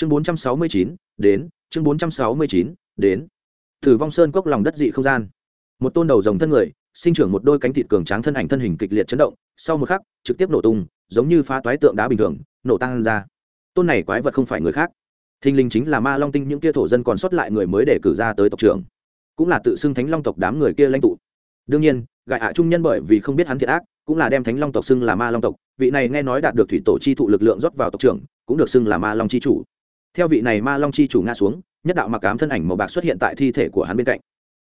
chương bốn trăm sáu mươi chín, đến, chương bốn trăm sáu mươi chín, đến. Thử vong sơn cốc lòng đất dị không gian. Một tôn đầu rồng thân người, sinh trưởng một đôi cánh thịt cường tráng thân ảnh thân hình kịch liệt chấn động, sau một khắc, trực tiếp nổ tung, giống như phá toái tượng đá bình thường, nổ tăng ra. Tôn này quái vật không phải người khác. Thình linh chính là ma long tinh, những kia thổ dân còn sót lại người mới để cử ra tới tộc trưởng. Cũng là tự xưng thánh long tộc đám người kia lãnh tụ. Đương nhiên gại hạ trung nhân bởi vì không biết hắn thiệt ác, cũng là đem thánh long tộc xưng là ma long tộc. Vị này nghe nói đạt được thủy tổ chi thụ lực lượng rót vào tộc trưởng, cũng được xưng là ma long chi chủ theo vị này ma long chi chủ ngã xuống, nhất đạo mặc ám thân ảnh màu bạc xuất hiện tại thi thể của hắn bên cạnh.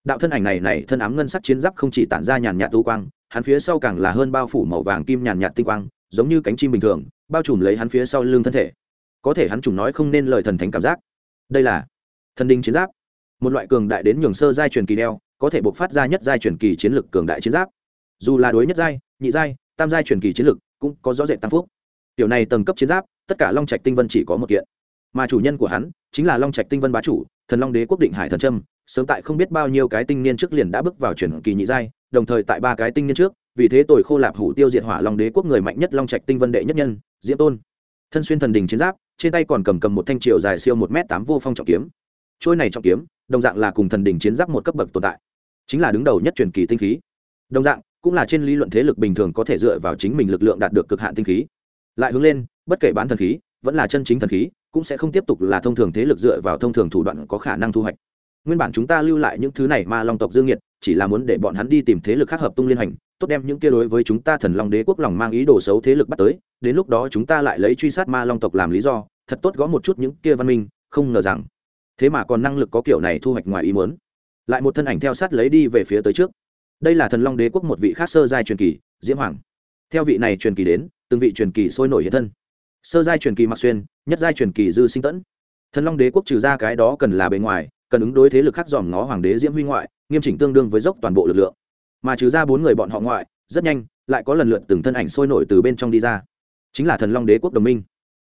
Đạo thân ảnh này này, thân ám ngân sắc chiến giáp không chỉ tản ra nhàn nhạt tu quang, hắn phía sau càng là hơn bao phủ màu vàng kim nhàn nhạt tinh quang, giống như cánh chim bình thường, bao trùm lấy hắn phía sau lưng thân thể. Có thể hắn trùng nói không nên lời thần thánh cảm giác. Đây là thần đinh chiến giáp. Một loại cường đại đến nhường sơ giai truyền kỳ đeo, có thể buộc phát ra nhất giai truyền kỳ chiến lực cường đại chiến giáp. Dù là đối nhất giai, nhị giai, tam giai truyền kỳ chiến lực cũng có rõ rệt tăng phúc. Tiểu này tầng cấp chiến giáp, tất cả long trạch tinh vân chỉ có một kiện mà chủ nhân của hắn chính là long trạch tinh vân bá chủ, thần long đế quốc định hải thần trâm sớm tại không biết bao nhiêu cái tinh niên trước liền đã bước vào truyền kỳ nhị giai, đồng thời tại ba cái tinh niên trước, vì thế tội khô lạp hủ tiêu diệt hỏa long đế quốc người mạnh nhất long trạch tinh vân đệ nhất nhân, diễm tôn. Thân xuyên thần đình chiến giáp, trên tay còn cầm cầm một thanh triệu dài siêu một m tám vô phong trọng kiếm. Trôi này trọng kiếm, đồng dạng là cùng thần đình chiến giáp một cấp bậc tồn tại, chính là đứng đầu nhất truyền kỳ tinh khí. Đồng dạng, cũng là trên lý luận thế lực bình thường có thể dựa vào chính mình lực lượng đạt được cực hạn tinh khí. Lại hướng lên, bất kể bán thần khí, vẫn là chân chính thần khí cũng sẽ không tiếp tục là thông thường thế lực dựa vào thông thường thủ đoạn có khả năng thu hoạch. Nguyên bản chúng ta lưu lại những thứ này mà long tộc dương nhiệt chỉ là muốn để bọn hắn đi tìm thế lực khác hợp tung liên hành tốt đem những kia đối với chúng ta thần long đế quốc lòng mang ý đồ xấu thế lực bắt tới, đến lúc đó chúng ta lại lấy truy sát ma long tộc làm lý do, thật tốt gõ một chút những kia văn minh, không ngờ rằng, thế mà còn năng lực có kiểu này thu hoạch ngoài ý muốn. Lại một thân ảnh theo sát lấy đi về phía tới trước. Đây là thần long đế quốc một vị khác sơ giai truyền kỳ, diễm hoàng. Theo vị này truyền kỳ đến, từng vị truyền kỳ sôi nổi hiện thân. Sơ giai truyền kỳ mặc xuyên nhất giai truyền kỳ dư sinh tẫn. Thần long đế quốc trừ ra cái đó cần là bề ngoài, cần ứng đối thế lực khác dòm ngó hoàng đế diễm huy ngoại, nghiêm chỉnh tương đương với dốc toàn bộ lực lượng. Mà trừ ra bốn người bọn họ ngoại, rất nhanh, lại có lần lượt từng thân ảnh sôi nổi từ bên trong đi ra. Chính là thần long đế quốc đồng minh.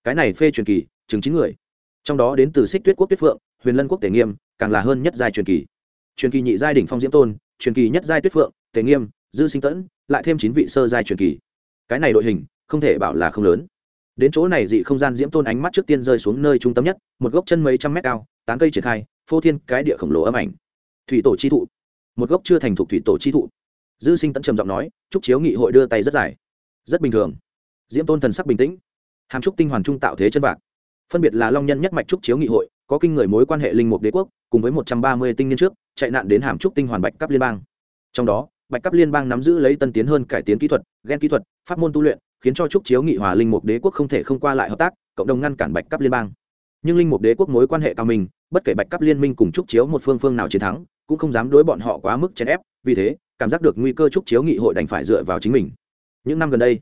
Cái này phê truyền kỳ chứng chín người. Trong đó đến từ xích tuyết quốc tuyết phượng, huyền lân quốc tề nghiêm, càng là hơn nhất giai truyền kỳ. Truyền kỳ nhị giai đỉnh phong diễm tôn, truyền kỳ nhất giai tuyết phượng tề nghiêm, dư sinh tẫn, lại thêm chín vị sơ giai truyền kỳ. Cái này đội hình, không thể bảo là không lớn đến chỗ này dị không gian diễm tôn ánh mắt trước tiên rơi xuống nơi trung tâm nhất, một gốc chân mấy trăm mét cao, tán cây triển khai, phô thiên cái địa khổng lồ âm ảnh. Thủy tổ chi thụ. Một gốc chưa thành thục thủy tổ chi thụ. Dư sinh tẫn trầm giọng nói trúc chiếu nghị hội đưa tay rất dài. Rất bình thường. Diễm tôn thần sắc bình tĩnh. Hàm trúc tinh hoàn trung tạo thế chân bạc phân biệt là long nhân nhất mạch trúc chiếu nghị hội, có kinh người mối quan hệ linh mục đế quốc, cùng với một trăm ba mươi tinh niên trước, chạy nạn đến hàm trúc tinh hoàn bạch cấp liên bang. Trong đó, bạch cấp liên bang nắm giữ lấy tân tiến hơn cải tiến kỹ thuật, gen kỹ thuật, pháp môn tu luyện khiến cho trúc chiếu nghị hòa linh mục đế quốc không thể không qua lại hợp tác, cộng đồng ngăn cản bạch cấp liên bang. Nhưng linh mục đế quốc mối quan hệ cao mình bất kể bạch cấp liên minh cùng trúc chiếu một phương phương nào chiến thắng, cũng không dám đối bọn họ quá mức chèn ép, vì thế, cảm giác được nguy cơ trúc chiếu nghị hội đành phải dựa vào chính mình. Những năm gần đây,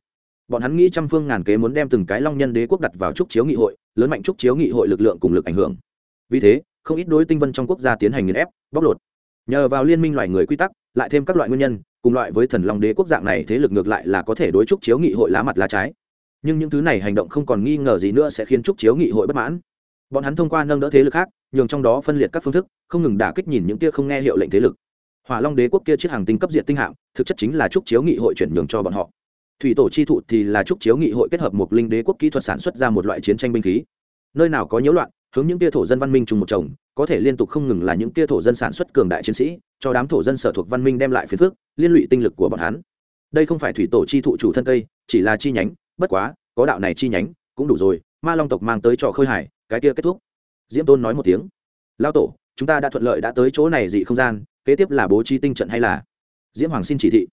bọn hắn nghĩ trăm phương ngàn kế muốn đem từng cái long nhân đế quốc đặt vào trúc chiếu nghị hội, lớn mạnh trúc chiếu nghị hội lực lượng cùng lực ảnh hưởng. Vì thế, không ít đối tinh vân trong quốc gia tiến hành nghiền ép, bóc lột. Nhờ vào liên minh loài người quy tắc, lại thêm các loại nguyên nhân cùng loại với thần long đế quốc dạng này thế lực ngược lại là có thể đối trúc chiếu nghị hội lá mặt lá trái. Nhưng những thứ này hành động không còn nghi ngờ gì nữa sẽ khiến trúc chiếu nghị hội bất mãn. Bọn hắn thông qua nâng đỡ thế lực khác, nhường trong đó phân liệt các phương thức, không ngừng đả kích nhìn những kia không nghe hiệu lệnh thế lực. Hỏa long đế quốc kia chiếc hàng tinh cấp diện tinh hạng thực chất chính là trúc chiếu nghị hội chuyển nhường cho bọn họ. Thủy tổ chi thụ thì là trúc chiếu nghị hội kết hợp một linh đế quốc kỹ thuật sản xuất ra một loại chiến tranh binh khí. Nơi nào có nhiễu loạn, hướng những kia thổ dân văn minh chung một chồng có thể liên tục không ngừng là những kia thổ dân sản xuất cường đại chiến sĩ, cho đám thổ dân sở thuộc văn minh đem lại phiền phước liên lụy tinh lực của bọn hắn. Đây không phải thủy tổ chi thụ chủ thân cây, chỉ là chi nhánh, bất quá, có đạo này chi nhánh, cũng đủ rồi, ma long tộc mang tới trò khơi hải, cái kia kết thúc. Diễm tôn nói một tiếng. Lao tổ, chúng ta đã thuận lợi đã tới chỗ này dị không gian, kế tiếp là bố trí tinh trận hay là? Diễm hoàng xin chỉ thị.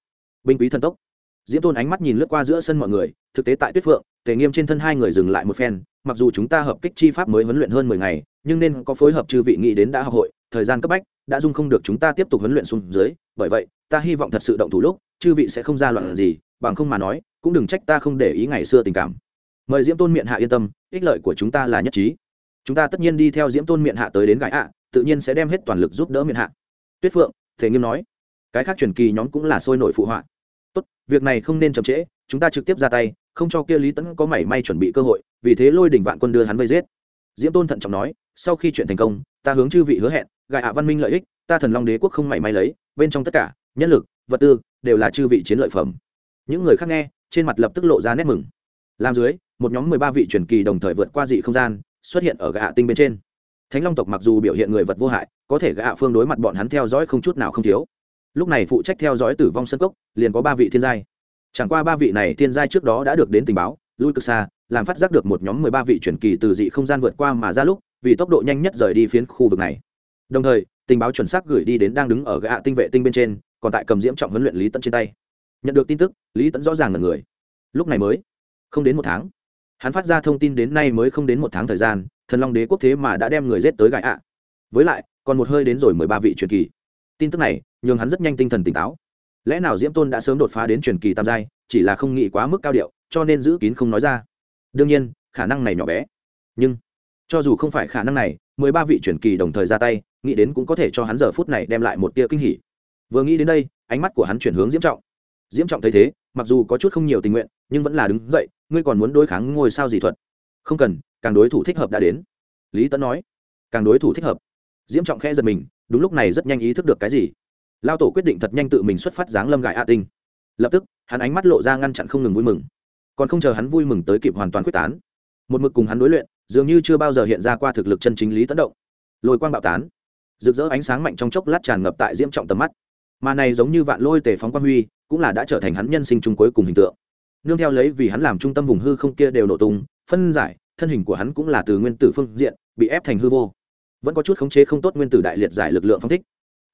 Binh quý thần tốc diễm tôn ánh mắt nhìn lướt qua giữa sân mọi người, thực tế tại tuyết phượng, tề nghiêm trên thân hai người dừng lại một phen, mặc dù chúng ta hợp kích chi pháp mới huấn luyện hơn mười ngày, nhưng nên có phối hợp chư vị nghĩ đến đã học hội, thời gian cấp bách, đã dung không được chúng ta tiếp tục huấn luyện xuống dưới, bởi vậy, ta hy vọng thật sự động thủ lúc, chư vị sẽ không ra loạn gì, bằng không mà nói, cũng đừng trách ta không để ý ngày xưa tình cảm. Mời diễm tôn miệng hạ yên tâm, ích lợi của chúng ta là nhất trí. Chúng ta tất nhiên đi theo diễm tôn miệng hạ tới đến gãi ạ, tự nhiên sẽ đem hết toàn lực giúp đỡ miệng hạ. Tuyết phượng thể nghiêm nói, cái khác truyền kỳ nhóm cũng là sôi nổi phụ họa tốt, việc này không nên chậm trễ, chúng ta trực tiếp ra tay, không cho kia lý tẫn có mảy may chuẩn bị cơ hội, vì thế lôi đỉnh vạn quân đưa hắn vây giết. Diễm tôn thận trọng nói, sau khi chuyện thành công, ta hướng chư vị hứa hẹn, gài hạ văn minh lợi ích, ta thần long đế quốc không mảy may lấy, bên trong tất cả, nhân lực, vật tư, đều là chư vị chiến lợi phẩm. Những người khác nghe, trên mặt lập tức lộ ra nét mừng. Làm dưới, một nhóm mười ba vị truyền kỳ đồng thời vượt qua dị không gian, xuất hiện ở gạ tinh bên trên. Thánh long tộc mặc dù biểu hiện người vật vô hại, có thể gạ phương đối mặt bọn hắn theo dõi không chút nào không thiếu lúc này phụ trách theo dõi tử vong sân cốc, liền có ba vị thiên giai. Chẳng qua ba vị này thiên giai trước đó đã được đến tình báo, lui cực xa, làm phát giác được một nhóm mười ba vị chuyển kỳ từ dị không gian vượt qua mà ra lúc, vì tốc độ nhanh nhất rời đi phiến khu vực này. Đồng thời, tình báo chuẩn xác gửi đi đến đang đứng ở gạ tinh vệ tinh bên trên, còn tại cầm diễm trọng huấn luyện lý tận trên tay. Nhận được tin tức, lý tẫn rõ ràng là người. Lúc này mới, không đến một tháng, hắn phát ra thông tin đến nay mới không đến một tháng thời gian, thần long đế quốc thế mà đã đem người rết tới gãi ạ. Với lại, còn một hơi đến rồi mười ba vị truyền kỳ. Tin tức này nhường hắn rất nhanh tinh thần tỉnh táo. Lẽ nào diễm tôn đã sớm đột phá đến truyền kỳ tam giai, chỉ là không nghĩ quá mức cao điệu, cho nên giữ kín không nói ra. Đương nhiên, khả năng này nhỏ bé. Nhưng, cho dù không phải khả năng này, mười ba vị truyền kỳ đồng thời ra tay, nghĩ đến cũng có thể cho hắn giờ phút này đem lại một tia kinh hỉ. Vừa nghĩ đến đây, ánh mắt của hắn chuyển hướng diễm trọng. Diễm trọng thấy thế, mặc dù có chút không nhiều tình nguyện, nhưng vẫn là đứng dậy, ngươi còn muốn đối kháng ngôi sao dị thuật? Không cần, càng đối thủ thích hợp đã đến. Lý tấn nói. Càng đối thủ thích hợp. Diễm trọng khẽ giật mình, đúng lúc này rất nhanh ý thức được cái gì lao tổ quyết định thật nhanh tự mình xuất phát dáng lâm gại a tinh. Lập tức, hắn ánh mắt lộ ra ngăn chặn không ngừng vui mừng. Còn không chờ hắn vui mừng tới kịp hoàn toàn quyết tán, một mực cùng hắn đối luyện, dường như chưa bao giờ hiện ra qua thực lực chân chính lý tấn động. Lôi quang bạo tán, rực rỡ ánh sáng mạnh trong chốc lát tràn ngập tại diễm trọng tầm mắt. Mà này giống như vạn lôi tề phóng quang huy, cũng là đã trở thành hắn nhân sinh chung cuối cùng hình tượng. Nương theo lấy vì hắn làm trung tâm vùng hư không kia đều nổ tung, phân giải, thân hình của hắn cũng là từ nguyên tử phương diện, bị ép thành hư vô. Vẫn có chút khống chế không tốt nguyên tử đại liệt giải lực lượng phong thích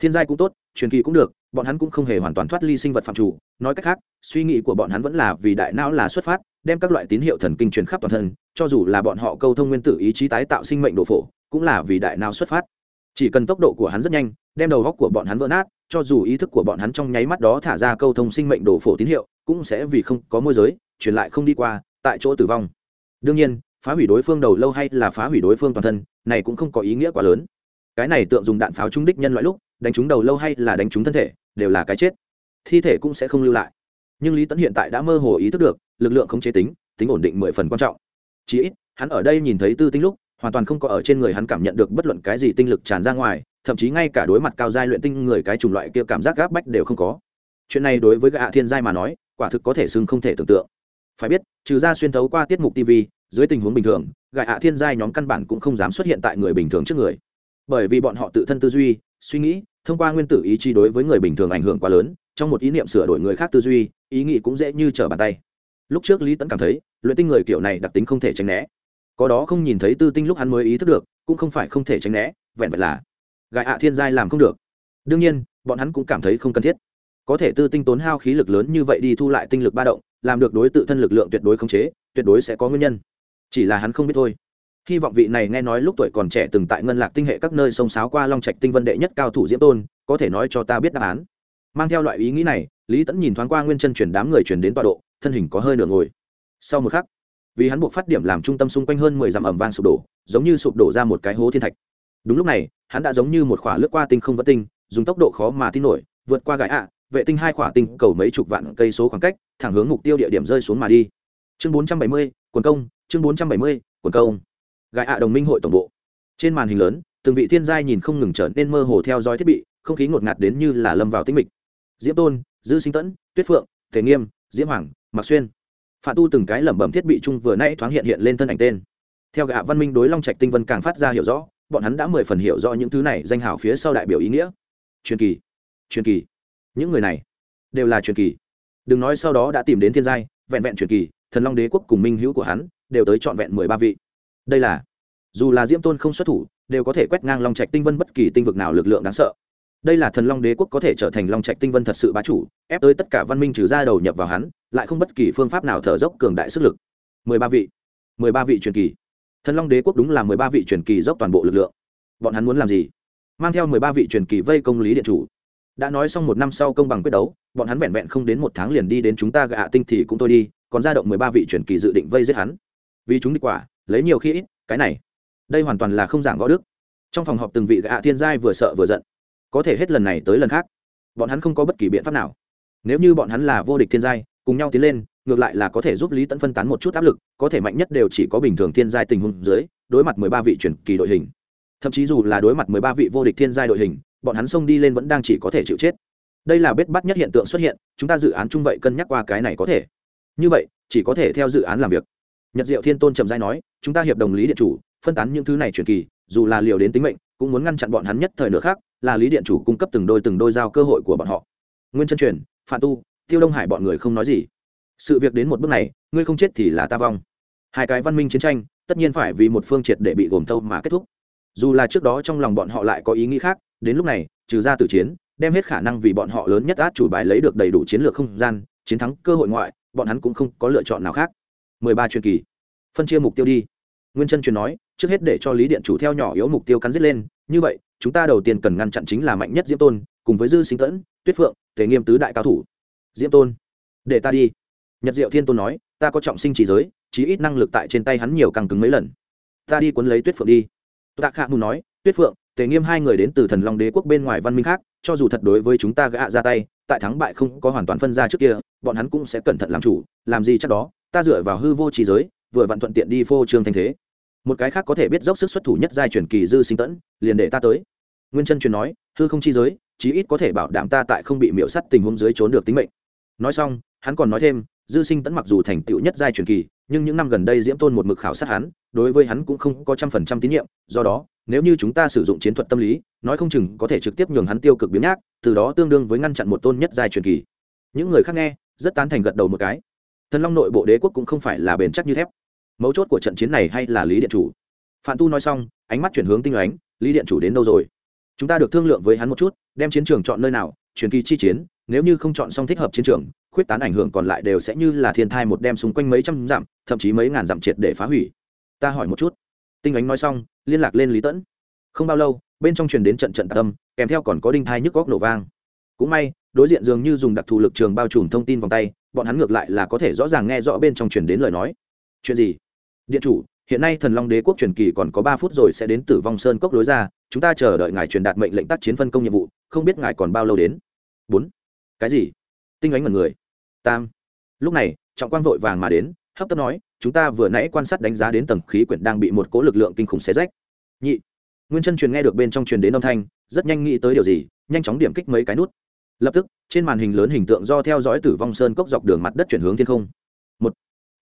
thiên giai cũng tốt, truyền kỳ cũng được, bọn hắn cũng không hề hoàn toàn thoát ly sinh vật phạm chủ. Nói cách khác, suy nghĩ của bọn hắn vẫn là vì đại não là xuất phát, đem các loại tín hiệu thần kinh truyền khắp toàn thân, cho dù là bọn họ câu thông nguyên tử ý chí tái tạo sinh mệnh độ phổ, cũng là vì đại não xuất phát. Chỉ cần tốc độ của hắn rất nhanh, đem đầu góc của bọn hắn vỡ nát, cho dù ý thức của bọn hắn trong nháy mắt đó thả ra câu thông sinh mệnh đồ phổ tín hiệu, cũng sẽ vì không có môi giới, truyền lại không đi qua, tại chỗ tử vong. Đương nhiên, phá hủy đối phương đầu lâu hay là phá hủy đối phương toàn thân, này cũng không có ý nghĩa quá lớn. Cái này tượng dùng đạn pháo trung đích nhân loại lúc đánh trúng đầu lâu hay là đánh trúng thân thể, đều là cái chết. Thi thể cũng sẽ không lưu lại. Nhưng lý tấn hiện tại đã mơ hồ ý thức được, lực lượng không chế tính tính ổn định mười phần quan trọng. Chỉ ít, hắn ở đây nhìn thấy tư tinh lúc, hoàn toàn không có ở trên người hắn cảm nhận được bất luận cái gì tinh lực tràn ra ngoài, thậm chí ngay cả đối mặt cao giai luyện tinh người cái chủng loại kia cảm giác gáp bách đều không có. Chuyện này đối với gạ thiên giai mà nói, quả thực có thể xưng không thể tưởng tượng. Phải biết, trừ ra xuyên thấu qua tiết mục tv dưới tình huống bình thường gạ hạ thiên giai nhóm căn bản cũng không dám xuất hiện tại người bình thường trước người. Bởi vì bọn họ tự thân tư duy, suy nghĩ thông qua nguyên tử ý chí đối với người bình thường ảnh hưởng quá lớn, trong một ý niệm sửa đổi người khác tư duy, ý nghĩ cũng dễ như trở bàn tay. Lúc trước lý tẫn cảm thấy, luyện tinh người kiểu này đặc tính không thể tránh né. Có đó không nhìn thấy tư tinh lúc hắn mới ý thức được, cũng không phải không thể tránh né, vẹn vẹn là gại hạ thiên giai làm không được. Đương nhiên, bọn hắn cũng cảm thấy không cần thiết. Có thể tư tinh tốn hao khí lực lớn như vậy đi thu lại tinh lực ba động, làm được đối tự thân lực lượng tuyệt đối khống chế, tuyệt đối sẽ có nguyên nhân. Chỉ là hắn không biết thôi hy vọng vị này nghe nói lúc tuổi còn trẻ từng tại ngân lạc tinh hệ các nơi sông sáo qua long trạch tinh vân đệ nhất cao thủ diễm tôn, có thể nói cho ta biết đáp án. Mang theo loại ý nghĩ này, lý tẫn nhìn thoáng qua nguyên chân chuyển đám người chuyển đến tọa độ, thân hình có hơi nửa ngồi. Sau một khắc, vì hắn buộc phát điểm làm trung tâm xung quanh hơn mười dặm ẩm vang sụp đổ, giống như sụp đổ ra một cái hố thiên thạch. Đúng lúc này, hắn đã giống như một khỏa lướt qua tinh không vỡ tinh, dùng tốc độ khó mà tin nổi, vượt qua gãi ạ, vệ tinh hai khỏa tinh cầu mấy chục vạn cây số khoảng cách, thẳng hướng mục tiêu địa điểm rơi xuống mà đi. Chương bốn trăm bảy mươi, quần công, chương bốn trăm bảy mươi, quần công gãi ạ đồng minh hội tổng bộ. Trên màn hình lớn, từng vị thiên giai nhìn không ngừng trở nên mơ hồ theo dõi thiết bị, không khí ngột ngạt đến như là lâm vào tinh mịch. Diễm tôn, dư sinh tẫn, tuyết phượng, thể nghiêm, diễm hoàng mặc xuyên. Phạm tu từng cái lẩm bẩm thiết bị chung vừa nãy thoáng hiện hiện lên thân ảnh tên. Theo gạ văn minh đối long trạch tinh vân càng phát ra hiểu rõ, bọn hắn đã mười phần hiểu rõ những thứ này danh hào phía sau đại biểu ý nghĩa. Truyền kỳ truyền kỳ. Những người này đều là truyền kỳ. Đừng nói sau đó đã tìm đến thiên giai, vẹn vẹn truyền kỳ, thần long đế quốc cùng minh hữu của hắn đều tới trọn vẹn mười ba vị đây là, dù là diễm tôn không xuất thủ, đều có thể quét ngang long trạch tinh vân bất kỳ tinh vực nào lực lượng đáng sợ. Đây là thần long đế quốc có thể trở thành long trạch tinh vân thật sự bá chủ, ép tới tất cả văn minh trừ ra đầu nhập vào hắn, lại không bất kỳ phương pháp nào thở dốc cường đại sức lực. Mười ba vị, mười ba vị truyền kỳ. Thần long đế quốc đúng là mười ba vị truyền kỳ dốc toàn bộ lực lượng. Bọn hắn muốn làm gì? Mang theo mười ba vị truyền kỳ vây công lý điện chủ. Đã nói xong một năm sau công bằng quyết đấu, bọn hắn vẹn vẹn không đến một tháng liền đi đến chúng ta gạ tinh thì cũng thôi đi, còn ra động mười ba vị truyền kỳ dự định vây giết hắn. Vì chúng đi quả lấy nhiều khi ít, cái này, đây hoàn toàn là không giảng võ đức. Trong phòng họp từng vị gạ thiên giai vừa sợ vừa giận. Có thể hết lần này tới lần khác, bọn hắn không có bất kỳ biện pháp nào. Nếu như bọn hắn là vô địch thiên giai, cùng nhau tiến lên, ngược lại là có thể giúp lý tẫn phân tán một chút áp lực, có thể mạnh nhất đều chỉ có bình thường thiên giai tình huống dưới, đối mặt mười ba vị truyền kỳ đội hình. Thậm chí dù là đối mặt mười ba vị vô địch thiên giai đội hình, bọn hắn xông đi lên vẫn đang chỉ có thể chịu chết. Đây là bết bắt nhất hiện tượng xuất hiện, chúng ta dự án chung vậy cân nhắc qua cái này có thể. Như vậy, chỉ có thể theo dự án làm việc nhật diệu thiên tôn trầm giai nói, chúng ta hiệp đồng lý điện chủ, phân tán những thứ này truyền kỳ, dù là liều đến tính mệnh, cũng muốn ngăn chặn bọn hắn nhất thời nữa khác, là lý điện chủ cung cấp từng đôi từng đôi giao cơ hội của bọn họ. Nguyên chân truyền phản tu, tiêu đông hải bọn người không nói gì. Sự việc đến một bước này, ngươi không chết thì là ta vong. Hai cái văn minh chiến tranh, tất nhiên phải vì một phương triệt để bị gồm thâu mà kết thúc. Dù là trước đó trong lòng bọn họ lại có ý nghĩ khác, đến lúc này, trừ ra từ chiến, đem hết khả năng vì bọn họ lớn nhất át chủ bài lấy được đầy đủ chiến lược không gian, chiến thắng cơ hội ngoại, bọn hắn cũng không có lựa chọn nào khác. 13 truyền kỳ. Phân chia mục tiêu đi. Nguyên chân truyền nói, trước hết để cho lý điện chủ theo nhỏ yếu mục tiêu cắn giết lên, như vậy, chúng ta đầu tiên cần ngăn chặn chính là mạnh nhất diễm tôn, cùng với dư sinh tẫn, tuyết phượng thể nghiêm tứ đại cao thủ. Diễm tôn, để ta đi. Nhật diệu thiên tôn nói, ta có trọng sinh chỉ giới, chí ít năng lực tại trên tay hắn nhiều càng cứng mấy lần. Ta đi cuốn lấy tuyết phượng đi. Tạ khạ mù nói, tuyết phượng, tề nghiêm hai người đến từ thần long đế quốc bên ngoài văn minh khác, cho dù thật đối với chúng ta gạ ra tay, tại thắng bại không có hoàn toàn phân ra trước kia, bọn hắn cũng sẽ cẩn thận làm chủ, làm gì chắc đó ta dựa vào hư vô trí giới, vừa vặn thuận tiện đi phô trương thanh thế. Một cái khác có thể biết dốc sức xuất thủ nhất giai truyền kỳ dư sinh tẫn, liền để ta tới. Nguyên chân truyền nói, hư không chi giới, chí ít có thể bảo đảm ta tại không bị miễu sắt tình huống dưới trốn được tính mệnh. Nói xong, hắn còn nói thêm, dư sinh tẫn mặc dù thành tựu nhất giai truyền kỳ, nhưng những năm gần đây diễm tôn một mực khảo sát hắn, đối với hắn cũng không có trăm phần trăm tín nhiệm, do đó, nếu như chúng ta sử dụng chiến thuật tâm lý, nói không chừng có thể trực tiếp nhường hắn tiêu cực biến nhác, từ đó tương đương với ngăn chặn một tôn nhất giai truyền kỳ. Những người khác nghe, rất tán thành gật đầu một cái thần long nội bộ đế quốc cũng không phải là bền chắc như thép. Mấu chốt của trận chiến này hay là lý điện chủ? Phạm tu nói xong, ánh mắt chuyển hướng tinh ánh, lý điện chủ đến đâu rồi? Chúng ta được thương lượng với hắn một chút, đem chiến trường chọn nơi nào, truyền kỳ chi chiến, nếu như không chọn xong thích hợp chiến trường, khuyết tán ảnh hưởng còn lại đều sẽ như là thiên thai một đem xung quanh mấy trăm dặm, thậm chí mấy ngàn dặm triệt để phá hủy. Ta hỏi một chút. Tinh ánh nói xong, liên lạc lên lý tẫn. Không bao lâu, bên trong truyền đến trận trận tạc âm, kèm theo còn có đinh thai nhức góc nổ vang. Cũng may, đối diện dường như dùng đặc thù lực trường bao trùm thông tin vòng tay bọn hắn ngược lại là có thể rõ ràng nghe rõ bên trong truyền đến lời nói. Chuyện gì? Điện chủ, hiện nay thần long đế quốc truyền kỳ còn có ba phút rồi sẽ đến tử vong sơn cốc lối ra, chúng ta chờ đợi ngài truyền đạt mệnh lệnh tác chiến phân công nhiệm vụ, không biết ngài còn bao lâu đến. Bốn. Cái gì? Tinh ánh mật người. Tam. Lúc này, trọng quang vội vàng mà đến, hấp tấp nói, chúng ta vừa nãy quan sát đánh giá đến tầng khí quyển đang bị một cỗ lực lượng kinh khủng xé rách. Nhị. Nguyên chân truyền nghe được bên trong truyền đến âm thanh, rất nhanh nghĩ tới điều gì, nhanh chóng điểm kích mấy cái nút lập tức, trên màn hình lớn hình tượng do theo dõi tử vong sơn cốc dọc đường mặt đất chuyển hướng thiên không. Một,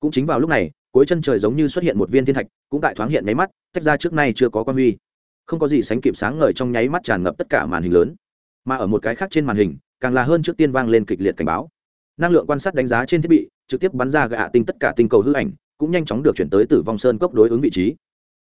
cũng chính vào lúc này, cuối chân trời giống như xuất hiện một viên thiên thạch, cũng tại thoáng hiện nháy mắt, tách ra trước nay chưa có quan huy. Không có gì sánh kịp sáng ngời trong nháy mắt tràn ngập tất cả màn hình lớn. Mà ở một cái khác trên màn hình, càng là hơn trước tiên vang lên kịch liệt cảnh báo. Năng lượng quan sát đánh giá trên thiết bị, trực tiếp bắn ra gạ tinh tất cả tinh cầu hư ảnh, cũng nhanh chóng được chuyển tới tử vong sơn cốc đối ứng vị trí.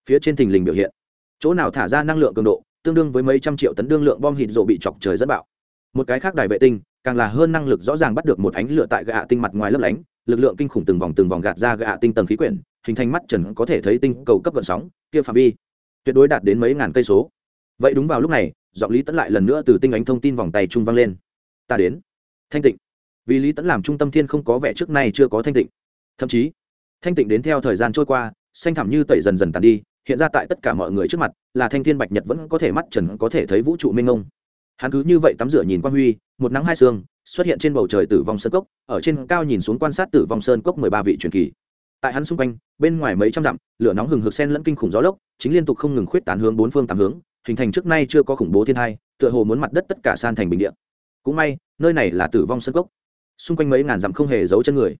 Phía trên thình lình biểu hiện, chỗ nào thả ra năng lượng cường độ, tương đương với mấy trăm triệu tấn đương lượng bom hịt rộ bị chọc trời dẫn bạo một cái khác đài vệ tinh, càng là hơn năng lực rõ ràng bắt được một ánh lửa tại gạ tinh mặt ngoài lấp lánh, lực lượng kinh khủng từng vòng từng vòng gạt ra gạ tinh tầng khí quyển, hình thành mắt trần có thể thấy tinh cầu cấp gợn sóng, kia phạm vi tuyệt đối đạt đến mấy ngàn cây số. Vậy đúng vào lúc này, giọng lý tẫn lại lần nữa từ tinh ánh thông tin vòng tay trung vang lên. Ta đến. Thanh tịnh. Vì lý tẫn làm trung tâm thiên không có vẻ trước nay chưa có thanh tịnh. Thậm chí, thanh tịnh đến theo thời gian trôi qua, xanh thẳm như tẩy dần dần tàn đi, hiện ra tại tất cả mọi người trước mặt, là thanh thiên bạch nhật vẫn có thể mắt trần có thể thấy vũ trụ minh ngông hắn cứ như vậy tắm rửa nhìn quang huy, một nắng hai sương, xuất hiện trên bầu trời tử vong sơn cốc, ở trên cao nhìn xuống quan sát tử vong sơn cốc mười ba vị truyền kỳ. Tại hắn xung quanh, bên ngoài mấy trăm dặm, lửa nóng hừng hực sen lẫn kinh khủng gió lốc, chính liên tục không ngừng khuyết tán hướng bốn phương tám hướng, hình thành trước nay chưa có khủng bố thiên hai, tựa hồ muốn mặt đất tất cả san thành bình địa. Cũng may, nơi này là tử vong sơn cốc. Xung quanh mấy ngàn dặm không hề giấu chân người.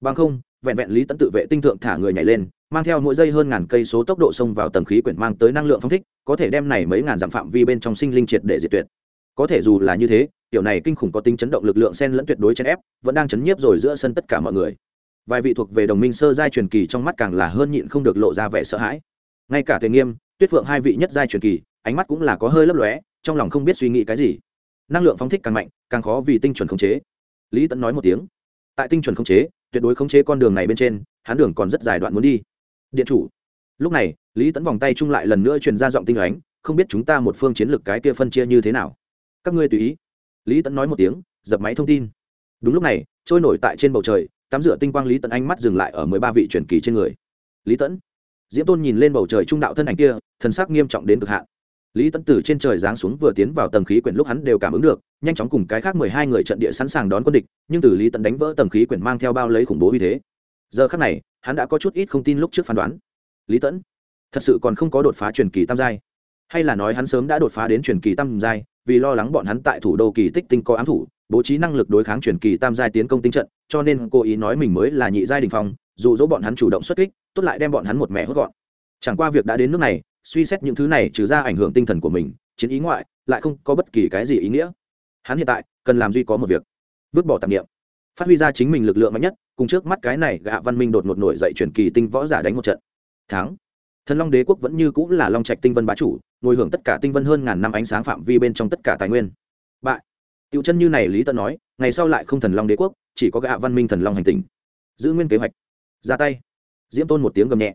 Bằng không, vẹn vẹn lý tẫn tự vệ tinh thượng thả người nhảy lên, mang theo mỗi giây hơn ngàn cây số tốc độ xông vào tầng khí quyển mang tới năng lượng phong thích, có thể đem này mấy ngàn dặm phạm vi bên trong sinh linh triệt để diệt tuyệt có thể dù là như thế, tiểu này kinh khủng có tính chấn động lực lượng sen lẫn tuyệt đối chấn ép, vẫn đang chấn nhiếp rồi giữa sân tất cả mọi người. Vài vị thuộc về đồng minh sơ giai truyền kỳ trong mắt càng là hơn nhịn không được lộ ra vẻ sợ hãi. Ngay cả thể nghiêm, tuyết phượng hai vị nhất giai truyền kỳ, ánh mắt cũng là có hơi lấp lóe, trong lòng không biết suy nghĩ cái gì. Năng lượng phóng thích càng mạnh, càng khó vì tinh chuẩn khống chế. Lý tẫn nói một tiếng. Tại tinh chuẩn khống chế, tuyệt đối khống chế con đường này bên trên, hắn đường còn rất dài đoạn muốn đi. Điện chủ. Lúc này, lý tẫn vòng tay chung lại lần nữa truyền ra giọng tinh ánh, không biết chúng ta một phương chiến lược cái kia phân chia như thế nào các ngươi tùy ý. Lý tẫn nói một tiếng, dập máy thông tin. Đúng lúc này, trôi nổi tại trên bầu trời, tắm rửa tinh quang lý tẫn ánh mắt dừng lại ở mười ba vị truyền kỳ trên người. Lý tẫn diễm tôn nhìn lên bầu trời trung đạo thân ảnh kia, thần sắc nghiêm trọng đến cực hạn. Lý tẫn từ trên trời giáng xuống vừa tiến vào tầng khí quyển lúc hắn đều cảm ứng được, nhanh chóng cùng cái khác mười hai người trận địa sẵn sàng đón quân địch, nhưng từ lý tẫn đánh vỡ tầng khí quyển mang theo bao lấy khủng bố uy thế. Giờ khác này, hắn đã có chút ít không tin lúc trước phán đoán. Lý tẫn thật sự còn không có đột phá truyền kỳ tam giai hay là nói hắn sớm đã đột phá đến truyền kỳ tam giai, vì lo lắng bọn hắn tại thủ đô kỳ tích tinh có ám thủ, bố trí năng lực đối kháng truyền kỳ tam giai tiến công tinh trận, cho nên cố ý nói mình mới là nhị giai đình phong, dù dỗ bọn hắn chủ động xuất kích, tốt lại đem bọn hắn một mẹ hốt gọn. Chẳng qua việc đã đến nước này, suy xét những thứ này trừ ra ảnh hưởng tinh thần của mình, chiến ý ngoại, lại không có bất kỳ cái gì ý nghĩa. Hắn hiện tại, cần làm duy có một việc. Vứt bỏ tạp nghiệm phát huy ra chính mình lực lượng mạnh nhất, cùng trước mắt cái này gạ văn minh đột ngột nổi dậy truyền kỳ tinh võ giả đánh một trận. Thắng. Thần long đế quốc vẫn như cũng là long trạch tinh vân bá chủ ngồi hưởng tất cả tinh vân hơn ngàn năm ánh sáng phạm vi bên trong tất cả tài nguyên. Bại. Tiểu chân như này lý tận nói, ngày sau lại không thần long đế quốc, chỉ có gạ văn minh thần long hành tinh giữ nguyên kế hoạch. Ra tay. Diễm tôn một tiếng gầm nhẹ.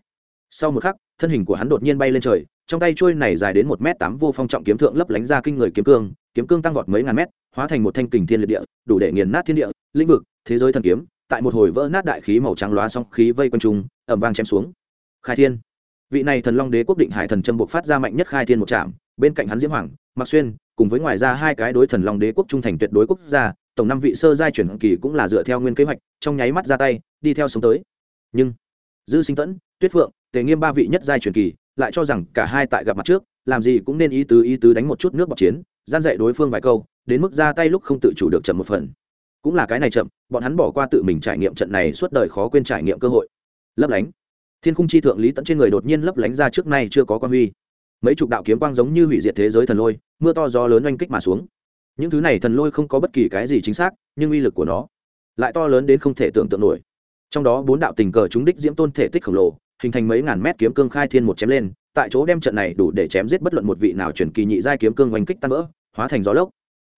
Sau một khắc, thân hình của hắn đột nhiên bay lên trời, trong tay trôi này dài đến một m tám vô phong trọng kiếm thượng lấp lánh ra kinh người kiếm cương kiếm cương tăng vọt mấy ngàn mét, hóa thành một thanh kình thiên liệt địa, đủ để nghiền nát thiên địa, lĩnh vực, thế giới thần kiếm, tại một hồi vỡ nát đại khí màu trắng loá song khí vây quanh trung ẩm vang chém xuống. Khai thiên vị này thần long đế quốc định hải thần châm buộc phát ra mạnh nhất khai thiên một trạm, bên cạnh hắn diễm hoàng mặc xuyên, cùng với ngoài ra hai cái đối thần long đế quốc trung thành tuyệt đối quốc gia, tổng năm vị sơ giai chuyển kỳ cũng là dựa theo nguyên kế hoạch, trong nháy mắt ra tay, đi theo sống tới. Nhưng, dư sinh tẫn, tuyết phượng, tề nghiêm ba vị nhất giai chuyển kỳ lại cho rằng cả hai tại gặp mặt trước, làm gì cũng nên ý tứ ý tứ đánh một chút nước bọc chiến, gian dạy đối phương vài câu, đến mức ra tay lúc không tự chủ được chậm một phần. Cũng là cái này chậm, bọn hắn bỏ qua tự mình trải nghiệm trận này suốt đời khó quên trải nghiệm cơ hội. Lấp lánh thiên khung chi thượng lý tận trên người đột nhiên lấp lánh ra trước nay chưa có quan huy. Mấy chục đạo kiếm quang giống như hủy diệt thế giới thần lôi, mưa to gió lớn oanh kích mà xuống. Những thứ này thần lôi không có bất kỳ cái gì chính xác, nhưng uy lực của nó lại to lớn đến không thể tưởng tượng nổi. Trong đó bốn đạo tình cờ chúng đích diễm tôn thể tích khổng lồ, hình thành mấy ngàn mét kiếm cương khai thiên một chém lên, tại chỗ đem trận này đủ để chém giết bất luận một vị nào chuyển kỳ nhị giai kiếm cương oanh kích tan vỡ, hóa thành gió lốc.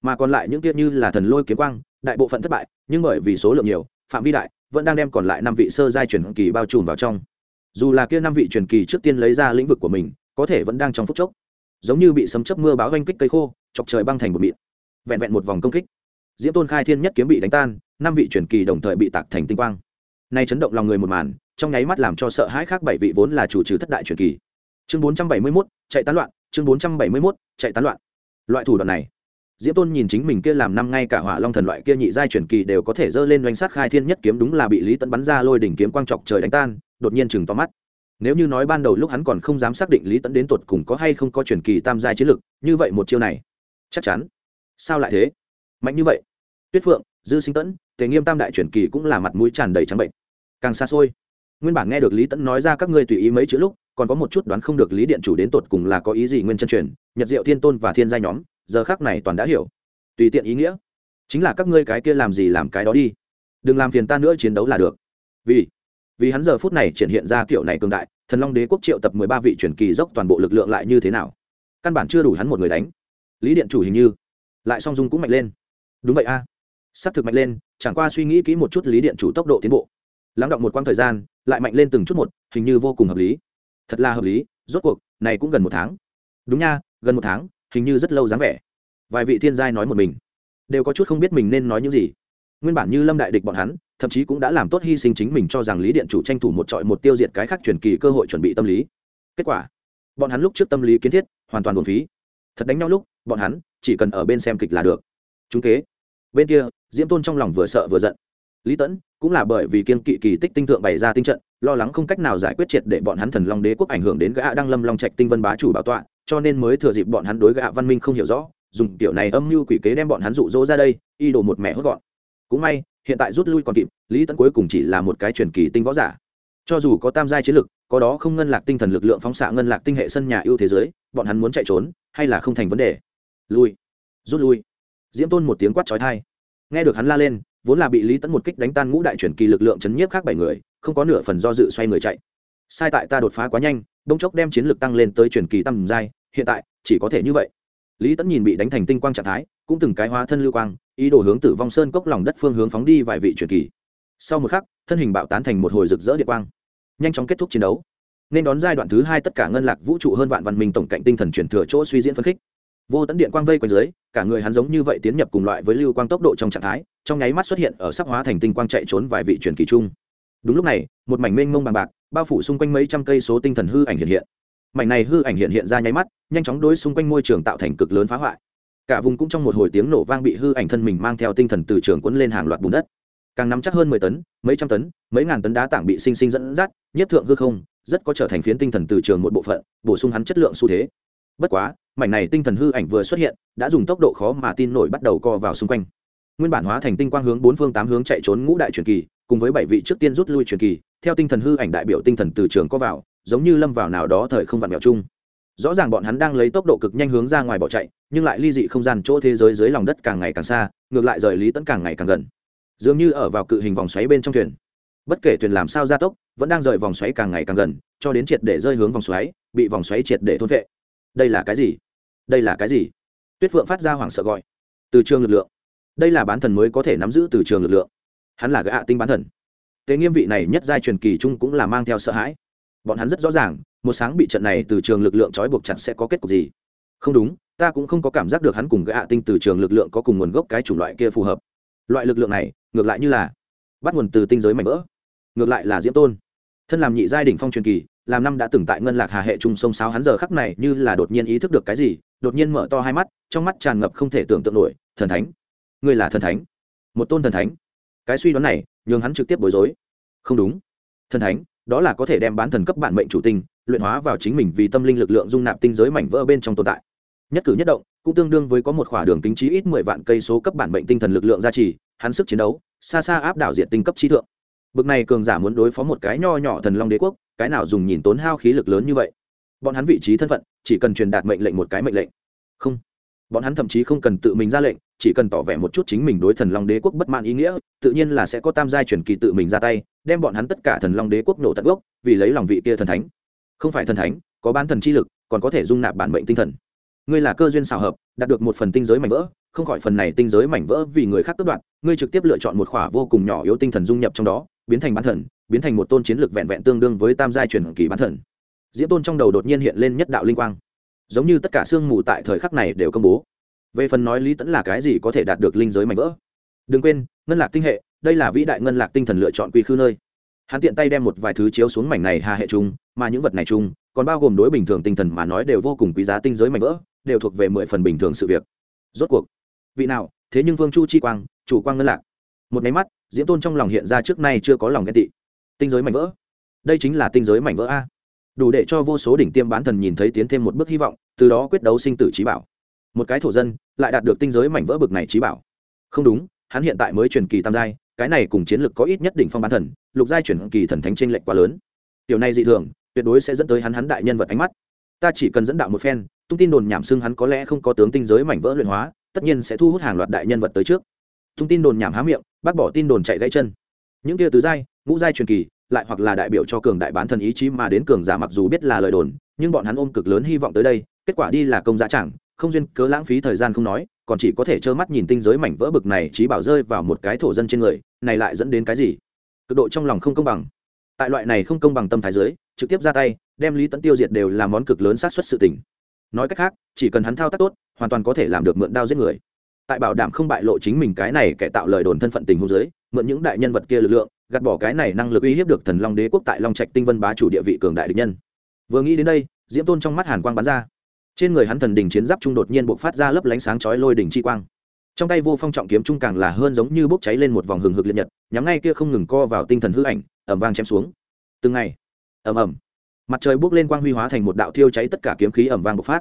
Mà còn lại những tiết như là thần lôi kiếm quang, đại bộ phận thất bại, nhưng bởi vì số lượng nhiều, phạm vi đại, vẫn đang đem còn lại năm vị sơ giai truyền kỳ bao trùm vào trong dù là kia năm vị truyền kỳ trước tiên lấy ra lĩnh vực của mình có thể vẫn đang trong phút chốc. Giống như bị sấm chớp mưa báo oanh kích cây khô chọc trời băng thành một mịn. Vẹn vẹn một vòng công kích diễm tôn khai thiên nhất kiếm bị đánh tan năm vị truyền kỳ đồng thời bị tạc thành tinh quang. Nay chấn động lòng người một màn trong nháy mắt làm cho sợ hãi khác bảy vị vốn là chủ trừ thất đại truyền kỳ. Chương bốn trăm bảy mươi 471, chạy tán loạn chương bốn trăm bảy mươi 471, chạy tán loạn. Loại thủ đoạn này diễm tôn nhìn chính mình kia làm năm ngay cả hỏa long thần loại kia nhị giai truyền kỳ đều có thể dơ lên doanh sát khai thiên nhất kiếm đúng là bị lý tấn bắn ra lôi đỉnh kiếm quang trọc trời đánh tan, đột nhiên chừng to mắt. Nếu như nói ban đầu lúc hắn còn không dám xác định lý tấn đến tuột cùng có hay không có truyền kỳ tam giai chiến lực, như vậy một chiêu này, chắc chắn. Sao lại thế? Mạnh như vậy. Tuyết phượng, dư sinh tẫn tề nghiêm tam đại truyền kỳ cũng là mặt mũi tràn đầy trắng bệnh. Càng xa xôi, nguyên bản nghe được lý tẫn nói ra các ngươi tùy ý mấy chữ lúc, còn có một chút đoán không được lý điện chủ đến tột cùng là có ý gì nguyên chân truyền, nhật diệu thiên tôn và thiên gia nhóm giờ khác này toàn đã hiểu. Tùy tiện ý nghĩa. Chính là các ngươi cái kia làm gì làm cái đó đi. Đừng làm phiền ta nữa chiến đấu là được. Vì vì hắn giờ phút này triển hiện ra kiểu này cường đại, thần long đế quốc triệu tập mười ba vị truyền kỳ dốc toàn bộ lực lượng lại như thế nào? Căn bản chưa đủ hắn một người đánh. Lý điện chủ hình như, lại song dung cũng mạnh lên. Đúng vậy a. À. s thực mạnh lên, chẳng qua suy nghĩ kỹ một chút lý điện chủ tốc độ tiến bộ. Lắng động một quãng thời gian, lại mạnh lên từng chút một, hình như vô cùng hợp lý. Thật là hợp lý, rốt cuộc, này cũng gần một tháng. Đúng nha, gần một tháng hình như rất lâu dáng vẻ. Vài vị thiên giai nói một mình, đều có chút không biết mình nên nói những gì. Nguyên bản như lâm đại địch bọn hắn, thậm chí cũng đã làm tốt hy sinh chính mình cho rằng lý điện chủ tranh thủ một trọi một tiêu diệt cái khác truyền kỳ cơ hội chuẩn bị tâm lý. Kết quả, bọn hắn lúc trước tâm lý kiến thiết, hoàn toàn buồn phí. Thật đánh nhau lúc, bọn hắn chỉ cần ở bên xem kịch là được. Chúng kế, bên kia, diễm tôn trong lòng vừa sợ vừa giận. Lý tẫn cũng là bởi vì kiên kỵ kỳ tích tinh thượng bày ra tinh trận lo lắng không cách nào giải quyết triệt để bọn hắn thần long đế quốc ảnh hưởng đến gã đăng lâm long trạch tinh vân bá chủ bảo tọa, cho nên mới thừa dịp bọn hắn đối gã văn minh không hiểu rõ, dùng kiểu này âm mưu quỷ kế đem bọn hắn rụ rỗ ra đây, y đổ một mẹ hốt gọn. Cũng may, hiện tại rút lui còn kịp, lý tẫn cuối cùng chỉ là một cái truyền kỳ tinh võ giả. Cho dù có tam giai chiến lực, có đó không ngân lạc tinh thần lực lượng phóng xạ ngân lạc tinh hệ sân nhà ưu thế giới, bọn hắn muốn chạy trốn, hay là không thành vấn đề? Lui. Rút lui. Diễm tôn một tiếng quát trói thai nghe được hắn la lên, vốn là bị lý tẫn một kích đánh tan ngũ đại truyền kỳ lực lượng chấn nhiếp khác bảy người không có nửa phần do dự xoay người chạy. Sai tại ta đột phá quá nhanh, bỗng chốc đem chiến lược tăng lên tới truyền kỳ tầm giai, hiện tại, chỉ có thể như vậy. Lý tẫn nhìn bị đánh thành tinh quang trạng thái, cũng từng cái hóa thân lưu quang, ý đồ hướng tử vong sơn cốc lòng đất phương hướng phóng đi vài vị truyền kỳ. Sau một khắc, thân hình bạo tán thành một hồi rực rỡ địa quang. Nhanh chóng kết thúc chiến đấu. Nên đón giai đoạn thứ hai tất cả ngân lạc vũ trụ hơn vạn văn minh tổng cạnh tinh thần chuyển thừa chỗ suy diễn phân khích. Vô tấn điện quang vây quanh dưới, cả người hắn giống như vậy tiến nhập cùng loại với lưu quang tốc độ trong trạng thái, trong nháy mắt xuất hiện ở sắc hóa thành tinh quang chạy trốn vài vị truyền kỳ chung đúng lúc này, một mảnh mênh mông bằng bạc, bao phủ xung quanh mấy trăm cây số tinh thần hư ảnh hiện hiện. Mảnh này hư ảnh hiện hiện ra nháy mắt, nhanh chóng đối xung quanh môi trường tạo thành cực lớn phá hoại. Cả vùng cũng trong một hồi tiếng nổ vang bị hư ảnh thân mình mang theo tinh thần từ trường quấn lên hàng loạt bùn đất. Càng nắm chắc hơn mười tấn, mấy trăm tấn, mấy ngàn tấn đá tảng bị sinh sinh dẫn dắt, nhất thượng hư không, rất có trở thành phiến tinh thần từ trường một bộ phận, bổ sung hắn chất lượng xu thế. Bất quá, mảnh này tinh thần hư ảnh vừa xuất hiện, đã dùng tốc độ khó mà tin nổi bắt đầu co vào xung quanh. Nguyên bản hóa thành tinh quang hướng bốn phương tám hướng chạy trốn ngũ đại truyền kỳ cùng với bảy vị trước tiên rút lui truyền kỳ, theo tinh thần hư ảnh đại biểu tinh thần từ trường có vào, giống như lâm vào nào đó thời không vặn mèo chung. Rõ ràng bọn hắn đang lấy tốc độ cực nhanh hướng ra ngoài bỏ chạy, nhưng lại ly dị không gian chỗ thế giới dưới lòng đất càng ngày càng xa, ngược lại rời lý tẫn càng ngày càng gần. Dường như ở vào cự hình vòng xoáy bên trong thuyền. Bất kể thuyền làm sao gia tốc, vẫn đang rời vòng xoáy càng ngày càng gần, cho đến triệt để rơi hướng vòng xoáy, bị vòng xoáy triệt để thôn vệ đây là cái gì? Đây là cái gì? Tuyết phượng phát ra hoảng sợ gọi. Từ trường lực lượng. Đây là bán thần mới có thể nắm giữ từ trường lực lượng hắn là gã hạ tinh bán thần. Tế nghiêm vị này nhất giai truyền kỳ chung cũng là mang theo sợ hãi. Bọn hắn rất rõ ràng, một sáng bị trận này từ trường lực lượng trói buộc chặt sẽ có kết cục gì. Không đúng, ta cũng không có cảm giác được hắn cùng gã hạ tinh từ trường lực lượng có cùng nguồn gốc cái chủng loại kia phù hợp. Loại lực lượng này, ngược lại như là bắt nguồn từ tinh giới mảnh vỡ. Ngược lại là diễm tôn. Thân làm nhị giai đỉnh phong truyền kỳ, làm năm đã từng tại ngân lạc hà hệ trung sông sáo hắn giờ khắc này như là đột nhiên ý thức được cái gì, đột nhiên mở to hai mắt, trong mắt tràn ngập không thể tưởng tượng nổi, thần thánh, ngươi là thần thánh, một tôn thần thánh cái suy đoán này, nhường hắn trực tiếp bối rối. Không đúng. Thần thánh, đó là có thể đem bán thần cấp bản mệnh chủ tinh, luyện hóa vào chính mình vì tâm linh lực lượng dung nạp tinh giới mảnh vỡ bên trong tồn tại. Nhất cử nhất động, cũng tương đương với có một khỏa đường tính trí ít mười vạn cây số cấp bản mệnh tinh thần lực lượng gia trì, hắn sức chiến đấu, xa xa áp đảo diện tinh cấp trí thượng. Bực này cường giả muốn đối phó một cái nho nhỏ thần long đế quốc, cái nào dùng nhìn tốn hao khí lực lớn như vậy? Bọn hắn vị trí thân phận, chỉ cần truyền đạt mệnh lệnh một cái mệnh lệnh. Không. Bọn hắn thậm chí không cần tự mình ra lệnh chỉ cần tỏ vẻ một chút chính mình đối thần long đế quốc bất mãn ý nghĩa, tự nhiên là sẽ có tam giai truyền kỳ tự mình ra tay, đem bọn hắn tất cả thần long đế quốc nổ tận gốc, vì lấy lòng vị kia thần thánh. Không phải thần thánh, có bán thần chi lực, còn có thể dung nạp bản mệnh tinh thần. Ngươi là cơ duyên xào hợp, đạt được một phần tinh giới mảnh vỡ, không khỏi phần này tinh giới mảnh vỡ vì người khác cướp đoạt, ngươi trực tiếp lựa chọn một khỏa vô cùng nhỏ yếu tinh thần dung nhập trong đó, biến thành bán thần, biến thành một tôn chiến lược vẹn vẹn tương đương với tam giai truyền kỳ bán thần. Diễm tôn trong đầu đột nhiên hiện lên nhất đạo linh quang. Giống như tất cả sương mù tại thời khắc này đều công bố về phần nói lý tẫn là cái gì có thể đạt được linh giới mạnh vỡ? Đừng quên, ngân lạc tinh hệ, đây là vĩ đại ngân lạc tinh thần lựa chọn quy khư nơi. Hắn tiện tay đem một vài thứ chiếu xuống mảnh này hà hệ chung, mà những vật này chung, còn bao gồm đối bình thường tinh thần mà nói đều vô cùng quý giá tinh giới mạnh vỡ, đều thuộc về mười phần bình thường sự việc. Rốt cuộc, vị nào? Thế nhưng vương chu chi quang, chủ quang ngân lạc. Một máy mắt, diễm tôn trong lòng hiện ra trước nay chưa có lòng ghen tị. Tinh giới mạnh vỡ? Đây chính là tinh giới mảnh vỡ a. Đủ để cho vô số đỉnh tiêm bán thần nhìn thấy tiến thêm một bước hy vọng, từ đó quyết đấu sinh tử trí bảo một cái thổ dân lại đạt được tinh giới mảnh vỡ bực này trí bảo. Không đúng, hắn hiện tại mới truyền kỳ tam giai, cái này cùng chiến lược có ít nhất đỉnh phong bán thần, lục giai chuyển kỳ thần thánh t r ê n lệch quá lớn. Điều này dị thường, tuyệt đối sẽ dẫn tới hắn hắn đại nhân vật ánh mắt. Ta chỉ cần dẫn đạo một phen, tung tin đồn nhảm xưng hắn có lẽ không có tướng tinh giới mảnh vỡ luyện hóa, tất nhiên sẽ thu hút hàng loạt đại nhân vật tới trước. Tung tin đồn nhảm há miệng, bác bỏ tin đồn chạy gãy chân. Những kia tứ giai, ngũ giai truyền kỳ, lại hoặc là đại biểu cho cường đại bán thần ý chí mà đến cường giả mặc dù biết là lời đồn, nhưng bọn hắn ôm cực lớn hy vọng tới đây, kết quả đi là công giá chẳng không duyên cớ lãng phí thời gian không nói, còn chỉ có thể trơ mắt nhìn tinh giới mảnh vỡ bực này trí bảo rơi vào một cái thổ dân trên người, này lại dẫn đến cái gì? Cực độ trong lòng không công bằng. Tại loại này không công bằng tâm thái giới trực tiếp ra tay, đem lý tẫn tiêu diệt đều là món cực lớn sát xuất sự tình. Nói cách khác, chỉ cần hắn thao tác tốt, hoàn toàn có thể làm được mượn đao giết người. Tại bảo đảm không bại lộ chính mình cái này kẻ tạo lời đồn thân phận tình hôn giới mượn những đại nhân vật kia lực lượng, gạt bỏ cái này năng lực uy hiếp được thần long đế quốc tại long trạch tinh vân bá chủ địa vị cường đại địch nhân. Vừa nghĩ đến đây, diễm tôn trong mắt hàn quang bắn ra trên người hắn thần đình chiến giáp trung đột nhiên buộc phát ra lấp lánh sáng chói lôi đỉnh chi quang. Trong tay vô phong trọng kiếm trung càng là hơn giống như bốc cháy lên một vòng hừng hực liệt nhật, nhắm ngay kia không ngừng co vào tinh thần hư ảnh ẩm vang chém xuống. Từng ngày ẩm ẩm mặt trời bốc lên quang huy hóa thành một đạo thiêu cháy tất cả kiếm khí ẩm vang bộc phát.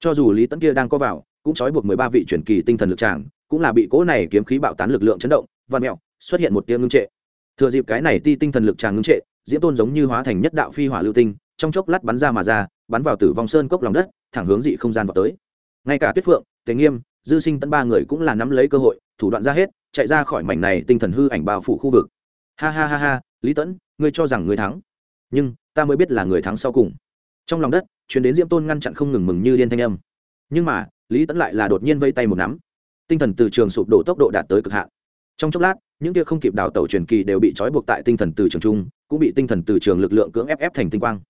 Cho dù lý tấn kia đang co vào, cũng trói buộc mười ba vị truyền kỳ tinh thần lực tràng, cũng là bị cỗ này kiếm khí bạo tán lực lượng chấn động và mẹo, xuất hiện một tia ngưng trệ. Thừa dịp cái này ti tinh thần lực tràng ngưng trệ, diễm tôn giống như hóa thành nhất đạo phi hỏa lưu tinh trong chốc lát bắn ra mà ra, bắn vào tử vong sơn cốc lòng đất, thẳng hướng dị không gian vào tới. Ngay cả tuyết phượng, tề nghiêm, dư sinh tấn ba người cũng là nắm lấy cơ hội, thủ đoạn ra hết, chạy ra khỏi mảnh này tinh thần hư ảnh bao phủ khu vực. Ha ha ha ha, lý tẫn, ngươi cho rằng ngươi thắng. Nhưng, ta mới biết là người thắng sau cùng. Trong lòng đất chuyến đến diễm tôn ngăn chặn không ngừng mừng như điên thanh âm. Nhưng mà, lý tẫn lại là đột nhiên vây tay một nắm. Tinh thần từ trường sụp đổ tốc độ đạt tới cực hạn. Trong chốc lát, những kia không kịp đào tẩu truyền kỳ đều bị trói buộc tại tinh thần từ trường trung, cũng bị tinh thần từ trường lực lượng cưỡng ép ép thành tinh quang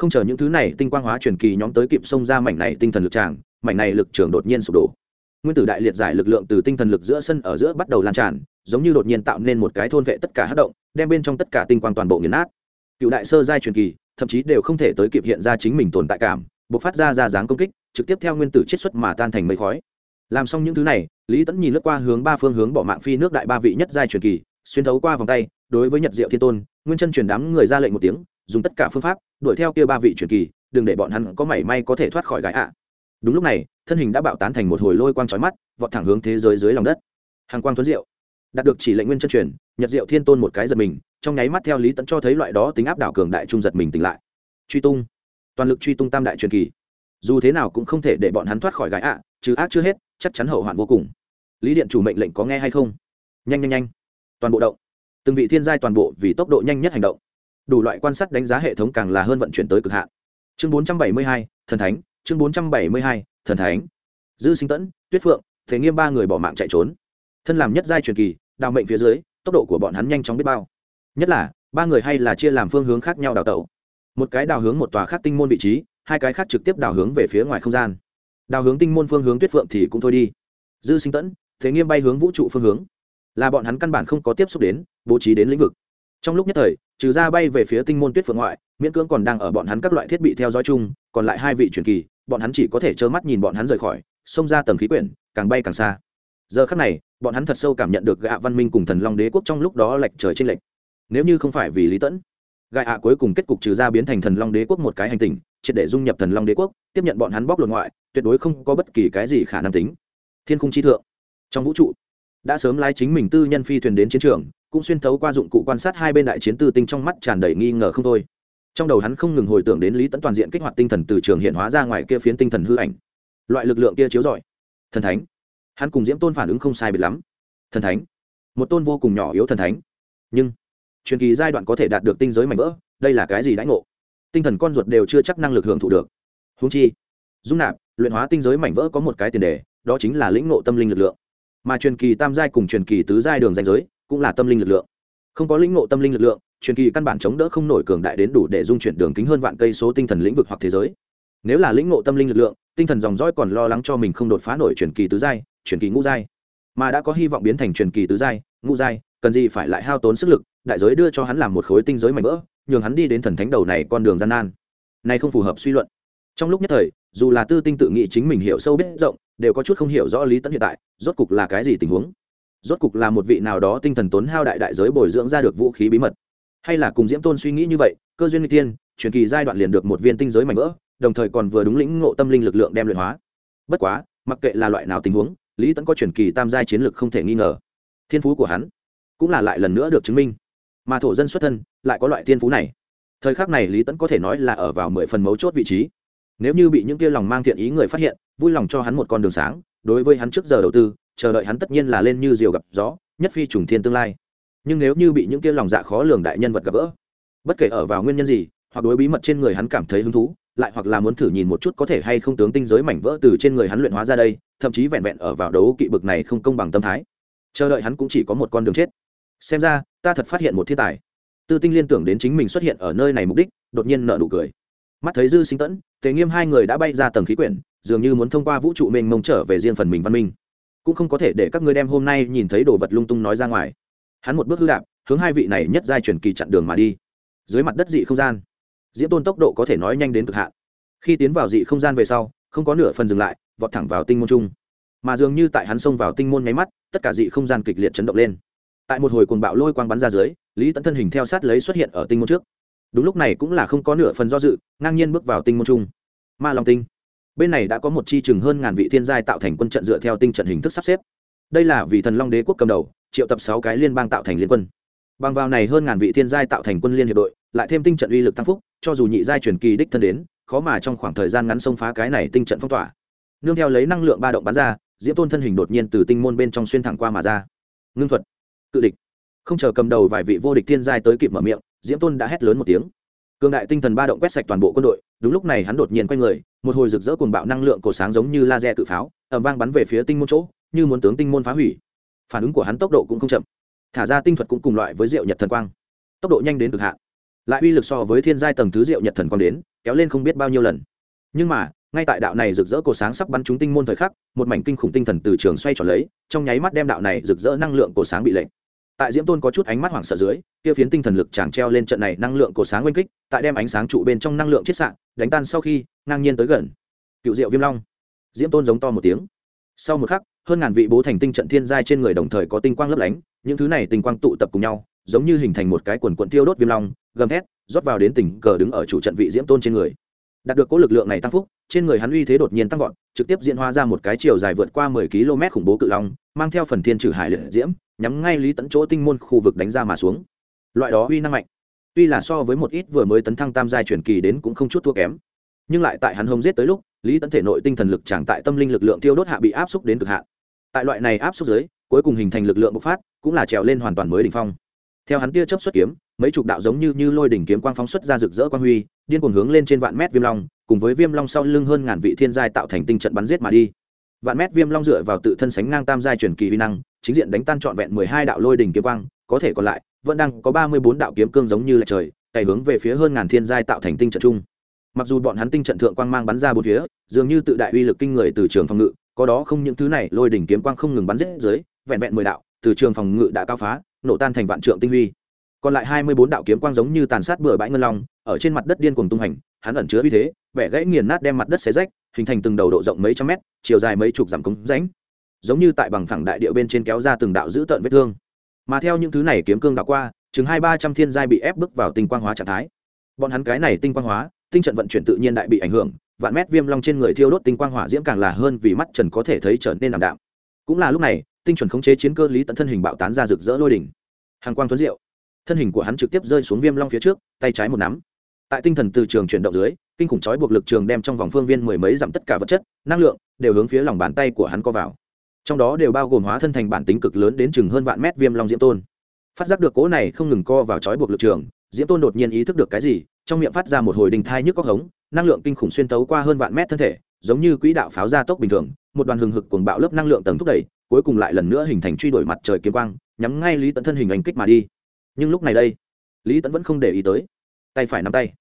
không chờ những thứ này tinh quang hóa truyền kỳ nhóm tới kịp xông ra mảnh này tinh thần lực tràng, mảnh này lực trường đột nhiên sụp đổ. Nguyên tử đại liệt giải lực lượng từ tinh thần lực giữa sân ở giữa bắt đầu lan tràn, giống như đột nhiên tạo nên một cái thôn vệ tất cả hát động, đem bên trong tất cả tinh quang toàn bộ nghiền nát. Cựu đại sơ giai truyền kỳ, thậm chí đều không thể tới kịp hiện ra chính mình tồn tại cảm buộc phát ra ra dáng công kích, trực tiếp theo nguyên tử chiết xuất mà tan thành mây khói. Làm xong những thứ này, lý tẫn nhìn lướt qua hướng ba phương hướng bỏ mạng phi nước đại ba vị nhất giai truyền kỳ, xuyên thấu qua vòng tay, đối với nhật diệu thiên tôn, nguyên chân truyền đám người ra lệnh một tiếng dùng tất cả phương pháp, đuổi theo kia ba vị truyền kỳ, đừng để bọn hắn có mảy may có thể thoát khỏi gái ạ. Đúng lúc này, thân hình đã bạo tán thành một hồi lôi quang trói mắt, vọt thẳng hướng thế giới dưới lòng đất. Hàng quang tuấn diệu, đạt được chỉ lệnh nguyên chân truyền, nhật diệu thiên tôn một cái giật mình, trong nháy mắt theo lý tẫn cho thấy loại đó tính áp đảo cường đại trung giật mình tỉnh lại. Truy tung, toàn lực truy tung tam đại truyền kỳ. Dù thế nào cũng không thể để bọn hắn thoát khỏi gái ạ, trừ ác chưa hết, chắc chắn hậu hoạn vô cùng. Lý điện chủ mệnh lệnh có nghe hay không? Nhanh nhanh nhanh. Toàn bộ động. Từng vị thiên giai toàn bộ vì tốc độ nhanh nhất hành động đủ loại quan sát đánh giá hệ thống càng là hơn vận chuyển tới cực hạn. Chương 472, thần thánh chương 472, thần thánh. Dư sinh tẫn tuyết phượng thế nghiêm ba người bỏ mạng chạy trốn. Thân làm nhất giai truyền kỳ đào mệnh phía dưới tốc độ của bọn hắn nhanh chóng biết bao. Nhất là ba người hay là chia làm phương hướng khác nhau đào tẩu. Một cái đào hướng một tòa khác tinh môn vị trí hai cái khác trực tiếp đào hướng về phía ngoài không gian. Đào hướng tinh môn phương hướng tuyết phượng thì cũng thôi đi. Dư sinh tẫn thế nghiêm bay hướng vũ trụ phương hướng. Là bọn hắn căn bản không có tiếp xúc đến bố trí đến lĩnh vực trong lúc nhất thời, trừ ra bay về phía tinh môn tuyết phượng ngoại, miễn cưỡng còn đang ở bọn hắn các loại thiết bị theo dõi chung, còn lại hai vị truyền kỳ, bọn hắn chỉ có thể trơ mắt nhìn bọn hắn rời khỏi, xông ra tầng khí quyển, càng bay càng xa. Giờ khắc này, bọn hắn thật sâu cảm nhận được gạ văn minh cùng thần long đế quốc trong lúc đó lệch trời trên lệch. Nếu như không phải vì lý tẫn gạ ạ cuối cùng kết cục trừ ra biến thành thần long đế quốc một cái hành tình triệt để dung nhập thần long đế quốc, tiếp nhận bọn hắn bóc lột ngoại, tuyệt đối không có bất kỳ cái gì khả năng tính. Thiên khung chi thượng, trong vũ trụ, đã sớm lái chính mình tư nhân phi thuyền đến chiến trường cũng xuyên thấu qua dụng cụ quan sát hai bên đại chiến tư tinh trong mắt tràn đầy nghi ngờ không thôi. Trong đầu hắn không ngừng hồi tưởng đến lý tẫn toàn diện kích hoạt tinh thần từ trường hiện hóa ra ngoài kia phiến tinh thần hư ảnh. Loại lực lượng kia chiếu rọi. Thần thánh. Hắn cùng diễm tôn phản ứng không sai biệt lắm. Thần thánh. Một tôn vô cùng nhỏ yếu thần thánh. Nhưng, truyền kỳ giai đoạn có thể đạt được tinh giới mạnh vỡ, đây là cái gì đãi ngộ? Tinh thần con ruột đều chưa chắc năng lực hưởng thụ được. Húng chi, dung nạp, luyện hóa tinh giới mảnh vỡ có một cái tiền đề, đó chính là lĩnh ngộ tâm linh lực lượng. Mà truyền kỳ tam giai cùng truyền kỳ tứ giai đường danh giới cũng là tâm linh lực lượng. Không có lĩnh ngộ tâm linh lực lượng, truyền kỳ căn bản chống đỡ không nổi cường đại đến đủ để dung chuyển đường kính hơn vạn cây số tinh thần lĩnh vực hoặc thế giới. Nếu là lĩnh ngộ tâm linh lực lượng, tinh thần dòng dõi còn lo lắng cho mình không đột phá nổi truyền kỳ tứ giai, truyền kỳ ngũ giai. Mà đã có hy vọng biến thành truyền kỳ tứ giai, ngũ giai, cần gì phải lại hao tốn sức lực, đại giới đưa cho hắn làm một khối tinh giới mạnh vỡ, nhường hắn đi đến thần thánh đầu này con đường gian nan. Này không phù hợp suy luận. Trong lúc nhất thời, dù là tư tinh tự nghĩ chính mình hiểu sâu biết rộng, đều có chút không hiểu rõ lý tẫn hiện tại, rốt cục là cái gì tình huống rốt cục là một vị nào đó tinh thần tốn hao đại đại giới bồi dưỡng ra được vũ khí bí mật. Hay là cùng diễm tôn suy nghĩ như vậy, cơ duyên n tiên, truyền kỳ giai đoạn liền được một viên tinh giới mạnh vỡ, đồng thời còn vừa đúng lĩnh ngộ tâm linh lực lượng đem luyện hóa. Bất quá, mặc kệ là loại nào tình huống, lý tẫn có truyền kỳ tam giai chiến lược không thể nghi ngờ. Thiên phú của hắn cũng là lại lần nữa được chứng minh. Mà thổ dân xuất thân lại có loại thiên phú này. Thời khắc này lý tẫn có thể nói là ở vào mười phần mấu chốt vị trí. Nếu như bị những kia lòng mang thiện ý người phát hiện, vui lòng cho hắn một con đường sáng, đối với hắn trước giờ đầu tư chờ đợi hắn tất nhiên là lên như diều gặp gió, nhất phi trùng thiên tương lai. Nhưng nếu như bị những kia lòng dạ khó lường đại nhân vật gặp gỡ, bất kể ở vào nguyên nhân gì, hoặc đối bí mật trên người hắn cảm thấy hứng thú, lại hoặc là muốn thử nhìn một chút có thể hay không tướng tinh giới mảnh vỡ từ trên người hắn luyện hóa ra đây, thậm chí vẹn vẹn ở vào đấu kỵ bực này không công bằng tâm thái. Chờ đợi hắn cũng chỉ có một con đường chết. Xem ra, ta thật phát hiện một thiên tài. Tư tinh liên tưởng đến chính mình xuất hiện ở nơi này mục đích, đột nhiên nợ nụ cười. Mắt thấy dư sinh tẫn, tề nghiêm hai người đã bay ra tầng khí quyển, dường như muốn thông qua vũ trụ mênh mông trở về riêng phần mình văn minh cũng không có thể để các ngươi đem hôm nay nhìn thấy đồ vật lung tung nói ra ngoài. Hắn một bước hư đạp, hướng hai vị này nhất giai truyền kỳ chặn đường mà đi. Dưới mặt đất dị không gian, diễm tôn tốc độ có thể nói nhanh đến cực hạn. Khi tiến vào dị không gian về sau, không có nửa phần dừng lại, vọt thẳng vào tinh môn chung mà dường như tại hắn xông vào tinh môn nháy mắt, tất cả dị không gian kịch liệt chấn động lên. Tại một hồi cuồng bạo lôi quang bắn ra dưới, lý tẫn thân hình theo sát lấy xuất hiện ở tinh môn trước. Đúng lúc này cũng là không có nửa phần do dự, ngang nhiên bước vào tinh môn chung ma long tinh bên này đã có một chi chừng hơn ngàn vị thiên giai tạo thành quân trận dựa theo tinh trận hình thức sắp xếp. Đây là vì thần long đế quốc cầm đầu, triệu tập sáu cái liên bang tạo thành liên quân. Bằng vào này hơn ngàn vị thiên giai tạo thành quân liên hiệp đội, lại thêm tinh trận uy lực tăng phúc, cho dù nhị giai truyền kỳ đích thân đến, khó mà trong khoảng thời gian ngắn xông phá cái này tinh trận phong tỏa. Nương theo lấy năng lượng ba động bắn ra, diễm tôn thân hình đột nhiên từ tinh môn bên trong xuyên thẳng qua mà ra. Ngưng thuật. Cự địch. Không chờ cầm đầu vài vị vô địch thiên giai tới kịp mở miệng, diễm tôn đã hét lớn một tiếng cường đại tinh thần ba động quét sạch toàn bộ quân đội, đúng lúc này hắn đột nhiên quay người, một hồi rực rỡ cuồng bạo năng lượng cổ sáng giống như laser tự pháo ẩm vang bắn về phía tinh môn chỗ, như muốn tướng tinh môn phá hủy. Phản ứng của hắn tốc độ cũng không chậm. Thả ra tinh thuật cũng cùng loại với diệu nhật thần quang. Tốc độ nhanh đến cực hạn. Lại uy lực so với thiên giai tầng thứ diệu nhật thần quang đến, kéo lên không biết bao nhiêu lần. Nhưng mà, ngay tại đạo này rực rỡ cổ sáng sắp bắn trúng tinh môn thời khắc, một mảnh kinh khủng tinh thần từ trường xoay tròn lấy, trong nháy mắt đem đạo này rực rỡ năng lượng cổ sáng bị lệnh tại diễm tôn có chút ánh mắt hoảng sợ dưới, kia phiến tinh thần lực chàng treo lên trận này năng lượng cổ sáng oanh kích, tại đem ánh sáng trụ bên trong năng lượng chiết sạn đánh tan sau khi, ngang nhiên tới gần. Cựu diệu viêm long. Diễm tôn giống to một tiếng. Sau một khắc, hơn ngàn vị bố thành tinh trận thiên giai trên người đồng thời có tinh quang lấp lánh, những thứ này tinh quang tụ tập cùng nhau, giống như hình thành một cái quần quận tiêu đốt viêm long, gầm thét, rót vào đến tỉnh cờ đứng ở chủ trận vị diễm tôn trên người. Đạt được cố lực lượng này tăng phúc, trên người hắn uy thế đột nhiên tăng vọt, trực tiếp diễn hóa ra một cái chiều dài vượt qua mười km khủng bố cự long, mang theo phần thiên trừ hải liệt diễm nhắm ngay lý tẫn chỗ tinh môn khu vực đánh ra mà xuống. Loại đó uy năng mạnh, tuy là so với một ít vừa mới tấn thăng tam giai truyền kỳ đến cũng không chút thua kém. Nhưng lại tại hắn hông giết tới lúc, lý Tẫn thể nội tinh thần lực chẳng tại tâm linh lực lượng tiêu đốt hạ bị áp xúc đến cực hạn. Tại loại này áp xúc dưới, cuối cùng hình thành lực lượng bộc phát, cũng là trèo lên hoàn toàn mới đỉnh phong. Theo hắn tia chớp xuất kiếm, mấy chục đạo giống như như lôi đỉnh kiếm quang phóng xuất ra rực rỡ quang huy, điên cuồng hướng lên trên vạn mét viêm long, cùng với viêm long sau lưng hơn ngàn vị thiên giai tạo thành tinh trận bắn giết mà đi vạn mét viêm long dựa vào tự thân sánh ngang tam giai truyền kỳ uy năng, chính diện đánh tan trọn vẹn mười hai đạo lôi đỉnh kiếm quang, có thể còn lại, vẫn đang có ba mươi bốn đạo kiếm cương giống như lệch trời cày hướng về phía hơn ngàn thiên giai tạo thành tinh trận chung. Mặc dù bọn hắn tinh trận thượng quang mang bắn ra bốn phía, dường như tự đại uy lực kinh người từ trường phòng ngự, có đó không những thứ này, lôi đỉnh kiếm quang không ngừng bắn giết dưới, vẹn vẹn mười đạo, từ trường phòng ngự đã cao phá, nổ tan thành vạn trượng tinh huy. Còn lại hai mươi bốn đạo kiếm quang giống như tàn sát bừa bãi ngân long, ở trên mặt đất điên cuồng tung hành, hắn ẩn chứa uy thế, vẻ gãy nghiền nát đem mặt đất xé rách hình thành từng đầu độ rộng mấy trăm mét, chiều dài mấy chục dặm cống rãnh, giống như tại bằng phẳng đại địa bên trên kéo ra từng đạo dữ tợn vết thương. Mà theo những thứ này kiếm cương đạo qua, chừng hai ba trăm thiên giai bị ép bước vào tinh quang hóa trạng thái. Bọn hắn cái này tinh quang hóa, tinh trận vận chuyển tự nhiên đại bị ảnh hưởng, vạn mét viêm long trên người thiêu đốt tinh quang hỏa diễm càng là hơn vì mắt trần có thể thấy trở nên ảm đạm. Cũng là lúc này, tinh chuẩn khống chế chiến cơ lý tận thân hình bạo tán ra rực rỡ lôi đỉnh. Hàng quang tuấn diệu. Thân hình của hắn trực tiếp rơi xuống viêm long phía trước, tay trái một nắm tại tinh thần từ trường chuyển động dưới, kinh khủng chói buộc lực trường đem trong vòng phương viên mười mấy dặm tất cả vật chất, năng lượng, đều hướng phía lòng bàn tay của hắn co vào. Trong đó đều bao gồm hóa thân thành bản tính cực lớn đến chừng hơn vạn mét viêm long diễm tôn. Phát giác được cố này không ngừng co vào chói buộc lực trường, diễm tôn đột nhiên ý thức được cái gì, trong miệng phát ra một hồi đình thai nhức có hống, năng lượng kinh khủng xuyên tấu qua hơn vạn mét thân thể, giống như quỹ đạo pháo gia tốc bình thường, một đoàn hừng hực cuồng bạo lớp năng lượng tầng thúc đẩy, cuối cùng lại lần nữa hình thành truy đuổi mặt trời kiếm quang, nhắm ngay lý tận thân hình ảnh kích mà đi. Nhưng lúc này đây, lý Tấn vẫn không để ý tới, tay phải nắm tay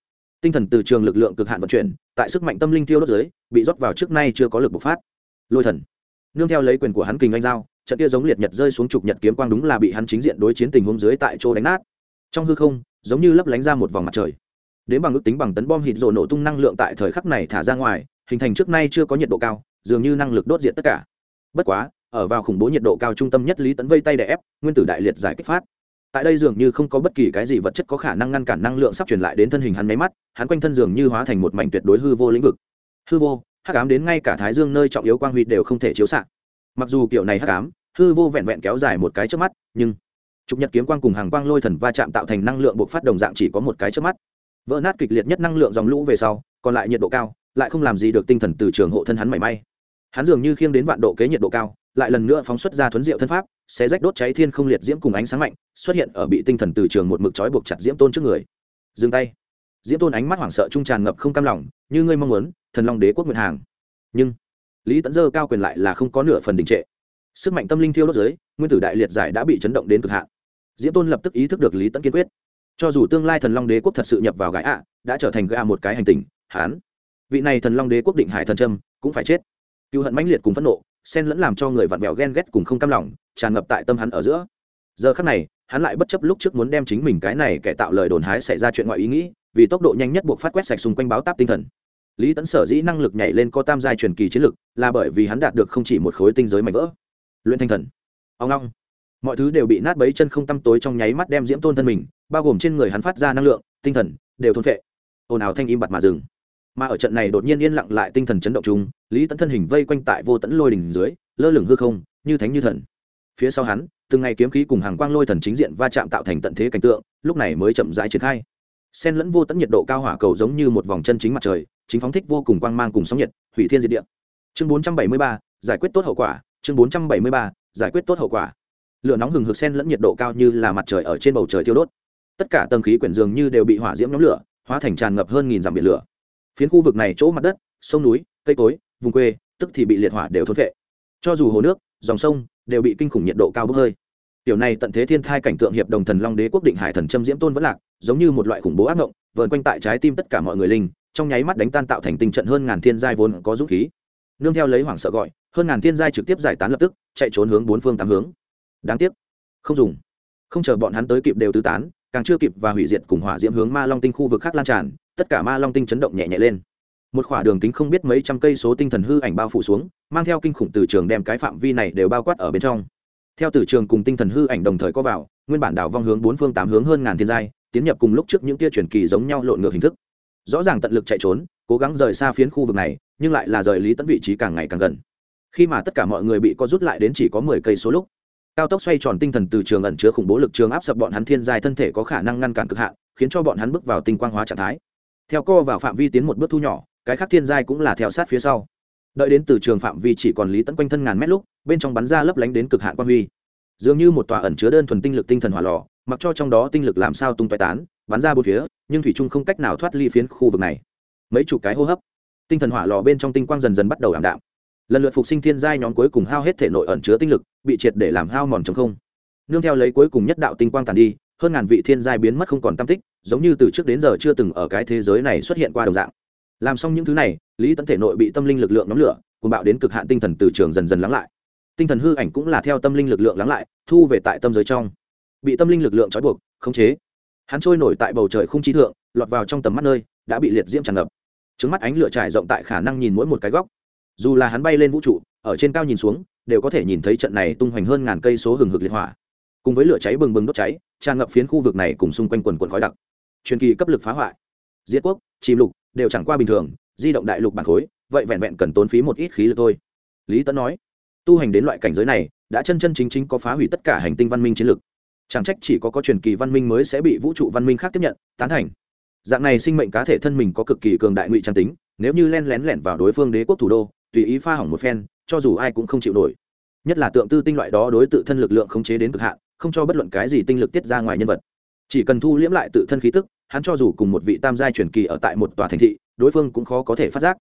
tinh thần từ trường lực lượng cực hạn vận chuyển, tại sức mạnh tâm linh tiêu đốt giới, bị rót vào trước nay chưa có lực bộc phát. Lôi thần. Nương theo lấy quyền của hắn kình anh giao, trận kia giống liệt nhật rơi xuống trục nhật kiếm quang đúng là bị hắn chính diện đối chiến tình huống dưới tại chỗ đánh nát. Trong hư không, giống như lấp lánh ra một vòng mặt trời. Đến bằng ước tính bằng tấn bom hít rồ nổ tung năng lượng tại thời khắc này thả ra ngoài, hình thành trước nay chưa có nhiệt độ cao, dường như năng lực đốt diệt tất cả. Bất quá, ở vào khủng bố nhiệt độ cao trung tâm nhất lý tấn vây tay đè ép, nguyên tử đại liệt giải kích phát tại đây dường như không có bất kỳ cái gì vật chất có khả năng ngăn cản năng lượng sắp truyền lại đến thân hình hắn máy mắt, hắn quanh thân dường như hóa thành một mảnh tuyệt đối hư vô lĩnh vực. Hư vô, hắc ám đến ngay cả thái dương nơi trọng yếu quang huy đều không thể chiếu xạ. Mặc dù kiểu này hắc ám, hư vô vẹn vẹn kéo dài một cái trước mắt, nhưng trục nhật kiếm quang cùng hàng quang lôi thần va chạm tạo thành năng lượng buộc phát đồng dạng chỉ có một cái trước mắt. Vỡ nát kịch liệt nhất năng lượng dòng lũ về sau, còn lại nhiệt độ cao, lại không làm gì được tinh thần từ trường hộ thân hắn mảy may. Hắn dường như khiêng đến vạn độ kế nhiệt độ cao lại lần nữa phóng xuất ra thuấn diệu thân pháp, xé rách đốt cháy thiên không liệt diễm cùng ánh sáng mạnh, xuất hiện ở bị tinh thần từ trường một mực trói buộc chặt diễm tôn trước người. Dừng tay. Diễm tôn ánh mắt hoảng sợ trung tràn ngập không cam lòng, như ngươi mong muốn, thần long đế quốc nguyện hàng. Nhưng, lý tẫn dơ cao quyền lại là không có nửa phần đình trệ. Sức mạnh tâm linh thiêu đốt giới, nguyên tử đại liệt giải đã bị chấn động đến cực hạn. Diễm tôn lập tức ý thức được lý tẫn kiên quyết. Cho dù tương lai thần long đế quốc thật sự nhập vào gái ạ, đã trở thành gã một cái hành tình hán. Vị này thần long đế quốc định hải thần trâm cũng phải chết. Cựu hận mãnh liệt cùng phẫn nộ sen lẫn làm cho người vặn vẹo ghen ghét cùng không cam lòng, tràn ngập tại tâm hắn ở giữa. Giờ khắc này, hắn lại bất chấp lúc trước muốn đem chính mình cái này kẻ tạo lời đồn hái xảy ra chuyện ngoại ý nghĩ, vì tốc độ nhanh nhất buộc phát quét sạch xung quanh báo táp tinh thần. Lý tấn sở dĩ năng lực nhảy lên có tam giai truyền kỳ chiến lực, là bởi vì hắn đạt được không chỉ một khối tinh giới mạnh vỡ. Luyện thanh thần. Ông long. Mọi thứ đều bị nát bấy chân không tăm tối trong nháy mắt đem diễm tôn thân mình, bao gồm trên người hắn phát ra năng lượng, tinh thần, đều thôn phệ. Ồn ào thanh im bặt mà dừng mà ở trận này đột nhiên yên lặng lại tinh thần chấn động chung lý tẫn thân hình vây quanh tại vô tẫn lôi đỉnh dưới lơ lửng hư không như thánh như thần. Phía sau hắn từng ngày kiếm khí cùng hàng quang lôi thần chính diện va chạm tạo thành tận thế cảnh tượng lúc này mới chậm rãi triển khai. Sen lẫn vô tẫn nhiệt độ cao hỏa cầu giống như một vòng chân chính mặt trời chính phóng thích vô cùng quang mang cùng sóng nhiệt hủy thiên diệt địa. Chương 473, giải quyết tốt hậu quả. Chương 473, giải quyết tốt hậu quả. Lửa nóng hừng hực sen lẫn nhiệt độ cao như là mặt trời ở trên bầu trời thiêu đốt. Tất cả tầng khí quyển dường như đều bị hỏa diễm nhóm lửa hóa thành tràn ngập hơn nghìn dặm biển lửa phiến khu vực này chỗ mặt đất, sông núi, cây cối, vùng quê, tức thì bị liệt hỏa đều thốt vệ cho dù hồ nước, dòng sông đều bị kinh khủng nhiệt độ cao bốc hơi. Tiểu này tận thế thiên thai cảnh tượng hiệp đồng thần long đế quốc định hải thần châm diễm tôn vẫn lạc, giống như một loại khủng bố ác ngộng vờn quanh tại trái tim tất cả mọi người linh, trong nháy mắt đánh tan tạo thành tình trận hơn ngàn thiên giai vốn có dũng khí. Nương theo lấy hoảng sợ gọi, hơn ngàn thiên giai trực tiếp giải tán lập tức, chạy trốn hướng bốn phương tám hướng. Đáng tiếc, không dùng. Không chờ bọn hắn tới kịp đều tứ tán, càng chưa kịp và hủy diệt cùng hỏa diễm hướng ma long tinh khu vực khác lan tràn tất cả ma long tinh chấn động nhẹ nhẹ lên. Một khỏa đường kính không biết mấy trăm cây số tinh thần hư ảnh bao phủ xuống, mang theo kinh khủng từ trường đem cái phạm vi này đều bao quát ở bên trong. Theo từ trường cùng tinh thần hư ảnh đồng thời có vào, nguyên bản đảo vong hướng bốn phương tám hướng hơn ngàn thiên giai, tiến nhập cùng lúc trước những tia truyền kỳ giống nhau lộn ngược hình thức. Rõ ràng tận lực chạy trốn, cố gắng rời xa phiến khu vực này, nhưng lại là rời lý tẫn vị trí càng ngày càng gần. Khi mà tất cả mọi người bị co rút lại đến chỉ có mười cây số lúc, cao tốc xoay tròn tinh thần từ trường ẩn chứa khủng bố lực trường áp sập bọn hắn thiên giai thân thể có khả năng ngăn cản cực hạn, khiến cho bọn hắn bước vào tinh quang hóa trạng thái theo co vào phạm vi tiến một bước thu nhỏ, cái khác thiên giai cũng là theo sát phía sau. Đợi đến từ trường phạm vi chỉ còn lý tẫn quanh thân ngàn mét lúc, bên trong bắn ra lấp lánh đến cực hạn quan huy. Dường như một tòa ẩn chứa đơn thuần tinh lực tinh thần hỏa lò, mặc cho trong đó tinh lực làm sao tung tay tán, bắn ra bốn phía, nhưng thủy trung không cách nào thoát ly phiến khu vực này. Mấy chục cái hô hấp, tinh thần hỏa lò bên trong tinh quang dần dần bắt đầu ảm đạm. Lần lượt phục sinh thiên giai nhóm cuối cùng hao hết thể nội ẩn chứa tinh lực, bị triệt để làm hao mòn chống không. Nương theo lấy cuối cùng nhất đạo tinh quang tàn đi hơn ngàn vị thiên giai biến mất không còn tam tích, giống như từ trước đến giờ chưa từng ở cái thế giới này xuất hiện qua đồng dạng. Làm xong những thứ này, lý tấn thể nội bị tâm linh lực lượng nóng lửa cùng bạo đến cực hạn tinh thần từ trường dần dần lắng lại. Tinh thần hư ảnh cũng là theo tâm linh lực lượng lắng lại, thu về tại tâm giới trong. Bị tâm linh lực lượng trói buộc, khống chế. Hắn trôi nổi tại bầu trời không trí thượng, lọt vào trong tầm mắt nơi, đã bị liệt diễm tràn ngập. Trứng mắt ánh lửa trải rộng tại khả năng nhìn mỗi một cái góc. Dù là hắn bay lên vũ trụ, ở trên cao nhìn xuống, đều có thể nhìn thấy trận này tung hoành hơn ngàn cây số hừng hực liệt hỏa cùng với lửa cháy bừng bừng đốt cháy, tràn ngập phiến khu vực này cùng xung quanh quần quần khói đặc. Truyền kỳ cấp lực phá hoại. Diệt quốc, chìm lục, đều chẳng qua bình thường, di động đại lục bản khối, vậy vẹn vẹn cần tốn phí một ít khí lực thôi. Lý tấn nói, tu hành đến loại cảnh giới này, đã chân chân chính chính có phá hủy tất cả hành tinh văn minh chiến lược. Chẳng trách chỉ có có truyền kỳ văn minh mới sẽ bị vũ trụ văn minh khác tiếp nhận, tán thành. Dạng này sinh mệnh cá thể thân mình có cực kỳ cường đại ngụy trang tính, nếu như len lén lẻn vào đối phương đế quốc thủ đô, tùy ý pha hỏng một phen, cho dù ai cũng không chịu nổi. Nhất là tượng tư tinh loại đó đối tự thân lực lượng khống chế đến cực hạn không cho bất luận cái gì tinh lực tiết ra ngoài nhân vật. Chỉ cần thu liễm lại tự thân khí tức, hắn cho dù cùng một vị tam giai truyền kỳ ở tại một tòa thành thị, đối phương cũng khó có thể phát giác.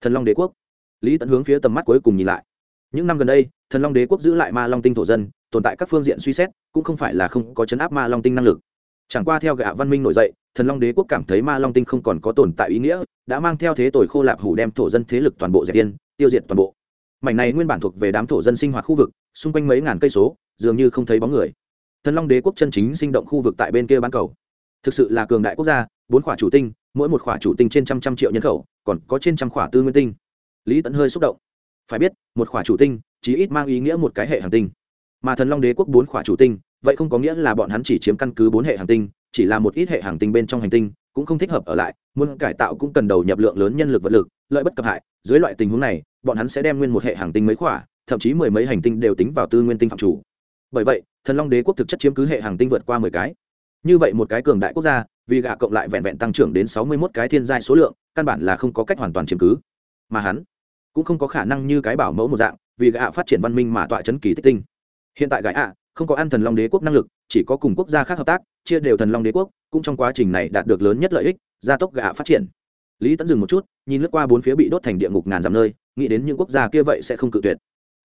Thần long đế quốc. Lý tận hướng phía tầm mắt cuối cùng nhìn lại. Những năm gần đây, thần long đế quốc giữ lại ma long tinh thổ dân, tồn tại các phương diện suy xét, cũng không phải là không có chấn áp ma long tinh năng lực. Chẳng qua theo gạ văn minh nổi dậy, thần long đế quốc cảm thấy ma long tinh không còn có tồn tại ý nghĩa, đã mang theo thế tồi khô lạp hủ đem thổ dân thế lực toàn bộ dẹp yên, tiêu diệt toàn bộ. Mảnh này nguyên bản thuộc về đám thổ dân sinh hoạt khu vực, xung quanh mấy ngàn cây số, dường như không thấy bóng người thần long đế quốc chân chính sinh động khu vực tại bên kia bán cầu. Thực sự là cường đại quốc gia, bốn khỏa chủ tinh, mỗi một khỏa chủ tinh trên trăm trăm triệu nhân khẩu, còn có trên trăm khỏa tư nguyên tinh. Lý tẫn hơi xúc động. Phải biết, một khỏa chủ tinh, chí ít mang ý nghĩa một cái hệ hành tinh. Mà thần long đế quốc bốn khỏa chủ tinh, vậy không có nghĩa là bọn hắn chỉ chiếm căn cứ bốn hệ hành tinh, chỉ là một ít hệ hành tinh bên trong hành tinh, cũng không thích hợp ở lại, muốn cải tạo cũng cần đầu nhập lượng lớn nhân lực vật lực, lợi bất cập hại. Dưới loại tình huống này, bọn hắn sẽ đem nguyên một hệ hành tinh mấy khỏa, thậm chí mười mấy hành tinh đều tính vào tư nguyên tinh phạm chủ. Bởi vậy thần long đế quốc thực chất chiếm cứ hệ hàng tinh vượt qua mười cái. Như vậy một cái cường đại quốc gia, vì gạ cộng lại vẹn vẹn tăng trưởng đến sáu mươi mốt cái thiên giai số lượng, căn bản là không có cách hoàn toàn chiếm cứ. Mà hắn cũng không có khả năng như cái bảo mẫu một dạng, vì gạ phát triển văn minh mà tọa chấn kỳ tích tinh. Hiện tại gạ không có ăn thần long đế quốc năng lực, chỉ có cùng quốc gia khác hợp tác, chia đều thần long đế quốc, cũng trong quá trình này đạt được lớn nhất lợi ích, gia tốc gạ phát triển. Lý tẫn dừng một chút, nhìn lướt qua bốn phía bị đốt thành địa ngục ngàn dặm nơi, nghĩ đến những quốc gia kia vậy sẽ không cự tuyệt.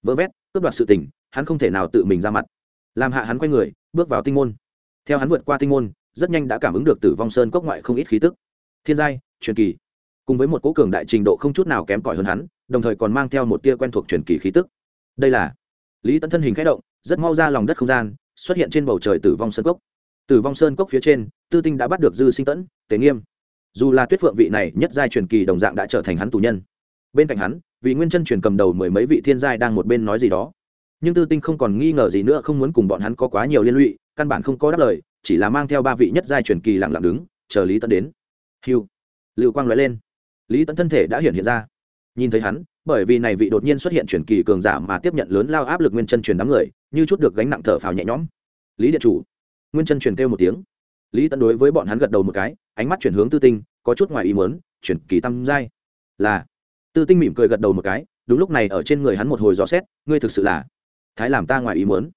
Vỡ vét, cướp đoạt sự tình, hắn không thể nào tự mình ra mặt làm hạ hắn quay người, bước vào tinh môn. Theo hắn vượt qua tinh môn, rất nhanh đã cảm ứng được tử vong sơn cốc ngoại không ít khí tức. Thiên giai, truyền kỳ. Cùng với một cố cường đại trình độ không chút nào kém cỏi hơn hắn, đồng thời còn mang theo một tia quen thuộc truyền kỳ khí tức. Đây là lý tấn thân hình k h ẽ động, rất mau ra lòng đất không gian, xuất hiện trên bầu trời tử vong sơn cốc. Tử vong sơn cốc phía trên, tư tinh đã bắt được dư sinh tẫn, tế nghiêm. Dù là tuyết phượng vị này nhất giai truyền kỳ đồng dạng đã trở thành hắn tù nhân. Bên cạnh hắn, vì nguyên chân truyền cầm đầu mười mấy vị thiên giai đang một bên nói gì đó nhưng tư tinh không còn nghi ngờ gì nữa, không muốn cùng bọn hắn có quá nhiều liên lụy, căn bản không có đáp lời, chỉ là mang theo ba vị nhất giai truyền kỳ lặng lặng đứng, chờ lý tấn đến. Hiu lưu quang nói lên. Lý tấn thân thể đã hiện hiện ra. Nhìn thấy hắn, bởi vì này vị đột nhiên xuất hiện truyền kỳ cường giả mà tiếp nhận lớn lao áp lực nguyên chân truyền đám người, như chút được gánh nặng thở phào nhẹ nhõm. Lý điện chủ. Nguyên chân truyền kêu một tiếng. Lý tấn đối với bọn hắn gật đầu một cái, ánh mắt chuyển hướng tư tinh, có chút ngoài ý muốn chuyển kỳ tâm giai. Là. Tư tinh mỉm cười gật đầu một cái, đúng lúc này ở trên người hắn một hồi gió xét, ngươi thực sự là thái làm ta ngoài ý muốn.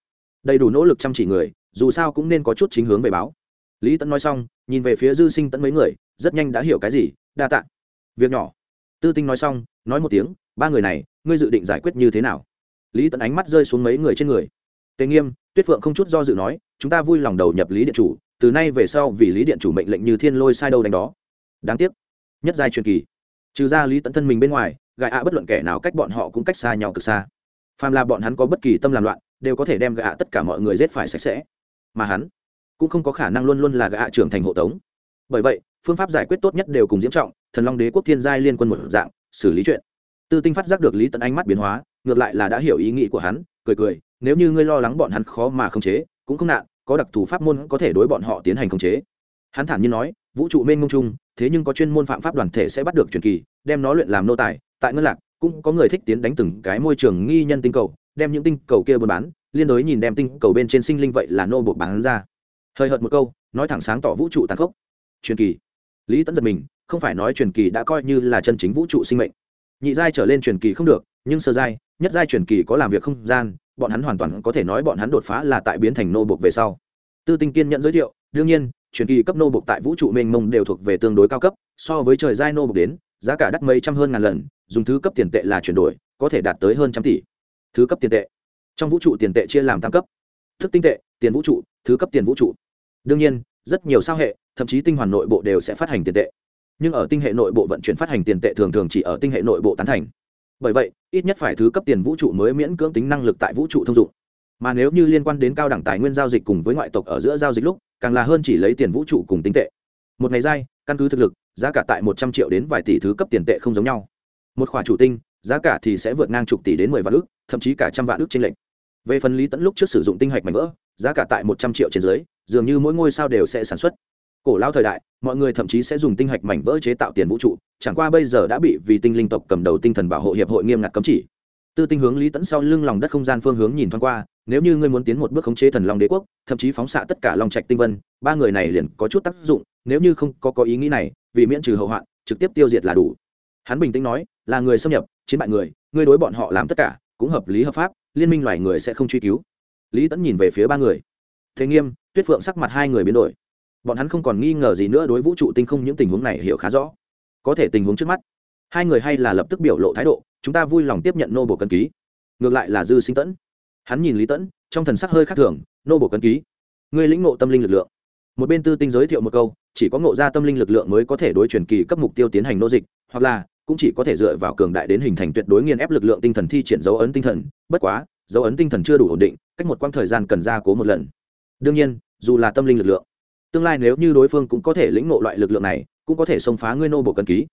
Đầy đủ nỗ lực chăm chỉ người, dù sao cũng nên có chút chính hướng về báo. Lý tẫn nói xong, nhìn về phía dư sinh tẫn mấy người, rất nhanh đã hiểu cái gì, đa t ạ việc nhỏ. Tư tinh nói xong, nói một tiếng, ba người này, ngươi dự định giải quyết như thế nào? Lý tẫn ánh mắt rơi xuống mấy người trên người. Tề nghiêm, tuyết phượng không chút do dự nói, chúng ta vui lòng đầu nhập lý điện chủ, từ nay về sau vì lý điện chủ mệnh lệnh như thiên lôi sai đâu đánh đó. Đáng tiếc. Nhất giai truyền kỳ. Trừ ra lý tẫn thân mình bên ngoài gại ạ bất luận kẻ nào cách bọn họ cũng cách xa nhau cực xa phàm là bọn hắn có bất kỳ tâm làm loạn, đều có thể đem gạ tất cả mọi người giết phải sạch sẽ. Mà hắn cũng không có khả năng luôn luôn là gạ trưởng thành hộ tống. Bởi vậy, phương pháp giải quyết tốt nhất đều cùng diễm trọng, thần long đế quốc thiên giai liên quân một dạng, xử lý chuyện. Tư tinh phát giác được lý tận ánh mắt biến hóa, ngược lại là đã hiểu ý nghĩ của hắn, cười cười, nếu như ngươi lo lắng bọn hắn khó mà khống chế, cũng không nạn, có đặc thù pháp môn có thể đối bọn họ tiến hành khống chế. Hắn thản nhiên nói, vũ trụ mênh mông chung, thế nhưng có chuyên môn phạm pháp đoàn thể sẽ bắt được truyền kỳ, đem nó luyện làm nô tài, tại ngân lạc cũng có người thích tiến đánh từng cái môi trường nghi nhân tinh cầu, đem những tinh cầu kia buôn bán, liên đối nhìn đem tinh cầu bên trên sinh linh vậy là nô buộc bán ra. Hơi hợt một câu, nói thẳng sáng tỏ vũ trụ tàn khốc. Truyền kỳ. Lý tẫn giật mình, không phải nói truyền kỳ đã coi như là chân chính vũ trụ sinh mệnh. Nhị giai trở lên truyền kỳ không được, nhưng sơ giai, nhất giai truyền kỳ có làm việc không gian, bọn hắn hoàn toàn có thể nói bọn hắn đột phá là tại biến thành nô buộc về sau. Tư tinh kiên nhận giới thiệu, đương nhiên, truyền kỳ cấp nô buộc tại vũ trụ mênh mông đều thuộc về tương đối cao cấp, so với trời giai nô buộc đến, giá cả đắt mấy trăm hơn ngàn lần dùng thứ cấp tiền tệ là chuyển đổi, có thể đạt tới hơn trăm tỷ. Thứ cấp tiền tệ. Trong vũ trụ tiền tệ chia làm tam cấp. Thức tinh tệ, tiền vũ trụ, thứ cấp tiền vũ trụ. Đương nhiên, rất nhiều sao hệ, thậm chí tinh hoàn nội bộ đều sẽ phát hành tiền tệ. Nhưng ở tinh hệ nội bộ vận chuyển phát hành tiền tệ thường thường chỉ ở tinh hệ nội bộ tán thành. Bởi vậy, ít nhất phải thứ cấp tiền vũ trụ mới miễn cưỡng tính năng lực tại vũ trụ thông dụng. Mà nếu như liên quan đến cao đẳng tài nguyên giao dịch cùng với ngoại tộc ở giữa giao dịch lúc, càng là hơn chỉ lấy tiền vũ trụ cùng tinh tệ. Một ngày dai, căn cứ thực lực, giá cả tại một trăm triệu đến vài tỷ thứ cấp tiền tệ không giống nhau một khoản chủ tinh, giá cả thì sẽ vượt ngang chục tỷ đến mười vạn ước thậm chí cả trăm vạn ước trên lệnh về phần lý tẫn lúc trước sử dụng tinh hạch mảnh vỡ, giá cả tại một trăm triệu trên dưới, dường như mỗi ngôi sao đều sẽ sản xuất. Cổ lao thời đại, mọi người thậm chí sẽ dùng tinh hạch mảnh vỡ chế tạo tiền vũ trụ, chẳng qua bây giờ đã bị vì tinh linh tộc cầm đầu tinh thần bảo hộ hiệp hội nghiêm ngặt cấm chỉ. Tư tinh hướng lý tẫn sau lưng lòng đất không gian phương hướng nhìn thoáng qua, nếu như ngươi muốn tiến một bước khống chế thần long đế quốc, thậm chí phóng xạ tất cả long trạch tinh vân, ba người này liền có chút tác dụng, nếu như không có có ý nghĩ này, vì miễn trừ hậu hoạn, trực tiếp tiêu diệt là đủ. Hắn bình tĩnh nói là người xâm nhập, chiến bại người ngươi đối bọn họ làm tất cả, cũng hợp lý hợp pháp, liên minh loài người sẽ không truy cứu. Lý tẫn nhìn về phía ba người. Thế nghiêm, tuyết phượng sắc mặt hai người biến đổi. Bọn hắn không còn nghi ngờ gì nữa đối vũ trụ tinh không những tình huống này hiểu khá rõ. Có thể tình huống trước mắt, hai người hay là lập tức biểu lộ thái độ, chúng ta vui lòng tiếp nhận nô bộ cân ký. Ngược lại là dư sinh tẫn. Hắn nhìn lý tẫn, trong thần sắc hơi khác thường, nô bộ cân ký người lĩnh ngộ tâm linh lực lượng. Một bên tư tinh giới thiệu một câu, chỉ có ngộ ra tâm linh lực lượng mới có thể đối truyền kỳ cấp mục tiêu tiến hành nô dịch, hoặc là cũng chỉ có thể dựa vào cường đại đến hình thành tuyệt đối nghiền ép lực lượng tinh thần thi triển dấu ấn tinh thần. Bất quá, dấu ấn tinh thần chưa đủ ổn định, cách một quãng thời gian cần ra cố một lần. Đương nhiên, dù là tâm linh lực lượng, tương lai nếu như đối phương cũng có thể lĩnh ngộ loại lực lượng này, cũng có thể xông phá ngươi nô bộ cân ký.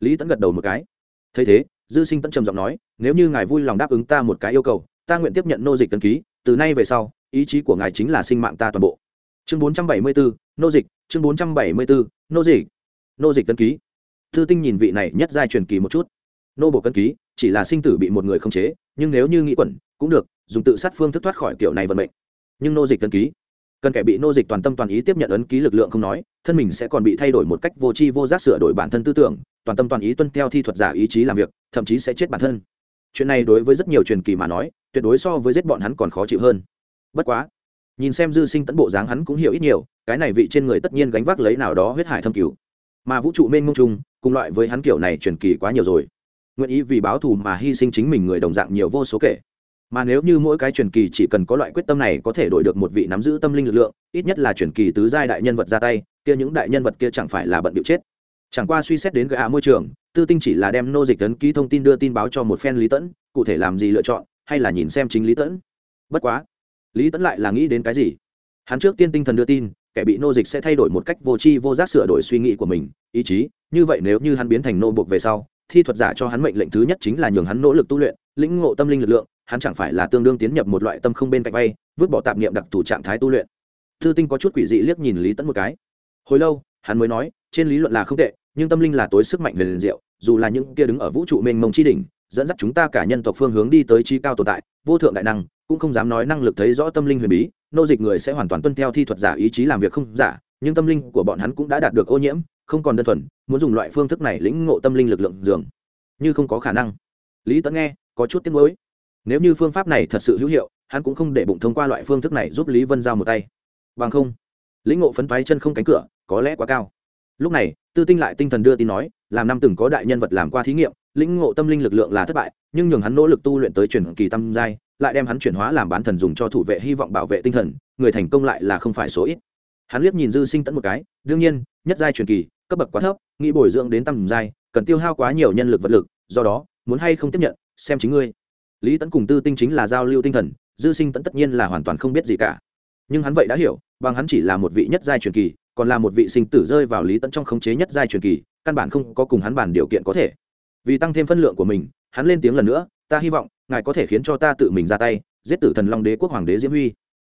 Lý tẫn gật đầu một cái. Thấy thế, dư sinh tẫn trầm giọng nói, nếu như ngài vui lòng đáp ứng ta một cái yêu cầu, ta nguyện tiếp nhận nô dịch cần ký, từ nay về sau, ý chí của ngài chính là sinh mạng ta toàn bộ. Chương bốn trăm bảy mươi bốn nô dịch, chương bốn trăm bảy mươi bốn nô dịch nô dịch tân ký thư tinh nhìn vị này nhất giai truyền kỳ một chút. Nô bộ cân ký, chỉ là sinh tử bị một người không chế, nhưng nếu như nghĩ quẩn, cũng được, dùng tự sát phương thức thoát khỏi kiểu này vận mệnh. Nhưng nô dịch cân ký, cần kẻ bị nô dịch toàn tâm toàn ý tiếp nhận ấn ký lực lượng không nói, thân mình sẽ còn bị thay đổi một cách vô tri vô giác sửa đổi bản thân tư tưởng, toàn tâm toàn ý tuân theo thi thuật giả ý chí làm việc, thậm chí sẽ chết bản thân. Chuyện này đối với rất nhiều truyền kỳ mà nói, tuyệt đối so với giết bọn hắn còn khó chịu hơn. Bất quá, nhìn xem dư sinh tẫn bộ dáng hắn cũng hiểu ít nhiều, cái này vị trên người tất nhiên gánh vác lấy nào đó huyết hải thâm cứu mà vũ trụ mênh mông chung, cùng loại với hắn kiểu này truyền kỳ quá nhiều rồi. Nguyện ý vì báo thù mà hy sinh chính mình người đồng dạng nhiều vô số kể. Mà nếu như mỗi cái truyền kỳ chỉ cần có loại quyết tâm này có thể đổi được một vị nắm giữ tâm linh lực lượng, ít nhất là truyền kỳ tứ giai đại nhân vật ra tay, kia những đại nhân vật kia chẳng phải là bận điệu chết. Chẳng qua suy xét đến gã môi trường, tư tinh chỉ là đem nô dịch tấn ký thông tin đưa tin báo cho một phen lý tẫn, cụ thể làm gì lựa chọn, hay là nhìn xem chính lý tẫn. Bất quá, lý tẫn lại là nghĩ đến cái gì? Hắn trước tiên tinh thần đưa tin kẻ bị nô dịch sẽ thay đổi một cách vô tri vô giác sửa đổi suy nghĩ của mình. Ý chí, như vậy nếu như hắn biến thành nô buộc về sau, thi thuật giả cho hắn mệnh lệnh thứ nhất chính là nhường hắn nỗ lực tu luyện, lĩnh ngộ tâm linh lực lượng, hắn chẳng phải là tương đương tiến nhập một loại tâm không bên cạnh vay, vứt bỏ tạp niệm đặc thù trạng thái tu luyện. Thư tinh có chút quỷ dị liếc nhìn lý tẫn một cái. Hồi lâu, hắn mới nói, trên lý luận là không tệ, nhưng tâm linh là tối sức mạnh về liền diệu, dù là những kia đứng ở vũ trụ mênh mông chi đỉnh, dẫn dắt chúng ta cả nhân tộc phương hướng đi tới chi cao tồn tại, vô thượng đại năng cũng không dám nói năng lực thấy rõ tâm linh huyền bí, nô dịch người sẽ hoàn toàn tuân theo thi thuật giả ý chí làm việc không giả, nhưng tâm linh của bọn hắn cũng đã đạt được ô nhiễm, không còn đơn thuần, muốn dùng loại phương thức này lĩnh ngộ tâm linh lực lượng dường như không có khả năng. Lý tẫn nghe, có chút tiếc nuối. Nếu như phương pháp này thật sự hữu hiệu, hắn cũng không để bụng thông qua loại phương thức này giúp lý vân giao một tay. Bằng không, lĩnh ngộ phấn toái chân không cánh cửa, có lẽ quá cao. Lúc này, tư tinh lại tinh thần đưa tin nói, làm năm từng có đại nhân vật làm qua thí nghiệm, lĩnh ngộ tâm linh lực lượng là thất bại, nhưng nhường hắn nỗ lực tu luyện tới truyền kỳ tâm giai lại đem hắn chuyển hóa làm bán thần dùng cho thủ vệ hy vọng bảo vệ tinh thần, người thành công lại là không phải số ít. Hắn liếc nhìn dư sinh tẫn một cái, đương nhiên, nhất giai truyền kỳ, cấp bậc quá thấp, nghĩ bồi dưỡng đến tầm giai, cần tiêu hao quá nhiều nhân lực vật lực, do đó, muốn hay không tiếp nhận, xem chính ngươi. Lý tẫn cùng tư tinh chính là giao lưu tinh thần, dư sinh tẫn tất nhiên là hoàn toàn không biết gì cả. Nhưng hắn vậy đã hiểu, bằng hắn chỉ là một vị nhất giai truyền kỳ, còn là một vị sinh tử rơi vào lý tẫn trong khống chế nhất giai truyền kỳ, căn bản không có cùng hắn bản điều kiện có thể. Vì tăng thêm phân lượng của mình, hắn lên tiếng lần nữa, ta hy vọng ngài có thể khiến cho ta tự mình ra tay, giết tử thần long đế quốc hoàng đế diễm huy.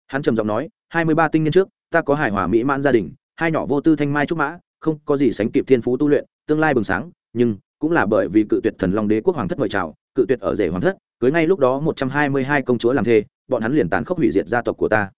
Hắn trầm giọng nói, hai mươi ba tinh niên trước, ta có hài hòa mỹ mãn gia đình, hai nhỏ vô tư thanh mai trúc mã, không có gì sánh kịp thiên phú tu luyện, tương lai bừng sáng, nhưng cũng là bởi vì cự tuyệt thần long đế quốc hoàng thất mời chào, cự tuyệt ở rể hoàng thất, cưới ngay lúc đó một trăm hai mươi hai công chúa làm thê, bọn hắn liền tán khốc hủy diệt gia tộc của ta.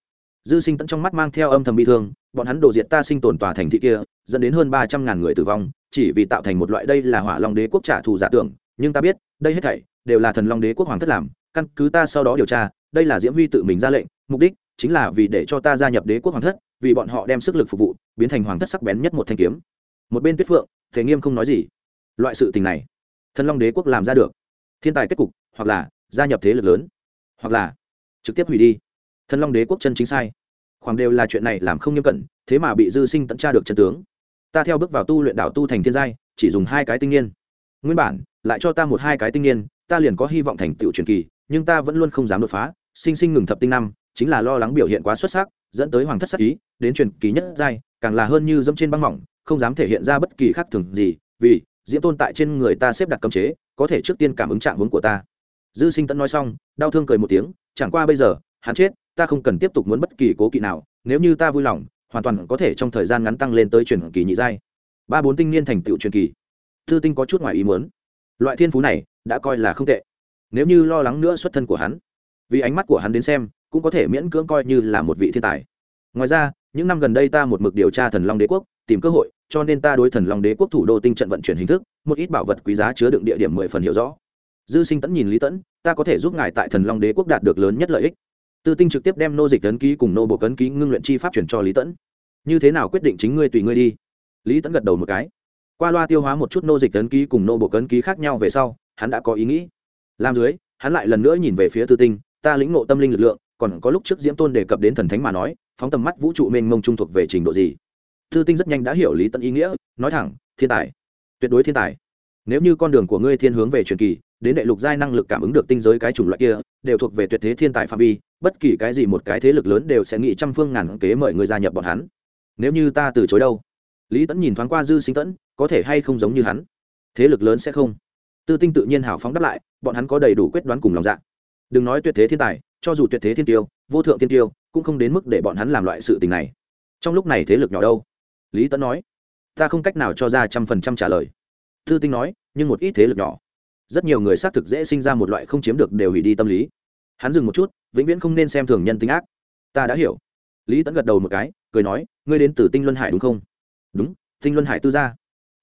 Dư sinh tẫn trong mắt mang theo âm thầm bi thương, bọn hắn đổ diệt ta sinh tồn tòa thành thị kia, dẫn đến hơn ba trăm ngàn người tử vong, chỉ vì tạo thành một loại đây là hỏa long đế quốc trả thù giả tưởng, nhưng ta biết, đây hết thảy đều là thần long đế quốc hoàng thất làm, căn cứ ta sau đó điều tra, đây là diễm huy tự mình ra lệnh, mục đích chính là vì để cho ta gia nhập đế quốc hoàng thất, vì bọn họ đem sức lực phục vụ, biến thành hoàng thất sắc bén nhất một thanh kiếm. Một bên tuyết phượng thể nghiêm không nói gì. Loại sự tình này, thần long đế quốc làm ra được. Thiên tài kết cục, hoặc là gia nhập thế lực lớn, hoặc là trực tiếp hủy đi. Thần long đế quốc chân chính sai. Khoảng đều là chuyện này làm không nghiêm cẩn, thế mà bị dư sinh tận tra được chân tướng. Ta theo bước vào tu luyện đảo tu thành thiên giai, chỉ dùng hai cái tinh niên nguyên bản, lại cho ta một hai cái tinh niên ta liền có hy vọng thành tựu truyền kỳ, nhưng ta vẫn luôn không dám đột phá. Sinh sinh ngừng thập tinh năm, chính là lo lắng biểu hiện quá xuất sắc, dẫn tới hoàng thất sắc ý, đến truyền kỳ nhất giai, càng là hơn như dẫm trên băng mỏng, không dám thể hiện ra bất kỳ khác thường gì, vì diễm tôn tại trên người ta xếp đặt cấm chế, có thể trước tiên cảm ứng trạng hướng của ta. Dư sinh tẫn nói xong, đau thương cười một tiếng, chẳng qua bây giờ, hắn chết, ta không cần tiếp tục muốn bất kỳ cố kỵ nào, nếu như ta vui lòng, hoàn toàn có thể trong thời gian ngắn tăng lên tới truyền kỳ nhị giai. Ba bốn tinh niên thành tựu truyền kỳ. Thư tinh có chút ngoài ý muốn. Loại thiên phú này đã coi là không tệ. Nếu như lo lắng nữa xuất thân của hắn, vì ánh mắt của hắn đến xem, cũng có thể miễn cưỡng coi như là một vị thiên tài. Ngoài ra, những năm gần đây ta một mực điều tra thần long đế quốc, tìm cơ hội, cho nên ta đối thần long đế quốc thủ đô tinh trận vận chuyển hình thức, một ít bảo vật quý giá chứa đựng địa điểm mười phần hiểu rõ. Dư sinh tẫn nhìn lý tẫn ta có thể giúp ngài tại thần long đế quốc đạt được lớn nhất lợi ích. Tư tinh trực tiếp đem nô dịch tấn ký cùng nô bộ tấn ký ngưng luyện chi pháp chuyển cho lý tẫn như thế nào quyết định chính ngươi tùy ngươi đi? Lý tẫn gật đầu một cái. Qua loa tiêu hóa một chút nô dịch tấn ký cùng nô bộ tấn ký khác nhau về sau hắn đã có ý nghĩ. Làm dưới, hắn lại lần nữa nhìn về phía tư tinh, ta lĩnh ngộ tâm linh lực lượng, còn có lúc trước diễm tôn đề cập đến thần thánh mà nói, phóng tầm mắt vũ trụ mênh mông trung thuộc về trình độ gì? Tư tinh rất nhanh đã hiểu lý tận ý nghĩa, nói thẳng, thiên tài. Tuyệt đối thiên tài. Nếu như con đường của ngươi thiên hướng về truyền kỳ, đến đệ lục giai năng lực cảm ứng được tinh giới cái chủng loại kia, đều thuộc về tuyệt thế thiên tài phạm vi, bất kỳ cái gì một cái thế lực lớn đều sẽ nghĩ trăm phương ngàn kế mời ngươi gia nhập bọn hắn. Nếu như ta từ chối đâu? Lý tẫn nhìn thoáng qua dư sinh tẫn, có thể hay không giống như hắn? Thế lực lớn sẽ không tư tinh tự nhiên hào phóng đáp lại, bọn hắn có đầy đủ quyết đoán cùng lòng dạ. Đừng nói tuyệt thế thiên tài, cho dù tuyệt thế thiên tiêu, vô thượng thiên tiêu, cũng không đến mức để bọn hắn làm loại sự tình này. Trong lúc này thế lực nhỏ đâu? Lý Tấn nói. Ta không cách nào cho ra trăm phần trăm trả lời. Tư tinh nói, nhưng một ít thế lực nhỏ. Rất nhiều người xác thực dễ sinh ra một loại không chiếm được đều hủy đi tâm lý. Hắn dừng một chút, vĩnh viễn không nên xem thường nhân tính ác. Ta đã hiểu. Lý Tấn gật đầu một cái, cười nói, ngươi đến từ tinh luân hải đúng không? Đúng, tinh luân hải tư gia.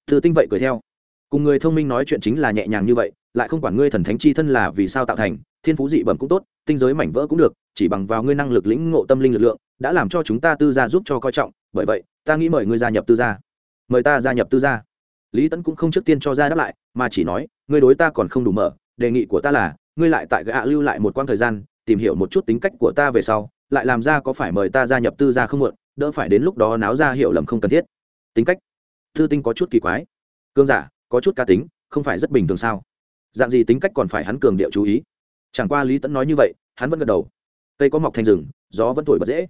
Từ tinh vậy cười theo cùng người thông minh nói chuyện chính là nhẹ nhàng như vậy, lại không quản ngươi thần thánh chi thân là vì sao tạo thành, thiên phú dị bẩm cũng tốt, tinh giới mảnh vỡ cũng được, chỉ bằng vào ngươi năng lực lĩnh ngộ tâm linh lực lượng, đã làm cho chúng ta tư gia giúp cho coi trọng, bởi vậy, ta nghĩ mời ngươi gia nhập tư gia. Mời ta gia nhập tư gia. Lý tẫn cũng không trước tiên cho ra đáp lại, mà chỉ nói, ngươi đối ta còn không đủ mở, đề nghị của ta là, ngươi lại tại gã lưu lại một quãng thời gian, tìm hiểu một chút tính cách của ta về sau, lại làm ra có phải mời ta gia nhập tư gia không muộn, đỡ phải đến lúc đó náo ra hiểu lầm không cần thiết. Tính cách. Thư tinh có chút kỳ quái. Cương giả có chút cá tính, không phải rất bình thường sao? Dạng gì tính cách còn phải hắn cường điệu chú ý? Chẳng qua lý tẫn nói như vậy, hắn vẫn gật đầu. Cây có mọc thành rừng, gió vẫn thổi bật dễ.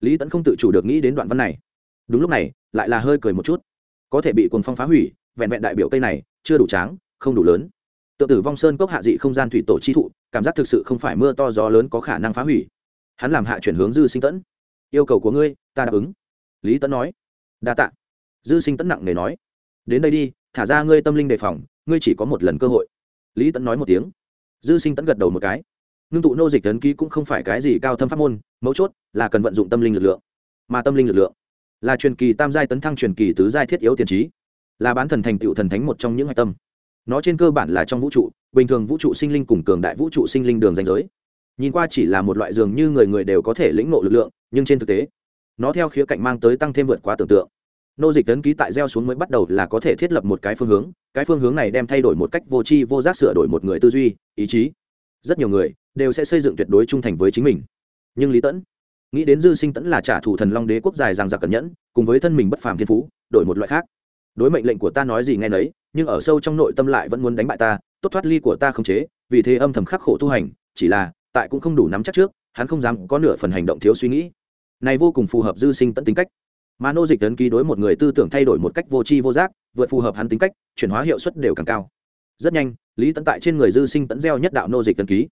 Lý tẫn không tự chủ được nghĩ đến đoạn văn này. Đúng lúc này, lại là hơi cười một chút. Có thể bị cuồng phong phá hủy, vẹn vẹn đại biểu cây này, chưa đủ tráng, không đủ lớn. Tự tử vong sơn cốc hạ dị không gian thủy tổ chi thụ, cảm giác thực sự không phải mưa to gió lớn có khả năng phá hủy. Hắn làm hạ chuyển hướng dư sinh tẫn. Yêu cầu của ngươi, ta đáp ứng. Lý tẫn nói. Đa tạ. Dư sinh tẫn nặng nề nói đến đây đi, thả ra ngươi tâm linh đề phòng, ngươi chỉ có một lần cơ hội. Lý tẫn nói một tiếng. Dư sinh tẫn gật đầu một cái. Ngưng tụ nô dịch tấn ký cũng không phải cái gì cao thâm pháp môn, mấu chốt là cần vận dụng tâm linh lực lượng. Mà tâm linh lực lượng là truyền kỳ tam giai tấn thăng truyền kỳ tứ giai thiết yếu tiền trí, là bán thần thành tựu thần thánh một trong những hạch tâm. Nó trên cơ bản là trong vũ trụ, bình thường vũ trụ sinh linh cùng cường đại vũ trụ sinh linh đường danh giới. Nhìn qua chỉ là một loại dường như người người đều có thể lĩnh nộ lực lượng, nhưng trên thực tế, nó theo khía cạnh mang tới tăng thêm vượt quá tưởng tượng nô dịch tấn ký tại gieo xuống mới bắt đầu là có thể thiết lập một cái phương hướng, cái phương hướng này đem thay đổi một cách vô tri vô giác sửa đổi một người tư duy, ý chí. Rất nhiều người đều sẽ xây dựng tuyệt đối trung thành với chính mình. Nhưng lý tẫn nghĩ đến dư sinh tẫn là trả thù thần long đế quốc dài rằng giặc cẩn nhẫn, cùng với thân mình bất phàm thiên phú, đổi một loại khác. Đối mệnh lệnh của ta nói gì nghe nấy, nhưng ở sâu trong nội tâm lại vẫn muốn đánh bại ta, tốt thoát ly của ta không chế, vì thế âm thầm khắc khổ tu hành, chỉ là tại cũng không đủ nắm chắc trước, hắn không dám có nửa phần hành động thiếu suy nghĩ. Này vô cùng phù hợp dư sinh Tẫn tính cách mà nô dịch tấn ký đối một người tư tưởng thay đổi một cách vô tri vô giác, vượt phù hợp hắn tính cách, chuyển hóa hiệu suất đều càng cao. Rất nhanh, lý tấn tại trên người dư sinh tấn gieo nhất đạo nô dịch tấn ký.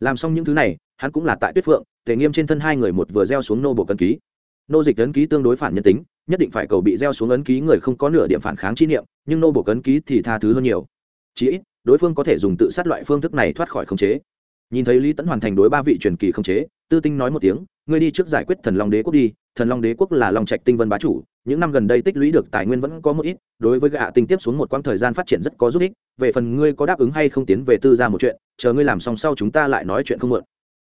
Làm xong những thứ này, hắn cũng là tại tuyết phượng thể nghiêm trên thân hai người một vừa gieo xuống nô bộ cân ký. Nô dịch tấn ký tương đối phản nhân tính, nhất định phải cầu bị gieo xuống ấn ký người không có nửa điểm phản kháng chi niệm, nhưng nô bộ cấn ký thì tha thứ hơn nhiều. Chí ít, đối phương có thể dùng tự sát loại phương thức này thoát khỏi khống chế. Nhìn thấy lý tấn hoàn thành đối ba vị truyền kỳ khống chế, tư tinh nói một tiếng ngươi đi trước giải quyết thần long đế quốc đi, thần long đế quốc là long trạch tinh vân bá chủ, những năm gần đây tích lũy được tài nguyên vẫn có một ít, đối với gạ tinh tiếp xuống một quãng thời gian phát triển rất có giúp ích, về phần ngươi có đáp ứng hay không tiến về tư ra một chuyện, chờ ngươi làm xong sau chúng ta lại nói chuyện không mượn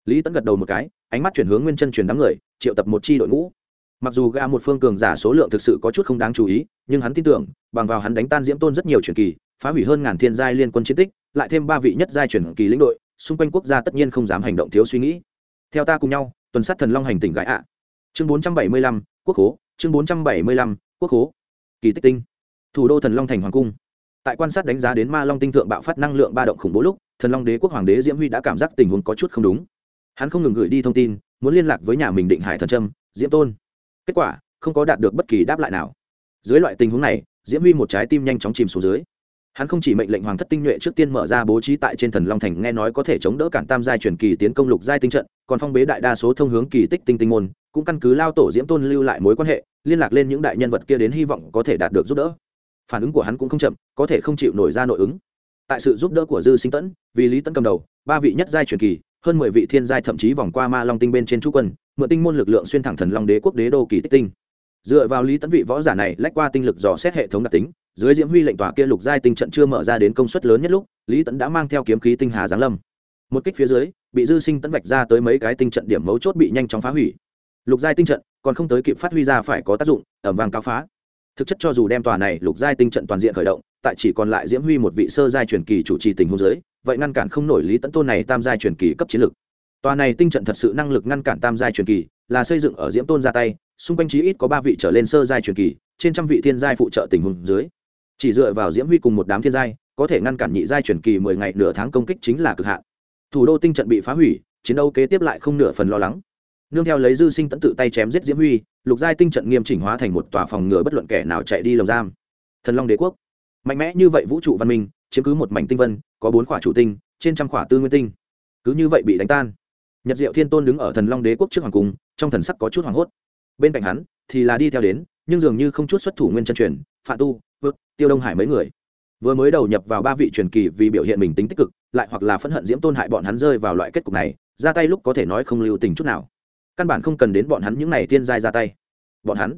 lý tấn gật đầu một cái, ánh mắt chuyển hướng nguyên chân chuyển đám người, triệu tập một chi đội ngũ. Mặc dù gạ một phương cường giả số lượng thực sự có chút không đáng chú ý, nhưng hắn tin tưởng, bằng vào hắn đánh tan diễm tôn rất nhiều truyền kỳ, phá hủy hơn ngàn thiên giai liên quân chiến tích, lại thêm ba vị nhất giai truyền kỳ lĩnh đội, xung quanh quốc gia tất nhiên không dám hành động thiếu suy nghĩ. Theo ta cùng nhau tuần sát thần long hành tỉnh gãi ạ. Chương bốn trăm bảy mươi lăm, quốc hố. Chương bốn trăm bảy mươi lăm, quốc hố. Kỳ tích tinh. Thủ đô thần long thành hoàng cung. Tại quan sát đánh giá đến ma long tinh thượng bạo phát năng lượng ba động khủng bố lúc, thần long đế quốc hoàng đế diễm huy đã cảm giác tình huống có chút không đúng. Hắn không ngừng gửi đi thông tin, muốn liên lạc với nhà mình định hải thần trâm, diễm tôn. Kết quả, không có đạt được bất kỳ đáp lại nào. Dưới loại tình huống này, diễm huy một trái tim nhanh chóng chìm xuống dưới hắn không chỉ mệnh lệnh hoàng thất tinh nhuệ trước tiên mở ra bố trí tại trên thần long thành, nghe nói có thể chống đỡ cản tam giai truyền kỳ tiến công lục giai tinh trận, còn phong bế đại đa số thông hướng kỳ tích tinh tinh môn, cũng căn cứ lao tổ diễm tôn lưu lại mối quan hệ, liên lạc lên những đại nhân vật kia đến hy vọng có thể đạt được giúp đỡ. Phản ứng của hắn cũng không chậm, có thể không chịu nổi ra nội ứng. Tại sự giúp đỡ của dư sinh tẫn vì lý tấn cầm đầu, ba vị nhất giai truyền kỳ, hơn mười vị thiên giai thậm chí vòng qua ma long tinh bên trên chú quân, mượn tinh môn lực lượng xuyên thẳng thần long đế quốc đế đô kỳ tích tinh. Dựa vào lý tấn vị võ giả này, lách qua tinh lực dò xét hệ thống đặc tính dưới diễm huy lệnh tòa kia lục giai tinh trận chưa mở ra đến công suất lớn nhất lúc, lý tấn đã mang theo kiếm khí tinh hà giáng lâm. Một kích phía dưới, bị dư sinh tấn vạch ra tới mấy cái tinh trận điểm mấu chốt bị nhanh chóng phá hủy. Lục giai tinh trận còn không tới kịp phát huy ra phải có tác dụng, ẩm vàng cao phá. Thực chất cho dù đem tòa này lục giai tinh trận toàn diện khởi động, tại chỉ còn lại diễm huy một vị sơ giai truyền kỳ chủ trì tình hôn giới vậy ngăn cản không nổi lý tấn tôn này tam giai truyền kỳ cấp chiến lực. Tòa này tinh trận thật sự năng lực ngăn cản tam giai truyền kỳ, là xây dựng ở diễm tôn ra tay, xung quanh chí ít có ba vị trở lên sơ giai truyền kỳ, trên trăm vị thiên giai phụ trợ tình huống dưới chỉ dựa vào diễm huy cùng một đám thiên giai, có thể ngăn cản nhị giai chuyển kỳ mười ngày nửa tháng công kích chính là cực hạn. Thủ đô tinh trận bị phá hủy, chiến đấu kế tiếp lại không nửa phần lo lắng. Nương theo lấy dư sinh tẫn tự tay chém giết diễm huy, lục giai tinh trận nghiêm chỉnh hóa thành một tòa phòng ngừa bất luận kẻ nào chạy đi lồng giam. Thần long đế quốc. Mạnh mẽ như vậy vũ trụ văn minh, chiếm cứ một mảnh tinh vân, có bốn khỏa chủ tinh, trên trăm khỏa tư nguyên tinh. Cứ như vậy bị đánh tan. Nhật diệu thiên tôn đứng ở thần long đế quốc trước hoàng cung, trong thần sắc có chút hoảng hốt. Bên cạnh hắn thì là đi theo đến, nhưng dường như không chút xuất thủ nguyên chân truyền phạm tu tiêu đông hải mấy người. Vừa mới đầu nhập vào ba vị truyền kỳ vì biểu hiện mình tính tích cực, lại hoặc là phẫn hận diễm tôn hại bọn hắn rơi vào loại kết cục này, ra tay lúc có thể nói không lưu tình chút nào. Căn bản không cần đến bọn hắn những này tiên giai ra tay. Bọn hắn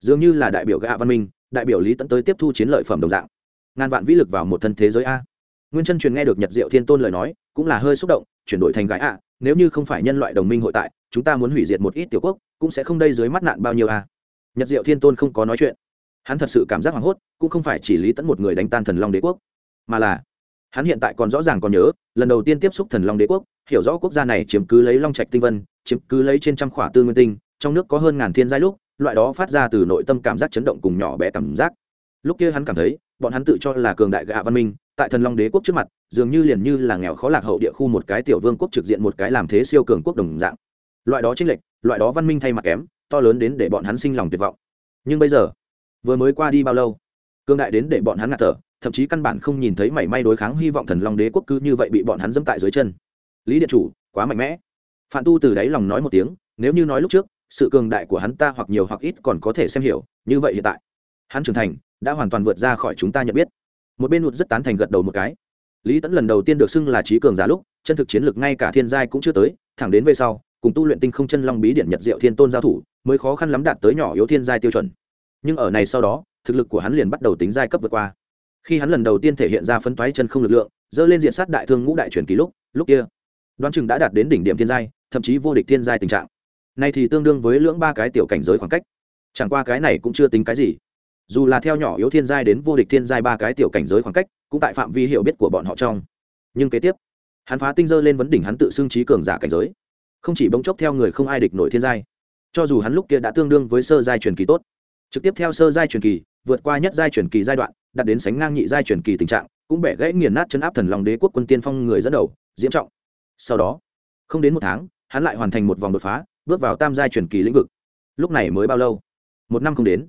dường như là đại biểu gạ văn minh, đại biểu lý tẫn tới tiếp thu chiến lợi phẩm đồng dạng. Ngàn vạn vĩ lực vào một thân thế giới a. Nguyên chân truyền nghe được nhật diệu thiên tôn lời nói, cũng là hơi xúc động, chuyển đổi thành gái a, nếu như không phải nhân loại đồng minh hội tại, chúng ta muốn hủy diệt một ít tiểu quốc, cũng sẽ không đây dưới mắt nạn bao nhiêu a. Nhật diệu thiên tôn không có nói chuyện hắn thật sự cảm giác hoảng hốt, cũng không phải chỉ lý tẫn một người đánh tan thần long đế quốc, mà là hắn hiện tại còn rõ ràng còn nhớ, lần đầu tiên tiếp xúc thần long đế quốc, hiểu rõ quốc gia này chiếm cứ lấy long trạch tinh vân, chiếm cứ lấy trên trăm khỏa tư nguyên tinh, trong nước có hơn ngàn thiên giai lúc, loại đó phát ra từ nội tâm cảm giác chấn động cùng nhỏ bé cảm giác. Lúc kia hắn cảm thấy, bọn hắn tự cho là cường đại gạ văn minh, tại thần long đế quốc trước mặt, dường như liền như là nghèo khó lạc hậu địa khu một cái tiểu vương quốc trực diện một cái làm thế siêu cường quốc đồng dạng. Loại đó chênh lệch, loại đó văn minh thay mặt kém, to lớn đến để bọn hắn sinh lòng tuyệt vọng. Nhưng bây giờ vừa mới qua đi bao lâu? Cương đại đến để bọn hắn ngạt thở, thậm chí căn bản không nhìn thấy mảy may đối kháng hy vọng thần long đế quốc cứ như vậy bị bọn hắn dẫm tại dưới chân. Lý điện chủ, quá mạnh mẽ. Phạm tu từ đáy lòng nói một tiếng, nếu như nói lúc trước, sự cường đại của hắn ta hoặc nhiều hoặc ít còn có thể xem hiểu, như vậy hiện tại, hắn trưởng thành, đã hoàn toàn vượt ra khỏi chúng ta nhận biết. Một bên hụt rất tán thành gật đầu một cái. Lý tẫn lần đầu tiên được xưng là trí cường giả lúc, chân thực chiến lược ngay cả thiên giai cũng chưa tới, thẳng đến về sau, cùng tu luyện tinh không chân long bí điện nhật diệu thiên tôn giao thủ, mới khó khăn lắm đạt tới nhỏ yếu thiên giai tiêu chuẩn nhưng ở này sau đó, thực lực của hắn liền bắt đầu tính giai cấp vượt qua. Khi hắn lần đầu tiên thể hiện ra phân toái chân không lực lượng dơ lên diện sát đại thương ngũ đại truyền ký lúc lúc kia, đoán chừng đã đạt đến đỉnh điểm thiên giai, thậm chí vô địch thiên giai tình trạng. Này thì tương đương với lưỡng ba cái tiểu cảnh giới khoảng cách. Chẳng qua cái này cũng chưa tính cái gì. Dù là theo nhỏ yếu thiên giai đến vô địch thiên giai ba cái tiểu cảnh giới khoảng cách, cũng tại phạm vi hiểu biết của bọn họ trong. Nhưng kế tiếp, hắn phá tinh dơ lên vấn đỉnh hắn tự xưng trí cường giả cảnh giới. Không chỉ bỗng chốc theo người không ai địch nổi thiên giai, cho dù hắn lúc kia đã tương đương với sơ giai truyền kỳ tốt trực tiếp theo sơ giai truyền kỳ, vượt qua nhất giai truyền kỳ giai đoạn đạt đến sánh ngang nhị giai truyền kỳ tình trạng, cũng bẻ gãy nghiền nát chân áp thần lòng đế quốc quân tiên phong người dẫn đầu, diễm trọng. Sau đó, không đến một tháng, hắn lại hoàn thành một vòng đột phá, bước vào tam giai truyền kỳ lĩnh vực. Lúc này mới bao lâu? Một năm không đến.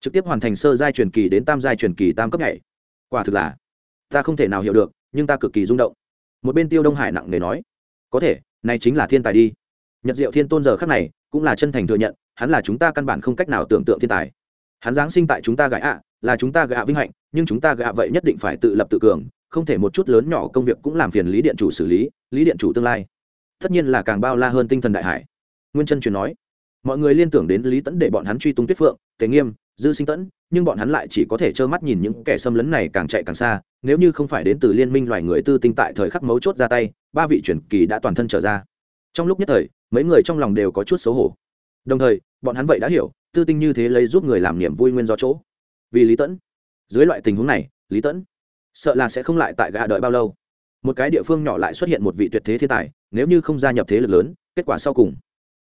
Trực tiếp hoàn thành sơ giai truyền kỳ đến tam giai truyền kỳ tam cấp nhảy. Quả thực là, ta không thể nào hiểu được, nhưng ta cực kỳ rung động. Một bên tiêu đông hải nặng nề nói, có thể, này chính là thiên tài đi. Nhật diệu thiên tôn giờ khác này, cũng là chân thành thừa nhận, hắn là chúng ta căn bản không cách nào tưởng tượng thiên tài hắn giáng sinh tại chúng ta gãi ạ, là chúng ta gạ vinh hạnh, nhưng chúng ta gạ vậy nhất định phải tự lập tự cường, không thể một chút lớn nhỏ công việc cũng làm phiền lý điện chủ xử lý lý điện chủ tương lai. Tất nhiên là càng bao la hơn tinh thần đại hải. Nguyên chân truyền nói. Mọi người liên tưởng đến lý tẫn để bọn hắn truy tung tuyết phượng, tề nghiêm, dư sinh tẫn nhưng bọn hắn lại chỉ có thể trơ mắt nhìn những kẻ xâm lấn này càng chạy càng xa, nếu như không phải đến từ liên minh loài người tư tinh tại thời khắc mấu chốt ra tay, ba vị truyền kỳ đã toàn thân trở ra. Trong lúc nhất thời, mấy người trong lòng đều có chút xấu hổ. Đồng thời bọn hắn vậy đã hiểu, tư tinh như thế lấy giúp người làm niềm vui nguyên do chỗ. Vì lý tẫn. Dưới loại tình huống này, lý tẫn sợ là sẽ không lại tại gà đợi bao lâu. Một cái địa phương nhỏ lại xuất hiện một vị tuyệt thế thiên tài, nếu như không gia nhập thế lực lớn, kết quả sau cùng.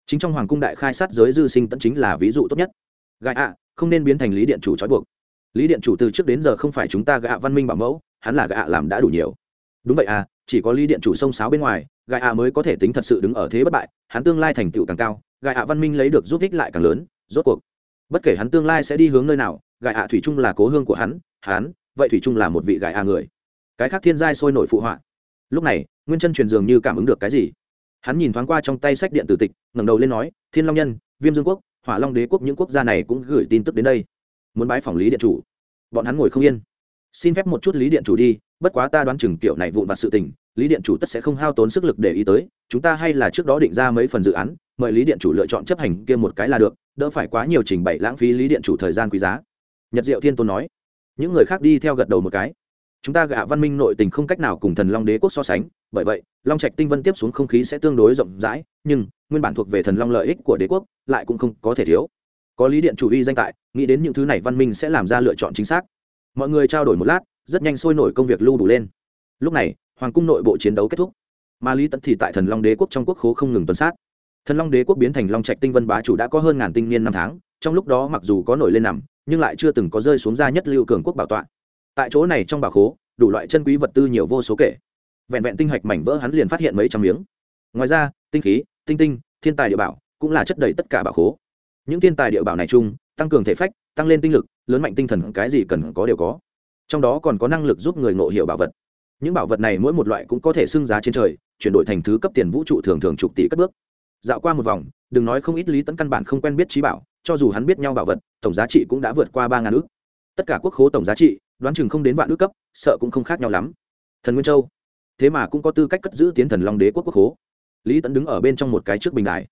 Chính trong hoàng cung đại khai sát giới dư sinh tẫn chính là ví dụ tốt nhất. Gà ạ, không nên biến thành lý điện chủ trói buộc. Lý điện chủ từ trước đến giờ không phải chúng ta gạ văn minh bảo mẫu, hắn là gạ làm đã đủ nhiều. Đúng vậy à chỉ có lý điện chủ sông sáo bên ngoài gai ạ mới có thể tính thật sự đứng ở thế bất bại, hắn tương lai thành tựu càng cao, gai ạ văn minh lấy được giúp ích lại càng lớn, rốt cuộc. Bất kể hắn tương lai sẽ đi hướng nơi nào, gai ạ thủy chung là cố hương của hắn hắn, vậy thủy chung là một vị gai ạ người. Cái khác thiên giai sôi nổi phụ họa. Lúc này, nguyên chân truyền dường như cảm ứng được cái gì. Hắn nhìn thoáng qua trong tay sách điện tử tịch, ngẩng đầu lên nói, thiên long nhân, viêm dương quốc, hỏa long đế quốc những quốc gia này cũng gửi tin tức đến đây. Muốn bái phòng lý điện chủ. Bọn hắn ngồi không yên. Xin phép một chút lý điện chủ đi, bất quá ta đoán chừng kiểu này vụn vặt sự tình lý điện chủ tất sẽ không hao tốn sức lực để ý tới, chúng ta hay là trước đó định ra mấy phần dự án, mời lý điện chủ lựa chọn chấp hành kia một cái là được, đỡ phải quá nhiều trình bày lãng phí lý điện chủ thời gian quý giá. Nhật diệu thiên tôn nói. Những người khác đi theo gật đầu một cái. Chúng ta gạ văn minh nội tình không cách nào cùng thần long đế quốc so sánh, bởi vậy, long trạch tinh vân tiếp xuống không khí sẽ tương đối rộng rãi, nhưng nguyên bản thuộc về thần long lợi ích của đế quốc lại cũng không có thể thiếu. Có lý điện chủ y danh tại, nghĩ đến những thứ này văn minh sẽ làm ra lựa chọn chính xác. Mọi người trao đổi một lát, rất nhanh sôi nổi công việc lưu đủ lên. Lúc này hoàng cung nội bộ chiến đấu kết thúc. Mà lý tẫn thì tại thần long đế quốc trong quốc khố không ngừng tuần sát. Thần long đế quốc biến thành long trạch tinh vân bá chủ đã có hơn ngàn tinh niên năm tháng, trong lúc đó mặc dù có nổi lên nằm, nhưng lại chưa từng có rơi xuống ra nhất lưu cường quốc bảo tọa. Tại chỗ này trong bảo khố, đủ loại chân quý vật tư nhiều vô số kể. Vẹn vẹn tinh hạch mảnh vỡ hắn liền phát hiện mấy trăm miếng. Ngoài ra, tinh khí, tinh tinh, thiên tài địa bảo cũng là chất đầy tất cả bảo khố. Những thiên tài địa bảo này chung, tăng cường thể phách, tăng lên tinh lực, lớn mạnh tinh thần, cái gì cần có đều có. Trong đó còn có năng lực giúp người ngộ hiểu bảo vật những bảo vật này mỗi một loại cũng có thể xưng giá trên trời, chuyển đổi thành thứ cấp tiền vũ trụ thường thường chục tỷ cất bước. Dạo qua một vòng, đừng nói không ít lý tấn căn bản không quen biết trí bảo, cho dù hắn biết nhau bảo vật, tổng giá trị cũng đã vượt qua ba ngàn ước tất cả quốc khố tổng giá trị, đoán chừng không đến vạn ước cấp, sợ cũng không khác nhau lắm. Thần nguyên châu. Thế mà cũng có tư cách cất giữ tiến thần long đế quốc quốc khố. Lý tấn đứng ở bên trong một cái trước bình đài.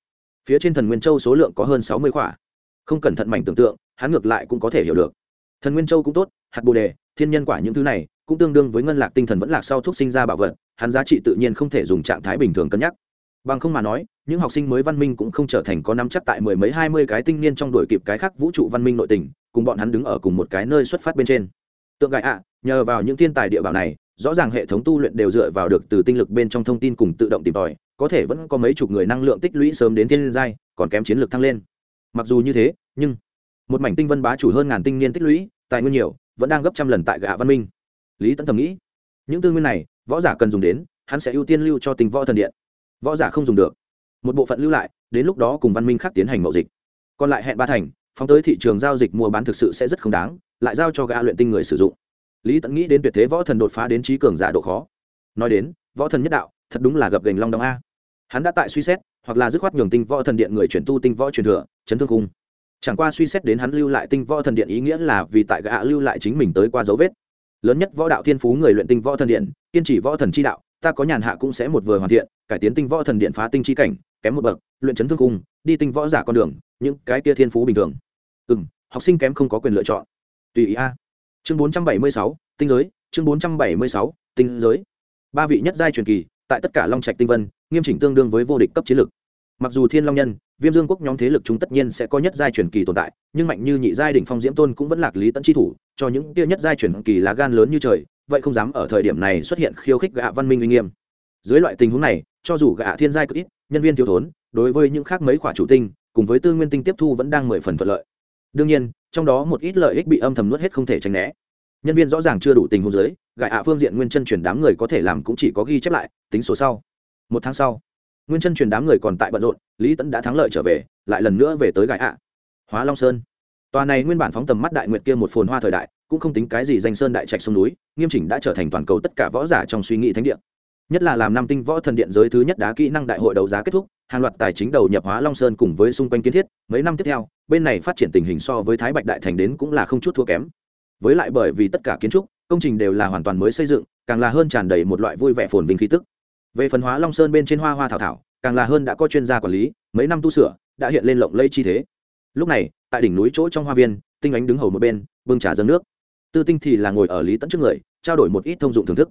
Phía trên thần nguyên châu số lượng có hơn sáu mươi khỏa. Không cẩn thận mảnh tưởng tượng, hắn ngược lại cũng có thể hiểu được. Thần nguyên châu cũng tốt, hạt bồ đề, thiên nhân quả những thứ này cũng tương đương với ngân lạc tinh thần vẫn lạc sau thuốc sinh ra bảo vật, hắn giá trị tự nhiên không thể dùng trạng thái bình thường cân nhắc. Bằng không mà nói, những học sinh mới văn minh cũng không trở thành có nắm chắc tại mười mấy hai mươi cái tinh niên trong đổi kịp cái khác vũ trụ văn minh nội tình, cùng bọn hắn đứng ở cùng một cái nơi xuất phát bên trên. Tượng gại ạ, nhờ vào những thiên tài địa bảo này, rõ ràng hệ thống tu luyện đều dựa vào được từ tinh lực bên trong thông tin cùng tự động tìm tòi, có thể vẫn có mấy chục người năng lượng tích lũy sớm đến thiên giai, còn kém chiến lược thăng lên. Mặc dù như thế, nhưng một mảnh tinh vân bá chủ hơn ngàn tinh niên tích lũy, tài nguyên nhiều, vẫn đang gấp trăm lần tại gạ văn minh lý Tẫn thầm nghĩ. Những tư nguyên này, võ giả cần dùng đến, hắn sẽ ưu tiên lưu cho tình võ thần điện. Võ giả không dùng được. Một bộ phận lưu lại, đến lúc đó cùng văn minh khác tiến hành mậu dịch. Còn lại hẹn ba thành, phóng tới thị trường giao dịch mua bán thực sự sẽ rất không đáng, lại giao cho gã luyện tinh người sử dụng. Lý tẫn nghĩ đến tuyệt thế võ thần đột phá đến trí cường giả độ khó. Nói đến, võ thần nhất đạo, thật đúng là gập gành long đong a. Hắn đã tại suy xét, hoặc là dứt khoát nhường tinh võ thần điện người chuyển tu tinh võ truyền thừa, chấn thương cung chẳng qua suy xét đến hắn lưu lại tinh võ thần điện ý nghĩa là vì tại gã lưu lại chính mình tới qua dấu vết lớn nhất võ đạo thiên phú người luyện tinh võ thần điện, kiên trì võ thần chi đạo, ta có nhàn hạ cũng sẽ một vừa hoàn thiện, cải tiến tinh võ thần điện phá tinh chi cảnh, kém một bậc, luyện chấn thương cung đi tinh võ giả con đường, những cái kia thiên phú bình thường. Ừ m học sinh kém không có quyền lựa chọn. Tùy ý a. Chương bốn trăm bảy mươi sáu, tinh giới, chương bốn trăm bảy mươi sáu, tinh giới. Ba vị nhất giai truyền kỳ, tại tất cả long trạch tinh vân, nghiêm chỉnh tương đương với vô địch cấp chiến lược mặc dù thiên long nhân, viêm dương quốc nhóm thế lực chúng tất nhiên sẽ có nhất giai truyền kỳ tồn tại, nhưng mạnh như nhị giai đỉnh phong diễm tôn cũng vẫn lạc lý tận chi thủ, cho những kia nhất giai truyền kỳ lá gan lớn như trời, vậy không dám ở thời điểm này xuất hiện khiêu khích gạ văn minh uy nghiêm. Dưới loại tình huống này, cho dù gạ thiên giai cực ít, nhân viên thiếu thốn, đối với những khác mấy khoả chủ tinh, cùng với tư nguyên tinh tiếp thu vẫn đang mười phần thuận lợi. Đương nhiên, trong đó một ít lợi ích bị âm thầm nuốt hết không thể tránh né. Nhân viên rõ ràng chưa đủ tình huống giới gạ phương diện nguyên chân chuyển đám người có thể làm cũng chỉ có ghi chép lại, tính số sau. Một tháng sau nguyên chân truyền đám người còn tại bận rộn, lý tẫn đã thắng lợi trở về, lại lần nữa về tới gãi ạ. Hóa long sơn. Tòa này nguyên bản phóng tầm mắt đại nguyệt kia một phồn hoa thời đại, cũng không tính cái gì danh sơn đại trạch sông núi, nghiêm chỉnh đã trở thành toàn cầu tất cả võ giả trong suy nghĩ thánh địa. Nhất là làm năm tinh võ thần điện giới thứ nhất đá kỹ năng đại hội đấu giá kết thúc, hàng loạt tài chính đầu nhập hóa long sơn cùng với xung quanh kiến thiết, mấy năm tiếp theo, bên này phát triển tình hình so với thái bạch đại thành đến cũng là không chút thua kém. Với lại bởi vì tất cả kiến trúc, công trình đều là hoàn toàn mới xây dựng, càng là hơn tràn đầy một loại vui vẻ phồn vinh khí tức về phần hóa long sơn bên trên hoa hoa thảo thảo, càng là hơn đã có chuyên gia quản lý, mấy năm tu sửa, đã hiện lên lộng lây chi thế. Lúc này, tại đỉnh núi chỗ trong hoa viên, tinh ánh đứng hầu một bên, bưng trà dâng nước. Tư tinh thì là ngồi ở lý tẫn trước người, trao đổi một ít thông dụng thưởng thức.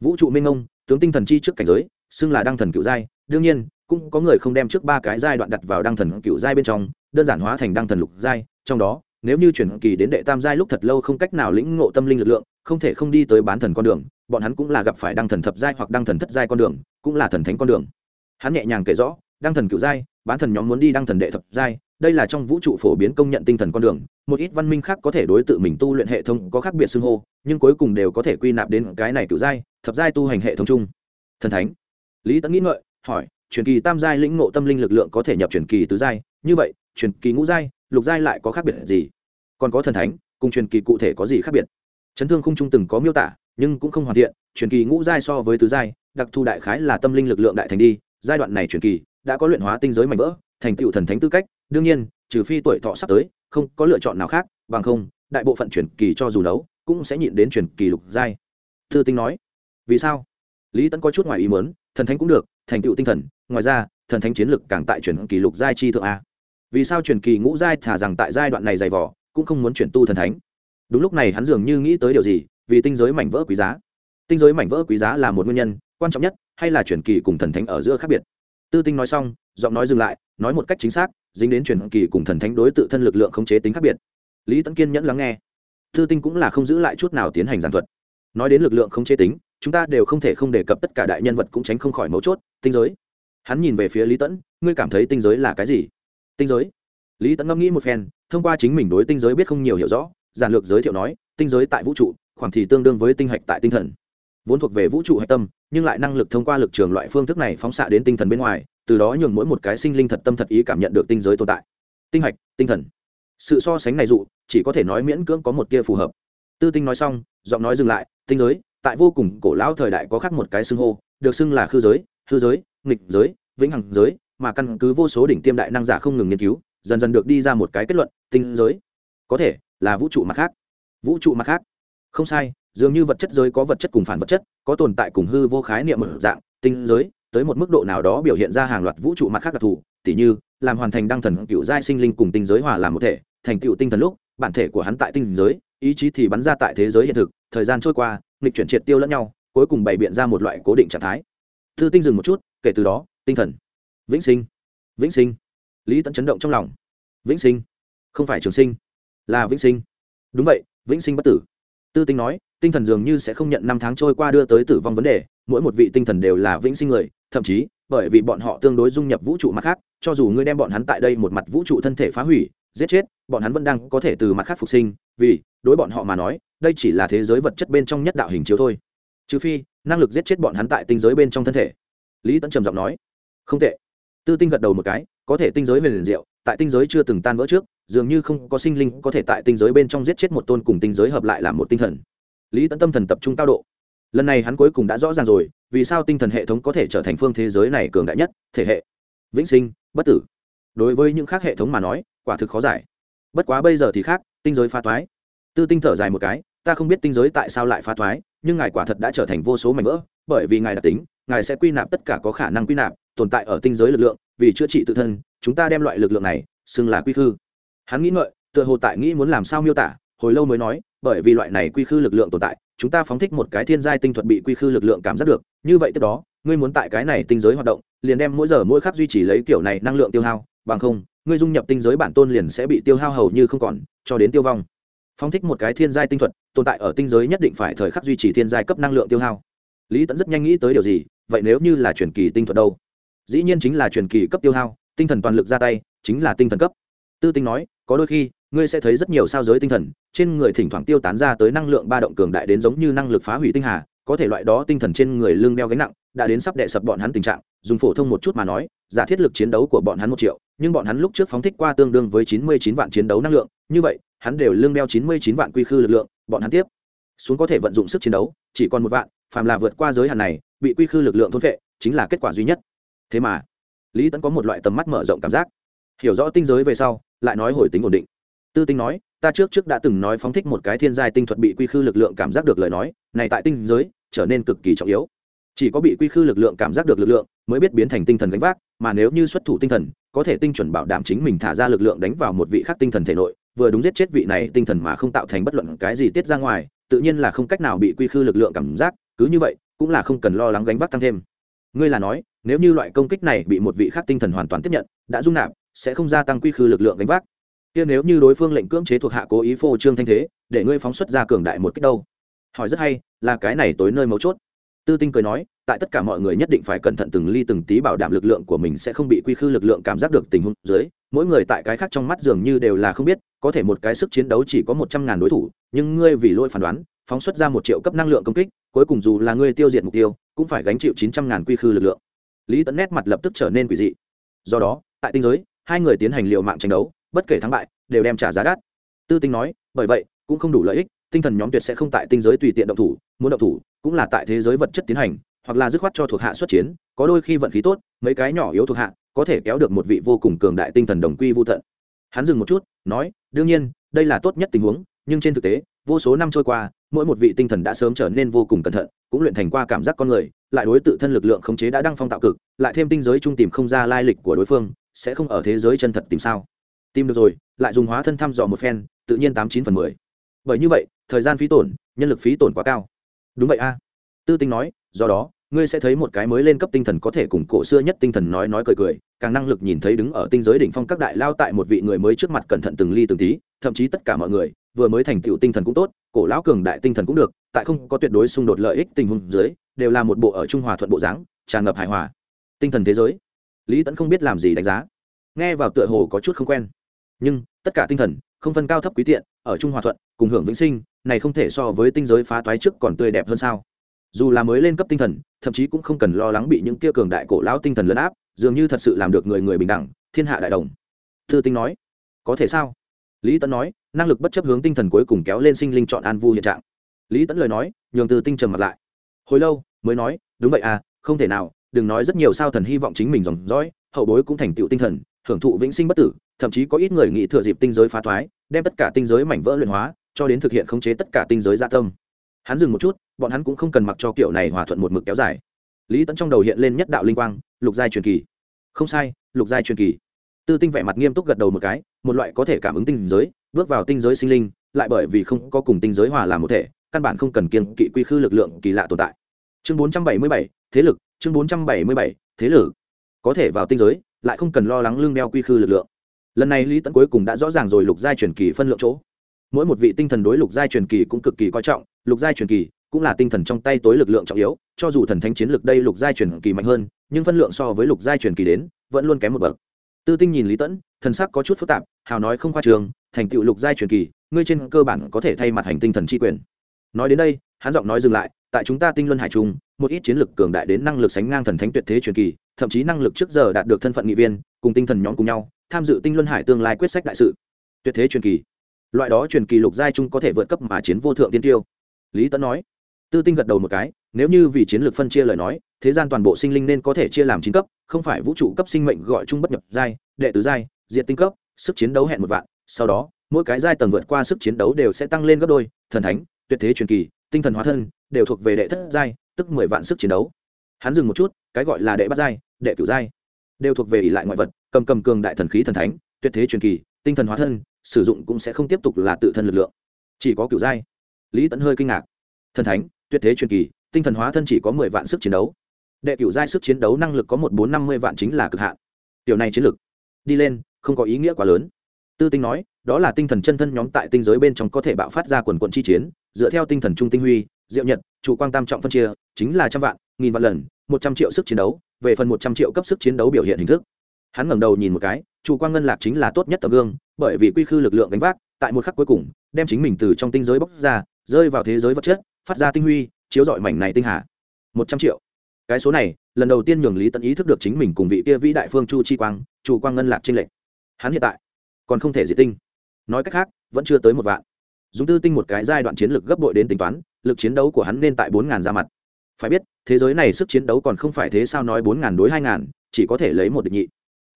Vũ trụ minh ông tướng tinh thần chi trước cảnh giới, xưng là đăng thần cựu giai, đương nhiên, cũng có người không đem trước ba cái giai đoạn đặt vào đăng thần cựu giai bên trong, đơn giản hóa thành đăng thần lục giai, trong đó nếu như chuyển kỳ đến đệ tam giai lúc thật lâu không cách nào lĩnh ngộ tâm linh lực lượng, không thể không đi tới bán thần con đường, bọn hắn cũng là gặp phải đăng thần thập giai hoặc đăng thần thất giai con đường, cũng là thần thánh con đường. Hắn nhẹ nhàng kể rõ, đăng thần cựu giai, bán thần nhóm muốn đi đăng thần đệ thập giai, đây là trong vũ trụ phổ biến công nhận tinh thần con đường, một ít văn minh khác có thể đối tự mình tu luyện hệ thống có khác biệt xưng hô, nhưng cuối cùng đều có thể quy nạp đến cái này cựu giai, thập giai tu hành hệ thống chung. Thần thánh. Lý tẫn nghĩ ngợi, hỏi truyền kỳ tam giai lĩnh ngộ tâm linh lực lượng có thể nhập truyền kỳ tứ giai, như vậy truyền kỳ ngũ giai lục giai lại có khác biệt gì? Còn có thần thánh, cùng truyền kỳ cụ thể có gì khác biệt? Chấn thương không trung từng có miêu tả, nhưng cũng không hoàn thiện, truyền kỳ ngũ giai so với tứ giai, đặc thù đại khái là tâm linh lực lượng đại thành đi, giai đoạn này truyền kỳ đã có luyện hóa tinh giới mạnh vỡ, thành tựu thần thánh tư cách, đương nhiên, trừ phi tuổi thọ sắp tới, không có lựa chọn nào khác, bằng không, đại bộ phận truyền kỳ cho dù đấu, cũng sẽ nhịn đến truyền kỳ lục giai. Thư tinh nói, vì sao? Lý Tấn có chút ngoài ý muốn, thần thánh cũng được, thành tựu tinh thần, ngoài ra, thần thánh chiến lực càng tại truyền kỳ lục giai chi thượng a vì sao truyền kỳ ngũ giai thả rằng tại giai đoạn này dày vỏ cũng không muốn chuyển tu thần thánh? Đúng lúc này hắn dường như nghĩ tới điều gì, vì tinh giới mảnh vỡ quý giá. Tinh giới mảnh vỡ quý giá là một nguyên nhân, quan trọng nhất, hay là truyền kỳ cùng thần thánh ở giữa khác biệt? Tư tinh nói xong, giọng nói dừng lại, nói một cách chính xác, dính đến truyền kỳ cùng thần thánh đối tự thân lực lượng khống chế tính khác biệt. Lý tấn kiên nhẫn lắng nghe. Tư tinh cũng là không giữ lại chút nào tiến hành giảng thuật. Nói đến lực lượng khống chế tính, chúng ta đều không thể không đề cập tất cả đại nhân vật cũng tránh không khỏi mấu chốt, tinh giới. Hắn nhìn về phía lý tẫn ngươi cảm thấy tinh giới là cái gì? Tinh giới. Lý tẫn ngẫm nghĩ một phen, thông qua chính mình đối tinh giới biết không nhiều hiểu rõ, giản lược giới thiệu nói, tinh giới tại vũ trụ, khoảng thì tương đương với tinh hạch tại tinh thần. Vốn thuộc về vũ trụ hạch tâm, nhưng lại năng lực thông qua lực trường loại phương thức này phóng xạ đến tinh thần bên ngoài, từ đó nhường mỗi một cái sinh linh thật tâm thật ý cảm nhận được tinh giới tồn tại. Tinh hạch, tinh thần. Sự so sánh này dụ, chỉ có thể nói miễn cưỡng có một kia phù hợp. Tư tinh nói xong, giọng nói dừng lại, tinh giới, tại vô cùng cổ lão thời đại có khác một cái xưng hô, được xưng là khư giới, hư giới, nghịch giới, vĩnh hằng giới mà căn cứ vô số đỉnh tiêm đại năng giả không ngừng nghiên cứu, dần dần được đi ra một cái kết luận, tinh giới. Có thể là vũ trụ mặt khác. Vũ trụ mặt khác. Không sai, dường như vật chất giới có vật chất cùng phản vật chất, có tồn tại cùng hư vô khái niệm ở dạng, tinh giới, tới một mức độ nào đó biểu hiện ra hàng loạt vũ trụ mặt khác đặc thù, tỉ như, làm hoàn thành đăng thần cựu giai sinh linh cùng tinh giới hòa làm một thể, thành cựu tinh thần lúc, bản thể của hắn tại tinh giới, ý chí thì bắn ra tại thế giới hiện thực, thời gian trôi qua, nghịch chuyển triệt tiêu lẫn nhau, cuối cùng bày biện ra một loại cố định trạng thái. Thư tinh dừng một chút, kể từ đó, tinh thần vĩnh sinh. Vĩnh sinh. Lý tẫn chấn động trong lòng. Vĩnh sinh. Không phải trường sinh, là vĩnh sinh. Đúng vậy, vĩnh sinh bất tử. Tư tinh nói, tinh thần dường như sẽ không nhận năm tháng trôi qua đưa tới tử vong vấn đề, mỗi một vị tinh thần đều là vĩnh sinh người, thậm chí, bởi vì bọn họ tương đối dung nhập vũ trụ mặt khác, cho dù ngươi đem bọn hắn tại đây một mặt vũ trụ thân thể phá hủy, giết chết, bọn hắn vẫn đang có thể từ mặt khác phục sinh, vì, đối bọn họ mà nói, đây chỉ là thế giới vật chất bên trong nhất đạo hình chiếu thôi. Trừ phi, năng lực giết chết bọn hắn tại tinh giới bên trong thân thể. Lý tấn trầm giọng nói, không tệ tư tinh gật đầu một cái, có thể tinh giới về liền diệu, tại tinh giới chưa từng tan vỡ trước, dường như không có sinh linh có thể tại tinh giới bên trong giết chết một tôn cùng tinh giới hợp lại làm một tinh thần. Lý tấn tâm thần tập trung cao độ. Lần này hắn cuối cùng đã rõ ràng rồi, vì sao tinh thần hệ thống có thể trở thành phương thế giới này cường đại nhất, thể hệ. Vĩnh sinh, bất tử. Đối với những khác hệ thống mà nói, quả thực khó giải. Bất quá bây giờ thì khác, tinh giới phá toái tư tinh thở dài một cái, ta không biết tinh giới tại sao lại phá toái nhưng ngài quả thật đã trở thành vô số mảnh vỡ, bởi vì ngài đặc tính, ngài sẽ quy nạp tất cả có khả năng quy nạp tồn tại ở tinh giới lực lượng, vì chữa trị tự thân, chúng ta đem loại lực lượng này xưng là quy khư. Hắn nghĩ ngợi, tựa hồ tại nghĩ muốn làm sao miêu tả, hồi lâu mới nói, bởi vì loại này quy khư lực lượng tồn tại, chúng ta phóng thích một cái thiên giai tinh thuật bị quy khư lực lượng cảm giác được, như vậy tiếp đó, ngươi muốn tại cái này tinh giới hoạt động, liền đem mỗi giờ mỗi khắc duy trì lấy kiểu này năng lượng tiêu hao, bằng không, ngươi dung nhập tinh giới bản tôn liền sẽ bị tiêu hao hầu như không còn, cho đến tiêu vong. Phóng thích một cái thiên giai tinh thuật, tồn tại ở tinh giới nhất định phải thời khắc duy trì thiên giai cấp năng lượng tiêu hao. Lý tẫn rất nhanh nghĩ tới điều gì, vậy nếu như là truyền kỳ tinh thuật đâu? Dĩ nhiên chính là truyền kỳ cấp tiêu hao, tinh thần toàn lực ra tay, chính là tinh thần cấp. Tư tinh nói, có đôi khi, ngươi sẽ thấy rất nhiều sao giới tinh thần, trên người thỉnh thoảng tiêu tán ra tới năng lượng ba động cường đại đến giống như năng lực phá hủy tinh hà, có thể loại đó tinh thần trên người lưng đeo gánh nặng, đã đến sắp đệ sập bọn hắn tình trạng. Dùng phổ thông một chút mà nói, giả thiết lực chiến đấu của bọn hắn một triệu, nhưng bọn hắn lúc trước phóng thích qua tương đương với chín mươi chín vạn chiến đấu năng lượng, như vậy, hắn đều lưng đeo chín mươi chín vạn quy khư lực lượng, bọn hắn tiếp xuống có thể vận dụng sức chiến đấu, chỉ còn một vạn, phàm là vượt qua giới hạn này, bị quy khư lực lượng thôn vệ chính là kết quả duy nhất thế mà, lý tẫn có một loại tầm mắt mở rộng cảm giác. Hiểu rõ tinh giới về sau, lại nói hồi tính ổn định. Tư tinh nói, ta trước trước đã từng nói phóng thích một cái thiên giai tinh thuật bị quy khư lực lượng cảm giác được lời nói, này tại tinh giới trở nên cực kỳ trọng yếu. Chỉ có bị quy khư lực lượng cảm giác được lực lượng, mới biết biến thành tinh thần gánh vác, mà nếu như xuất thủ tinh thần, có thể tinh chuẩn bảo đảm chính mình thả ra lực lượng đánh vào một vị khác tinh thần thể nội, vừa đúng giết chết vị này tinh thần mà không tạo thành bất luận cái gì tiết ra ngoài, tự nhiên là không cách nào bị quy khư lực lượng cảm giác, cứ như vậy, cũng là không cần lo lắng gánh vác tăng thêm. Ngươi là nói nếu như loại công kích này bị một vị khác tinh thần hoàn toàn tiếp nhận, đã dung nạp, sẽ không gia tăng quy khư lực lượng gánh vác. Kia nếu như đối phương lệnh cưỡng chế thuộc hạ cố ý phô trương thanh thế, để ngươi phóng xuất ra cường đại một cách đâu? Hỏi rất hay, là cái này tối nơi mấu chốt. Tư tinh cười nói, tại tất cả mọi người nhất định phải cẩn thận từng ly từng tí bảo đảm lực lượng của mình sẽ không bị quy khư lực lượng cảm giác được tình huống dưới, mỗi người tại cái khác trong mắt dường như đều là không biết, có thể một cái sức chiến đấu chỉ có một trăm ngàn đối thủ, nhưng ngươi vì lỗi phán đoán, phóng xuất ra một triệu cấp năng lượng công kích, cuối cùng dù là ngươi tiêu diệt mục tiêu, cũng phải gánh chịu chín trăm ngàn quy khư lực lượng lý tẫn nét mặt lập tức trở nên quỷ dị. Do đó, tại tinh giới, hai người tiến hành liệu mạng tranh đấu, bất kể thắng bại, đều đem trả giá đắt. Tư tinh nói, bởi vậy, cũng không đủ lợi ích, tinh thần nhóm tuyệt sẽ không tại tinh giới tùy tiện động thủ, muốn động thủ cũng là tại thế giới vật chất tiến hành, hoặc là dứt khoát cho thuộc hạ xuất chiến, có đôi khi vận khí tốt, mấy cái nhỏ yếu thuộc hạ có thể kéo được một vị vô cùng cường đại tinh thần đồng quy vô tận. Hắn dừng một chút, nói, đương nhiên, đây là tốt nhất tình huống, nhưng trên thực tế, vô số năm trôi qua, mỗi một vị tinh thần đã sớm trở nên vô cùng cẩn thận, cũng luyện thành qua cảm giác con người lại đối tự thân lực lượng khống chế đã đăng phong tạo cực, lại thêm tinh giới trung tìm không ra lai lịch của đối phương, sẽ không ở thế giới chân thật tìm sao? Tìm được rồi, lại dùng hóa thân thăm dò một phen, tự nhiên tám chín phần mười. Bởi như vậy, thời gian phí tổn, nhân lực phí tổn quá cao. Đúng vậy a. Tư tinh nói, do đó, ngươi sẽ thấy một cái mới lên cấp tinh thần có thể cùng cổ xưa nhất tinh thần nói nói cười cười, càng năng lực nhìn thấy đứng ở tinh giới đỉnh phong các đại lao tại một vị người mới trước mặt cẩn thận từng ly từng tí, thậm chí tất cả mọi người, vừa mới thành tựu tinh thần cũng tốt cổ lão cường đại tinh thần cũng được, tại không có tuyệt đối xung đột lợi ích tình huống dưới, đều là một bộ ở trung hòa thuận bộ dáng, tràn ngập hài hòa. Tinh thần thế giới. Lý tẫn không biết làm gì đánh giá. Nghe vào tựa hồ có chút không quen. Nhưng, tất cả tinh thần, không phân cao thấp quý tiện, ở trung hòa thuận, cùng hưởng vĩnh sinh, này không thể so với tinh giới phá toái trước còn tươi đẹp hơn sao. Dù là mới lên cấp tinh thần, thậm chí cũng không cần lo lắng bị những kia cường đại cổ lão tinh thần lấn áp, dường như thật sự làm được người người bình đẳng, thiên hạ đại đồng. Thư tinh nói, có thể sao? Lý tấn nói, năng lực bất chấp hướng tinh thần cuối cùng kéo lên sinh linh chọn an vu hiện trạng. Lý tấn lời nói, nhường từ tinh trầm mặt lại. Hồi lâu, mới nói, đúng vậy à không thể nào, đừng nói rất nhiều sao thần hy vọng chính mình dòng dõi, hậu bối cũng thành tựu tinh thần, hưởng thụ vĩnh sinh bất tử, thậm chí có ít người nghĩ thừa dịp tinh giới phá thoái, đem tất cả tinh giới mảnh vỡ luyện hóa, cho đến thực hiện khống chế tất cả tinh giới gia tâm. Hắn dừng một chút, bọn hắn cũng không cần mặc cho kiểu này hòa thuận một mực kéo dài. Lý tẫn trong đầu hiện lên nhất đạo linh quang, lục giai truyền kỳ. Không sai, lục giai truyền kỳ tư tinh vẻ mặt nghiêm túc gật đầu một cái một loại có thể cảm ứng tinh giới bước vào tinh giới sinh linh lại bởi vì không có cùng tinh giới hòa làm một thể căn bản không cần kiên kỵ quy khư lực lượng kỳ lạ tồn tại. Chương 477, thế lực chương 477, thế lực. Có thể vào tinh giới lại không cần lo lắng lương đeo quy khư lực lượng. Lần này lý Tấn cuối cùng đã rõ ràng rồi lục giai truyền kỳ phân lượng chỗ. Mỗi một vị tinh thần đối lục giai truyền kỳ cũng cực kỳ coi trọng lục giai truyền kỳ cũng là tinh thần trong tay tối lực lượng trọng yếu cho dù thần thánh chiến lực đây lục giai truyền kỳ mạnh hơn nhưng phân lượng so với lục giai truyền kỳ đến vẫn luôn kém một bậc tư tinh nhìn lý tẫn, thần sắc có chút phức tạp, hào nói không khoa trường, thành tựu lục giai truyền kỳ, ngươi trên cơ bản có thể thay mặt hành tinh thần tri quyền. Nói đến đây, hắn giọng nói dừng lại, tại chúng ta tinh luân hải trung, một ít chiến lực cường đại đến năng lực sánh ngang thần thánh tuyệt thế truyền kỳ, thậm chí năng lực trước giờ đạt được thân phận nghị viên, cùng tinh thần nhóm cùng nhau, tham dự tinh luân hải tương lai quyết sách đại sự. Tuyệt thế truyền kỳ. Loại đó truyền kỳ lục giai trung có thể vượt cấp mà chiến vô thượng tiên tiêu. Lý tấn nói. Tư tinh gật đầu một cái, nếu như vì chiến lược phân chia lời nói, thế gian toàn bộ sinh linh nên có thể chia làm chín cấp không phải vũ trụ cấp sinh mệnh gọi chung bất nhập giai, đệ tứ giai diện tinh cấp, sức chiến đấu hẹn một vạn, sau đó, mỗi cái giai tầng vượt qua sức chiến đấu đều sẽ tăng lên gấp đôi, thần thánh, tuyệt thế truyền kỳ, tinh thần hóa thân, đều thuộc về đệ thất giai, tức mười vạn sức chiến đấu. Hắn dừng một chút, cái gọi là đệ bát giai, đệ cửu giai, đều thuộc về ỷ lại ngoại vật, cầm cầm cường đại thần khí thần thánh, tuyệt thế truyền kỳ, tinh thần hóa thân, sử dụng cũng sẽ không tiếp tục là tự thân lực lượng. Chỉ có cửu giai. Lý tẫn hơi kinh ngạc. Thần thánh, tuyệt thế truyền kỳ, tinh thần hóa thân chỉ có mười vạn sức chiến đấu đệ cửu giai sức chiến đấu năng lực có một bốn năm mươi vạn chính là cực hạn. Tiểu này chiến lực, đi lên, không có ý nghĩa quá lớn. Tư tinh nói, đó là tinh thần chân thân nhóm tại tinh giới bên trong có thể bạo phát ra quần quận chi chiến, dựa theo tinh thần trung tinh huy, diệu nhật, chủ quang tam trọng phân chia, chính là trăm vạn, nghìn vạn lần, một trăm triệu sức chiến đấu, về phần một trăm triệu cấp sức chiến đấu biểu hiện hình thức. Hắn ngẩng đầu nhìn một cái, chủ quang ngân lạc chính là tốt nhất tấm gương, bởi vì quy khư lực lượng đánh vác, tại một khắc cuối cùng, đem chính mình từ trong tinh giới bóc ra, rơi vào thế giới vật chất, phát ra tinh huy, chiếu dọi mảnh này tinh hà. Một trăm triệu cái số này, lần đầu tiên nhường lý tận ý thức được chính mình cùng vị kia vĩ đại phương chu chi quang, chu quang ngân lạc trên lệnh hắn hiện tại còn không thể diệt tinh. Nói cách khác, vẫn chưa tới một vạn. Dùng tư tinh một cái giai đoạn chiến lược gấp bội đến tính toán, lực chiến đấu của hắn nên tại bốn ngàn ra mặt. Phải biết, thế giới này sức chiến đấu còn không phải thế sao nói bốn ngàn đối hai ngàn, chỉ có thể lấy một địch nhị.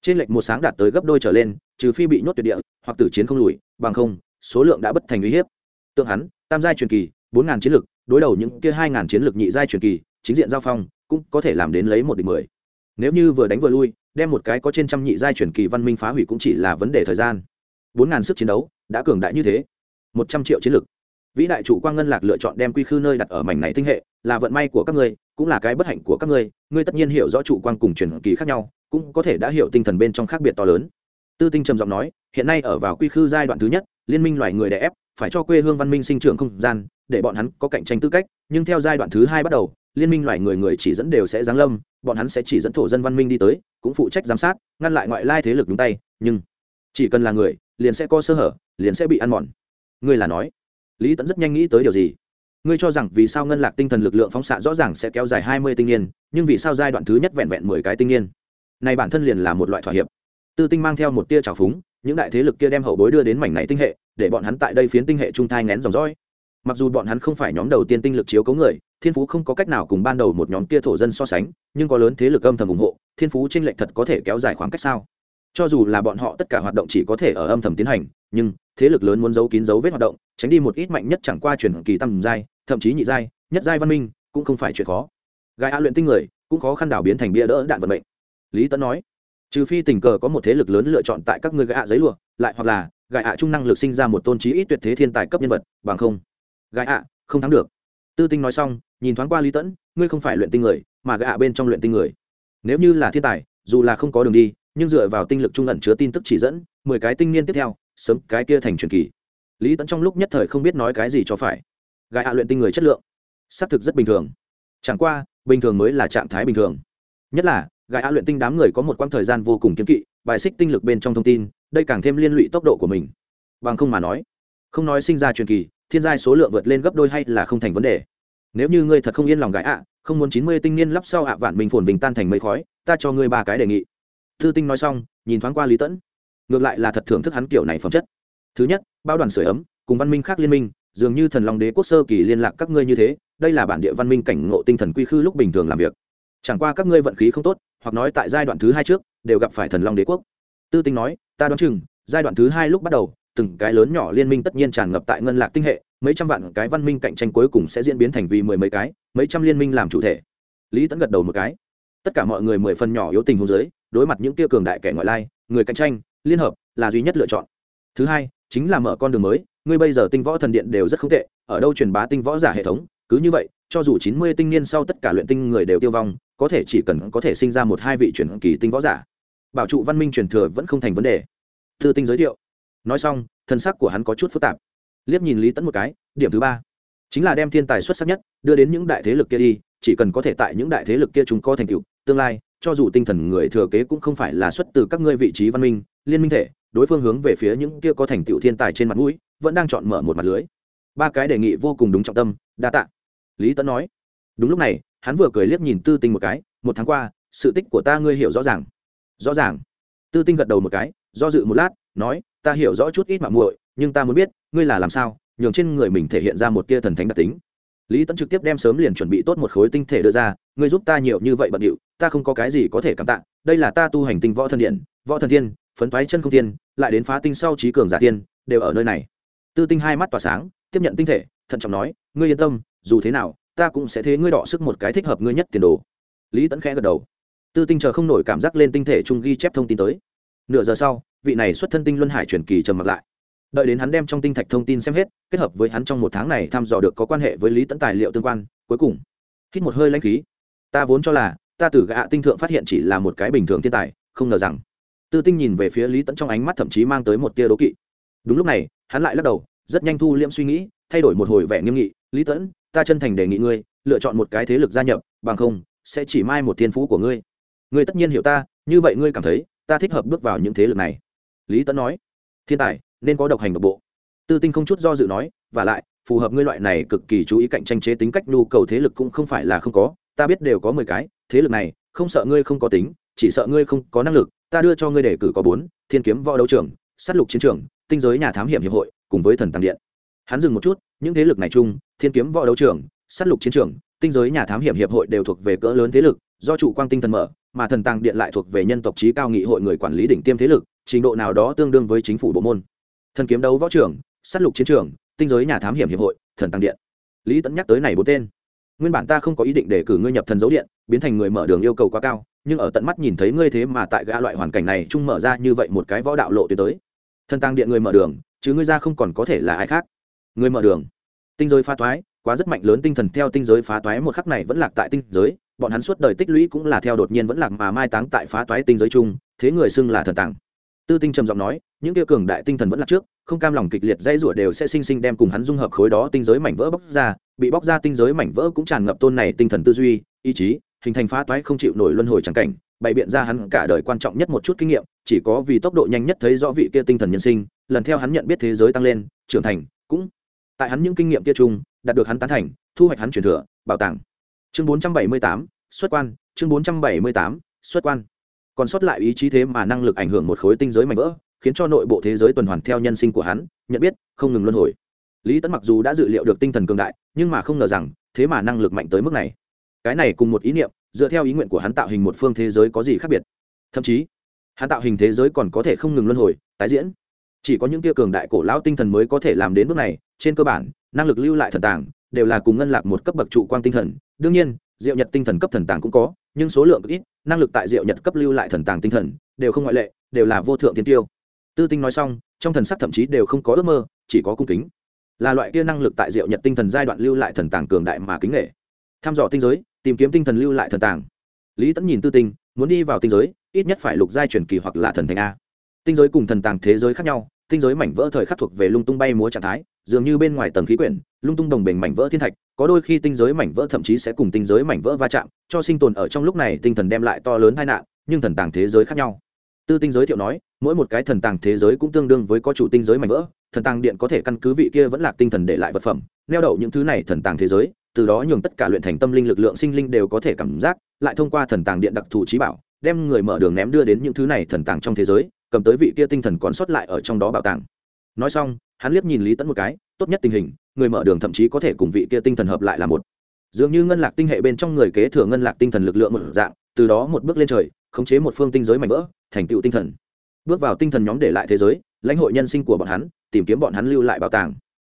Trên lệnh một sáng đạt tới gấp đôi trở lên, trừ phi bị nhốt tuyệt địa, hoặc tử chiến không lùi, bằng không, số lượng đã bất thành uy hiếp. Tượng hắn, tam giai truyền kỳ, bốn ngàn chiến lược, đối đầu những kia hai ngàn chiến lược nhị giai truyền kỳ, chính diện giao phong cũng có thể làm đến lấy một địch mười. Nếu như vừa đánh vừa lui, đem một cái có trên trăm nhị giai truyền kỳ văn minh phá hủy cũng chỉ là vấn đề thời gian. Bốn ngàn sức chiến đấu, đã cường đại như thế. Một trăm triệu chiến lực. Vĩ đại chủ quang ngân lạc lựa chọn đem quy khư nơi đặt ở mảnh này tinh hệ, là vận may của các ngươi, cũng là cái bất hạnh của các ngươi. Ngươi tất nhiên hiểu rõ chủ quang cùng truyền kỳ khác nhau, cũng có thể đã hiểu tinh thần bên trong khác biệt to lớn. Tư tinh trầm giọng nói, hiện nay ở vào quy khư giai đoạn thứ nhất, liên minh loài người đè ép, phải cho quê hương văn minh sinh trưởng không gian, để bọn hắn có cạnh tranh tư cách, nhưng theo giai đoạn thứ hai bắt đầu liên minh loài người người chỉ dẫn đều sẽ giáng lâm, bọn hắn sẽ chỉ dẫn thổ dân văn minh đi tới, cũng phụ trách giám sát, ngăn lại ngoại lai thế lực đúng tay, nhưng chỉ cần là người, liền sẽ có sơ hở, liền sẽ bị ăn mòn. Ngươi là nói, lý tẫn rất nhanh nghĩ tới điều gì? Ngươi cho rằng vì sao ngân lạc tinh thần lực lượng phóng xạ rõ ràng sẽ kéo dài hai mươi tinh niên, nhưng vì sao giai đoạn thứ nhất vẹn vẹn mười cái tinh niên? Này bản thân liền là một loại thỏa hiệp. Tư tinh mang theo một tia trào phúng, những đại thế lực kia đem hậu bối đưa đến mảnh này tinh hệ, để bọn hắn tại đây phiến tinh hệ trung thai ngén dòng dõi mặc dù bọn hắn không phải nhóm đầu tiên tinh lực chiếu cấu người, thiên phú không có cách nào cùng ban đầu một nhóm kia thổ dân so sánh, nhưng có lớn thế lực âm thầm ủng hộ, thiên phú tranh lệch thật có thể kéo dài khoảng cách sao? Cho dù là bọn họ tất cả hoạt động chỉ có thể ở âm thầm tiến hành, nhưng thế lực lớn muốn giấu kín dấu vết hoạt động, tránh đi một ít mạnh nhất chẳng qua chuyển kỳ tầm giai, thậm chí nhị giai, nhất giai văn minh, cũng không phải chuyện khó. Gai a luyện tinh người, cũng khó khăn đảo biến thành bia đỡ đạn vận mệnh. Lý tấn nói, trừ phi tình cờ có một thế lực lớn lựa chọn tại các ngươi a giấy lụa, lại hoặc là gai ạ trung năng lực sinh ra một tôn trí ít tuyệt thế thiên tài cấp nhân vật, bằng không. Gái ạ, không thắng được. Tư tinh nói xong, nhìn thoáng qua lý tẫn, ngươi không phải luyện tinh người, mà gạ bên trong luyện tinh người. Nếu như là thiên tài, dù là không có đường đi, nhưng dựa vào tinh lực trung ẩn chứa tin tức chỉ dẫn, mười cái tinh niên tiếp theo, sớm cái kia thành truyền kỳ. Lý tẫn trong lúc nhất thời không biết nói cái gì cho phải. Gạ ạ luyện tinh người chất lượng, xác thực rất bình thường. Chẳng qua, bình thường mới là trạng thái bình thường. Nhất là gái ạ luyện tinh đám người có một quãng thời gian vô cùng kiếm kỵ, bài xích tinh lực bên trong thông tin, đây càng thêm liên lụy tốc độ của mình. Bằng không mà nói, không nói sinh ra truyền kỳ thiên giai số lượng vượt lên gấp đôi hay là không thành vấn đề. Nếu như ngươi thật không yên lòng gái ạ, không muốn chín mươi tinh niên lắp sau ạ, vạn mình phồn bình tan thành mây khói, ta cho ngươi ba cái đề nghị. Thư tinh nói xong, nhìn thoáng qua lý tẫn. Ngược lại là thật thưởng thức hắn kiểu này phẩm chất. Thứ nhất, bao đoàn sửa ấm, cùng văn minh khác liên minh, dường như thần long đế quốc sơ kỳ liên lạc các ngươi như thế, đây là bản địa văn minh cảnh ngộ tinh thần quy khư lúc bình thường làm việc. Chẳng qua các ngươi vận khí không tốt, hoặc nói tại giai đoạn thứ hai trước, đều gặp phải thần long đế quốc. Tư tinh nói, ta đoán chừng, giai đoạn thứ hai lúc bắt đầu từng cái lớn nhỏ liên minh tất nhiên tràn ngập tại ngân lạc tinh hệ, mấy trăm vạn cái văn minh cạnh tranh cuối cùng sẽ diễn biến thành vì mười mấy cái, mấy trăm liên minh làm chủ thể. Lý tẫn gật đầu một cái. Tất cả mọi người mười phần nhỏ yếu tình hôn giới đối mặt những kia cường đại kẻ ngoại lai, người cạnh tranh, liên hợp, là duy nhất lựa chọn. Thứ hai, chính là mở con đường mới, ngươi bây giờ tinh võ thần điện đều rất không tệ, ở đâu truyền bá tinh võ giả hệ thống, cứ như vậy, cho dù chín mươi tinh niên sau tất cả luyện tinh người đều tiêu vong, có thể chỉ cần có thể sinh ra một hai vị truyền kỳ tinh võ giả. Bảo trụ văn minh truyền thừa vẫn không thành vấn đề. Thư tinh giới thiệu nói xong, thân sắc của hắn có chút phức tạp. Liếc nhìn lý tẫn một cái, điểm thứ ba. Chính là đem thiên tài xuất sắc nhất, đưa đến những đại thế lực kia đi, chỉ cần có thể tại những đại thế lực kia chúng có thành tựu, tương lai, cho dù tinh thần người thừa kế cũng không phải là xuất từ các ngươi vị trí văn minh, liên minh thể, đối phương hướng về phía những kia có thành tựu thiên tài trên mặt mũi, vẫn đang chọn mở một mặt lưới. Ba cái đề nghị vô cùng đúng trọng tâm, đa tạ. Lý tẫn nói. Đúng lúc này, hắn vừa cười liếc nhìn tư tinh một cái, một tháng qua, sự tích của ta ngươi hiểu rõ ràng. Rõ ràng. Tư tinh gật đầu một cái, do dự một lát, nói ta hiểu rõ chút ít mạng muội, nhưng ta muốn biết, ngươi là làm sao, nhường trên người mình thể hiện ra một tia thần thánh đặc tính. Lý tẫn trực tiếp đem sớm liền chuẩn bị tốt một khối tinh thể đưa ra, ngươi giúp ta nhiều như vậy bận điệu, ta không có cái gì có thể cảm tạ, đây là ta tu hành tinh võ thần điện, võ thần tiên, phấn thoái chân không tiên, lại đến phá tinh sau trí cường giả tiên, đều ở nơi này. Tư tinh hai mắt tỏa sáng, tiếp nhận tinh thể, thận trọng nói, ngươi yên tâm, dù thế nào, ta cũng sẽ thế ngươi đọ sức một cái thích hợp ngươi nhất tiền đồ. Lý tẫn khẽ gật đầu. Tư tinh chờ không nổi cảm giác lên tinh thể trung ghi chép thông tin tới. Nửa giờ sau vị này xuất thân tinh luân hải truyền kỳ trầm mặc lại. Đợi đến hắn đem trong tinh thạch thông tin xem hết, kết hợp với hắn trong một tháng này thăm dò được có quan hệ với lý tẫn tài liệu tương quan, cuối cùng, hít một hơi lãnh khí. Ta vốn cho là, ta từ gạ tinh thượng phát hiện chỉ là một cái bình thường thiên tài, không ngờ rằng, tư tinh nhìn về phía lý tẫn trong ánh mắt thậm chí mang tới một tia đố kỵ. Đúng lúc này, hắn lại lắc đầu, rất nhanh thu liễm suy nghĩ, thay đổi một hồi vẻ nghiêm nghị, lý tẫn ta chân thành đề nghị ngươi, lựa chọn một cái thế lực gia nhập, bằng không, sẽ chỉ mai một thiên phú của ngươi. Ngươi tất nhiên hiểu ta, như vậy ngươi cảm thấy, ta thích hợp bước vào những thế lực này lý tẫn nói, thiên tài, nên có độc hành độc bộ. Tư tinh không chút do dự nói, và lại, phù hợp ngươi loại này cực kỳ chú ý cạnh tranh chế tính cách, nhu cầu thế lực cũng không phải là không có, ta biết đều có mười cái, thế lực này, không sợ ngươi không có tính, chỉ sợ ngươi không có năng lực, ta đưa cho ngươi đề cử có bốn, thiên kiếm võ đấu trường, sát lục chiến trường, tinh giới nhà thám hiểm hiệp hội, cùng với thần tăng điện. Hắn dừng một chút, những thế lực này chung, thiên kiếm võ đấu trường, sát lục chiến trường, tinh giới nhà thám hiểm hiệp hội đều thuộc về cỡ lớn thế lực, do chủ quang tinh thần mở, mà thần tăng điện lại thuộc về nhân tộc trí cao nghị hội người quản lý đỉnh tiêm thế lực trình độ nào đó tương đương với chính phủ bộ môn. Thần kiếm đấu võ trưởng, sát lục chiến trường, tinh giới nhà thám hiểm hiệp hội, thần tăng điện. Lý tẫn nhắc tới này bốn tên. Nguyên bản ta không có ý định để cử ngươi nhập thần dấu điện, biến thành người mở đường yêu cầu quá cao, nhưng ở tận mắt nhìn thấy ngươi thế mà tại gã loại hoàn cảnh này chung mở ra như vậy một cái võ đạo lộ tuyến tới. Thần tăng điện người mở đường, chứ ngươi ra không còn có thể là ai khác. Người mở đường. Tinh giới phá toái, quá rất mạnh lớn tinh thần theo tinh giới phá toái một khắc này vẫn lạc tại tinh giới, bọn hắn suốt đời tích lũy cũng là theo đột nhiên vẫn lạc mà mai táng tại phá toái tinh giới chung, thế người xưng là thần tàng tư tinh trầm giọng nói những kia cường đại tinh thần vẫn là trước không cam lòng kịch liệt dây rủa đều sẽ sinh sinh đem cùng hắn dung hợp khối đó tinh giới mảnh vỡ bóc ra bị bóc ra tinh giới mảnh vỡ cũng tràn ngập tôn này tinh thần tư duy ý chí hình thành phá toái không chịu nổi luân hồi trắng cảnh bày biện ra hắn cả đời quan trọng nhất một chút kinh nghiệm chỉ có vì tốc độ nhanh nhất thấy rõ vị kia tinh thần nhân sinh lần theo hắn nhận biết thế giới tăng lên trưởng thành cũng tại hắn những kinh nghiệm kia chung đạt được hắn tán thành thu hoạch hắn truyền thừa bảo tàng. Chương 478, xuất quan chương 478, xuất quan còn sót lại ý chí thế mà năng lực ảnh hưởng một khối tinh giới mạnh vỡ, khiến cho nội bộ thế giới tuần hoàn theo nhân sinh của hắn, nhận biết, không ngừng luân hồi. Lý tấn mặc dù đã dự liệu được tinh thần cường đại, nhưng mà không ngờ rằng, thế mà năng lực mạnh tới mức này. Cái này cùng một ý niệm, dựa theo ý nguyện của hắn tạo hình một phương thế giới có gì khác biệt? Thậm chí, hắn tạo hình thế giới còn có thể không ngừng luân hồi, tái diễn. Chỉ có những tia cường đại cổ lão tinh thần mới có thể làm đến bước này, trên cơ bản, năng lực lưu lại thần tàng, đều là cùng ngân lạc một cấp bậc trụ quang tinh thần. Đương nhiên, diệu nhật tinh thần cấp thần tàng cũng có, nhưng số lượng ít năng lực tại diệu nhật cấp lưu lại thần tàng tinh thần, đều không ngoại lệ, đều là vô thượng tiên tiêu. Tư tinh nói xong, trong thần sắc thậm chí đều không có ước mơ, chỉ có cung kính. Là loại kia năng lực tại diệu nhật tinh thần giai đoạn lưu lại thần tàng cường đại mà kính nghệ tham dò tinh giới, tìm kiếm tinh thần lưu lại thần tàng. Lý tẫn nhìn tư tinh, muốn đi vào tinh giới, ít nhất phải lục giai truyền kỳ hoặc là thần thành a. Tinh giới cùng thần tàng thế giới khác nhau, tinh giới mảnh vỡ thời khắc thuộc về lung tung bay múa trạng thái, dường như bên ngoài tầng khí quyển, lung tung đồng bình mảnh vỡ thiên thạch có đôi khi tinh giới mảnh vỡ thậm chí sẽ cùng tinh giới mảnh vỡ va chạm, cho sinh tồn ở trong lúc này tinh thần đem lại to lớn tai nạn, nhưng thần tàng thế giới khác nhau. Tư tinh giới thiệu nói, mỗi một cái thần tàng thế giới cũng tương đương với có chủ tinh giới mảnh vỡ, thần tàng điện có thể căn cứ vị kia vẫn là tinh thần để lại vật phẩm, neo đậu những thứ này thần tàng thế giới, từ đó nhường tất cả luyện thành tâm linh lực lượng sinh linh đều có thể cảm giác, lại thông qua thần tàng điện đặc thù trí bảo, đem người mở đường ném đưa đến những thứ này thần tàng trong thế giới, cầm tới vị kia tinh thần còn sót lại ở trong đó bảo tàng nói xong, hắn liếc nhìn lý tẫn một cái, tốt nhất tình hình, người mở đường thậm chí có thể cùng vị kia tinh thần hợp lại là một. Dường như ngân lạc tinh hệ bên trong người kế thừa ngân lạc tinh thần lực lượng một dạng, từ đó một bước lên trời, khống chế một phương tinh giới mạnh vỡ, thành tựu tinh thần. Bước vào tinh thần nhóm để lại thế giới, lãnh hội nhân sinh của bọn hắn, tìm kiếm bọn hắn lưu lại bảo tàng.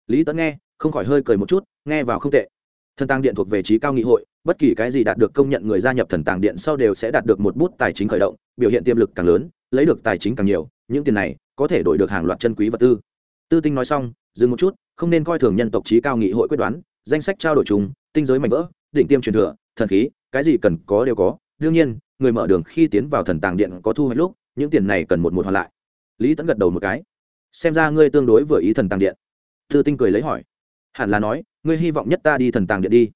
Lý tẫn nghe, không khỏi hơi cười một chút, nghe vào không tệ. Thần tàng điện thuộc về trí cao nghị hội, bất kỳ cái gì đạt được công nhận người gia nhập thần tàng điện sau đều sẽ đạt được một bút tài chính khởi động, biểu hiện tiềm lực càng lớn, lấy được tài chính càng nhiều, những tiền này có thể đổi được hàng loạt chân quý vật tư. Tư tinh nói xong, dừng một chút, không nên coi thường nhân tộc trí cao nghị hội quyết đoán, danh sách trao đổi chúng tinh giới mạnh vỡ định tiêm truyền thừa, thần khí, cái gì cần có đều có. Đương nhiên, người mở đường khi tiến vào thần tàng điện có thu hoạch lúc, những tiền này cần một một hoàn lại. Lý tẫn gật đầu một cái. Xem ra ngươi tương đối vừa ý thần tàng điện. Tư tinh cười lấy hỏi. Hẳn là nói, ngươi hy vọng nhất ta đi thần tàng điện đi.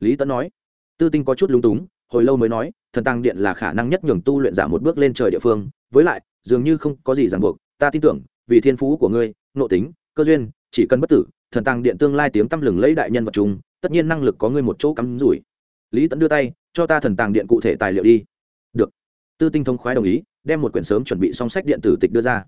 Lý tẫn nói. Tư tinh có chút lúng túng, hồi lâu mới nói, thần tàng điện là khả năng nhất nhường tu luyện giả một bước lên trời địa phương, với lại, dường như không có gì ràng buộc ta tin tưởng, vì thiên phú của ngươi, nội tính, cơ duyên, chỉ cần bất tử, thần tàng điện tương lai tiếng tăm lừng lấy đại nhân vật chung, tất nhiên năng lực có ngươi một chỗ cắm rủi. Lý tẫn đưa tay, cho ta thần tàng điện cụ thể tài liệu đi. Được. Tư tinh thông khoái đồng ý, đem một quyển sớm chuẩn bị song sách điện tử tịch đưa ra.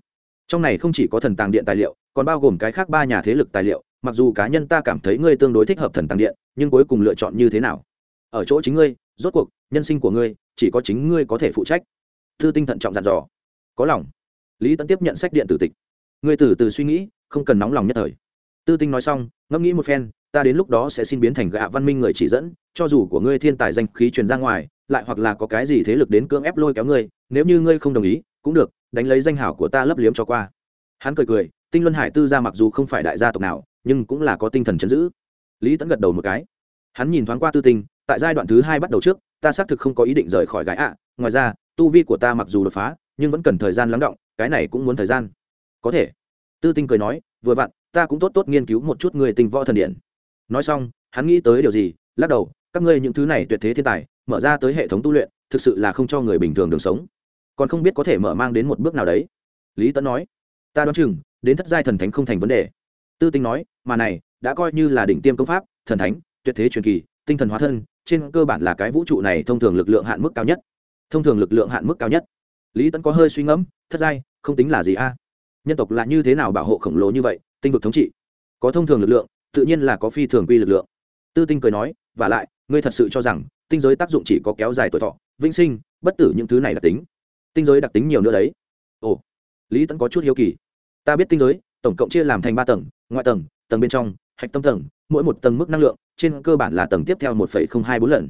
Trong này không chỉ có thần tàng điện tài liệu, còn bao gồm cái khác ba nhà thế lực tài liệu, mặc dù cá nhân ta cảm thấy ngươi tương đối thích hợp thần tàng điện, nhưng cuối cùng lựa chọn như thế nào? Ở chỗ chính ngươi, rốt cuộc, nhân sinh của ngươi, chỉ có chính ngươi có thể phụ trách. Thư tinh thận trọng dặn dò. Có lòng lý tẫn tiếp nhận sách điện tử tịch. Ngươi từ từ suy nghĩ, không cần nóng lòng nhất thời. Tư tinh nói xong, ngẫm nghĩ một phen, ta đến lúc đó sẽ xin biến thành gạ văn minh người chỉ dẫn, cho dù của ngươi thiên tài danh khí truyền ra ngoài, lại hoặc là có cái gì thế lực đến cưỡng ép lôi kéo ngươi, nếu như ngươi không đồng ý, cũng được, đánh lấy danh hảo của ta lấp liếm cho qua. Hắn cười cười, tinh luân hải tư gia mặc dù không phải đại gia tộc nào, nhưng cũng là có tinh thần chấn giữ. Lý tẫn gật đầu một cái. Hắn nhìn thoáng qua tư tinh, tại giai đoạn thứ hai bắt đầu trước, ta xác thực không có ý định rời khỏi gái ạ. Ngoài ra, tu vi của ta mặc dù đột phá nhưng vẫn cần thời gian lắng động, cái này cũng muốn thời gian. Có thể. Tư tinh cười nói, vừa vặn, ta cũng tốt tốt nghiên cứu một chút người tình võ thần điện. Nói xong, hắn nghĩ tới điều gì, lắc đầu, các ngươi những thứ này tuyệt thế thiên tài, mở ra tới hệ thống tu luyện, thực sự là không cho người bình thường đường sống. Còn không biết có thể mở mang đến một bước nào đấy. Lý tấn nói, ta đoán chừng, đến thất giai thần thánh không thành vấn đề. Tư tinh nói, mà này, đã coi như là đỉnh tiêm công pháp, thần thánh, tuyệt thế truyền kỳ, tinh thần hóa thân, trên cơ bản là cái vũ trụ này thông thường lực lượng hạn mức cao nhất. Thông thường lực lượng hạn mức cao nhất lý tẫn có hơi suy ngẫm, thất giai, không tính là gì a? À? Nhân tộc là như thế nào bảo hộ khổng lồ như vậy, tinh vực thống trị? Có thông thường lực lượng, tự nhiên là có phi thường quy lực lượng. Tư tinh cười nói và lại, ngươi thật sự cho rằng, tinh giới tác dụng chỉ có kéo dài tuổi thọ, vĩnh sinh, bất tử những thứ này là tính. Tinh giới đặc tính nhiều nữa đấy. Ồ, lý tẫn có chút hiếu kỳ. Ta biết tinh giới, tổng cộng chia làm thành ba tầng, ngoại tầng tầng bên trong, hạch tâm tầng, mỗi một tầng mức năng lượng, trên cơ bản là tầng tiếp theo một hai bốn lần.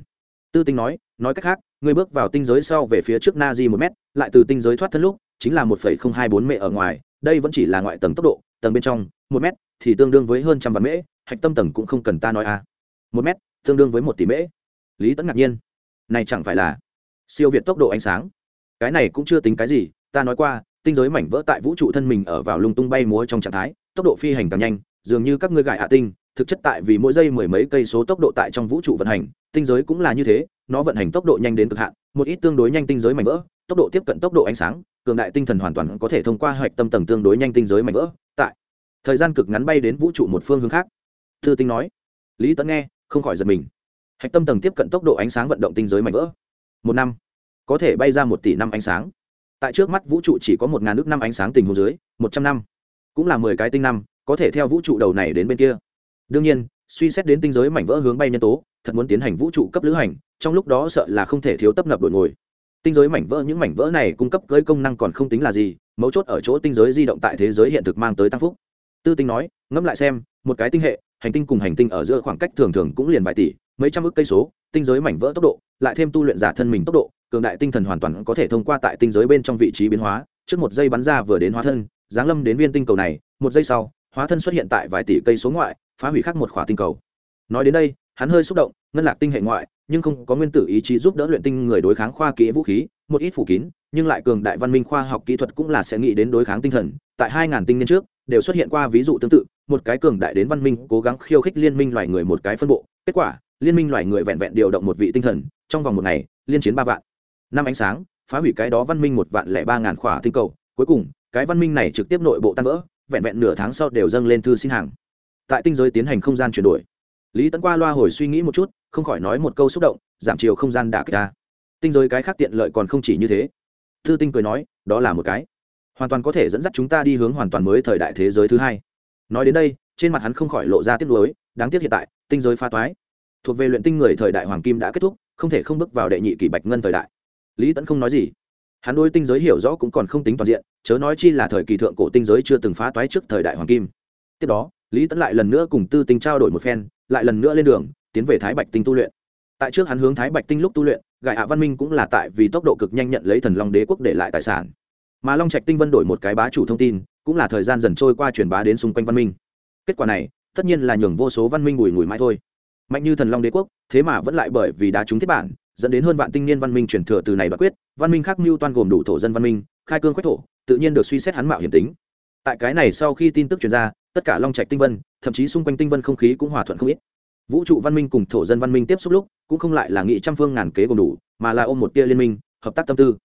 Tư tinh nói nói cách khác người bước vào tinh giới sau về phía trước na di một m lại từ tinh giới thoát thân lúc, chính là một không hai bốn mệ ở ngoài, đây vẫn chỉ là ngoại tầng tốc độ, tầng bên trong, một mét thì tương đương với hơn trăm vạn mễ, hạch tâm tầng cũng không cần ta nói a một mét tương đương với một tỷ mễ. Lý tẫn ngạc nhiên. Này chẳng phải là siêu việt tốc độ ánh sáng. Cái này cũng chưa tính cái gì, ta nói qua, tinh giới mảnh vỡ tại vũ trụ thân mình ở vào lung tung bay múa trong trạng thái, tốc độ phi hành càng nhanh, dường như các ngươi gại hạ tinh thực chất tại vì mỗi giây mười mấy cây số tốc độ tại trong vũ trụ vận hành, tinh giới cũng là như thế, nó vận hành tốc độ nhanh đến cực hạn, một ít tương đối nhanh tinh giới mảnh vỡ, tốc độ tiếp cận tốc độ ánh sáng, cường đại tinh thần hoàn toàn có thể thông qua hạch tâm tầng tương đối nhanh tinh giới mảnh vỡ, tại thời gian cực ngắn bay đến vũ trụ một phương hướng khác. Thư tinh nói. Lý tấn nghe, không khỏi giật mình. Hạch tâm tầng tiếp cận tốc độ ánh sáng vận động tinh giới mảnh vỡ. Một năm. Có thể bay ra một tỷ năm ánh sáng. Tại trước mắt vũ trụ chỉ có một ngàn nước năm ánh sáng tình hồ dưới, một trăm năm. Cũng là mười cái tinh năm, có thể theo vũ trụ đầu này đến bên kia đương nhiên, suy xét đến tinh giới mảnh vỡ hướng bay nhân tố, thật muốn tiến hành vũ trụ cấp lữ hành, trong lúc đó sợ là không thể thiếu tấp nập đổi ngồi. Tinh giới mảnh vỡ, những mảnh vỡ này cung cấp cưới công năng còn không tính là gì, mấu chốt ở chỗ tinh giới di động tại thế giới hiện thực mang tới tăng phúc. Tư tinh nói, ngẫm lại xem, một cái tinh hệ, hành tinh cùng hành tinh ở giữa khoảng cách thường thường cũng liền vài tỷ, mấy trăm ước cây số, tinh giới mảnh vỡ tốc độ, lại thêm tu luyện giả thân mình tốc độ, cường đại tinh thần hoàn toàn có thể thông qua tại tinh giới bên trong vị trí biến hóa, trước một giây bắn ra vừa đến hóa thân, giáng lâm đến viên tinh cầu này, một giây sau, hóa thân xuất hiện tại vài tỷ cây số ngoại phá hủy khác một khỏa tinh cầu. Nói đến đây, hắn hơi xúc động, ngân lạc tinh hệ ngoại, nhưng không có nguyên tử ý chí giúp đỡ luyện tinh người đối kháng khoa kỹ vũ khí, một ít phủ kín, nhưng lại cường đại văn minh khoa học kỹ thuật cũng là sẽ nghĩ đến đối kháng tinh thần. Tại hai ngàn tinh niên trước, đều xuất hiện qua ví dụ tương tự, một cái cường đại đến văn minh, cố gắng khiêu khích liên minh loài người một cái phân bộ. Kết quả, liên minh loài người vẹn vẹn điều động một vị tinh thần, trong vòng một ngày, liên chiến ba vạn. Năm ánh sáng, phá hủy cái đó văn minh một vạn lẻ ba ngàn khỏa tinh cầu. Cuối cùng, cái văn minh này trực tiếp nội bộ tan vỡ, vẹn vẹn nửa tháng sau đều dâng lên thư xin hàng tại tinh giới tiến hành không gian chuyển đổi. Lý tấn qua loa hồi suy nghĩ một chút, không khỏi nói một câu xúc động, giảm chiều không gian đả kích ta. Tinh giới cái khác tiện lợi còn không chỉ như thế. Thư tinh cười nói, đó là một cái. Hoàn toàn có thể dẫn dắt chúng ta đi hướng hoàn toàn mới thời đại thế giới thứ hai. Nói đến đây, trên mặt hắn không khỏi lộ ra tiếc nuối, đáng tiếc hiện tại, tinh giới pha toái. Thuộc về luyện tinh người thời đại hoàng kim đã kết thúc, không thể không bước vào đệ nhị kỷ bạch ngân thời đại. Lý tẫn không nói gì. Hắn đôi tinh giới hiểu rõ cũng còn không tính toàn diện, chớ nói chi là thời kỳ thượng cổ tinh giới chưa từng phá toái trước thời đại hoàng kim. Tiếp đó lý tẫn lại lần nữa cùng tư tinh trao đổi một phen, lại lần nữa lên đường, tiến về thái bạch tinh tu luyện. Tại trước hắn hướng thái bạch tinh lúc tu luyện gại hạ văn minh cũng là tại vì tốc độ cực nhanh nhận lấy thần long đế quốc để lại tài sản. Mà long trạch tinh vân đổi một cái bá chủ thông tin, cũng là thời gian dần trôi qua truyền bá đến xung quanh văn minh. Kết quả này, tất nhiên là nhường vô số văn minh bùi ngùi mãi thôi. Mạnh như thần long đế quốc, thế mà vẫn lại bởi vì đá trúng thiết bản, dẫn đến hơn vạn tinh niên văn minh truyền thừa từ này bất quyết. Văn minh khác mưu toan gồm đủ thổ dân văn minh, khai cương quách thổ, tự nhiên được suy xét hắn mạo hiểm tính tại cái này sau khi tin tức truyền ra, tất cả long trạch tinh vân, thậm chí xung quanh tinh vân không khí cũng hòa thuận không ít. Vũ trụ văn minh cùng thổ dân văn minh tiếp xúc lúc, cũng không lại là nghị trăm phương ngàn kế gồm đủ, mà là ôm một tia liên minh, hợp tác tâm tư.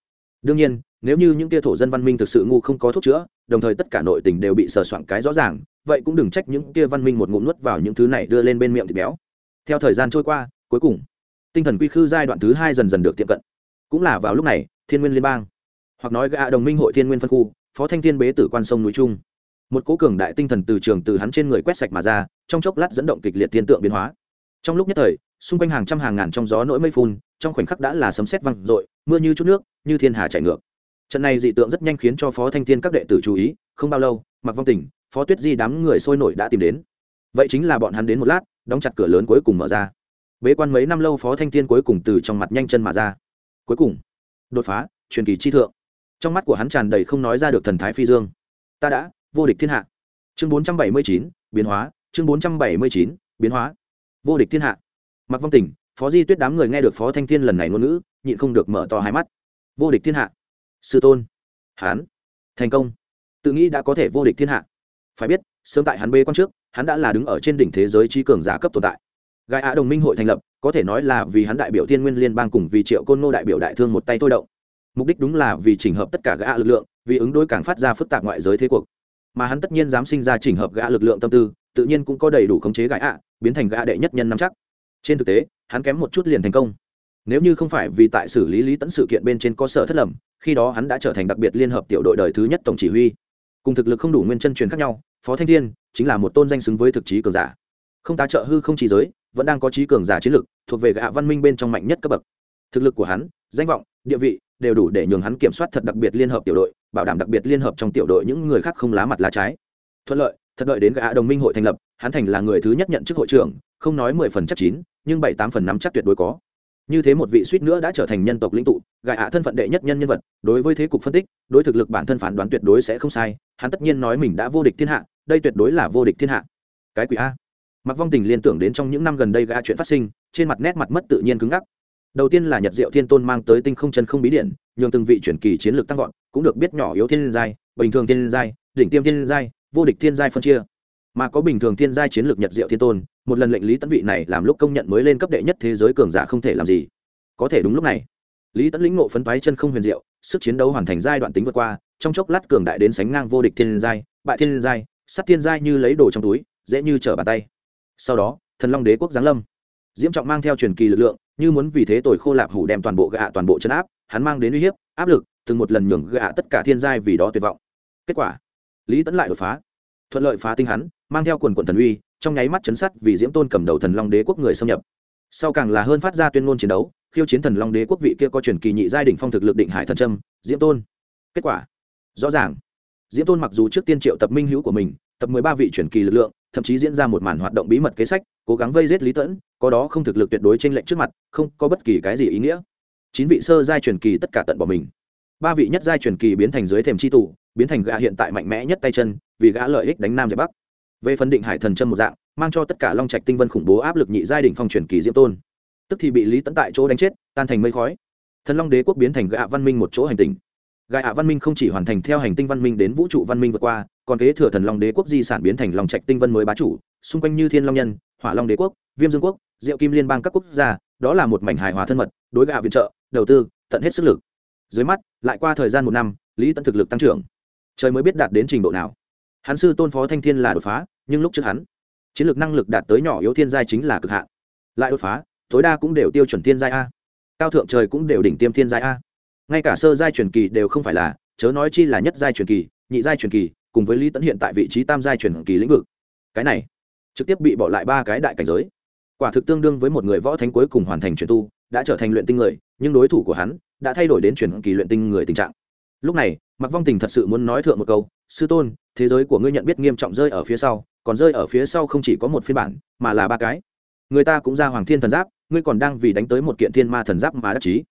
Đương nhiên, nếu như những tia thổ dân văn minh thực sự ngu không có thuốc chữa, đồng thời tất cả nội tình đều bị sờ soạn cái rõ ràng, vậy cũng đừng trách những tia văn minh một ngụm nuốt vào những thứ này đưa lên bên miệng thịt béo. Theo thời gian trôi qua, cuối cùng, tinh thần quy khư giai đoạn thứ hai dần dần được tiệm cận. Cũng là vào lúc này, thiên nguyên liên bang, hoặc nói gã đồng minh hội thiên nguyên phân khu phó thanh thiên bế tử quan sông núi trung. Một cố cường đại tinh thần từ trường từ hắn trên người quét sạch mà ra, trong chốc lát dẫn động kịch liệt thiên tượng biến hóa. Trong lúc nhất thời, xung quanh hàng trăm hàng ngàn trong gió nỗi mây phun, trong khoảnh khắc đã là sấm sét văng rội mưa như chút nước, như thiên hà chảy ngược. Trận này dị tượng rất nhanh khiến cho phó thanh thiên các đệ tử chú ý, không bao lâu mặc vong tỉnh, phó tuyết di đám người sôi nổi đã tìm đến. Vậy chính là bọn hắn đến một lát, đóng chặt cửa lớn cuối cùng mở ra. Bế quan mấy năm lâu, phó thanh thiên cuối cùng từ trong mặt nhanh chân mà ra. Cuối cùng, đột phá truyền kỳ chi thượng trong mắt của hắn tràn đầy không nói ra được thần thái phi dương. Ta đã, vô địch thiên hạ. Chương bốn trăm bảy mươi chín, biến hóa. Chương bốn trăm bảy mươi chín, biến hóa. Vô địch thiên hạ. Mặc vong tình phó di tuyết đám người nghe được phó thanh thiên lần này ngôn ngữ, nhịn không được mở to hai mắt. Vô địch thiên hạ. Sư tôn. Hán thành công. Tự nghĩ đã có thể vô địch thiên hạ. Phải biết, sớm tại hắn bê quan trước, hắn đã là đứng ở trên đỉnh thế giới trí cường giả cấp tồn tại. Gai á đồng minh hội thành lập, có thể nói là vì hắn đại biểu thiên nguyên liên bang cùng vì triệu côn nô đại biểu đại thương một tay thôi động mục đích đúng là vì chỉnh hợp tất cả gã lực lượng, vì ứng đối càng phát ra phức tạp ngoại giới thế cuộc. Mà hắn tất nhiên dám sinh ra chỉnh hợp gã lực lượng tâm tư, tự nhiên cũng có đầy đủ khống chế gã ạ, biến thành gã đệ nhất nhân năm chắc. Trên thực tế, hắn kém một chút liền thành công. Nếu như không phải vì tại xử lý lý tẫn sự kiện bên trên có sở thất lầm, khi đó hắn đã trở thành đặc biệt liên hợp tiểu đội đời thứ nhất tổng chỉ huy. Cùng thực lực không đủ nguyên chân truyền khác nhau, phó thanh thiên chính là một tôn danh xứng với thực chí cường giả. Không tá trợ hư không chỉ giới, vẫn đang có trí cường giả chiến lực, thuộc về gã văn minh bên trong mạnh nhất cấp bậc. Thực lực của hắn, danh vọng, địa vị đều đủ để nhường hắn kiểm soát thật đặc biệt liên hợp tiểu đội, bảo đảm đặc biệt liên hợp trong tiểu đội những người khác không lá mặt lá trái. Thuận lợi, thật đợi đến gã đồng minh hội thành lập, hắn thành là người thứ nhất nhận chức hội trưởng, không nói mười phần chắc chín, nhưng bảy tám phần năm chắc tuyệt đối có. Như thế một vị suýt nữa đã trở thành nhân tộc lĩnh tụ gạ ạ thân phận đệ nhất nhân nhân vật, đối với thế cục phân tích, đối thực lực bản thân phán đoán tuyệt đối sẽ không sai, hắn tất nhiên nói mình đã vô địch thiên hạ, đây tuyệt đối là vô địch thiên hạ. Cái quỷ a. Mặc vong tình liên tưởng đến trong những năm gần đây gã chuyện phát sinh, trên mặt nét mặt mất tự nhiên cứng ngắc đầu tiên là nhật diệu thiên tôn mang tới tinh không chân không bí điện, nhường từng vị chuyển kỳ chiến lược tăng vọt, cũng được biết nhỏ yếu thiên giai, bình thường thiên giai, đỉnh tiêm thiên giai, vô địch thiên giai phân chia. Mà có bình thường thiên giai chiến lược nhật diệu thiên tôn, một lần lệnh lý tấn vị này làm lúc công nhận mới lên cấp đệ nhất thế giới cường giả không thể làm gì. Có thể đúng lúc này, lý tấn lĩnh ngộ phấn phái chân không huyền diệu, sức chiến đấu hoàn thành giai đoạn tính vượt qua, trong chốc lát cường đại đến sánh ngang vô địch thiên giai, bại thiên giai sắt thiên giai như lấy đồ trong túi, dễ như trở bàn tay. Sau đó, thần long đế quốc giáng lâm. Diễm trọng mang theo truyền kỳ lực lượng như muốn vì thế tội khô lạp hủ đem toàn bộ gạ, toàn bộ chấn áp, hắn mang đến uy hiếp, áp lực, từng một lần nhường gạ tất cả thiên giai vì đó tuyệt vọng. Kết quả, lý tấn lại đột phá, thuận lợi phá tinh hắn, mang theo quần quận thần uy, trong nháy mắt chấn sát vì diễm tôn cầm đầu thần long đế quốc người xâm nhập. Sau càng là hơn phát ra tuyên ngôn chiến đấu, khiêu chiến thần long đế quốc vị kia có truyền kỳ nhị giai đỉnh phong thực lực định hải thần trâm, diễm tôn. Kết quả, rõ ràng, diễm tôn mặc dù trước tiên triệu tập minh hữu của mình, tập mười ba vị truyền kỳ lực lượng, thậm chí diễn ra một màn hoạt động bí mật kế sách cố gắng vây giết lý tẫn, có đó không thực lực tuyệt đối trên lệnh trước mặt, không có bất kỳ cái gì ý nghĩa. Chín vị sơ giai truyền kỳ tất cả tận bỏ mình. Ba vị nhất giai truyền kỳ biến thành dưới thềm c h i tủ biến thành gã hiện tại mạnh mẽ nhất tay chân, vì gã lợi ích đánh nam giải bắc. Về phân định hải thần chân một dạng, mang cho tất cả long trạch tinh vân khủng bố áp lực nhị giai đình phong truyền kỳ diễm tôn. Tức thì bị lý tẫn tại chỗ đánh chết, tan thành mây khói. Thần long đế quốc biến thành gã văn minh một chỗ hành tinh. Gã văn minh không chỉ hoàn thành theo hành tinh văn minh đến vũ trụ văn minh vượt qua, còn kế thừa thần long đế quốc di sản biến thành lòng trạch tinh vân mới bá chủ, xung quanh như thiên long nhân hỏa long đế quốc, viêm dương quốc, diệu kim liên bang các quốc gia, đó là một mảnh hài hòa thân mật, đối gạ viện trợ, đầu tư, tận hết sức lực. Dưới mắt, lại qua thời gian một năm, lý tận thực lực tăng trưởng. Trời mới biết đạt đến trình độ nào. Hắn sư tôn phó thanh thiên là đột phá, nhưng lúc trước hắn, chiến lược năng lực đạt tới nhỏ yếu thiên giai chính là cực hạn. Lại đột phá, tối đa cũng đều tiêu chuẩn thiên giai a. Cao thượng trời cũng đều đỉnh tiêm thiên giai a. Ngay cả sơ giai truyền kỳ đều không phải là, chớ nói chi là nhất giai truyền kỳ, nhị giai truyền kỳ, cùng với lý tấn hiện tại vị trí tam giai truyền kỳ lĩnh vực. Cái này trực tiếp bị bỏ lại ba cái đại cảnh giới. Quả thực tương đương với một người võ thánh cuối cùng hoàn thành chuyển tu, đã trở thành luyện tinh người, nhưng đối thủ của hắn đã thay đổi đến chuyển kỳ luyện tinh người tình trạng. Lúc này mặc vong tình thật sự muốn nói thượng một câu, sư tôn, thế giới của ngươi nhận biết nghiêm trọng rơi ở phía sau, còn rơi ở phía sau không chỉ có một phiên bản, mà là ba cái. Người ta cũng ra hoàng thiên thần giáp, ngươi còn đang vì đánh tới một kiện thiên ma thần giáp mà đắc chí.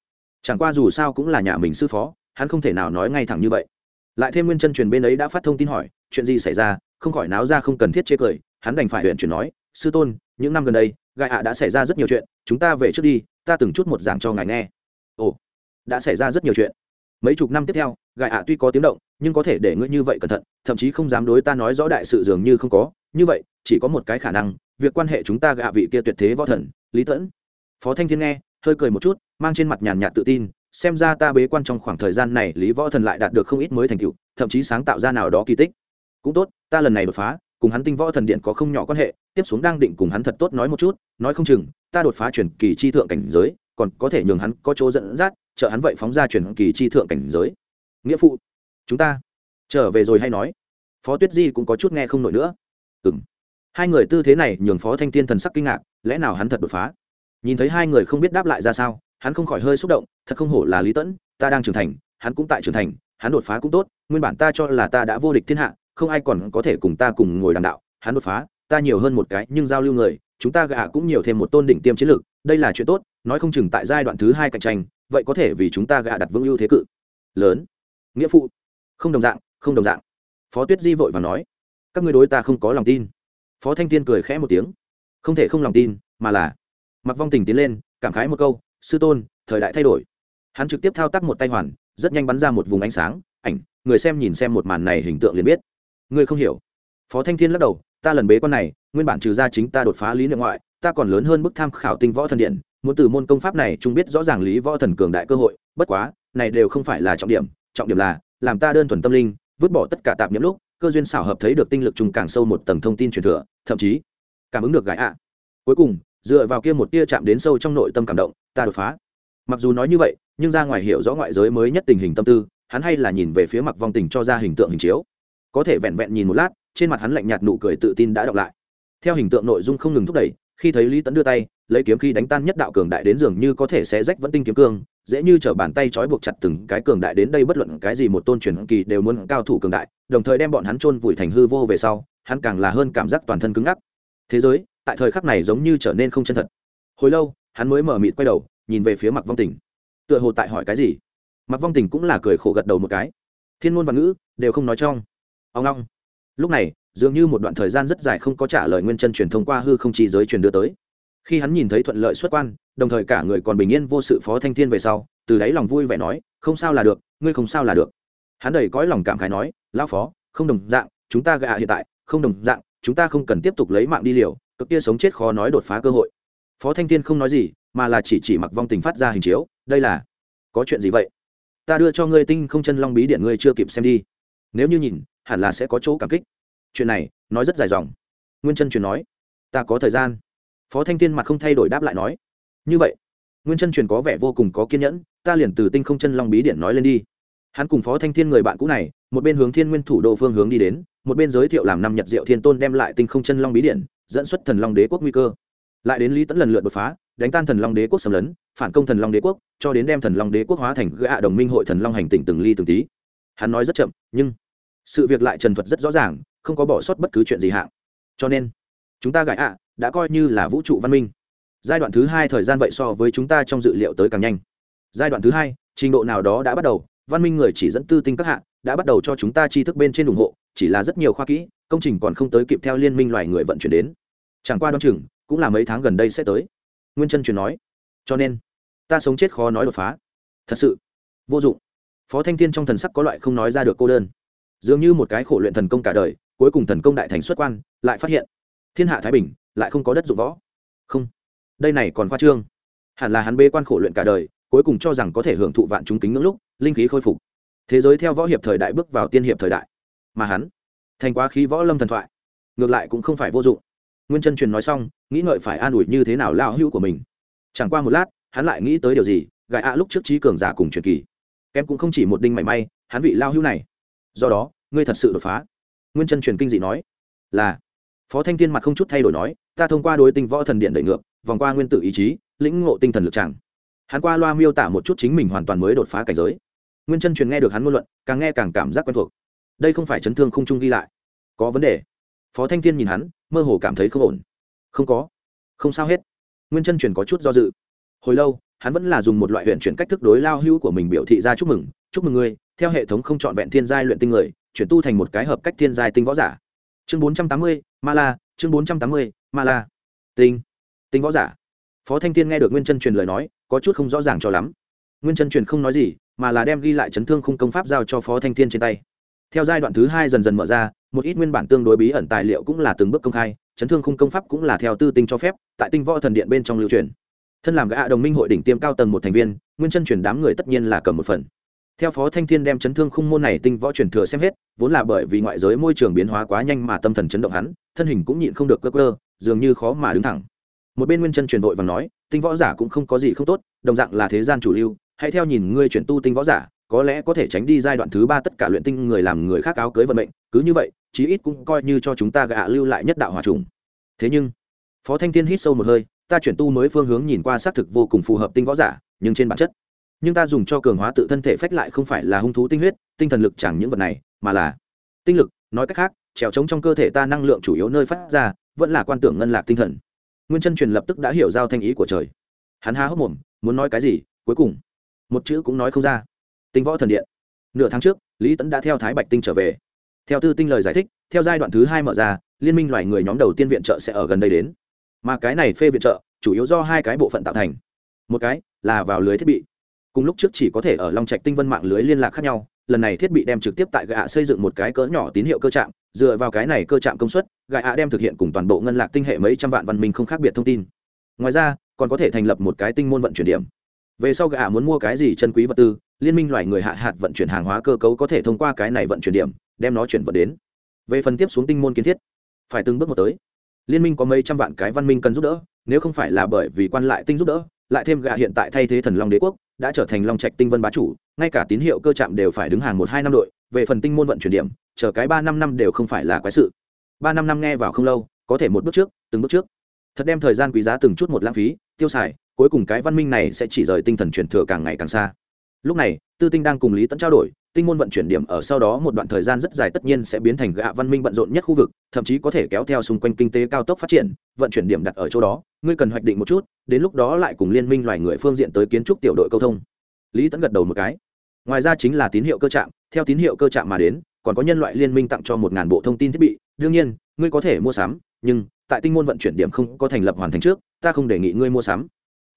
Chẳng qua dù sao cũng là nhà mình sư phó, hắn không thể nào nói ngay thẳng như vậy. Lại thêm nguyên chân truyền bên ấy đã phát thông tin hỏi, chuyện gì xảy ra? Không khỏi náo ra không cần thiết chê cười hắn đành phải huyện chuyển nói, sư tôn, những năm gần đây, gai ạ đã xảy ra rất nhiều chuyện, chúng ta về trước đi, ta từng chút một giảng cho ngài nghe. Ồ, đã xảy ra rất nhiều chuyện. Mấy chục năm tiếp theo, gai ạ tuy có tiếng động, nhưng có thể để ngươi như vậy cẩn thận, thậm chí không dám đối ta nói rõ đại sự dường như không có. Như vậy, chỉ có một cái khả năng, việc quan hệ chúng ta gạ vị kia tuyệt thế võ thần, lý tẫn. Phó thanh thiên nghe, hơi cười một chút, mang trên mặt nhàn nhạt tự tin, xem ra ta bế quan trong khoảng thời gian này, lý võ thần lại đạt được không ít mới thành tựu, thậm chí sáng tạo ra nào đó kỳ tích. Cũng tốt, ta lần này đột phá cùng hắn tinh võ thần điện có không nhỏ quan hệ, tiếp xuống đang định cùng hắn thật tốt nói một chút, nói không chừng, ta đột phá truyền kỳ chi thượng cảnh giới, còn có thể nhường hắn có chỗ dẫn dắt, trợ hắn vậy phóng ra truyền kỳ chi thượng cảnh giới. Nghĩa phụ, chúng ta trở về rồi hay nói? Phó tuyết di cũng có chút nghe không nổi nữa. Ừ m hai người tư thế này nhường phó thanh tiên thần sắc kinh ngạc, lẽ nào hắn thật đột phá? Nhìn thấy hai người không biết đáp lại ra sao, hắn không khỏi hơi xúc động, thật không hổ là lý tẫn, ta đang trưởng thành, hắn cũng tại trưởng thành, hắn đột phá cũng tốt, nguyên bản ta cho là ta đã vô địch thiên hạ không ai còn có thể cùng ta cùng ngồi đàm đạo, hắn đột phá, ta nhiều hơn một cái, nhưng giao lưu người, chúng ta gạ cũng nhiều thêm một tôn đỉnh tiêm chiến lược, đây là chuyện tốt, nói không chừng tại giai đoạn thứ hai cạnh tranh, vậy có thể vì chúng ta gạ đặt vững ưu thế cự. Lớn. Nghĩa phụ. Không đồng dạng, không đồng dạng. Phó tuyết di vội và nói. Các ngươi đối ta không có lòng tin. Phó thanh tiên cười khẽ một tiếng. Không thể không lòng tin, mà là. Mặc vong tình tiến lên, cảm khái một câu, sư tôn, thời đại thay đổi. Hắn trực tiếp thao tác một tay hoàn, rất nhanh bắn ra một vùng ánh sáng, ảnh, người xem nhìn xem một màn này hình tượng liền biết ngươi không hiểu. Phó thanh thiên lắc đầu, ta lần bế quan này, nguyên bản trừ ra chính ta đột phá lý niệm ngoại, ta còn lớn hơn bức tham khảo tinh võ thần điện, muốn từ môn công pháp này chúng biết rõ ràng lý võ thần cường đại cơ hội, bất quá, này đều không phải là trọng điểm trọng điểm là, làm ta đơn thuần tâm linh, vứt bỏ tất cả tạp nhiễm lúc, cơ duyên xảo hợp thấy được tinh lực trùng càng sâu một tầng thông tin truyền thừa, thậm chí, cảm ứng được gái ạ. Cuối cùng, dựa vào kia một tia chạm đến sâu trong nội tâm cảm động, ta đột phá. Mặc dù nói như vậy, nhưng ra ngoài hiểu rõ ngoại giới mới nhất tình hình tâm tư, hắn hay là nhìn về phía mặt vong tình cho ra hình tượng hình chiếu có thể vẹn vẹn nhìn một lát, trên mặt hắn lạnh nhạt nụ cười tự tin đã đọc lại. Theo hình tượng nội dung không ngừng thúc đẩy, khi thấy lý tấn đưa tay, lấy kiếm khi đánh tan nhất đạo cường đại đến dường như có thể sẽ rách vẫn tinh kiếm cương, dễ như t bàn tay trói buộc chặt từng cái cường đại đến đây bất luận cái gì một tôn truyền kỳ đều muốn cao thủ cường đại, đồng thời đem bọn hắn chôn vùi thành hư vô về sau, hắn càng là hơn cảm giác toàn thân cứng ngắc. Thế giới, tại thời khắc này giống như trở nên không chân thật. Hồi lâu, hắn mới mở mịt quay đầu, nhìn về phía mặc vong tình. Tựa hồ tại hỏi cái gì? Mặc vong tình cũng là cười khổ gật đầu một cái. Thiên ngôn và ngữ đều không nói trong ông long lúc này, dường như một đoạn thời gian rất dài không có trả lời nguyên chân truyền thông qua hư không chi giới truyền đưa tới. Khi hắn nhìn thấy thuận lợi xuất quan, đồng thời cả người còn bình yên vô sự phó thanh thiên về sau, từ đáy lòng vui vẻ nói, không sao là được, ngươi không sao là được. Hắn đầy cõi lòng cảm khái nói, lão phó, không đồng dạng, chúng ta gạ hiện tại, không đồng dạng, chúng ta không cần tiếp tục lấy mạng đi liều cực kia sống chết khó nói đột phá cơ hội. Phó thanh thiên không nói gì, mà là chỉ chỉ mặc vong tình phát ra hình chiếu, đây là, có chuyện gì vậy? Ta đưa cho ngươi tinh không chân long bí điện ngươi chưa kịp xem đi. Nếu như nhìn hẳn là sẽ có chỗ cảm kích. Chuyện này, nói rất dài dòng. Nguyên chân truyền nói, ta có thời gian. Phó thanh thiên mặt không thay đổi đáp lại nói, như vậy, nguyên chân truyền có vẻ vô cùng có kiên nhẫn, ta liền từ tinh không chân long bí điện nói lên đi. Hắn cùng phó thanh thiên người bạn cũ này, một bên hướng thiên nguyên thủ đô phương hướng đi đến, một bên giới thiệu làm năm nhật diệu thiên tôn đem lại tinh không chân long bí điện, dẫn xuất thần long đế quốc nguy cơ. Lại đến lý tẫn lần lượt đột phá, đánh tan thần long đế quốc xâm lấn, phản công thần long đế quốc, cho đến đem thần long đế quốc hóa thành gã đồng minh hội thần long hành tỉnh từng ly từng tí. Hắn nói rất chậm, nhưng sự việc lại trần thuật rất rõ ràng, không có bỏ sót bất cứ chuyện gì hạng. Cho nên, chúng ta gãi ạ, đã coi như là vũ trụ văn minh. Giai đoạn thứ hai thời gian vậy so với chúng ta trong dự liệu tới càng nhanh. Giai đoạn thứ hai, trình độ nào đó đã bắt đầu, văn minh người chỉ dẫn tư tinh các hạng đã bắt đầu cho chúng ta tri thức bên trên ủng hộ, chỉ là rất nhiều khoa kỹ, công trình còn không tới kịp theo liên minh loài người vận chuyển đến. Chẳng qua đ o á n chừng, cũng là mấy tháng gần đây sẽ tới. Nguyên chân truyền nói. Cho nên, ta sống chết khó nói đột phá. Thật sự, vô dụng. Phó thanh thiên trong thần sắc có loại không nói ra được cô đơn dường như một cái khổ luyện thần công cả đời, cuối cùng thần công đại thành xuất quan, lại phát hiện, thiên hạ thái bình lại không có đất dụng võ. Không, đây này còn khoa trương. Hẳn là hắn bê quan khổ luyện cả đời, cuối cùng cho rằng có thể hưởng thụ vạn chúng kính ngưỡng lúc, linh khí khôi phục. Thế giới theo võ hiệp thời đại bước vào tiên hiệp thời đại. Mà hắn, thành quá khí võ lâm thần thoại, ngược lại cũng không phải vô dụng. Nguyên chân truyền nói xong, nghĩ ngợi phải an ủi như thế nào lao hữu của mình. Chẳng qua một lát, hắn lại nghĩ tới điều gì gại ạ lúc trước trí cường giả cùng truyền kỳ. Kém cũng không chỉ một đinh mảy may, hắn vị lao hữu này do đó, ngươi thật sự đột phá. Nguyên chân truyền kinh dị nói, là. Phó thanh thiên mặt không chút thay đổi nói, ta thông qua đối tinh võ thần điện đẩy ngược, vòng qua nguyên tử ý chí, lĩnh ngộ tinh thần lực chẳng hắn qua loa miêu tả một chút chính mình hoàn toàn mới đột phá cảnh giới. Nguyên chân truyền nghe được hắn ngôn luận, càng nghe càng cảm giác quen thuộc. Đây không phải chấn thương không trung ghi lại. Có vấn đề. Phó thanh thiên nhìn hắn, mơ hồ cảm thấy không ổn. Không có. Không sao hết. Nguyên chân truyền có chút do dự. Hồi lâu, hắn vẫn là dùng một loại huyện chuyển cách thức đối lao hữu của mình biểu thị ra chúc mừng. Chúc mừng ngươi theo hệ thống không trọn vẹn thiên giai luyện tinh người, chuyển tu thành một cái hợp cách thiên giai tinh võ giả. Chương bốn trăm tám mươi, ma la, chương bốn trăm tám mươi, ma la. Tinh tinh võ giả. Phó thanh thiên nghe được nguyên chân truyền lời nói, có chút không rõ ràng cho lắm. Nguyên chân truyền không nói gì, mà là đem ghi lại chấn thương khung công pháp giao cho phó thanh thiên trên tay. Theo giai đoạn thứ hai dần dần mở ra, một ít nguyên bản tương đối bí ẩn tài liệu cũng là từng bước công khai, chấn thương khung công pháp cũng là theo tư tinh cho phép, tại tinh võ thần điện bên trong lưu truyền. Thân làm gã đồng minh hội đỉnh tiêm cao tầng một thành viên, nguyên chân truyền đám người tất nhiên là cầm một phần theo phó thanh thiên đem chấn thương khung môn này tinh võ truyền thừa xem hết, vốn là bởi vì ngoại giới môi trường biến hóa quá nhanh mà tâm thần chấn động hắn, thân hình cũng nhịn không được cơ cơ dường như khó mà đứng thẳng. Một bên nguyên chân truyền vội và nói, tinh võ giả cũng không có gì không tốt, đồng dạng là thế gian chủ lưu, hãy theo nhìn ngươi chuyển tu tinh võ giả, có lẽ có thể tránh đi giai đoạn thứ ba tất cả luyện tinh người làm người khác áo cưới vận mệnh, cứ như vậy, chí ít cũng coi như cho chúng ta gạ lưu lại nhất đạo hòa trùng. Thế nhưng, phó thanh thiên hít sâu một hơi, ta chuyển tu mới phương hướng nhìn qua xác thực vô cùng phù hợp tinh võ giả, nhưng trên bản chất nhưng ta dùng cho cường hóa tự thân thể phách lại không phải là hung thú tinh huyết, tinh thần lực chẳng những vật này, mà là tinh lực. Nói cách khác, trèo trống trong cơ thể ta năng lượng chủ yếu nơi phát ra, vẫn là quan tưởng ngân lạc tinh thần. Nguyên chân truyền lập tức đã hiểu giao thanh ý của trời. Hắn há hốc mồm, muốn nói cái gì, cuối cùng, một chữ cũng nói không ra. Tinh võ thần điện. Nửa tháng trước, lý tẫn đã theo thái bạch tinh trở về. Theo tư tinh lời giải thích, theo giai đoạn thứ hai mở ra, liên minh loài người nhóm đầu tiên viện trợ sẽ ở gần đây đến. Mà cái này phê viện trợ, chủ yếu do hai cái bộ phận tạo thành. Một cái là vào lưới thiết bị cùng lúc trước chỉ có thể ở long trạch tinh vân mạng lưới liên lạc khác nhau, lần này thiết bị đem trực tiếp tại gạ xây dựng một cái cỡ nhỏ tín hiệu cơ trạm, dựa vào cái này cơ trạm công suất, gạ đem thực hiện cùng toàn bộ ngân lạc tinh hệ mấy trăm vạn văn minh không khác biệt thông tin. Ngoài ra, còn có thể thành lập một cái tinh môn vận chuyển điểm. Về sau gạ muốn mua cái gì chân quý vật tư, liên minh loài người hạ hạt vận chuyển hàng hóa cơ cấu có thể thông qua cái này vận chuyển điểm, đem nó chuyển vật đến. Về phần tiếp xuống tinh môn kiến thiết, phải từng bước một tới. Liên minh có mấy trăm vạn cái văn minh cần giúp đỡ, nếu không phải là bởi vì quan lại tinh giúp đỡ, lại thêm gạ hiện tại thay thế thần long đế quốc đã trở thành long trạch tinh vân bá chủ, ngay cả tín hiệu cơ trạm đều phải đứng hàng một hai năm đội, về phần tinh môn vận chuyển điểm, chờ cái ba năm năm đều không phải là quái sự. Ba năm năm nghe vào không lâu, có thể một bước trước, từng bước trước. Thật đem thời gian quý giá từng chút một lãng phí, tiêu xài, cuối cùng cái văn minh này sẽ chỉ rời tinh thần truyền thừa càng ngày càng xa. Lúc này, tư tinh đang cùng lý tẫn trao đổi, tinh môn vận chuyển điểm ở sau đó một đoạn thời gian rất dài tất nhiên sẽ biến thành gạ văn minh bận rộn nhất khu vực, thậm chí có thể kéo theo xung quanh kinh tế cao tốc phát triển, vận chuyển điểm đặt ở chỗ đó. Ngươi cần hoạch định một chút đến lúc đó lại cùng liên minh loài người phương diện tới kiến trúc tiểu đội câu thông. Lý tẫn gật đầu một cái. Ngoài ra chính là tín hiệu cơ trạm, theo tín hiệu cơ trạm mà đến, còn có nhân loại liên minh tặng cho một ngàn bộ thông tin thiết bị. Đương nhiên, ngươi có thể mua sắm, nhưng tại tinh môn vận chuyển điểm không có thành lập hoàn thành trước, ta không đề nghị ngươi mua sắm.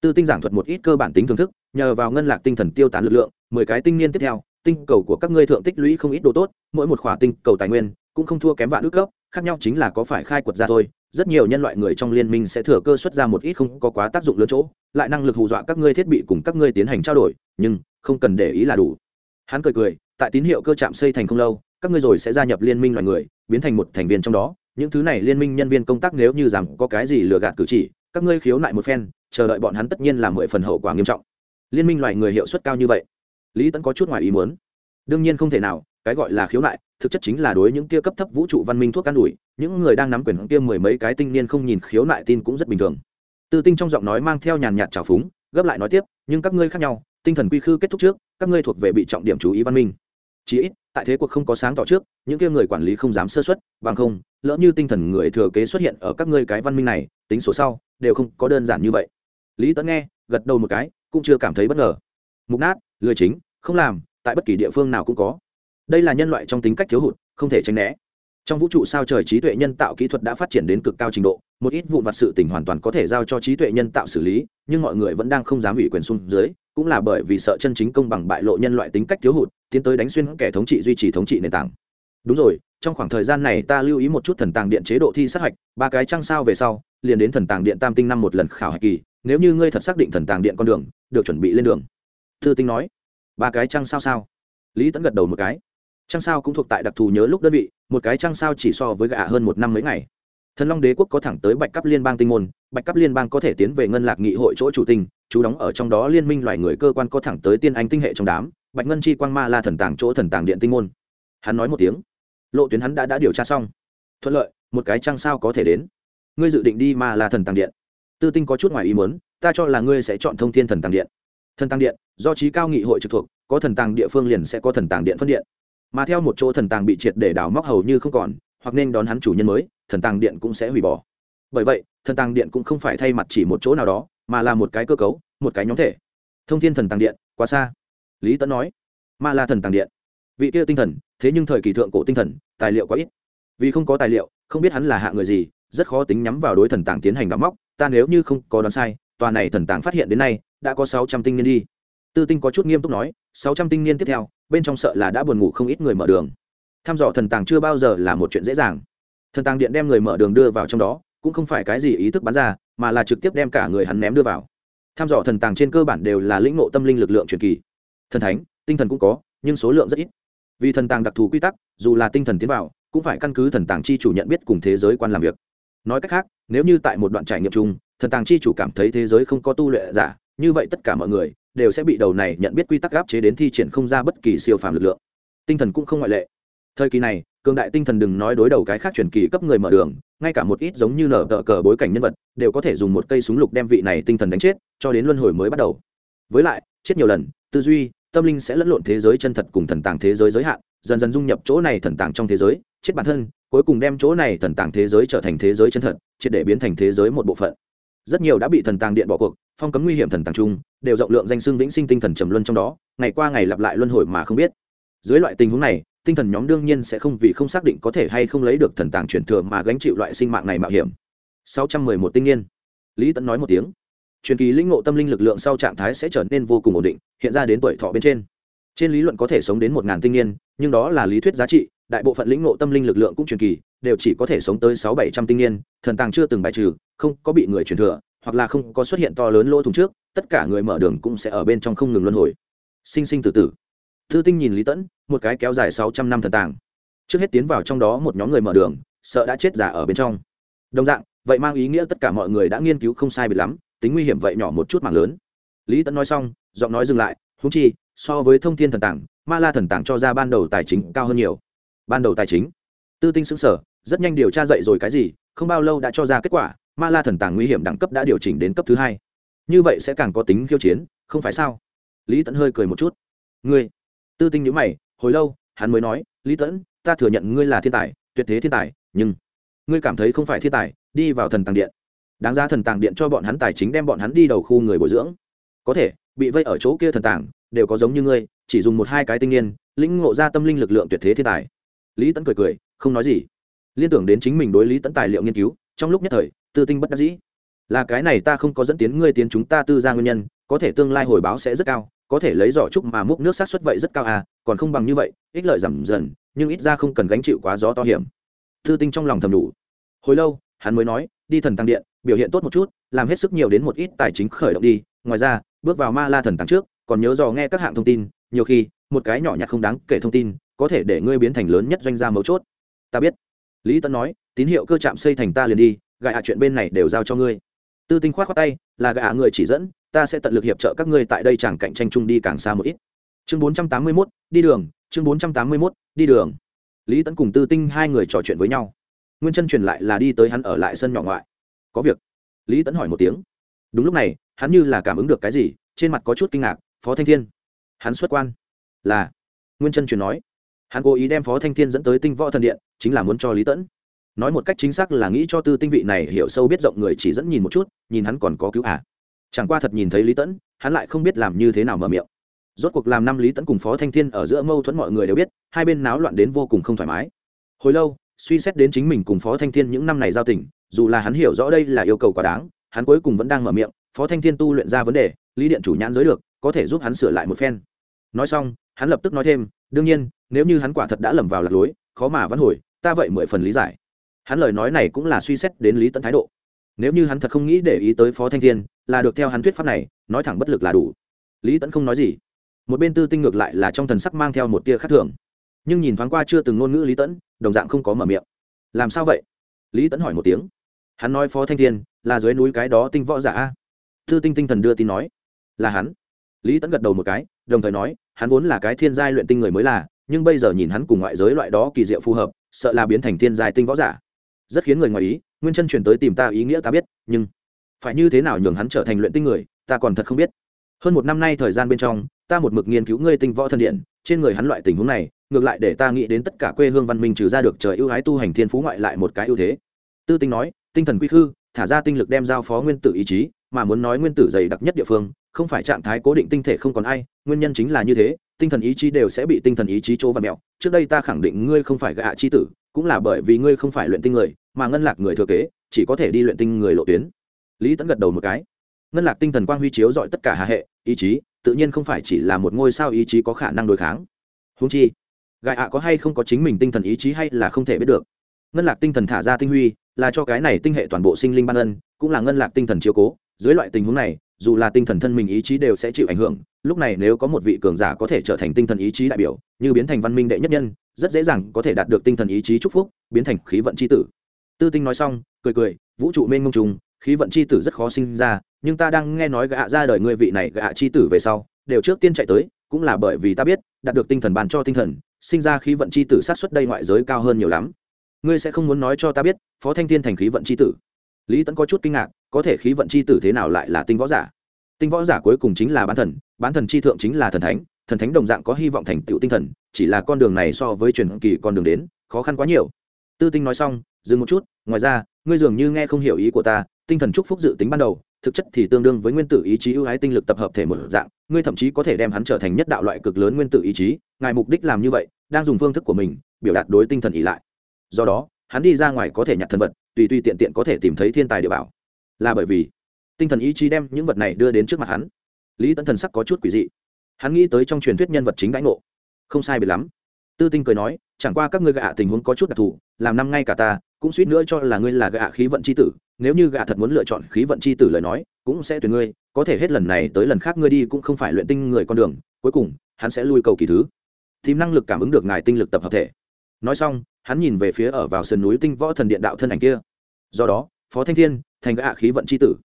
Tư tinh giảng thuật một ít cơ bản tính thưởng thức, nhờ vào ngân lạc tinh thần tiêu tán lực lượng, mười cái tinh niên tiếp theo, tinh cầu của các ngươi thượng tích lũy không ít đồ tốt, mỗi một khỏa tinh cầu tài nguyên cũng không thua kém vạn ước cấp khác nhau chính là có phải khai quật ra thôi, rất nhiều nhân loại người trong liên minh sẽ thừa cơ xuất ra một ít không có quá tác dụng lớn chỗ, lại năng lực hù dọa các ngươi thiết bị cùng các ngươi tiến hành trao đổi, nhưng không cần để ý là đủ. Hắn cười cười, tại tín hiệu cơ trạm xây thành không lâu, các ngươi rồi sẽ gia nhập liên minh loài người, biến thành một thành viên trong đó. Những thứ này liên minh nhân viên công tác nếu như rằng có cái gì lừa gạt cử chỉ, các ngươi khiếu nại một phen, chờ đợi bọn hắn tất nhiên là mười phần hậu quả nghiêm trọng. Liên minh loài người hiệu suất cao như vậy. Lý tẫn có chút ngoài ý muốn. Đương nhiên không thể nào cái gọi là khiếu nại, thực chất chính là đối những kia cấp thấp vũ trụ văn minh thuốc can đủi những người đang nắm quyền kia mười mấy cái tinh niên không nhìn khiếu nại tin cũng rất bình thường. Tư tinh trong giọng nói mang theo nhàn nhạt trào phúng, gấp lại nói tiếp, nhưng các ngươi khác nhau, tinh thần quy khư kết thúc trước, các ngươi thuộc về bị trọng điểm chú ý văn minh. Chí ít, tại thế cuộc không có sáng tỏ trước, những kia người quản lý không dám sơ xuất bằng không, lỡ như tinh thần người thừa kế xuất hiện ở các ngươi cái văn minh này, tính số sau, đều không có đơn giản như vậy. Lý tấn nghe, gật đầu một cái, cũng chưa cảm thấy bất ngờ. Mục nát lười chính, không làm, tại bất kỳ địa phương nào cũng có đây là nhân loại trong tính cách thiếu hụt, không thể tránh né. Trong vũ trụ sao trời trí tuệ nhân tạo kỹ thuật đã phát triển đến cực cao trình độ, một ít vụn vặt sự tình hoàn toàn có thể giao cho trí tuệ nhân tạo xử lý, nhưng mọi người vẫn đang không dám ủy quyền xuống dưới, cũng là bởi vì sợ chân chính công bằng bại lộ nhân loại tính cách thiếu hụt, tiến tới đánh xuyên kẻ thống trị duy trì thống trị nền tảng. Đúng rồi, trong khoảng thời gian này ta lưu ý một chút thần tàng điện chế độ thi sát hạch, ba cái trăng sao về sau, liền đến thần tàng điện tam tinh năm một lần khảo hạch kỳ, nếu như ngươi thật xác định thần tàng điện con đường, được chuẩn bị lên đường. Thư tinh nói, ba cái trăng sao sao? Lý tẫn gật đầu một cái trăng sao cũng thuộc tại đặc thù nhớ lúc đơn vị, một cái trăng sao chỉ so với gạ hơn một năm mấy ngày. Thần long đế quốc có thẳng tới bạch cấp liên bang tinh môn, bạch cấp liên bang có thể tiến về ngân lạc nghị hội chỗ chủ tinh chú đóng ở trong đó liên minh loài người cơ quan có thẳng tới tiên anh tinh hệ trong đám, bạch ngân chi quang ma la thần tàng chỗ thần tàng điện tinh môn. Hắn nói một tiếng. Lộ tuyến hắn đã đã điều tra xong. Thuận lợi, một cái trăng sao có thể đến. Ngươi dự định đi ma la thần tàng điện. Tư tinh có chút ngoài ý muốn, ta cho là ngươi sẽ chọn thông thiên thần tàng điện. Thần tàng điện, do trí cao nghị hội trực thuộc, có thần tàng địa phương liền sẽ có thần tàng điện phân điện mà theo một chỗ thần tàng bị triệt để đào móc hầu như không còn, hoặc nên đón hắn chủ nhân mới, thần tàng điện cũng sẽ hủy bỏ. Bởi vậy, thần tàng điện cũng không phải thay mặt chỉ một chỗ nào đó, mà là một cái cơ cấu, một cái nhóm thể. Thông thiên thần tàng điện, quá xa. Lý tấn nói, ma la thần tàng điện, vị kia tinh thần, thế nhưng thời kỳ thượng cổ tinh thần, tài liệu quá ít. Vì không có tài liệu, không biết hắn là hạ người gì, rất khó tính nhắm vào đối thần tàng tiến hành đắm móc, ta nếu như không có đoán sai, tòa này thần tàng phát hiện đến nay, đã có sáu trăm tinh niên đi tư tinh có chút nghiêm túc nói, sáu trăm tinh niên tiếp theo, bên trong sợ là đã buồn ngủ không ít người mở đường. Thăm dò thần tàng chưa bao giờ là một chuyện dễ dàng. Thần tàng điện đem người mở đường đưa vào trong đó, cũng không phải cái gì ý thức bắn ra, mà là trực tiếp đem cả người hắn ném đưa vào. Tham dò thần tàng trên cơ bản đều là lĩnh ngộ tâm linh lực lượng truyền kỳ. Thần thánh, tinh thần cũng có, nhưng số lượng rất ít. Vì thần tàng đặc thù quy tắc, dù là tinh thần tiến vào, cũng phải căn cứ thần tàng chi chủ nhận biết cùng thế giới quan làm việc. Nói cách khác, nếu như tại một đoạn trải nghiệm chung, thần tàng chi chủ cảm thấy thế giới không có tu luyện giả như vậy tất cả mọi người đều sẽ bị đầu này nhận biết quy tắc áp chế đến thi triển không ra bất kỳ siêu phàm lực lượng. Tinh thần cũng không ngoại lệ. Thời kỳ này, cường đại tinh thần đừng nói đối đầu cái khác truyền kỳ cấp người mở đường, ngay cả một ít giống như nở tờ cờ bối cảnh nhân vật, đều có thể dùng một cây súng lục đem vị này tinh thần đánh chết, cho đến luân hồi mới bắt đầu. Với lại, chết nhiều lần, tư duy, tâm linh sẽ lẫn lộn thế giới chân thật cùng thần tàng thế giới giới hạn, dần dần dung nhập chỗ này thần tàng trong thế giới, chết bản thân, cuối cùng đem chỗ này thần tàng thế giới trở thành thế giới chân thật, triệt để biến thành thế giới một bộ phận rất nhiều đã bị thần tàng điện bỏ cuộc, phong cấm nguy hiểm thần tàng trung, đều rộng lượng danh xưng vĩnh sinh tinh thần trầm luân trong đó, ngày qua ngày lặp lại luân hồi mà không biết. Dưới loại tình huống này, tinh thần nhóm đương nhiên sẽ không vì không xác định có thể hay không lấy được thần tàng truyền thừa mà gánh chịu loại sinh mạng này mạo hiểm. 611 tinh niên. Lý tẫn nói một tiếng. Truyền kỳ linh ngộ tâm linh lực lượng sau trạng thái sẽ trở nên vô cùng ổn định, hiện ra đến tuổi thọ bên trên. Trên lý luận có thể sống đến một ngàn tinh niên, nhưng đó là lý thuyết giá trị, đại bộ phận lĩnh ngộ tâm linh lực lượng cũng truyền kỳ đều chỉ có thể sống tới sáu bảy trăm tinh niên, thần tàng chưa từng bài trừ, không có bị người truyền thừa, hoặc là không có xuất hiện to lớn lỗ thủng trước, tất cả người mở đường cũng sẽ ở bên trong không ngừng luân hồi. Sinh sinh tử tử. Thư tinh nhìn lý tẫn, một cái kéo dài sáu trăm năm thần tàng. Trước hết tiến vào trong đó một nhóm người mở đường, sợ đã chết giả ở bên trong. Đồng dạng, vậy mang ý nghĩa tất cả mọi người đã nghiên cứu không sai biệt lắm, tính nguy hiểm vậy nhỏ một chút mảng lớn. Lý tẫn nói xong, giọng nói dừng lại húng chi, so với thông thiên thần tàng, ma la thần tàng cho ra ban đầu tài chính cao hơn nhiều. Ban đầu tài chính? Tư tinh xứng sở rất nhanh điều tra dậy rồi cái gì, không bao lâu đã cho ra kết quả, ma la thần tàng nguy hiểm đẳng cấp đã điều chỉnh đến cấp thứ hai. Như vậy sẽ càng có tính khiêu chiến, không phải sao? Lý tẫn hơi cười một chút. Ngươi? Tư tinh nhữ mày, hồi lâu, hắn mới nói, lý tẫn ta thừa nhận ngươi là thiên tài, tuyệt thế thiên tài, nhưng ngươi cảm thấy không phải thiên tài, đi vào thần tàng điện. Đáng ra thần tàng điện cho bọn hắn tài chính đem bọn hắn đi đầu khu người bồi dưỡng. Có thể, bị vây ở chỗ kia thần tàng, đều có giống như ngươi, chỉ dùng một hai cái tinh niên, lĩnh ngộ ra tâm linh lực lượng tuyệt thế thiên tài. Lý tẫn cười cười, không nói gì liên tưởng đến chính mình đối lý tẫn tài liệu nghiên cứu, trong lúc nhất thời, tư tinh bất đắc dĩ. Là cái này ta không có dẫn tiến ngươi tiến chúng ta tư ra nguyên nhân, có thể tương lai hồi báo sẽ rất cao, có thể lấy giỏ trúc mà múc nước sát xuất vậy rất cao à còn không bằng như vậy, ích lợi giảm dần, nhưng ít ra không cần gánh chịu quá gió to hiểm. Tư tinh trong lòng thầm đủ. Hồi lâu, hắn mới nói, đi thần tăng điện, biểu hiện tốt một chút, làm hết sức nhiều đến một ít tài chính khởi động đi. Ngoài ra, bước vào ma la thần tăng trước, còn nhớ dò nghe các hạng thông tin, nhiều khi, một cái nhỏ nhặt không đáng kể thông tin, có thể để ngươi biến thành lớn nhất doanh gia mấu chốt. Ta biết lý tân nói tín hiệu cơ trạm xây thành ta liền đi gạ chuyện bên này đều giao cho ngươi. Tư tinh khoát khoát tay là gạ người chỉ dẫn ta sẽ tận lực hiệp trợ các ngươi tại đây chẳng cạnh tranh chung đi càng xa một ít. Chương 481, đi đường chương 481, đi đường. Lý tấn cùng tư tinh hai người trò chuyện với nhau. Nguyên chân truyền lại là đi tới hắn ở lại sân nhỏ ngoại. Có việc. Lý tấn hỏi một tiếng. Đúng lúc này hắn như là cảm ứng được cái gì trên mặt có chút kinh ngạc phó thanh thiên. Hắn xuất quan. Là. Nguyên chân truyền nói hắn cố ý đem phó thanh thiên dẫn tới tinh võ thần điện, chính là muốn cho lý tẫn. Nói một cách chính xác là nghĩ cho tư tinh vị này hiểu sâu biết rộng người chỉ dẫn nhìn một chút, nhìn hắn còn có cứu à. chẳng qua thật nhìn thấy lý tẫn, hắn lại không biết làm như thế nào mở miệng. Rốt cuộc làm năm lý tẫn cùng phó thanh thiên ở giữa mâu thuẫn mọi người đều biết, hai bên náo loạn đến vô cùng không thoải mái. Hồi lâu, suy xét đến chính mình cùng phó thanh thiên những năm này giao tình, dù là hắn hiểu rõ đây là yêu cầu quá đáng, hắn cuối cùng vẫn đang mở miệng, phó thanh thiên tu luyện ra vấn đề, lý điện chủ nhãn giới được, có thể giúp hắn sửa lại một phen. Nói xong, hắn lập tức nói thêm đương nhiên, nếu như hắn quả thật đã lầm vào lạc lối, khó mà vẫn hồi, ta vậy mười phần lý giải. Hắn lời nói này cũng là suy xét đến lý tẫn thái độ. Nếu như hắn thật không nghĩ để ý tới phó thanh thiên, là được theo hắn thuyết pháp này, nói thẳng bất lực là đủ. Lý tẫn không nói gì. Một bên tư tinh ngược lại là trong thần sắc mang theo một tia khác thường. Nhưng nhìn thoáng qua chưa từng ngôn ngữ lý tẫn đồng dạng không có mở miệng. Làm sao vậy? Lý tẫn hỏi một tiếng. Hắn nói phó thanh thiên, là dưới núi cái đó tinh võ giả a? Tư tinh tinh thần đưa tin nói. Là hắn lý tẫn gật đầu một cái, đồng thời nói, hắn vốn là cái thiên giai luyện tinh người mới là, nhưng bây giờ nhìn hắn cùng ngoại giới loại đó kỳ diệu phù hợp, sợ là biến thành thiên giai tinh võ giả. Rất khiến người ngoài ý, nguyên chân chuyển tới tìm ta ý nghĩa ta biết, nhưng phải như thế nào nhường hắn trở thành luyện tinh người, ta còn thật không biết. Hơn một năm nay thời gian bên trong, ta một mực nghiên cứu ngươi tinh võ thần điện, trên người hắn loại tình huống này, ngược lại để ta nghĩ đến tất cả quê hương văn minh trừ ra được trời ưu ái tu hành thiên phú ngoại lại một cái ưu thế. Tư tinh nói, tinh thần quy khư, thả ra tinh lực đem giao phó nguyên tử ý chí mà muốn nói nguyên tử dày đặc nhất địa phương, không phải trạng thái cố định tinh thể không còn ai, nguyên nhân chính là như thế, tinh thần ý chí đều sẽ bị tinh thần ý chí chỗ và mẹo. Trước đây ta khẳng định ngươi không phải gạ chi tử, cũng là bởi vì ngươi không phải luyện tinh người, mà ngân lạc người thừa kế, chỉ có thể đi luyện tinh người lộ tuyến. Lý tẫn gật đầu một cái. Ngân lạc tinh thần quang huy chiếu dọi tất cả hạ hệ, ý chí, tự nhiên không phải chỉ là một ngôi sao ý chí có khả năng đối kháng. Húng chi, gạ ạ có hay không có chính mình tinh thần ý chí hay là không thể biết được. Ngân lạc tinh thần thả ra tinh huy, là cho cái này tinh hệ toàn bộ sinh linh ban ân, cũng là ngân lạc tinh thần chiếu cố dưới loại tình huống này, dù là tinh thần thân mình ý chí đều sẽ chịu ảnh hưởng, lúc này nếu có một vị cường giả có thể trở thành tinh thần ý chí đại biểu, như biến thành văn minh đệ nhất nhân, rất dễ dàng có thể đạt được tinh thần ý chí chúc phúc, biến thành khí vận c h i tử. Tư tinh nói xong, cười cười, vũ trụ mênh ngông trùng, khí vận c h i tử rất khó sinh ra, nhưng ta đang nghe nói gạ ra đời người vị này gạ c h i tử về sau, đều trước tiên chạy tới, cũng là bởi vì ta biết, đạt được tinh thần bàn cho tinh thần, sinh ra khí vận c h i tử sát xuất đây ngoại giới cao hơn nhiều lắm. Ngươi sẽ không muốn nói cho ta biết, phó thanh thiên thành khí vận c h i tử. Lý tẫn có chút kinh ngạc có thể khí vận c h i tử thế nào lại là tinh võ giả? Tinh võ giả cuối cùng chính là bán thần bán thần chi thượng chính là thần thánh thần thánh đồng dạng có hy vọng thành tựu tinh thần, chỉ là con đường này so với truyền kỳ con đường đến, khó khăn quá nhiều. Tư tinh nói xong, dừng một chút, ngoài ra, ngươi dường như nghe không hiểu ý của ta, tinh thần chúc phúc dự tính ban đầu, thực chất thì tương đương với nguyên tử ý chí ưu ái tinh lực tập hợp thể một dạng, ngươi thậm chí có thể đem hắn trở thành nhất đạo loại cực lớn nguyên tử ý chí, ngài mục đích làm như vậy, đang dùng phương thức của mình, biểu đạt đối tinh thần ý lại. Do đó, hắn đi ra ngoài có thể nhặt thần vật, tùy tùy tiện tiện có thể tìm thấy thiên tài địa bảo là bởi vì tinh thần ý chí đem những vật này đưa đến trước mặt hắn. Lý tấn thần sắc có chút quỷ dị. Hắn nghĩ tới trong truyền thuyết nhân vật chính đãi ngộ. Không sai biệt lắm. Tư tinh cười nói, chẳng qua các ngươi gạ tình huống có chút đặc thù, làm năm ngay cả ta, cũng suýt nữa cho là ngươi là gạ khí vận c h i tử, nếu như gạ thật muốn lựa chọn khí vận c h i tử lời nói, cũng sẽ tuyển ngươi, có thể hết lần này tới lần khác ngươi đi cũng không phải luyện tinh người con đường, cuối cùng, hắn sẽ lui cầu kỳ thứ. Tìm năng lực cảm ứng được ngài tinh lực tập hợp thể. Nói xong, hắn nhìn về phía ở vào sườn núi tinh võ thần điện đạo thân ảnh kia. Do đó, phó thanh thiên thành gã khí vận c h i tử.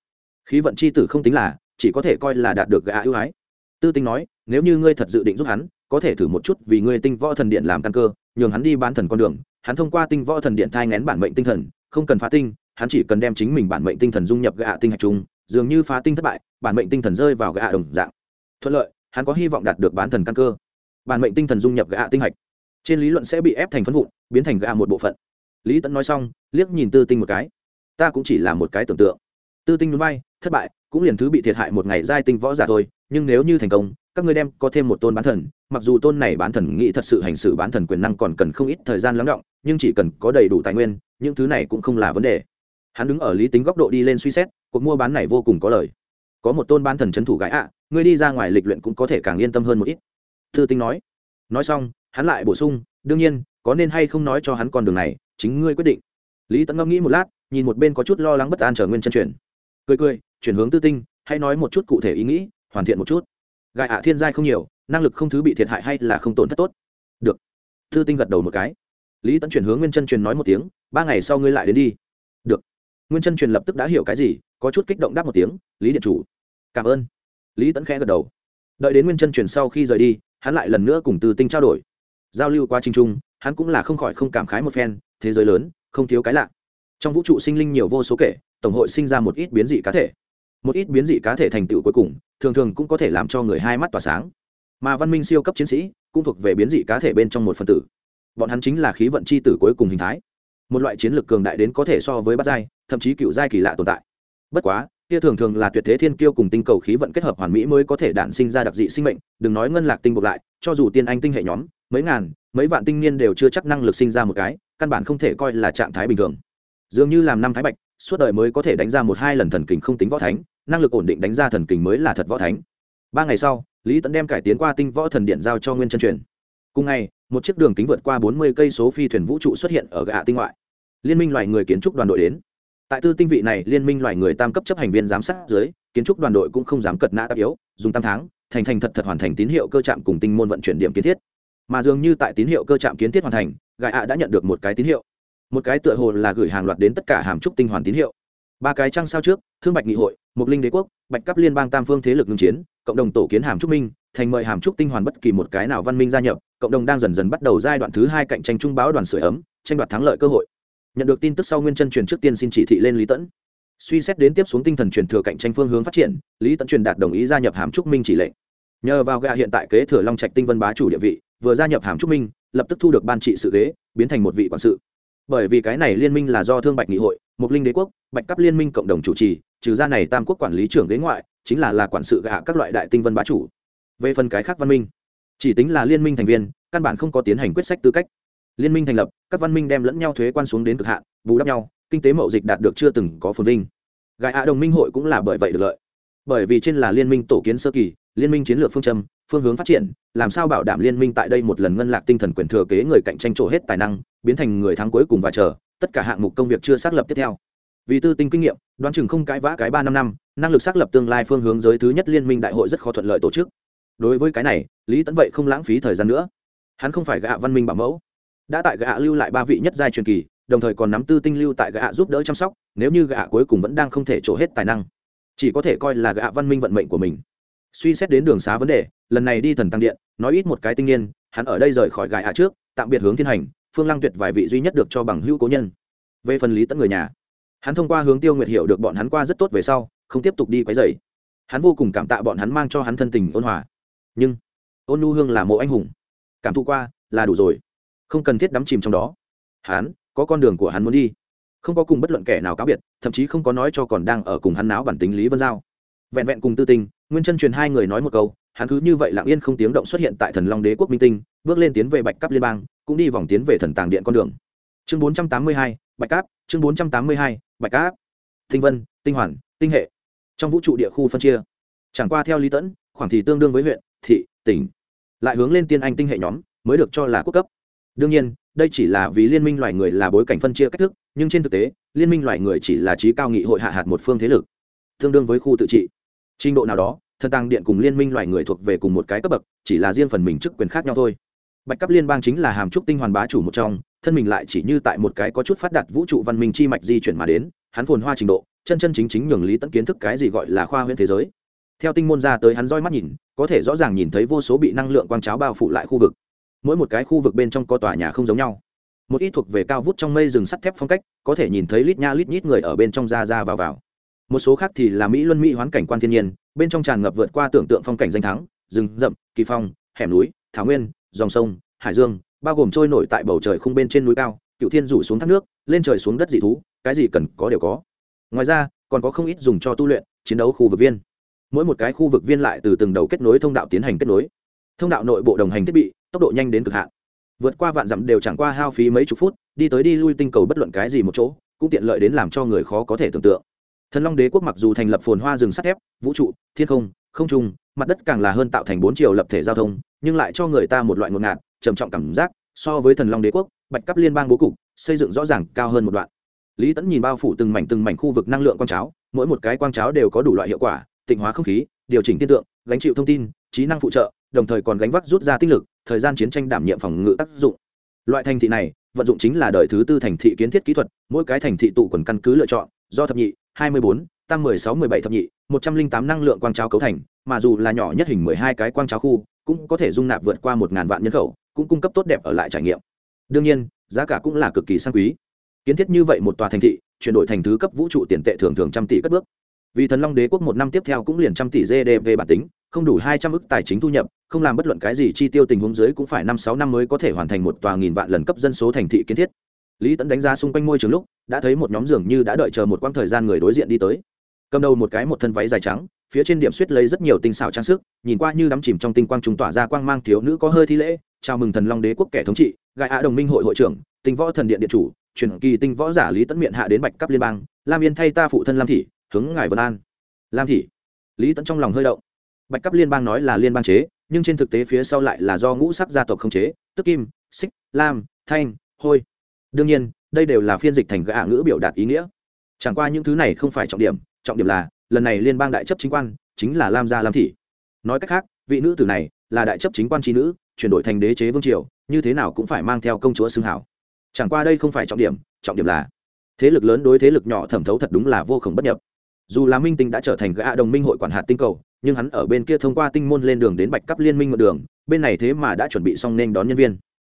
Khí vận c h i tử không tính là, chỉ có thể coi là đạt được gã ưu ái. Tư tinh nói, nếu như ngươi thật dự định giúp hắn, có thể thử một chút vì ngươi tinh võ thần điện làm căn cơ, nhường hắn đi bán thần con đường. Hắn thông qua tinh võ thần điện thai ngén bản mệnh tinh thần, không cần phá tinh, hắn chỉ cần đem chính mình bản mệnh tinh thần dung nhập gã tinh hạch chung dường như phá tinh thất bại, bản mệnh tinh thần rơi vào gã đồng dạng. Thuận lợi, hắn có hy vọng đạt được bán thần căn cơ. Bản mệnh tinh thần dung nhập gã tinh hạch. Trên lý luận sẽ bị ép thành phân vụn, biến thành gã một bộ phận. Lý tẫn nói xong, liếc nhìn tư tinh một cái ta cũng chỉ là một cái tưởng tượng. Tư tinh núi bay thất bại, cũng liền thứ bị thiệt hại một ngày giai tinh võ giả thôi, nhưng nếu như thành công, các ngươi đem có thêm một tôn bán thần, mặc dù tôn này bán thần nghĩ thật sự hành xử bán thần quyền năng còn cần không ít thời gian lắng động, nhưng chỉ cần có đầy đủ tài nguyên, những thứ này cũng không là vấn đề. Hắn đứng ở lý tính góc độ đi lên suy xét, cuộc mua bán này vô cùng có lời. Có một tôn bán thần c h ấ n thủ gái ạ, ngươi đi ra ngoài lịch luyện cũng có thể càng yên tâm hơn một ít. Thư tinh nói. Nói xong, hắn lại bổ sung, đương nhiên, có nên hay không nói cho hắn con đường này, chính ngươi quyết định. Lý tẫn ngẫm nghĩ một lát nhìn một bên có chút lo lắng bất an chờ nguyên chân truyền. Cười cười, chuyển hướng tư tinh, hãy nói một chút cụ thể ý nghĩ, hoàn thiện một chút. Gại ạ thiên giai không nhiều, năng lực không thứ bị thiệt hại hay là không tổn thất tốt. Được. Tư tinh gật đầu một cái. Lý tẫn chuyển hướng nguyên chân truyền nói một tiếng, ba ngày sau ngươi lại đến đi. Được. Nguyên chân truyền lập tức đã hiểu cái gì, có chút kích động đáp một tiếng, lý điện chủ. Cảm ơn. Lý tẫn khẽ gật đầu. Đợi đến nguyên chân truyền sau khi rời đi, hắn lại lần nữa cùng tư tinh trao đổi. Giao lưu qua trình trung hắn cũng là không khỏi không cảm khái một phen, thế giới lớn, không thiếu cái lạ trong vũ trụ sinh linh nhiều vô số kể, tổng hội sinh ra một ít biến dị cá thể. Một ít biến dị cá thể thành tựu cuối cùng, thường thường cũng có thể làm cho người hai mắt tỏa sáng. Mà văn minh siêu cấp chiến sĩ cũng thuộc về biến dị cá thể bên trong một phần tử. Bọn hắn chính là khí vận c h i tử cuối cùng hình thái. Một loại chiến lược cường đại đến có thể so với bát giai, thậm chí cựu giai kỳ lạ tồn tại. Bất quá, kia thường thường là tuyệt thế thiên kiêu cùng tinh cầu khí vận kết hợp hoàn mỹ mới có thể đản sinh ra đặc dị sinh mệnh, đừng nói ngân lạc tinh bộc lại, cho dù tiên anh tinh hệ nhóm, mấy ngàn, mấy vạn tinh niên đều chưa chắc năng lực sinh ra một cái, căn bản không thể coi là trạng thái bình thường dường như làm năm thái bạch, suốt đời mới có thể đánh ra một hai lần thần kình không tính võ thánh, năng lực ổn định đánh ra thần kình mới là thật võ thánh. Ba ngày sau, lý tẫn đem cải tiến qua tinh võ thần điện giao cho nguyên chân truyền. Cùng ngày, một chiếc đường kính vượt qua bốn mươi cây số phi thuyền vũ trụ xuất hiện ở gạ tinh ngoại. Liên minh loài người kiến trúc đoàn đội đến. Tại tư tinh vị này, liên minh loài người tam cấp chấp hành viên giám sát dưới, kiến trúc đoàn đội cũng không dám cật nã tạp yếu, dùng tam tháng, thành thành thật thật hoàn thành tín hiệu cơ trạm cùng tinh môn vận chuyển điểm kiến thiết. Mà dường như tại tín hiệu cơ trạm kiến thiết hoàn thành gạ ạ đã nhận được một cái tín hiệu một cái tựa hồ là gửi hàng loạt đến tất cả hàm trúc tinh hoàn tín hiệu. Ba cái trăng sao trước, thương bạch nghị hội mục linh đế quốc, bạch cấp liên bang tam phương thế lực ngưng chiến, cộng đồng tổ kiến hàm trúc minh, thành mời hàm trúc tinh hoàn bất kỳ một cái nào văn minh gia nhập, cộng đồng đang dần dần bắt đầu giai đoạn thứ hai cạnh tranh trung báo đoàn sửa ấm, tranh đoạt thắng lợi cơ hội. Nhận được tin tức sau nguyên chân truyền trước tiên xin chỉ thị lên lý tẫn suy xét đến tiếp xuống tinh thần truyền thừa cạnh tranh phương hướng phát triển, lý tẫn truyền đạt đồng ý gia nhập hàm trúc minh chỉ lệnh. Nhờ vào gạ hiện tại kế thừa long trạch tinh vân bá chủ địa vị, vừa gia nhập hàm trúc minh, lập tức thu được ban trị sự ghế, biến thành một vị quản sự bởi vì cái này liên minh là do thương bạch nghị hội mục linh đế quốc, bạch cấp liên minh cộng đồng chủ trì, trừ ra này tam quốc quản lý trưởng ghế ngoại, chính là là quản sự gạ các loại đại tinh vân bá chủ. Về phần cái khác văn minh, chỉ tính là liên minh thành viên, căn bản không có tiến hành quyết sách tư cách. Liên minh thành lập, các văn minh đem lẫn nhau thuế quan xuống đến cực hạn, bù đắp nhau, kinh tế mậu dịch đạt được chưa từng có phồn vinh. Gại ạ đồng minh hội cũng là bởi vậy được lợi. Bởi vì trên là liên minh tổ kiến sơ kỳ, liên minh chiến lược phương châm, phương hướng phát triển, làm sao bảo đảm liên minh tại đây một lần ngân lạc tinh thần quyền thừa kế người cạnh tranh trổ hết tài năng biến thành người thắng cuối cùng và chờ, tất cả hạng mục công việc chưa xác lập tiếp theo. Vì tư tinh kinh nghiệm, đoán chừng không cãi vã cái ba năm năm, năng lực xác lập tương lai phương hướng giới thứ nhất liên minh đại hội rất khó thuận lợi tổ chức. Đối với cái này, lý tấn vậy không lãng phí thời gian nữa. Hắn không phải gạ văn minh bảo mẫu. Đã tại gạ lưu lại ba vị nhất giai truyền kỳ, đồng thời còn nắm tư tinh lưu tại gạ giúp đỡ chăm sóc, nếu như gạ cuối cùng vẫn đang không thể trổ hết tài năng, chỉ có thể coi là gạ văn minh vận mệnh của mình. Suy xét đến đường xá vấn đề, lần này đi thần tăng điện, nói ít một cái tinh niên, hắn ở đây rời khỏi gạ trước, tạm biệt hướng thiên hành phương lăng tuyệt vài vị duy nhất được cho bằng hữu cố nhân. Về phần lý tẫn người nhà, hắn thông qua hướng tiêu nguyệt hiểu được bọn hắn qua rất tốt về sau, không tiếp tục đi quấy dày hắn vô cùng cảm tạ bọn hắn mang cho hắn thân tình ôn hòa. Nhưng, ôn nu hương là mộ anh hùng. Cảm thụ qua là đủ rồi. Không cần thiết đắm chìm trong đó. Hắn, có con đường của hắn muốn đi. Không có cùng bất luận kẻ nào cáo biệt, thậm chí không có nói cho còn đang ở cùng hắn náo bản tính lý vân giao. Vẹn vẹn cùng tư tình, nguyên chân truyền hai người nói một câu hắn cứ như vậy lặng yên không tiếng động xuất hiện tại thần long đế quốc minh tinh, bước lên tiến về bạch cấp liên bang, cũng đi vòng tiến về thần tàng điện con đường. Chương bốn trăm tám mươi hai, bạch cáp, chương bốn trăm tám mươi hai, bạch cáp. Tinh vân, tinh hoàn, tinh hệ. Trong vũ trụ địa khu phân chia, chẳng qua theo lý tẫn, khoảng thì tương đương với huyện, thị, tỉnh. Lại hướng lên tiên anh tinh hệ nhóm, mới được cho là quốc cấp. Đương nhiên, đây chỉ là vì liên minh loài người là bối cảnh phân chia cách thức, nhưng trên thực tế, liên minh loài người chỉ là trí cao nghị hội hạ hạt một phương thế lực, tương đương với khu tự trị. Trình độ nào đó thần Tàng điện cùng liên minh loài người thuộc về cùng một cái cấp bậc, chỉ là riêng phần mình chức quyền khác nhau thôi. Bạch cấp liên bang chính là hàm trúc tinh hoàn bá chủ một trong, thân mình lại chỉ như tại một cái có chút phát đạt vũ trụ văn minh chi mạch di chuyển mà đến, hắn phồn hoa trình độ, chân chân chính chính nhường lý tẫn kiến thức cái gì gọi là khoa huyện thế giới. Theo tinh môn ra tới hắn roi mắt nhìn, có thể rõ ràng nhìn thấy vô số bị năng lượng quang cháo bao phủ lại khu vực. Mỗi một cái khu vực bên trong có tòa nhà không giống nhau. Một ít thuộc về cao vút trong mây rừng sắt thép phong cách, có thể nhìn thấy lít nha lít nhít người ở bên trong ra ra vào vào. Một số khác thì là mỹ luân mỹ hoán cảnh quan thiên nhiên bên trong tràn ngập vượt qua tưởng tượng phong cảnh danh thắng, rừng rậm, kỳ phong, hẻm núi, thảo nguyên, dòng sông, hải dương, bao gồm trôi nổi tại bầu trời khung bên trên núi cao, cựu thiên rủ xuống thác nước, lên trời xuống đất dị thú, cái gì cần có đều có. Ngoài ra, còn có không ít dùng cho tu luyện, chiến đấu khu vực viên. Mỗi một cái khu vực viên lại từ từng đầu kết nối thông đạo tiến hành kết nối. Thông đạo nội bộ đồng hành thiết bị, tốc độ nhanh đến cực hạn. Vượt qua vạn dặm đều chẳng qua hao phí mấy chục phút, đi tới đi lui tinh cầu bất luận cái gì một chỗ, cũng tiện lợi đến làm cho người khó có thể tưởng tượng thần long đế quốc mặc dù thành lập phồn hoa rừng sắt thép, vũ trụ, thiên không không trung, mặt đất càng là hơn tạo thành bốn chiều lập thể giao thông, nhưng lại cho người ta một loại ngột ngạt, trầm trọng cảm giác, so với thần long đế quốc, bạch cấp liên bang bố cục, xây dựng rõ ràng cao hơn một đoạn. Lý tẫn nhìn bao phủ từng mảnh từng mảnh khu vực năng lượng quang cháo, mỗi một cái quang cháo đều có đủ loại hiệu quả, tịnh hóa không khí, điều chỉnh tiên tượng, gánh chịu thông tin, trí năng phụ trợ, đồng thời còn gánh vác rút ra tinh lực, thời gian chiến tranh đảm nhiệm phòng ngự tác dụng. Loại thành thị này, vận dụng chính là đời thứ tư thành thị kiến thiết kỹ thuật, mỗi cái thành thị tụ quần căn cứ lựa chọn, do thập nhị hai mươi bốn, tam mười sáu mười bảy thập nhị, một trăm linh tám năng lượng quang cháo cấu thành, mà dù là nhỏ nhất hình mười hai cái quang cháo khu, cũng có thể dung nạp vượt qua một ngàn vạn nhân khẩu, cũng cung cấp tốt đẹp ở lại trải nghiệm. Đương nhiên, giá cả cũng là cực kỳ sang quý. Kiến thiết như vậy một tòa thành thị, chuyển đổi thành thứ cấp vũ trụ tiền tệ thường thường trăm tỷ cất bước. Vì thần long đế quốc một năm tiếp theo cũng liền trăm tỷ gdp bản tính, không đủ hai trăm ức tài chính thu nhập, không làm bất luận cái gì chi tiêu tình huống dưới cũng phải năm sáu năm mới có thể hoàn thành một tòa nghìn vạn lần cấp dân số thành thị kiến thiết lý tẫn đánh giá xung quanh môi trường lúc, đã thấy một nhóm giường như đã đợi chờ một quãng thời gian người đối diện đi tới. Cầm đầu một cái một thân váy dài trắng, phía trên điểm suýt lấy rất nhiều tinh xảo trang sức, nhìn qua như đắm chìm trong tinh quang trùng tỏa ra quang mang thiếu nữ có hơi thi lễ, chào mừng thần long đế quốc kẻ thống trị gại hạ đồng minh hội hội trưởng, tinh võ thần điện điện chủ, truyền kỳ tinh võ giả lý tẫn miệng hạ đến bạch cấp liên bang, lam yên thay ta phụ thân lam thị, hướng ngài vân an. Lam thị? Lý tẫn trong lòng hơi động. Bạch cấp liên bang nói là liên bang chế, nhưng trên thực tế phía sau lại là do ngũ sắc gia tộc không chế, tức kim, xích, lam, thanh, hôi đương nhiên, đây đều là phiên dịch thành gã ngữ biểu đạt ý nghĩa. Chẳng qua những thứ này không phải trọng điểm trọng điểm là, lần này liên bang đại chấp chính quan chính là lam gia lam thị. Nói cách khác, vị nữ tử này là đại chấp chính quan trí nữ, chuyển đổi thành đế chế vương triều, như thế nào cũng phải mang theo công chúa xưng hảo. Chẳng qua đây không phải trọng điểm trọng điểm là, thế lực lớn đối thế lực nhỏ thẩm thấu thật đúng là vô khổng bất nhập. Dù là minh tinh đã trở thành gã đồng minh hội quản hạt tinh cầu, nhưng hắn ở bên kia thông qua tinh môn lên đường đến bạch cấp liên minh một đường, bên này thế mà đã chuẩn bị xong nên đón nhân viên.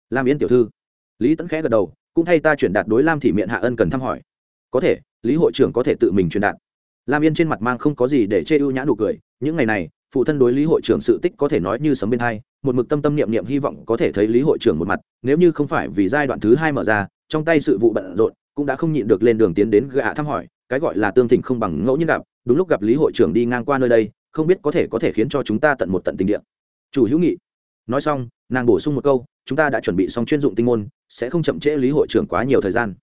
Lam yến tiểu thư. Lý tẫn khẽ gật đầu cũng thay ta chuyển đạt đối lam thị miệng hạ ân cần thăm hỏi. Có thể, lý hội trưởng có thể tự mình truyền đạt. Lam yên trên mặt mang không có gì để chê ưu nhã nụ cười, những ngày này, phụ thân đối lý hội trưởng sự tích có thể nói như sấm bên hai, một mực tâm tâm niệm niệm hy vọng có thể thấy lý hội trưởng một mặt, nếu như không phải vì giai đoạn thứ hai mở ra, trong tay sự vụ bận rộn, cũng đã không nhịn được lên đường tiến đến gạ thăm hỏi, cái gọi là tương thịnh không bằng ngẫu nhiên gặp, đúng lúc gặp lý hội trưởng đi ngang qua nơi đây, không biết có thể có thể khiến cho chúng ta tận một tận tình điện chủ hữu nghị. Nói xong nàng bổ sung một câu, chúng ta đã chuẩn bị xong chuyên dụng tinh môn, sẽ không chậm trễ lý hội trưởng quá nhiều thời gian.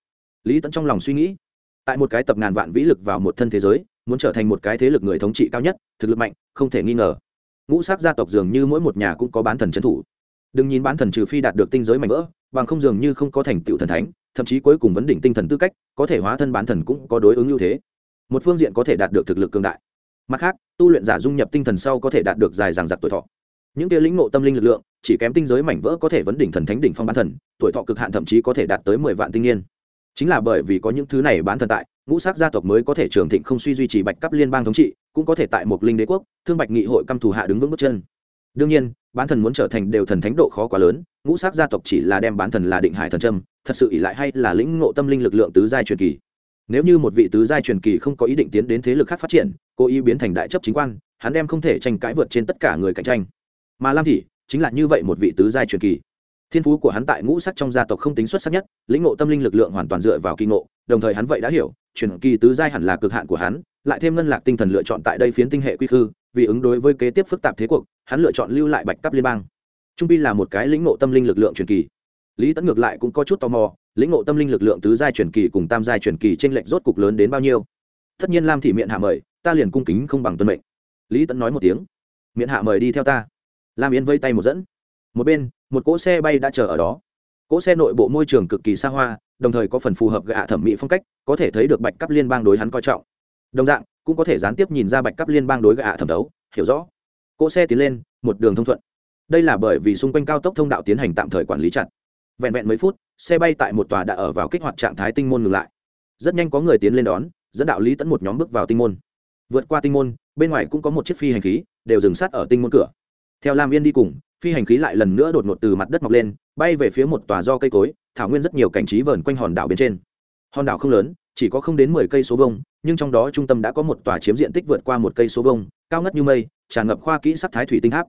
Lý tẫn trong lòng suy nghĩ, tại một cái tập ngàn vạn vĩ lực vào một thân thế giới, muốn trở thành một cái thế lực người thống trị cao nhất, thực lực mạnh, không thể nghi ngờ. Ngũ sắc gia tộc dường như mỗi một nhà cũng có bán thần trấn thủ. Đừng nhìn bán thần trừ phi đạt được tinh giới mạnh vỡ, bằng không dường như không có thành tựu thần thánh, thậm chí cuối cùng vấn đỉnh tinh thần tư cách, có thể hóa thân bán thần cũng có đối ứng ưu thế. Một phương diện có thể đạt được thực lực cường đại. Mặt khác, tu luyện giả dung nhập tinh thần sau có thể đạt được dài dàng giặc tuổi thọ. Những kia lĩnh ngộ tâm linh lực lượng chỉ kém tinh giới mảnh vỡ có thể vấn đỉnh thần thánh đỉnh phong bán thần, tuổi thọ cực hạn thậm chí có thể đạt tới mười vạn tinh niên. Chính là bởi vì có những thứ này bán thần tại, ngũ sắc gia tộc mới có thể trường thịnh không suy duy trì bạch cấp liên bang thống trị, cũng có thể tại một linh đế quốc, thương bạch nghị hội căm thù hạ đứng vững bước chân. Đương nhiên, bán thần muốn trở thành đều thần thánh độ khó quá lớn, ngũ sắc gia tộc chỉ là đem bán thần là định hải thần trâm thật sự ỷ lại hay là lĩnh ngộ tâm linh lực lượng tứ giai truyền kỳ. Nếu như một vị tứ giai truyền kỳ không có ý định tiến đến thế lực khác phát triển, cố ý biến thành đại chấp chính quan, hắn đem không thể tranh cãi vượt trên tất cả người cạnh tranh. Mà lam thị chính là như vậy một vị tứ giai truyền kỳ. Thiên phú của hắn tại ngũ sắc trong gia tộc không tính xuất sắc nhất, lĩnh ngộ tâm linh lực lượng hoàn toàn dựa vào kỳ ngộ, đồng thời hắn vậy đã hiểu, truyền kỳ tứ giai hẳn là cực hạn của hắn, lại thêm ngân lạc tinh thần lựa chọn tại đây phiến tinh hệ quy khư, vì ứng đối với kế tiếp phức tạp thế cuộc, hắn lựa chọn lưu lại bạch cấp liên bang. Trung pi là một cái lĩnh ngộ tâm linh lực lượng truyền kỳ. Lý tẫn ngược lại cũng có chút tò mò, lĩnh ngộ tâm linh lực lượng tứ giai truyền kỳ cùng tam giai truyền kỳ trên lệnh rốt cục lớn đến bao nhiêu? Tất nhiên lam thị miệng hạ mời, ta liền cung kính không bằng tuân mệnh. Lý tẫn nói một tiếng. Miệng hạ mời đi theo ta lam yến vây tay một dẫn. Một bên, một cỗ xe bay đã chờ ở đó. Cỗ xe nội bộ môi trường cực kỳ xa hoa, đồng thời có phần phù hợp gạ thẩm mỹ phong cách, có thể thấy được bạch cấp liên bang đối hắn coi trọng. Đồng dạng, cũng có thể gián tiếp nhìn ra bạch cấp liên bang đối gạ thẩm đấu, hiểu rõ. Cỗ xe tiến lên, một đường thông thuận. Đây là bởi vì xung quanh cao tốc thông đạo tiến hành tạm thời quản lý chặt. Vẹn vẹn mấy phút, xe bay tại một tòa đã ở vào kích hoạt trạng thái tinh môn ngừng lại. Rất nhanh có người tiến lên đón, dẫn đạo lý tẫn một nhóm bước vào tinh môn. Vượt qua tinh môn, bên ngoài cũng có một chiếc phi hành khí, đều dừng sát ở tinh môn cửa theo lam yên đi cùng, phi hành khí lại lần nữa đột ngột từ mặt đất mọc lên, bay về phía một tòa do cây cối, thảo nguyên rất nhiều cảnh trí vờn quanh hòn đảo bên trên. Hòn đảo không lớn, chỉ có không đến mười cây số vông nhưng trong đó trung tâm đã có một tòa chiếm diện tích vượt qua một cây số vông cao ngất như mây, tràn ngập khoa kỹ sắc thái thủy tinh tháp.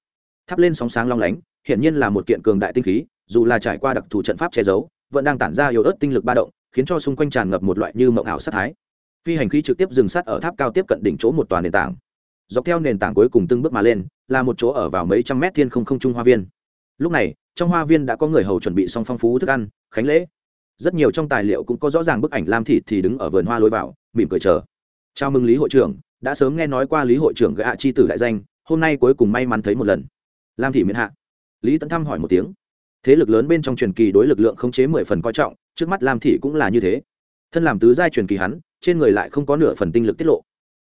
Tháp lên sóng sáng long lánh, hiển nhiên là một kiện cường đại tinh khí, dù là trải qua đặc thù trận pháp che giấu, vẫn đang tản ra yếu ớt tinh lực ba động, khiến cho xung quanh tràn ngập một loại như mộng ảo sắc thái. Phi hành khí trực tiếp dừng sát ở tháp cao tiếp cận đỉnh chỗ một tòa nền tảng. Dọc theo nền tảng cuối cùng từng bước mà lên là một chỗ ở vào mấy trăm mét thiên không không trung hoa viên. Lúc này, trong hoa viên đã có người hầu chuẩn bị xong phong phú thức ăn, khánh lễ. Rất nhiều trong tài liệu cũng có rõ ràng bức ảnh lam thị thì đứng ở vườn hoa lối vào, mỉm cười chờ. Chào mừng lý hội trưởng, đã sớm nghe nói qua lý hội trưởng gạ chi tử đại danh, hôm nay cuối cùng may mắn thấy một lần. Lam thị miễn hạ. Lý tấn thăm hỏi một tiếng. Thế lực lớn bên trong truyền kỳ đối lực lượng khống chế mười phần coi trọng, trước mắt lam thị cũng là như thế. Thân làm tứ giai truyền kỳ hắn, trên người lại không có nửa phần tinh lực tiết lộ.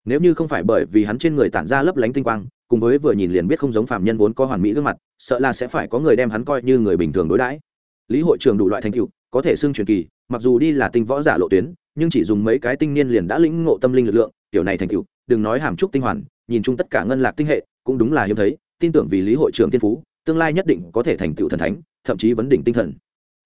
Nếu như không phải bởi vì hắn trên người tản ra lấp lánh tinh quang cùng với vừa nhìn liền biết không giống phạm nhân vốn có hoàn mỹ gương mặt, sợ là sẽ phải có người đem hắn coi như người bình thường đối đãi. Lý hội trưởng đủ loại thành tựu, có thể xưng truyền kỳ, mặc dù đi là tinh võ giả lộ tuyến, nhưng chỉ dùng mấy cái tinh niên liền đã lĩnh ngộ tâm linh lực lượng, kiểu này thành tựu, đừng nói hàm trúc tinh hoàn, nhìn chung tất cả ngân lạc tinh hệ, cũng đúng là hiếm thấy, tin tưởng vì lý hội trưởng tiên phú, tương lai nhất định có thể thành tựu thần thánh, thậm chí vấn đỉnh tinh thần.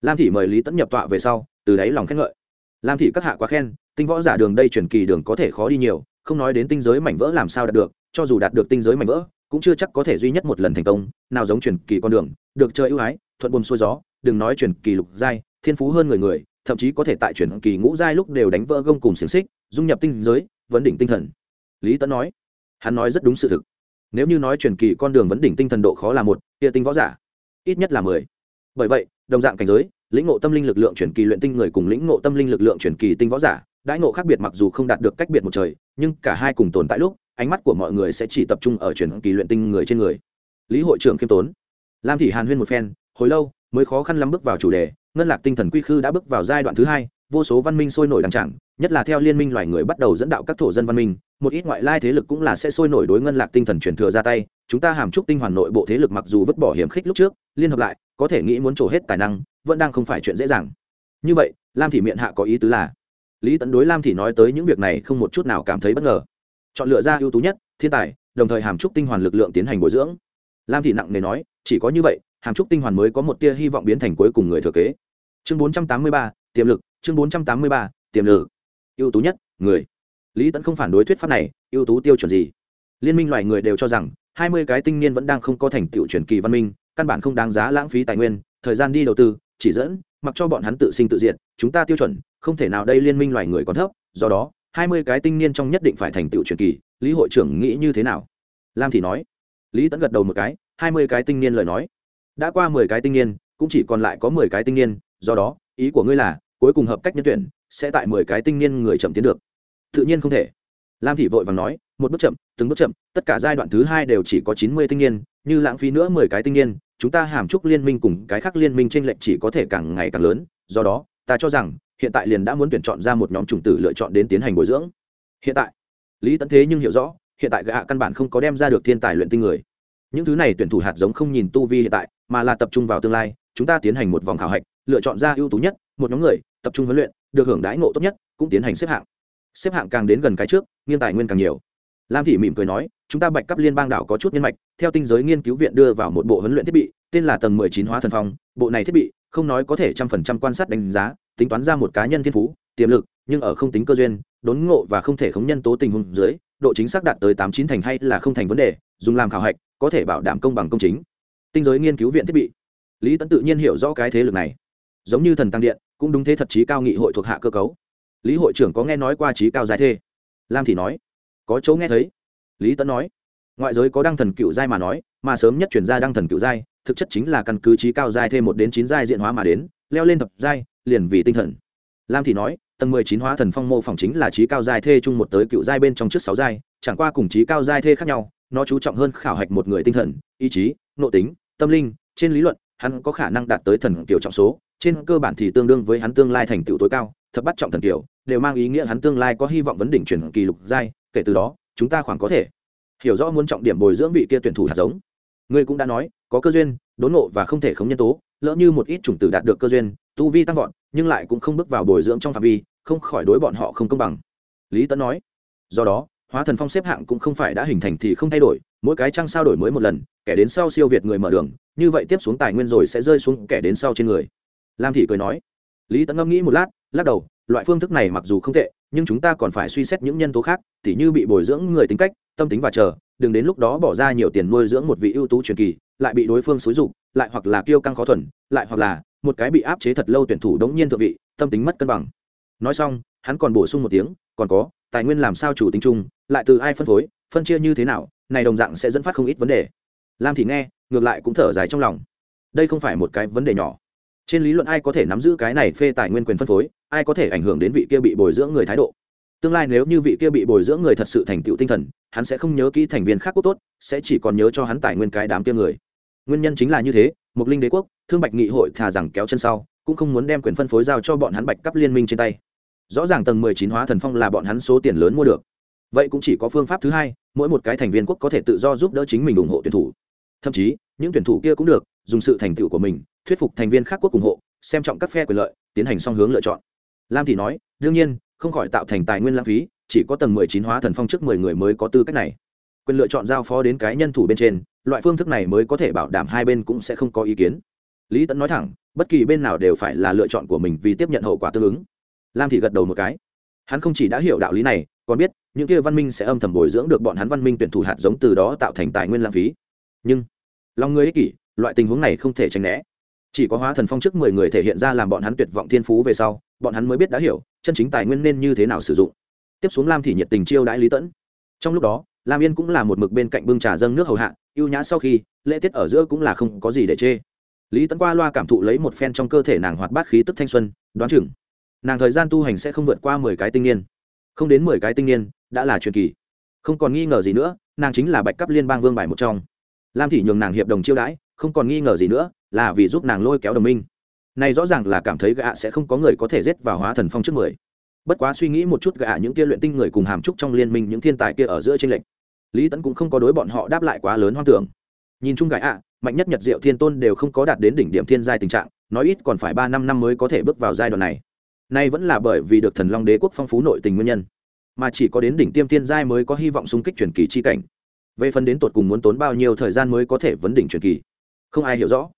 Lam thị mời lý tẫn nhập tọa về sau, từ đáy lòng khen ngợi. Lam thị các hạ quá khen, tinh võ giả đường đây truyền kỳ đường có thể khó đi nhiều, không nói đến tinh giới mảnh vỡ làm sao đạt được cho dù đạt được tinh giới mảnh vỡ, cũng chưa chắc có thể duy nhất một lần thành công, nào giống truyền kỳ con đường, được chơi ưu ái, thuận buồm xuôi gió, đừng nói truyền kỳ lục giai, thiên phú hơn người người, thậm chí có thể tại truyền kỳ ngũ giai lúc đều đánh vỡ gông cùng xiềng xích, dung nhập tinh giới, vấn đỉnh tinh thần. Lý tấn nói, hắn nói rất đúng sự thực. Nếu như nói truyền kỳ con đường vấn đỉnh tinh thần độ khó là một, kia tinh võ giả, ít nhất là mười. Bởi vậy, đồng dạng cảnh giới, lĩnh ngộ tâm linh lực lượng truyền kỳ luyện tinh người cùng lĩnh ngộ tâm linh lực lượng truyền kỳ tinh võ giả, đãi ngộ khác biệt mặc dù không đạt được cách biệt một trời, nhưng cả hai cùng tồn tại lúc ánh mắt của mọi người sẽ chỉ tập trung ở truyền kỳ luyện tinh người trên người. Lý hội trưởng khiêm tốn. Lam thị hàn huyên một phen, hồi lâu, mới khó khăn lắm bước vào chủ đề, ngân lạc tinh thần quy khư đã bước vào giai đoạn thứ hai, vô số văn minh sôi nổi đằng chẳng nhất là theo liên minh loài người bắt đầu dẫn đạo các thổ dân văn minh, một ít ngoại lai thế lực cũng là sẽ sôi nổi đối ngân lạc tinh thần truyền thừa ra tay. Chúng ta hàm chúc tinh hoàn nội bộ thế lực mặc dù vứt bỏ hiểm khích lúc trước, liên hợp lại, có thể nghĩ muốn trổ hết tài năng, vẫn đang không phải chuyện dễ dàng. Như vậy, lam thị miệng hạ có ý tứ là, lý tấn đối lam thị nói tới những việc này không một chút nào cảm thấy bất ngờ chọn lựa ra ưu tú nhất, thiên tài, đồng thời hàm trúc tinh hoàn lực lượng tiến hành bồi dưỡng. Lam thị nặng nề nói, chỉ có như vậy, hàm trúc tinh hoàn mới có một tia hy vọng biến thành cuối cùng người thừa kế. Chương bốn trăm tám mươi ba, tiềm lực, chương bốn trăm tám mươi ba, tiềm lực. Ưu tú nhất, người. Lý tẫn không phản đối thuyết pháp này, ưu tú tiêu chuẩn gì? Liên minh loài người đều cho rằng, hai mươi cái tinh niên vẫn đang không có thành tựu truyền kỳ văn minh, căn bản không đáng giá lãng phí tài nguyên, thời gian đi đầu tư, chỉ dẫn, mặc cho bọn hắn tự sinh tự diệt, chúng ta tiêu chuẩn, không thể nào đây liên minh loài người còn thấp, do đó hai mươi cái tinh niên trong nhất định phải thành tựu truyền kỳ, lý hội trưởng nghĩ như thế nào? Lam thì nói. Lý tẫn gật đầu một cái, hai mươi cái tinh niên lời nói. Đã qua mười cái tinh niên, cũng chỉ còn lại có mười cái tinh niên, do đó, ý của ngươi là, cuối cùng hợp cách nhân tuyển, sẽ tại mười cái tinh niên người chậm tiến được. Tự nhiên không thể. Lam thị vội vàng nói, một bước chậm, từng bước chậm, tất cả giai đoạn thứ hai đều chỉ có chín mươi tinh niên, như lãng phí nữa mười cái tinh niên, chúng ta hàm chúc liên minh cùng cái khác liên minh trên lệch chỉ có thể càng ngày càng lớn, do đó, ta cho rằng hiện tại liền đã muốn tuyển chọn ra một nhóm chủng tử lựa chọn đến tiến hành bồi dưỡng. Hiện tại, lý tấn thế nhưng hiểu rõ, hiện tại gạ căn bản không có đem ra được thiên tài luyện tinh người. Những thứ này tuyển thủ hạt giống không nhìn tu vi hiện tại, mà là tập trung vào tương lai, chúng ta tiến hành một vòng khảo hạch, lựa chọn ra ưu tú nhất, một nhóm người, tập trung huấn luyện, được hưởng đãi ngộ tốt nhất, cũng tiến hành xếp hạng. Xếp hạng càng đến gần cái trước nghiên tài nguyên càng nhiều. Lam thị mỉm cười nói, chúng ta bạch cấp liên bang đảo có chút nhân mạch, theo tinh giới nghiên cứu viện đưa vào một bộ huấn luyện thiết bị, tên là tầng mười chín hóa thần phong, bộ này thiết bị không nói có thể trăm phần trăm quan sát đánh giá, tính toán ra một cá nhân thiên phú, tiềm lực, nhưng ở không tính cơ duyên, đốn ngộ và không thể khống nhân tố tình huống dưới, độ chính xác đạt tới tám chín thành hay là không thành vấn đề, dùng làm khảo hạch, có thể bảo đảm công bằng công chính. Tinh giới nghiên cứu viện thiết bị. Lý tấn tự nhiên hiểu rõ cái thế lực này. Giống như thần tăng điện, cũng đúng thế thật chí cao nghị hội thuộc hạ cơ cấu. Lý hội trưởng có nghe nói qua chí cao giai thê? Lam thì nói. Có chỗ nghe thấy. Lý tấn nói. Ngoại giới có đăng thần cựu giai mà nói mà sớm nhất chuyển ra đăng thần cựu giai, thực chất chính là căn cứ trí cao giai thêm một đến chín giai diện hóa mà đến, leo lên thập giai, liền vì tinh thần. Lam thì nói, tầng mười chín hóa thần phong mô phỏng chính là trí cao giai thê chung một tới cựu giai bên trong trước sáu giai, chẳng qua cùng trí cao giai thê khác nhau, nó chú trọng hơn khảo hạch một người tinh thần, ý chí, nội tính, tâm linh, trên lý luận, hắn có khả năng đạt tới thần kiểu trọng số, trên cơ bản thì tương đương với hắn tương lai thành tựu tối cao, thập bắt trọng thần kiểu, đều mang ý nghĩa hắn tương lai có hy vọng vấn đỉnh chuyển kỳ lục giai, kể từ đó, chúng ta khoảng có thể hiểu rõ muốn trọng điểm bồi dưỡng vị kia tuyển thủ hạt giống ngươi cũng đã nói, có cơ duyên, đốn nộ và không thể khống nhân tố, lỡ như một ít chủng tử đạt được cơ duyên, tu vi tăng vọt, nhưng lại cũng không bước vào bồi dưỡng trong phạm vi, không khỏi đối bọn họ không công bằng. Lý tấn nói, do đó, hóa thần phong xếp hạng cũng không phải đã hình thành thì không thay đổi, mỗi cái trăng sao đổi mới một lần, kẻ đến sau siêu việt người mở đường, như vậy tiếp xuống tài nguyên rồi sẽ rơi xuống kẻ đến sau trên người. Lam thị cười nói, lý tấn ngẫm nghĩ một lát, lắc đầu, loại phương thức này mặc dù không tệ, nhưng chúng ta còn phải suy xét những nhân tố khác, tỉ như bị bồi dưỡng người tính cách, tâm tính và chờ đừng đến lúc đó bỏ ra nhiều tiền nuôi dưỡng một vị ưu tú truyền kỳ, lại bị đối phương xúi dục, lại hoặc là kiêu căng khó thuần, lại hoặc là một cái bị áp chế thật lâu tuyển thủ đống nhiên thượng vị, tâm tính mất cân bằng. Nói xong, hắn còn bổ sung một tiếng, còn có, tài nguyên làm sao chủ tính chung, lại từ ai phân phối, phân chia như thế nào, này đồng dạng sẽ dẫn phát không ít vấn đề. Lam thì nghe, ngược lại cũng thở dài trong lòng. Đây không phải một cái vấn đề nhỏ. Trên lý luận ai có thể nắm giữ cái này phê tài nguyên quyền phân phối, ai có thể ảnh hưởng đến vị kia bị bồi dưỡng người thái độ? Tương lai nếu như vị kia bị bồi dưỡng người thật sự thành tựu tinh thần, hắn sẽ không nhớ kỹ thành viên khác quốc tốt, sẽ chỉ còn nhớ cho hắn tài nguyên cái đám kia người. Nguyên nhân chính là như thế mục linh đế quốc, thương bạch nghị hội thà rằng kéo chân sau, cũng không muốn đem quyền phân phối giao cho bọn hắn bạch cấp liên minh trên tay. Rõ ràng tầng mười chín hóa thần phong là bọn hắn số tiền lớn mua được. Vậy cũng chỉ có phương pháp thứ hai, mỗi một cái thành viên quốc có thể tự do giúp đỡ chính mình ủng hộ tuyển thủ. Thậm chí, những tuyển thủ kia cũng được, dùng sự thành tựu của mình, thuyết phục thành viên khác quốc ủng hộ, xem trọng các phe quyền lợi, tiến hành song hướng lựa chọn. Lam thì nói, đương nhiên không khỏi tạo thành tài nguyên lãng phí, chỉ có tầng mười chín hóa thần phong trước mười người mới có tư cách này. Quyền lựa chọn giao phó đến cái nhân thủ bên trên, loại phương thức này mới có thể bảo đảm hai bên cũng sẽ không có ý kiến. Lý tẫn nói thẳng, bất kỳ bên nào đều phải là lựa chọn của mình vì tiếp nhận hậu quả tương ứng. Lam thị gật đầu một cái. Hắn không chỉ đã hiểu đạo lý này, còn biết, những kia văn minh sẽ âm thầm bồi dưỡng được bọn hắn văn minh tuyển thủ hạt giống từ đó tạo thành tài nguyên lãng phí. Nhưng, lòng người ích kỷ, loại tình huống này không thể tránh né. Chỉ có hóa thần phong trước mười người thể hiện ra làm bọn hắn tuyệt vọng thiên phú về sau, bọn hắn mới biết đã hiểu chân chính tài nguyên nên như thế nào sử dụng. Tiếp xuống lam thị nhiệt tình chiêu đãi lý tẫn. Trong lúc đó, lam yên cũng là một mực bên cạnh bưng trà dâng nước hầu hạ, ưu nhã sau khi, lễ tiết ở giữa cũng là không có gì để chê. Lý tẫn qua loa cảm thụ lấy một phen trong cơ thể nàng hoạt bát khí tức thanh xuân, đoán chừng, nàng thời gian tu hành sẽ không vượt qua mười cái tinh niên. Không đến mười cái tinh niên, đã là truyền kỳ. Không còn nghi ngờ gì nữa, nàng chính là bạch cấp liên bang vương bài một trong. Lam thị nhường nàng hiệp đồng chiêu đãi, không còn nghi ngờ gì nữa, là vì giúp nàng lôi kéo đồng minh này rõ ràng là cảm thấy gã sẽ không có người có thể giết vào hóa thần phong trước mười. Bất quá suy nghĩ một chút gã những kia luyện tinh người cùng hàm trúc trong liên minh những thiên tài kia ở giữa trên lệnh lý tấn cũng không có đối bọn họ đáp lại quá lớn hoang tưởng. Nhìn chung gã ạ, mạnh nhất nhật diệu thiên tôn đều không có đạt đến đỉnh điểm thiên giai tình trạng, nói ít còn phải ba năm năm mới có thể bước vào giai đoạn này. Nay vẫn là bởi vì được thần long đế quốc phong phú nội tình nguyên nhân, mà chỉ có đến đỉnh tiêm thiên giai mới có hy vọng xung kích truyền kỳ chi cảnh. Về phần đến tột cùng muốn tốn bao nhiêu thời gian mới có thể vấn đỉnh truyền kỳ, không ai hiểu rõ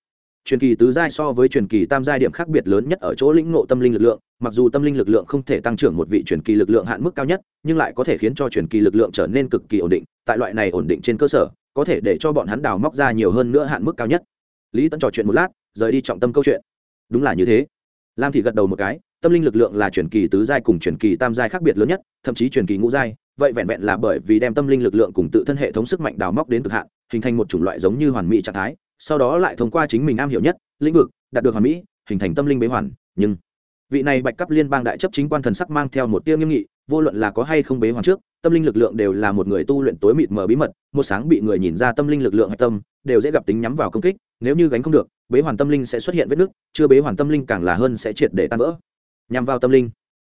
truyền kỳ tứ giai so với truyền kỳ tam giai điểm khác biệt lớn nhất ở chỗ lĩnh ngộ tâm linh lực lượng, mặc dù tâm linh lực lượng không thể tăng trưởng một vị truyền kỳ lực lượng hạn mức cao nhất, nhưng lại có thể khiến cho truyền kỳ lực lượng trở nên cực kỳ ổn định, tại loại này ổn định trên cơ sở, có thể để cho bọn hắn đào móc ra nhiều hơn nữa hạn mức cao nhất. Lý tẫn trò chuyện một lát, rời đi trọng tâm câu chuyện. Đúng là như thế. Lam thị gật đầu một cái, tâm linh lực lượng là truyền kỳ tứ giai cùng truyền kỳ tam giai khác biệt lớn nhất, thậm chí truyền kỳ ngũ giai, vậy vẹn vẹn là bởi vì đem tâm linh lực lượng cùng tự thân hệ thống sức mạnh đào móc đến cực hạn, hình thành một chủng loại giống như hoàn mỹ trạng thái sau đó lại thông qua chính mình am hiểu nhất, lĩnh vực, đạt được hoàn mỹ, hình thành tâm linh bế hoàn, nhưng vị này bạch cấp liên bang đại chấp chính quan thần sắc mang theo một tiêu nghiêm nghị, vô luận là có hay không bế hoàn trước, tâm linh lực lượng đều là một người tu luyện tối mịt mờ bí mật, một sáng bị người nhìn ra tâm linh lực lượng hạch tâm, đều dễ gặp tính nhắm vào công kích, nếu như gánh không được, bế hoàn tâm linh sẽ xuất hiện vết nứt, chưa bế hoàn tâm linh càng là hơn sẽ triệt để tan vỡ. Nhằm vào tâm linh,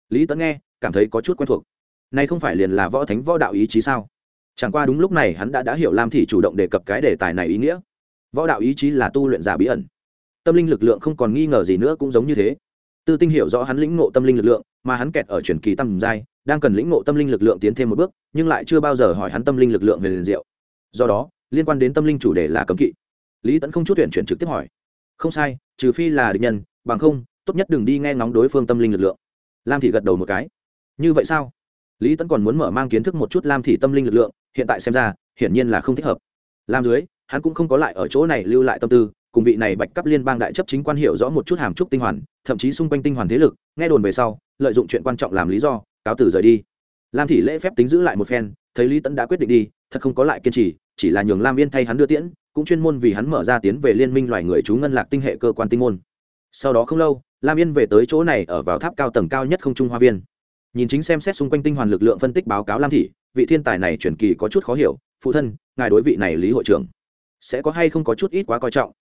lý tấn nghe, cảm thấy có chút quen thuộc. Nay không phải liền là võ thánh võ đạo ý chí sao? Chẳng qua đúng lúc này hắn đã đã hiểu lam thị chủ động đề cập cái đề tài này ý nghĩa võ đạo ý chí là tu luyện giả bí ẩn. Tâm linh lực lượng không còn nghi ngờ gì nữa cũng giống như thế. Tư tinh hiểu rõ hắn lĩnh ngộ tâm linh lực lượng, mà hắn kẹt ở truyền kỳ tâm giai, đang cần lĩnh ngộ tâm linh lực lượng tiến thêm một bước, nhưng lại chưa bao giờ hỏi hắn tâm linh lực lượng về liền diệu. Do đó, liên quan đến tâm linh chủ đề là cấm kỵ. Lý tẫn không chút tuyển chuyển trực tiếp hỏi. Không sai, trừ phi là địch nhân, bằng không, tốt nhất đừng đi nghe ngóng đối phương tâm linh lực lượng. Lam thị gật đầu một cái. Như vậy sao? Lý tẫn còn muốn mở mang kiến thức một chút lam thị tâm linh lực lượng, hiện tại xem ra, hiển nhiên là không thích hợp. Lam dưới hắn cũng không có lại ở chỗ này lưu lại tâm tư, cùng vị này bạch cấp liên bang đại chấp chính quan hiểu rõ một chút hàm trúc tinh hoàn, thậm chí xung quanh tinh hoàn thế lực, nghe đồn về sau, lợi dụng chuyện quan trọng làm lý do, cáo tử rời đi. Lam thị lễ phép tính giữ lại một phen, thấy lý tẫn đã quyết định đi, thật không có lại kiên trì, chỉ là nhường lam yên thay hắn đưa tiễn, cũng chuyên môn vì hắn mở ra tiến về liên minh loài người chú ngân lạc tinh hệ cơ quan tinh môn. Sau đó không lâu, lam yên về tới chỗ này ở vào tháp cao tầng cao nhất không trung hoa viên. Nhìn chính xem xét xung quanh tinh hoàn lực lượng phân tích báo cáo lam thị, vị thiên tài này truyền kỳ có chút khó hiểu, phụ thân, ngài đối vị này lý hội trưởng sẽ có hay không có chút ít quá coi trọng.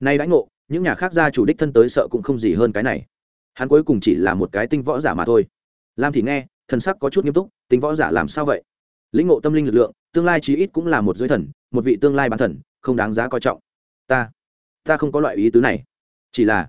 Nay đãi ngộ, những nhà khác gia chủ đích thân tới sợ cũng không gì hơn cái này. Hắn cuối cùng chỉ là một cái tinh võ giả mà thôi. Lam thì nghe, thần sắc có chút nghiêm túc, tinh võ giả làm sao vậy? Lĩnh ngộ tâm linh lực lượng, tương lai chí ít cũng là một giới thần, một vị tương lai bán thần, không đáng giá coi trọng. Ta ta không có loại ý tứ này. Chỉ là,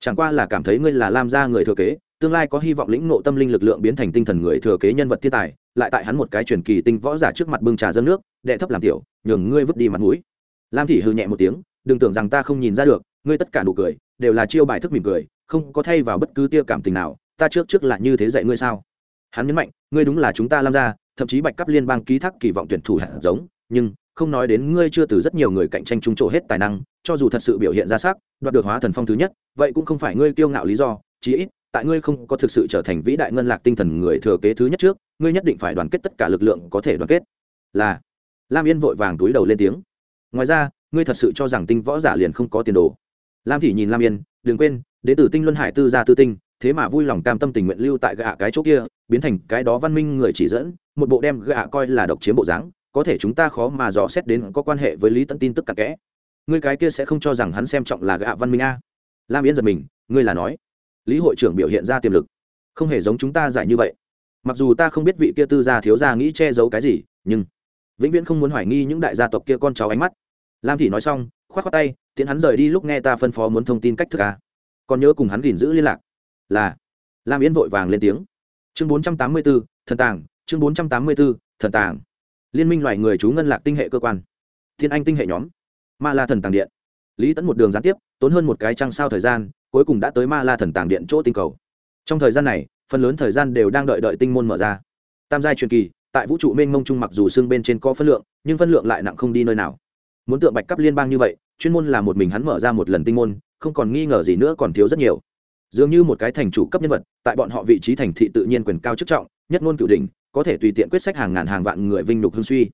chẳng qua là cảm thấy ngươi là lam gia người thừa kế, tương lai có hy vọng lĩnh ngộ tâm linh lực lượng biến thành tinh thần người thừa kế nhân vật thiên tài, lại tại hắn một cái truyền kỳ tinh võ giả trước mặt bưng trà dâng nước, đệ thấp làm tiểu, nhường ngươi vứt đi mặt mũi lam thị hư nhẹ một tiếng, đừng tưởng rằng ta không nhìn ra được, ngươi tất cả nụ cười đều là chiêu bài thức mỉm cười, không có thay vào bất cứ tia cảm tình nào, ta trước trước là như thế dạy ngươi sao? Hắn nhấn mạnh, ngươi đúng là chúng ta lam gia, thậm chí bạch cấp liên bang ký thác kỳ vọng tuyển thủ hạt giống, nhưng không nói đến ngươi chưa từ rất nhiều người cạnh tranh trung chỗ hết tài năng, cho dù thật sự biểu hiện ra sắc, đoạt được hóa thần phong thứ nhất, vậy cũng không phải ngươi kiêu ngạo lý do, chí ít tại ngươi không có thực sự trở thành vĩ đại ngân lạc tinh thần người thừa kế thứ nhất trước, ngươi nhất định phải đoàn kết tất cả lực lượng có thể đoàn kết. Là, lam yên vội vàng túi đầu lên tiếng ngoài ra, ngươi thật sự cho rằng tinh võ giả liền không có tiền đồ. Lam thị nhìn lam yên, đừng quên đến từ tinh luân hải tư gia tư tinh, thế mà vui lòng cam tâm tình nguyện lưu tại gạ cái chỗ kia, biến thành cái đó văn minh người chỉ dẫn, một bộ đem gạ coi là độc chiếm bộ dáng, có thể chúng ta khó mà dò xét đến có quan hệ với lý tận tin tức cặp kẽ. Ngươi cái kia sẽ không cho rằng hắn xem trọng là gạ văn minh a. Lam yên giật mình, ngươi là nói. Lý hội trưởng biểu hiện ra tiềm lực. Không hề giống chúng ta giải như vậy. Mặc dù ta không biết vị kia tư gia thiếu gia nghĩ che giấu cái gì, nhưng vĩnh viễn không muốn hoài nghi những đại gia tộc kia con cháu ánh mắt lam thị nói xong k h o á t tay tiến hắn rời đi lúc nghe ta phân phó muốn thông tin cách thức à. còn nhớ cùng hắn gìn giữ liên lạc. Là. Lam yến vội vàng lên tiếng. Chương bốn trăm tám mươi b ố thần tàng, chương bốn trăm tám mươi b ố thần tàng. Liên minh loài người chú ngân lạc tinh hệ cơ quan. Thiên anh tinh hệ nhóm. Ma la thần tàng điện. Lý tẫn một đường gián tiếp, tốn hơn một cái trăng sao thời gian, cuối cùng đã tới ma la thần tàng điện chỗ tinh cầu. Trong thời gian này, phần lớn thời gian đều đang đợi đợi tinh môn mở ra. Tam giai truyền kỳ, tại vũ trụ mênh mông chung mặc dù xương bên trên có phân lượng, nhưng phân lượng lại nặng không đi nơi nào muốn tượng bạch cấp liên bang như vậy, chuyên môn là một mình hắn mở ra một lần tinh môn, không còn nghi ngờ gì nữa còn thiếu rất nhiều. Dường như một cái thành chủ cấp nhân vật, tại bọn họ vị trí thành thị tự nhiên quyền cao chức trọng, nhất ngôn cửu đỉnh, có thể tùy tiện quyết sách hàng ngàn hàng vạn người vinh nhục hương suy.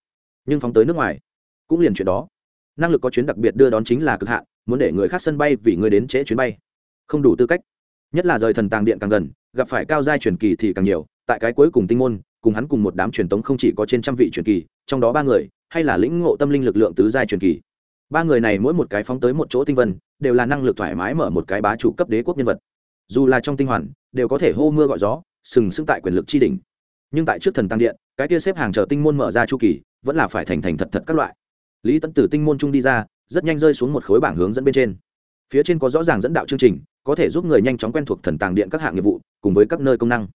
Nhưng phóng tới nước ngoài, cũng liền chuyện đó. Năng lực có chuyến đặc biệt đưa đón chính là cực hạn, muốn để người khác sân bay vì người đến trễ chuyến bay. Không đủ tư cách. Nhất là rời thần tàng điện càng gần, gặp phải cao giai truyền kỳ thì càng nhiều, tại cái cuối cùng tinh môn cùng hắn cùng một đám truyền tống không chỉ có trên trăm vị truyền kỳ, trong đó ba người, hay là lĩnh ngộ tâm linh lực lượng tứ giai truyền kỳ. Ba người này mỗi một cái phóng tới một chỗ tinh vân, đều là năng lực thoải mái mở một cái bá chủ cấp đế quốc nhân vật. Dù là trong tinh hoàn, đều có thể hô mưa gọi gió, sừng sững tại quyền lực tri đỉnh. Nhưng tại trước thần tăng điện, cái kia xếp hàng chờ tinh môn mở ra chu kỳ, vẫn là phải thành thành thật thật các loại. Lý tấn tử tinh môn trung đi ra, rất nhanh rơi xuống một khối bảng hướng dẫn bên trên. Phía trên có rõ ràng dẫn đạo chương trình, có thể giúp người nhanh chóng quen thuộc thần tàng điện các hạng nghiệp vụ, cùng với các nơi công năng.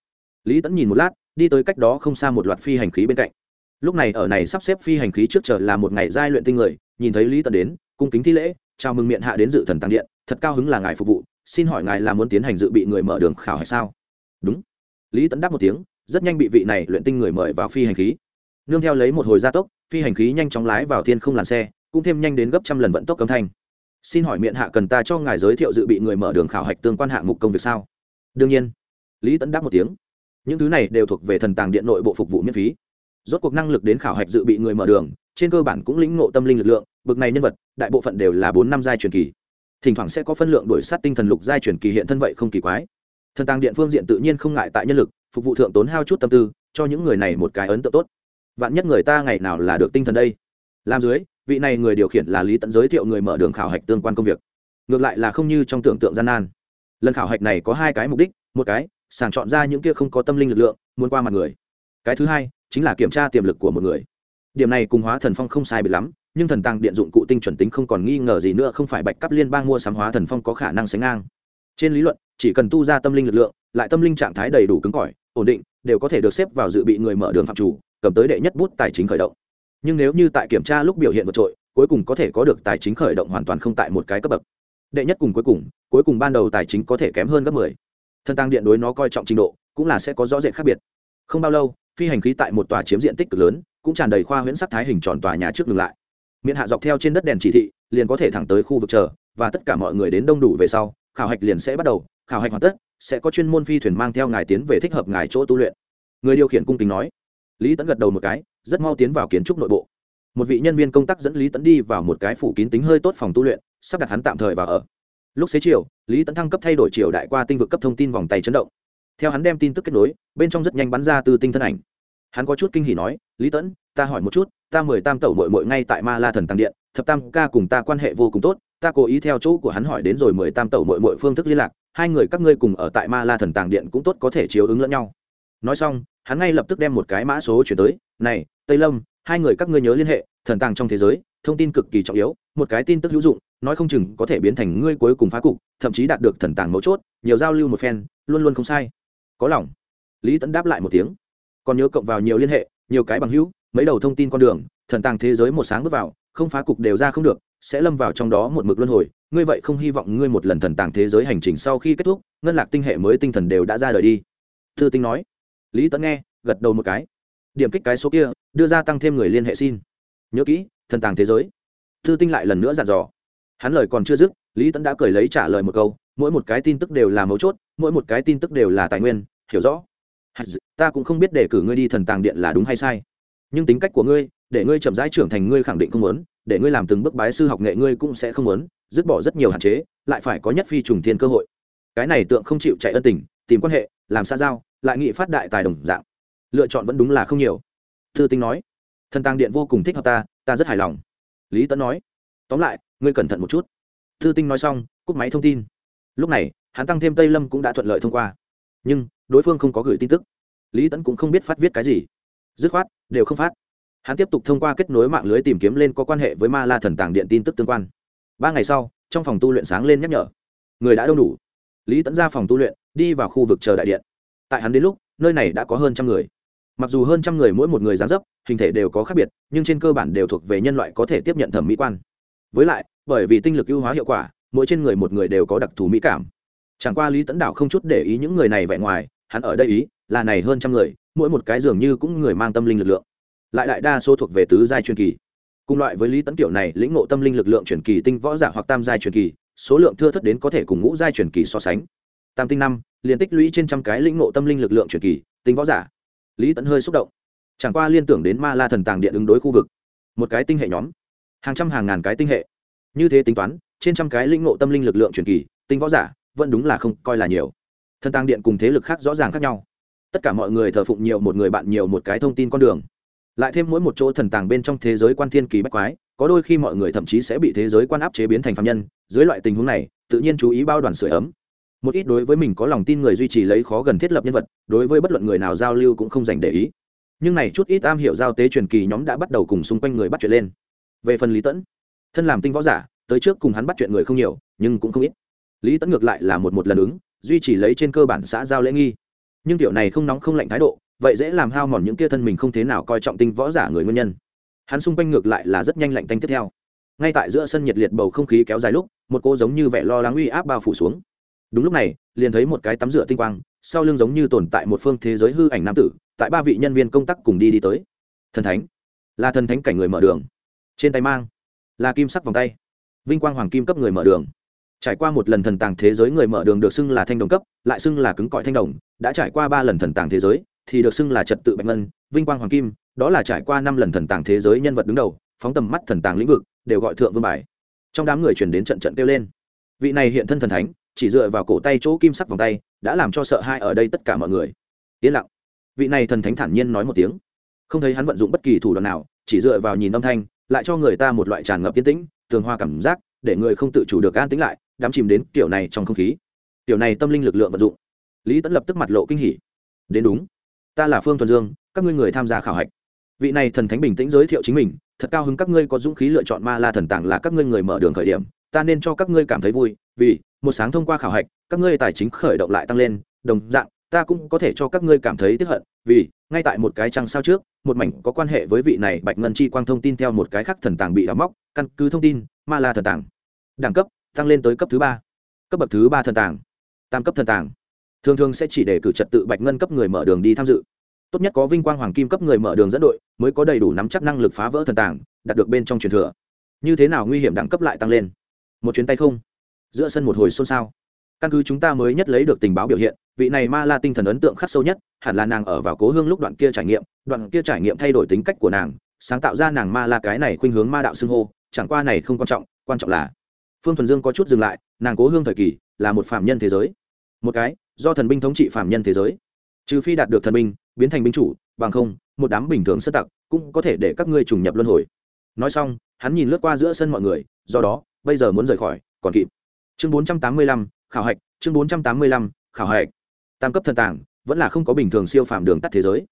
Lý tẫn nhìn một lát đi tới cách đó không xa một loạt phi hành khí bên cạnh. Lúc này ở này sắp xếp phi hành khí trước chờ là một ngày giai luyện tinh người, nhìn thấy lý tẫn đến, cung kính thi lễ, chào mừng miệng hạ đến dự thần tăng điện, thật cao hứng là ngài phục vụ, xin hỏi ngài là muốn tiến hành dự bị người mở đường khảo hay sao? Đúng. Lý tẫn đáp một tiếng, rất nhanh bị vị này luyện tinh người mời vào phi hành khí. Nương theo lấy một hồi gia tốc, phi hành khí nhanh chóng lái vào thiên không làn xe, cũng thêm nhanh đến gấp trăm lần vận tốc cấm thanh. Xin hỏi miệng hạ cần ta cho ngài giới thiệu dự bị người mở đường khảo hạch tương quan hạng mục công việc sao? Đương nhiên. Lý tẫn đáp một tiếng những thứ này đều thuộc về thần tàng điện nội bộ phục vụ miễn phí. Rốt cuộc năng lực đến khảo hạch dự bị người mở đường, trên cơ bản cũng lĩnh ngộ tâm linh lực lượng, bực này nhân vật, đại bộ phận đều là bốn năm giai truyền kỳ. Thỉnh thoảng sẽ có phân lượng đổi sát tinh thần lục giai truyền kỳ hiện thân vậy không kỳ quái. Thần tàng điện phương diện tự nhiên không ngại tại nhân lực, phục vụ thượng tốn hao chút tâm tư, cho những người này một cái ấn tượng tốt. Vạn nhất người ta ngày nào là được tinh thần đây? Làm dưới, vị này người điều khiển là lý tận giới thiệu người mở đường khảo hạch tương quan công việc. Ngược lại là không như trong tưởng tượng gian nan. Lần khảo hạch này có hai cái mục đích, một cái sàng chọn ra những kia không có tâm linh lực lượng, muốn qua mặt người. Cái thứ hai, chính là kiểm tra tiềm lực của một người. Điểm này cùng hóa thần phong không sai bị lắm, nhưng thần tăng điện dụng cụ tinh chuẩn tính không còn nghi ngờ gì nữa, không phải bạch cấp liên bang mua sắm hóa thần phong có khả năng sánh ngang. Trên lý luận, chỉ cần tu ra tâm linh lực lượng, lại tâm linh trạng thái đầy đủ cứng cỏi, ổn định, đều có thể được xếp vào dự bị người mở đường phạm chủ, cầm tới đệ nhất bút tài chính khởi động. Nhưng nếu như tại kiểm tra lúc biểu hiện vượt trội, cuối cùng có thể có được tài chính khởi động hoàn toàn không tại một cái cấp bậc. Đệ nhất cùng cuối cùng cuối cùng ban đầu tài chính có thể kém hơn gấp mười thân tăng điện đối nó coi trọng trình độ, cũng là sẽ có rõ rệt khác biệt. Không bao lâu, phi hành khí tại một tòa chiếm diện tích cực lớn, cũng tràn đầy khoa huyễn sắc thái hình tròn tòa nhà trước ngừng lại. Miệng hạ dọc theo trên đất đèn chỉ thị, liền có thể thẳng tới khu vực chờ, và tất cả mọi người đến đông đủ về sau, khảo hạch liền sẽ bắt đầu, khảo hạch hoàn tất, sẽ có chuyên môn phi thuyền mang theo ngài tiến về thích hợp ngài chỗ tu luyện. Người điều khiển cung kính nói. Lý tẫn gật đầu một cái, rất mau tiến vào kiến trúc nội bộ. Một vị nhân viên công tác dẫn lý tẫn đi vào một cái phủ kín tính hơi tốt phòng tu luyện, sắp đặt hắn tạm thời vào ở lúc xế chiều, lý tẫn thăng cấp thay đổi chiều đại qua tinh vực cấp thông tin vòng tay chấn động. Theo hắn đem tin tức kết nối, bên trong rất nhanh bắn ra từ tinh thân ảnh. Hắn có chút kinh hỉ nói, lý tẫn ta hỏi một chút, ta mười tam tẩu mội mội ngay tại ma la thần tăng điện, thập tam ca cùng ta quan hệ vô cùng tốt, ta cố ý theo chỗ của hắn hỏi đến rồi mười tam tẩu mội mội phương thức liên lạc, hai người các ngươi cùng ở tại ma la thần tàng điện cũng tốt có thể chiếu ứng lẫn nhau. Nói xong, hắn ngay lập tức đem một cái mã số chuyển tới, này, tây lâm, hai người các ngươi nhớ liên hệ thần tàng trong thế giới, thông tin cực kỳ trọng yếu, một cái tin tức hữu dụng, nói không chừng có thể biến thành ngươi cuối cùng phá cục, thậm chí đạt được thần tàng mấu chốt, nhiều giao lưu một phen, luôn luôn không sai. Có lòng. Lý tẫn đáp lại một tiếng. Còn nhớ cộng vào nhiều liên hệ, nhiều cái bằng hữu, mấy đầu thông tin con đường, thần tàng thế giới một sáng bước vào, không phá cục đều ra không được, sẽ lâm vào trong đó một mực luân hồi. Ngươi vậy không hy vọng ngươi một lần thần tàng thế giới hành trình sau khi kết thúc, ngân lạc tinh hệ mới tinh thần đều đã ra đời đi. Thư tinh nói. Lý tẫn nghe, gật đầu một cái. Điểm kích cái số kia, đưa ra tăng thêm người liên hệ xin nhớ kỹ, thần tàng thế giới. Thư tinh lại lần nữa dặn dò. Hắn lời còn chưa dứt, lý tẫn đã cười lấy trả lời một câu, mỗi một cái tin tức đều là mấu chốt, mỗi một cái tin tức đều là tài nguyên, hiểu rõ. Ta cũng không biết để cử ngươi đi thần tàng điện là đúng hay sai. Nhưng tính cách của ngươi, để ngươi chậm rãi trưởng thành ngươi khẳng định không muốn, để ngươi làm từng bước bái sư học nghệ ngươi cũng sẽ không muốn, dứt bỏ rất nhiều hạn chế, lại phải có nhất phi trùng thiên cơ hội. Cái này tượng không chịu chạy ân tình, tìm quan hệ, làm xa giao, lại nghị phát đại tài đồng dạng. Lựa chọn vẫn đúng là không nhiều. Thư tinh nói thần tàng điện vô cùng thích hợp ta ta rất hài lòng. Lý tấn nói. Tóm lại, ngươi cẩn thận một chút. Thư tinh nói xong, cúp máy thông tin. Lúc này, hắn tăng thêm tây lâm cũng đã thuận lợi thông qua. Nhưng, đối phương không có gửi tin tức. Lý tấn cũng không biết phát viết cái gì. Dứt khoát, đều không phát. Hắn tiếp tục thông qua kết nối mạng lưới tìm kiếm lên có quan hệ với ma la thần tàng điện tin tức tương quan. Ba ngày sau, trong phòng tu luyện sáng lên nhắc nhở. Người đã đông đủ. Lý tẫn ra phòng tu luyện, đi vào khu vực chờ đại điện. Tại hắn đến lúc, nơi này đã có hơn trăm người mặc dù hơn trăm người mỗi một người dáng dấp, hình thể đều có khác biệt, nhưng trên cơ bản đều thuộc về nhân loại có thể tiếp nhận thẩm mỹ quan. Với lại, bởi vì tinh lực ưu hóa hiệu quả, mỗi trên người một người đều có đặc thù mỹ cảm. Chẳng qua lý tẫn đạo không chút để ý những người này vẻ ngoài, hắn ở đây ý là này hơn trăm người, mỗi một cái dường như cũng người mang tâm linh lực lượng. Lại đại đa số thuộc về tứ giai truyền kỳ. Cùng loại với lý tấn kiểu này, lĩnh ngộ tâm linh lực lượng truyền kỳ tinh võ giả hoặc tam giai truyền kỳ, số lượng thưa thất đến có thể cùng ngũ giai truyền kỳ so sánh. Tam tinh năm liền tích lũy trên trăm cái lĩnh ngộ tâm linh lực lượng truyền kỳ, tinh võ giả lý Tẫn hơi xúc động. Chẳng qua liên tưởng đến ma la thần tàng điện ứng đối khu vực. Một cái tinh hệ nhóm. Hàng trăm hàng ngàn cái tinh hệ. Như thế tính toán, trên trăm cái lĩnh ngộ tâm linh lực lượng truyền kỳ, tinh võ giả, vẫn đúng là không coi là nhiều. Thần tàng điện cùng thế lực khác rõ ràng khác nhau. Tất cả mọi người thờ phụng nhiều một người bạn nhiều một cái thông tin con đường. Lại thêm mỗi một chỗ thần tàng bên trong thế giới quan thiên kỳ bách quái, có đôi khi mọi người thậm chí sẽ bị thế giới quan áp chế biến thành phạm nhân. Dưới loại tình huống này, tự nhiên chú ý bao đoàn sửa ấm một ít đối với mình có lòng tin người duy trì lấy khó gần thiết lập nhân vật, đối với bất luận người nào giao lưu cũng không dành để ý. Nhưng này chút ít am hiểu giao tế truyền kỳ nhóm đã bắt đầu cùng xung quanh người bắt chuyện lên. Về phần lý tẫn, thân làm tinh võ giả, tới trước cùng hắn bắt chuyện người không nhiều, nhưng cũng không ít. Lý tẫn ngược lại là một một lần ứng, duy trì lấy trên cơ bản xã giao lễ nghi. Nhưng kiểu này không nóng không lạnh thái độ, vậy dễ làm hao mòn những kia thân mình không thế nào coi trọng tinh võ giả người nguyên nhân. Hắn xung quanh ngược lại là rất nhanh lạnh tanh tiếp theo. Ngay tại giữa sân nhiệt liệt bầu không khí kéo dài lúc, một cô giống như vẻ lo lắng uy áp bao phủ xuống đúng lúc này, liền thấy một cái tắm rửa tinh quang, sau lưng giống như tồn tại một phương thế giới hư ảnh nam tử, tại ba vị nhân viên công tác cùng đi đi tới. Thần thánh. Là thần thánh cảnh người mở đường. Trên tay mang. Là kim sắc vòng tay. Vinh quang hoàng kim cấp người mở đường. Trải qua một lần thần tàng thế giới người mở đường được xưng là thanh đồng cấp, lại xưng là cứng cỏi thanh đồng, đã trải qua ba lần thần tàng thế giới, thì được xưng là trật tự bạch ngân, vinh quang hoàng kim, đó là trải qua năm lần thần tàng thế giới nhân vật đứng đầu, phóng tầm mắt thần tàng lĩnh vực, đều gọi thượng vương bài. Trong đám người chuyển đến trận trận kêu lên. Vị này hiện thân thần thánh chỉ dựa vào cổ tay chỗ kim sắc vòng tay, đã làm cho sợ hai ở đây tất cả mọi người. Yên lặng. Vị này thần thánh thản nhiên nói một tiếng. Không thấy hắn vận dụng bất kỳ thủ đoạn nào, chỉ dựa vào nhìn âm thanh, lại cho người ta một loại tràn ngập yên tĩnh, tường hoa cảm giác, để người không tự chủ được an tĩnh lại, đắm chìm đến kiểu này trong không khí. Kiểu này tâm linh lực lượng vận dụng. Lý tẫn lập tức mặt lộ kinh hỉ. Đến đúng. Ta là phương thuần dương, các ngươi người tham gia khảo hạch. Vị này thần thánh bình tĩnh giới thiệu chính mình, thật cao hứng các ngươi có dũng khí lựa chọn ma la thần tàng là các ngươi người mở đường khởi điểm, ta nên cho các ngươi cảm thấy vui vì một sáng thông qua khảo hạch, các ngươi tài chính khởi động lại tăng lên, đồng dạng, ta cũng có thể cho các ngươi cảm thấy tiếp hận, vì ngay tại một cái trăng sao trước, một mảnh có quan hệ với vị này bạch ngân chi quang thông tin theo một cái khác thần tàng bị đóng móc, căn cứ thông tin, ma la thần tàng. Đẳng cấp, tăng lên tới cấp thứ ba. Cấp bậc thứ ba thần tàng. Tam cấp thần tàng. Thường thường sẽ chỉ để cử trật tự bạch ngân cấp người mở đường đi tham dự. Tốt nhất có vinh quang hoàng kim cấp người mở đường dẫn đội, mới có đầy đủ nắm chắc năng lực phá vỡ thần tàng, đạt được bên trong truyền thừa. Như thế nào nguy hiểm đẳng cấp lại tăng lên? Một chuyến tay không? Giữa sân một hồi xôn xao. Căn cứ chúng ta mới nhất lấy được tình báo biểu hiện, vị này ma la tinh thần ấn tượng khắc sâu nhất, hẳn là nàng ở vào cố hương lúc đoạn kia trải nghiệm, đoạn kia trải nghiệm thay đổi tính cách của nàng, sáng tạo ra nàng ma la cái này khuynh hướng ma đạo xưng hô, chẳng qua này không quan trọng quan trọng là phương thuần dương có chút dừng lại, nàng cố hương thời kỳ là một phạm nhân thế giới. Một cái, do thần binh thống trị phạm nhân thế giới. Trừ phi đạt được thần binh, biến thành binh chủ, bằng không, một đám bình thường sơ tặc cũng có thể để các ngươi trùng nhập luân hồi. Nói xong, hắn nhìn lướt qua giữa sân mọi người, do đó, bây giờ muốn rời khỏi, còn kịp chương bốn trăm tám mươi lăm, khảo hạch, chương bốn trăm tám mươi lăm, khảo hạch. Tam cấp thần tàng, vẫn là không có bình thường siêu phàm đường tắt thế giới.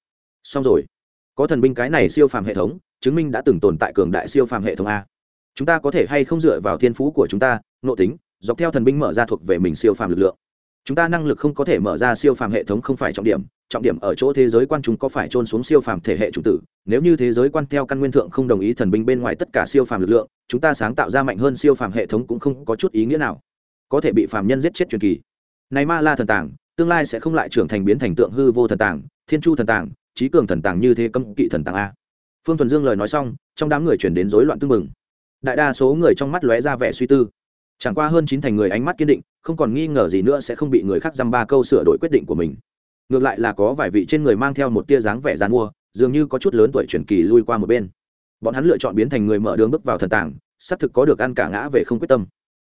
Xong rồi. Có thần binh cái này siêu phàm hệ thống, chứng minh đã từng tồn tại cường đại siêu phàm hệ thống a. Chúng ta có thể hay không dựa vào thiên phú của chúng ta, nộ tính, dọc theo thần binh mở ra thuộc về mình siêu phàm lực lượng. Chúng ta năng lực không có thể mở ra siêu phàm hệ thống không phải trọng điểm trọng điểm ở chỗ thế giới quan chúng có phải trôn xuống siêu phàm thể hệ chủ tử. Nếu như thế giới quan theo căn nguyên thượng không đồng ý thần binh bên ngoài tất cả siêu phàm lực lượng, chúng ta sáng tạo ra mạnh hơn siêu phàm hệ thống cũng không có chút ý nghĩa nào có thể bị phàm nhân giết chết truyền kỳ. Này ma la thần tàng, tương lai sẽ không lại trưởng thành biến thành tượng hư vô thần tàng, thiên chu thần tàng, trí cường thần tàng như thế cấm kỵ thần tàng a. Phương thuần dương lời nói xong, trong đám người chuyển đến rối loạn tương mừng đại đa số người trong mắt lóe ra vẻ suy tư. Chẳng qua hơn chín thành người ánh mắt kiên định, không còn nghi ngờ gì nữa sẽ không bị người khác dăm ba câu sửa đổi quyết định của mình. Ngược lại là có vài vị trên người mang theo một tia dáng vẻ dán mua, dường như có chút lớn tuổi truyền kỳ lui qua một bên. Bọn hắn lựa chọn biến thành người mở đường bước vào thần tàng, xác thực có được ăn cả ngã về không quyết tâm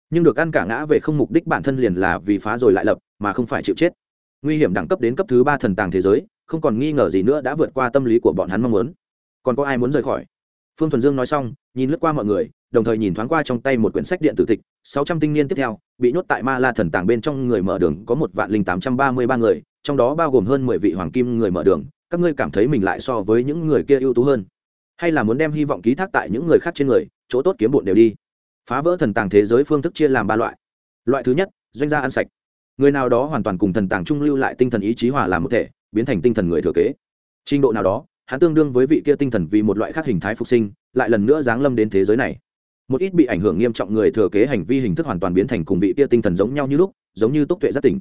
nhưng được ăn cả ngã về không mục đích bản thân liền là vì phá rồi lại lập, mà không phải chịu chết. Nguy hiểm đẳng cấp đến cấp thứ ba thần tàng thế giới, không còn nghi ngờ gì nữa đã vượt qua tâm lý của bọn hắn mong muốn. Còn có ai muốn rời khỏi? Phương thuần dương nói xong, nhìn lướt qua mọi người, đồng thời nhìn thoáng qua trong tay một quyển sách điện tử tịch, sáu trăm tinh niên tiếp theo, bị nhốt tại ma la thần tàng bên trong người mở đường có một vạn linh tám trăm ba mươi ba người, trong đó bao gồm hơn mười vị hoàng kim người mở đường, các ngươi cảm thấy mình lại so với những người kia ưu tú hơn? Hay là muốn đem hy vọng ký thác tại những người khác trên người, chỗ tốt kiếm bộn đều đi? Phá vỡ thần tàng thế giới phương thức chia làm ba loại. Loại thứ nhất, doanh gia ăn sạch. Người nào đó hoàn toàn cùng thần tàng trung lưu lại tinh thần ý chí hòa làm một thể, biến thành tinh thần người thừa kế. Trình độ nào đó, hắn tương đương với vị kia tinh thần vì một loại khác hình thái phục sinh, lại lần nữa giáng lâm đến thế giới này. Một ít bị ảnh hưởng nghiêm trọng người thừa kế hành vi hình thức hoàn toàn biến thành cùng vị kia tinh thần giống nhau như lúc, giống như túc tuệ giác tỉnh.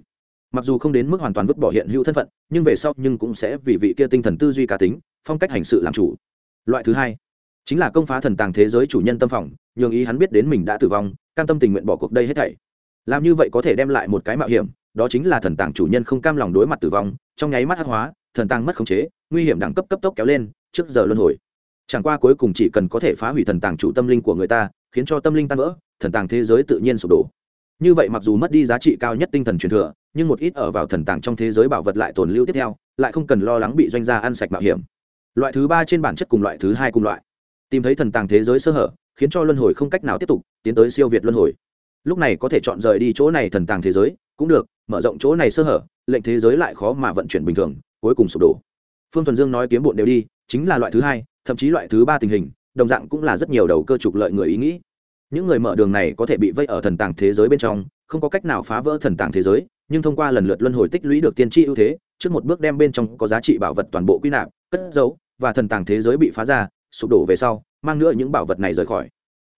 Mặc dù không đến mức hoàn toàn vứt bỏ hiện hữu thân phận, nhưng về sau nhưng cũng sẽ vì vị kia tinh thần tư duy cá tính, phong cách hành sự làm chủ. Loại thứ hai chính là công phá thần tàng thế giới chủ nhân tâm phòng, nhường ý hắn biết đến mình đã tử vong, cam tâm tình nguyện bỏ cuộc đây hết thảy. Làm như vậy có thể đem lại một cái mạo hiểm, đó chính là thần tàng chủ nhân không cam lòng đối mặt tử vong, trong nháy mắt hát hóa, thần tàng mất khống chế, nguy hiểm đẳng cấp cấp tốc kéo lên, trước giờ luân hồi. Chẳng qua cuối cùng chỉ cần có thể phá hủy thần tàng chủ tâm linh của người ta, khiến cho tâm linh tan vỡ, thần tàng thế giới tự nhiên sụp đổ. Như vậy mặc dù mất đi giá trị cao nhất tinh thần truyền thừa, nhưng một ít ở vào thần tàng trong thế giới bảo vật lại tồn lưu tiếp theo, lại không cần lo lắng bị doanh gia ăn sạch mạo hiểm. Loại thứ ba trên bản chất cùng loại thứ hai cùng loại tìm thấy thần tàng thế giới sơ hở, khiến cho luân hồi không cách nào tiếp tục, tiến tới siêu việt luân hồi. Lúc này có thể chọn rời đi chỗ này thần tàng thế giới, cũng được, mở rộng chỗ này sơ hở, lệnh thế giới lại khó mà vận chuyển bình thường, cuối cùng sụp đổ. Phương thuần dương nói kiếm bộn đều đi, chính là loại thứ hai, thậm chí loại thứ ba tình hình, đồng dạng cũng là rất nhiều đầu cơ trục lợi người ý nghĩ. Những người mở đường này có thể bị vây ở thần tàng thế giới bên trong, không có cách nào phá vỡ thần tàng thế giới, nhưng thông qua lần lượt luân hồi tích lũy được tiên tri ưu thế, trước một bước đem bên trong có giá trị bảo vật toàn bộ quy nạp, cất giấu, và thần tàng thế giới bị phá ra sụp đổ về sau, mang nữa những bảo vật này rời khỏi.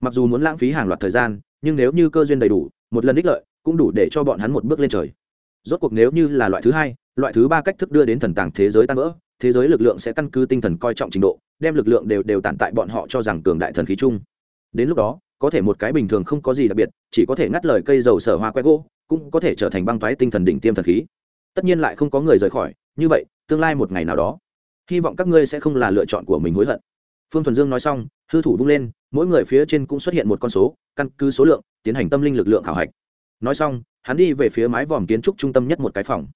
Mặc dù muốn lãng phí hàng loạt thời gian, nhưng nếu như cơ duyên đầy đủ, một lần ích lợi cũng đủ để cho bọn hắn một bước lên trời. Rốt cuộc nếu như là loại thứ hai, loại thứ ba cách thức đưa đến thần tàng thế giới tan vỡ, thế giới lực lượng sẽ căn cứ tinh thần coi trọng trình độ, đem lực lượng đều đều tản tại bọn họ cho rằng cường đại thần khí chung. Đến lúc đó, có thể một cái bình thường không có gì đặc biệt, chỉ có thể ngắt lời cây dầu sở hoa que gỗ, cũng có thể trở thành băng toái tinh thần đỉnh tiêm thần khí. Tất nhiên lại không có người rời khỏi, như vậy, tương lai một ngày nào đó, hy vọng các ngươi sẽ không là lựa chọn của mình hối hận phương thuần dương nói xong, hư thủ vung lên, mỗi người phía trên cũng xuất hiện một con số, căn cứ số lượng, tiến hành tâm linh lực lượng khảo hạch. Nói xong, hắn đi về phía mái vòm kiến trúc trung tâm nhất một cái phòng.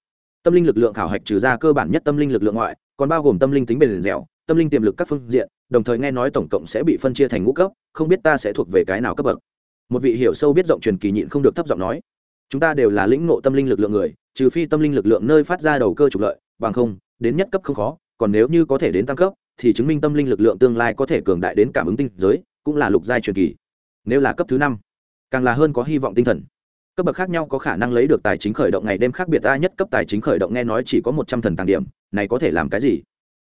Tâm linh lực lượng khảo hạch trừ ra cơ bản nhất tâm linh lực lượng ngoại, còn bao gồm tâm linh tính bền dẻo, tâm linh tiềm lực các phương diện, đồng thời nghe nói tổng cộng sẽ bị phân chia thành ngũ cấp, không biết ta sẽ thuộc về cái nào cấp bậc. Một vị hiểu sâu biết rộng truyền kỳ nhịn không được thấp giọng nói, chúng ta đều là lĩnh ngộ tâm linh lực lượng người, trừ phi tâm linh lực lượng nơi phát ra đầu cơ trục lợi, bằng không, đến nhất cấp không khó, còn nếu như có thể đến tăng cấp thì chứng minh tâm linh lực lượng tương lai có thể cường đại đến cảm ứng tinh giới, cũng là lục giai truyền kỳ. Nếu là cấp thứ năm, càng là hơn có hy vọng tinh thần. Cấp bậc khác nhau có khả năng lấy được tài chính khởi động ngày đêm khác biệt ta nhất cấp tài chính khởi động nghe nói chỉ có một trăm thần tàng điểm, này có thể làm cái gì?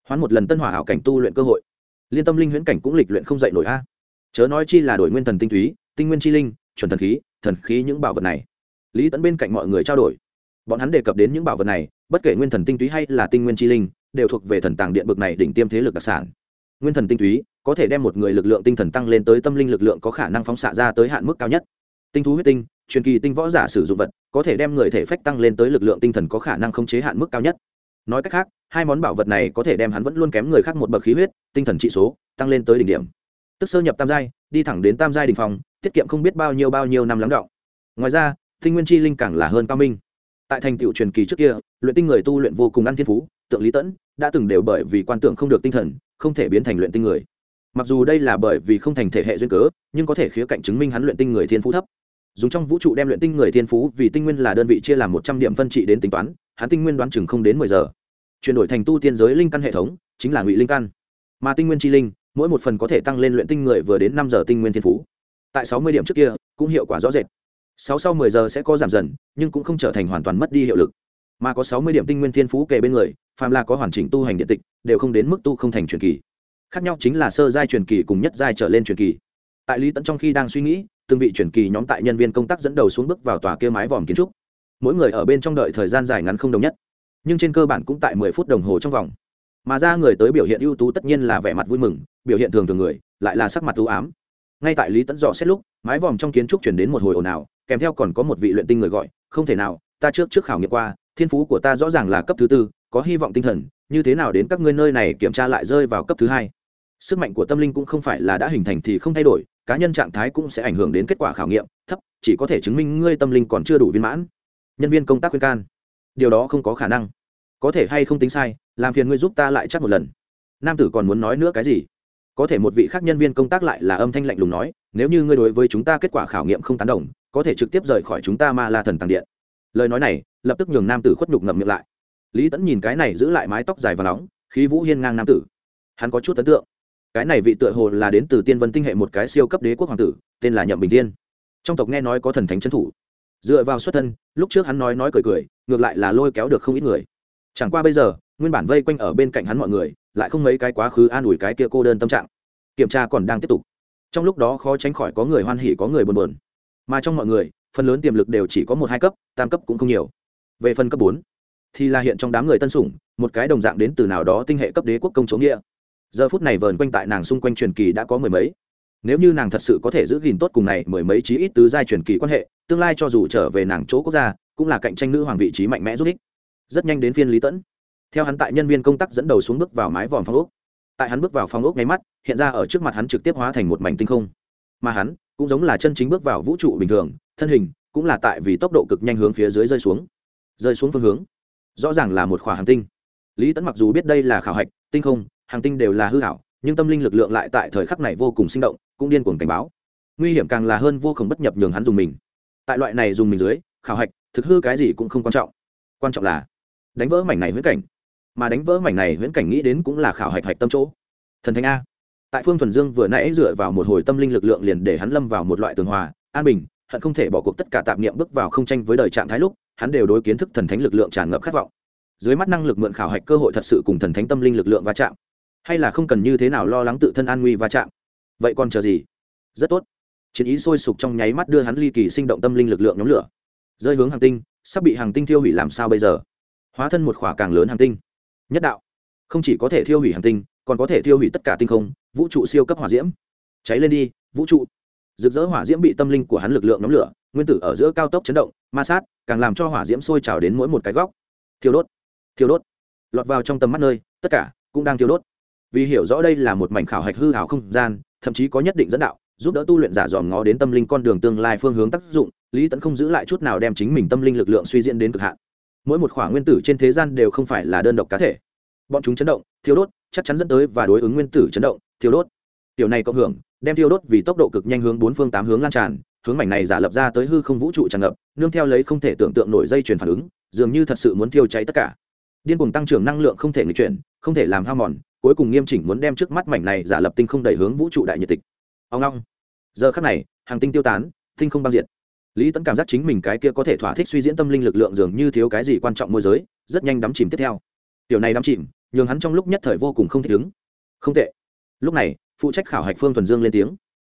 Hoán một lần tân hỏa hảo cảnh tu luyện cơ hội. Liên tâm linh huyễn cảnh cũng lịch luyện không dạy nổi a. Chớ nói chi là đổi nguyên thần tinh túy, tinh nguyên chi linh, chuẩn thần khí thần khí những bảo vật này. Lý tẫn bên cạnh mọi người trao đổi. Bọn hắn đề cập đến những bảo vật này, bất kể nguyên thần tinh túy hay là tinh nguyên chi linh đều thuộc về thần tàng điện bực này đỉnh tiêm thế lực đặc sản. Nguyên thần tinh túy, có thể đem một người lực lượng tinh thần tăng lên tới tâm linh lực lượng có khả năng phóng xạ ra tới hạn mức cao nhất. Tinh thú huyết tinh, truyền kỳ tinh võ giả sử dụng vật, có thể đem người thể phách tăng lên tới lực lượng tinh thần có khả năng khống chế hạn mức cao nhất. Nói cách khác, hai món bảo vật này có thể đem hắn vẫn luôn kém người khác một bậc khí huyết, tinh thần trị số, tăng lên tới đỉnh điểm. Tức sơ nhập tam giai, đi thẳng đến tam giai đình phòng tiết kiệm không biết bao nhiêu bao nhiêu năm lắng động. Ngoài ra, tinh nguyên chi linh càng là hơn cao minh tại thành tựu truyền kỳ trước kia, luyện tinh người tu luyện vô cùng ăn thiên phú, tượng lý tẫn đã từng đều bởi vì quan tượng không được tinh thần, không thể biến thành luyện tinh người. Mặc dù đây là bởi vì không thành thể hệ duyên cớ, nhưng có thể khía cạnh chứng minh hắn luyện tinh người thiên phú thấp. Dùng trong vũ trụ đem luyện tinh người thiên phú vì tinh nguyên là đơn vị chia làm một trăm điểm phân trị đến tính toán, hắn tinh nguyên đoán chừng không đến mười giờ. Chuyển đổi thành tu tiên giới linh căn hệ thống, chính là ngụy linh căn. Mà tinh nguyên chi linh, mỗi một phần có thể tăng lên luyện tinh người vừa đến năm giờ tinh nguyên thiên phú. Tại sáu mươi điểm trước kia, cũng hiệu quả rõ rệt sáu sau mười giờ sẽ có giảm dần, nhưng cũng không trở thành hoàn toàn mất đi hiệu lực. Mà có sáu mươi điểm tinh nguyên thiên phú kề bên người, phàm là có hoàn chỉnh tu hành điện tịch, đều không đến mức tu không thành truyền kỳ. Khác nhau chính là sơ giai truyền kỳ cùng nhất giai trở lên truyền kỳ. Tại lý tẫn trong khi đang suy nghĩ, từng vị truyền kỳ nhóm tại nhân viên công tác dẫn đầu xuống bước vào tòa kia mái vòm kiến trúc. Mỗi người ở bên trong đợi thời gian dài ngắn không đồng nhất, nhưng trên cơ bản cũng tại mười phút đồng hồ trong vòng. Mà ra người tới biểu hiện ưu tú tất nhiên là vẻ mặt vui mừng, biểu hiện thường thường người, lại là sắc mặt ưu ám ngay tại lý tẫn dò xét lúc, mái vòm trong kiến trúc chuyển đến một hồi ồn ào, kèm theo còn có một vị luyện tinh người gọi, không thể nào, ta trước trước khảo nghiệm qua, thiên phú của ta rõ ràng là cấp thứ tư, có hy vọng tinh thần, như thế nào đến các ngươi nơi này kiểm tra lại rơi vào cấp thứ hai? Sức mạnh của tâm linh cũng không phải là đã hình thành thì không thay đổi, cá nhân trạng thái cũng sẽ ảnh hưởng đến kết quả khảo nghiệm, thấp, chỉ có thể chứng minh ngươi tâm linh còn chưa đủ viên mãn. Nhân viên công tác khuyên can. Điều đó không có khả năng. Có thể hay không tính sai, làm phiền ngươi giúp ta lại chắc một lần. Nam tử còn muốn nói nữa cái gì? Có thể một vị khác nhân viên công tác lại là âm thanh lạnh lùng nói, nếu như ngươi đối với chúng ta kết quả khảo nghiệm không tán đồng, có thể trực tiếp rời khỏi chúng ta ma la thần tàng điện. Lời nói này, lập tức nhường nam tử khuất nhục ngậm miệng lại. Lý tẫn nhìn cái này giữ lại mái tóc dài và nóng, khí vũ hiên ngang nam tử. Hắn có chút ấn tượng. Cái này vị tựa hồ là đến từ tiên vân tinh hệ một cái siêu cấp đế quốc hoàng tử, tên là nhậm bình thiên. Trong tộc nghe nói có thần thánh trấn thủ. Dựa vào xuất thân, lúc trước hắn nói nói cười cười, ngược lại là lôi kéo được không ít người. Chẳng qua bây giờ, nguyên bản vây quanh ở bên cạnh hắn mọi người lại không mấy cái quá khứ an ủi cái kia cô đơn tâm trạng. Kiểm tra còn đang tiếp tục. Trong lúc đó khó tránh khỏi có người hoan hỉ, có người buồn buồn. Mà trong mọi người, phần lớn tiềm lực đều chỉ có một hai cấp, tam cấp cũng không nhiều. Về phần cấp bốn, thì là hiện trong đám người tân sủng, một cái đồng dạng đến từ nào đó tinh hệ cấp đế quốc công chống nghĩa. Giờ phút này vờn quanh tại nàng xung quanh truyền kỳ đã có mười mấy. Nếu như nàng thật sự có thể giữ gìn tốt cùng này mười mấy chí ít tứ giai truyền kỳ quan hệ, tương lai cho dù trở về nàng chỗ quốc gia, cũng là cạnh tranh nữ hoàng vị trí mạnh mẽ rút ích. Rất nhanh đến phiên lý tẫn theo hắn tại nhân viên công tác dẫn đầu xuống bước vào mái vòm phong ốc. Tại hắn bước vào phong ốc ngay mắt, hiện ra ở trước mặt hắn trực tiếp hóa thành một mảnh tinh không. Mà hắn, cũng giống là chân chính bước vào vũ trụ bình thường, thân hình, cũng là tại vì tốc độ cực nhanh hướng phía dưới rơi xuống. Rơi xuống phương hướng. Rõ ràng là một khỏa hành tinh. Lý tẫn mặc dù biết đây là khảo hạch, tinh không, hàng tinh đều là hư hảo, nhưng tâm linh lực lượng lại tại thời khắc này vô cùng sinh động, cũng điên cuồng cảnh báo. Nguy hiểm càng là hơn vô khổng bất nhập nhường hắn dùng mình. Tại loại này dùng mình dưới, khảo hạch, thực hư cái gì cũng không quan trọng. Quan trọng là đánh vỡ mảnh này huyết cảnh mà đánh vỡ mảnh này huyễn cảnh nghĩ đến cũng là khảo hạch hạch tâm chỗ. Thần thánh a. Tại phương thuần dương vừa nãy dựa vào một hồi tâm linh lực lượng liền để hắn lâm vào một loại tường hòa, an bình, hận không thể bỏ cuộc tất cả tạp niệm bước vào không tranh với đời trạng thái lúc, hắn đều đối kiến thức thần thánh lực lượng tràn ngập khát vọng. Dưới mắt năng lực mượn khảo hạch cơ hội thật sự cùng thần thánh tâm linh lực lượng va chạm. Hay là không cần như thế nào lo lắng tự thân an nguy va chạm. Vậy còn chờ gì? Rất tốt. Chiến ý sôi sục trong nháy mắt đưa hắn ly kỳ sinh động tâm linh lực lượng nhóm lửa. Rơi hướng hàng tinh, sắp bị hàng tinh thiêu hủy làm sao bây giờ? Hóa thân một khỏa càng lớn hàng tinh nhất đạo. Không chỉ có thể thiêu hủy hành tinh, còn có thể thiêu hủy tất cả tinh không, vũ trụ siêu cấp hỏa diễm. Cháy lên đi, vũ trụ. Rực rỡ hỏa diễm bị tâm linh của hắn lực lượng nóng lửa, nguyên tử ở giữa cao tốc chấn động, ma sát, càng làm cho hỏa diễm sôi trào đến mỗi một cái góc. Thiêu đốt thiêu đốt. Lọt vào trong tầm mắt nơi, tất cả cũng đang thiêu đốt. Vì hiểu rõ đây là một mảnh khảo hạch hư hảo không gian, thậm chí có nhất định dẫn đạo, giúp đỡ tu luyện giả dòm ngó đến tâm linh con đường tương lai phương hướng tác dụng, lý tẫn không giữ lại chút nào đem chính mình tâm linh lực lượng suy diễn đến cực hạn mỗi một khoảng nguyên tử trên thế gian đều không phải là đơn độc cá thể. Bọn chúng chấn động, thiêu đốt, chắc chắn dẫn tới và đối ứng nguyên tử chấn động, thiêu đốt. Tiểu này cộng hưởng, đem thiêu đốt vì tốc độ cực nhanh hướng bốn phương tám hướng lan tràn, hướng mảnh này giả lập ra tới hư không vũ trụ tràn ngập, nương theo lấy không thể tưởng tượng nổi dây chuyển phản ứng, dường như thật sự muốn thiêu cháy tất cả. Điên cuồng tăng trưởng năng lượng không thể nghịch chuyển, không thể làm hao mòn, cuối cùng nghiêm chỉnh muốn đem trước mắt mảnh này giả lập tinh không đẩy hướng vũ trụ đại nhiệt tịch. Ông long giờ khắc này, hàng tinh tiêu tán, tinh không băng diệt lý tẫn cảm giác chính mình cái kia có thể thỏa thích suy diễn tâm linh lực lượng dường như thiếu cái gì quan trọng môi giới, rất nhanh đắm chìm tiếp theo. Tiểu này đắm chìm, nhường hắn trong lúc nhất thời vô cùng không thích ứng. Không tệ. Lúc này, phụ trách khảo hạch phương thuần dương lên tiếng.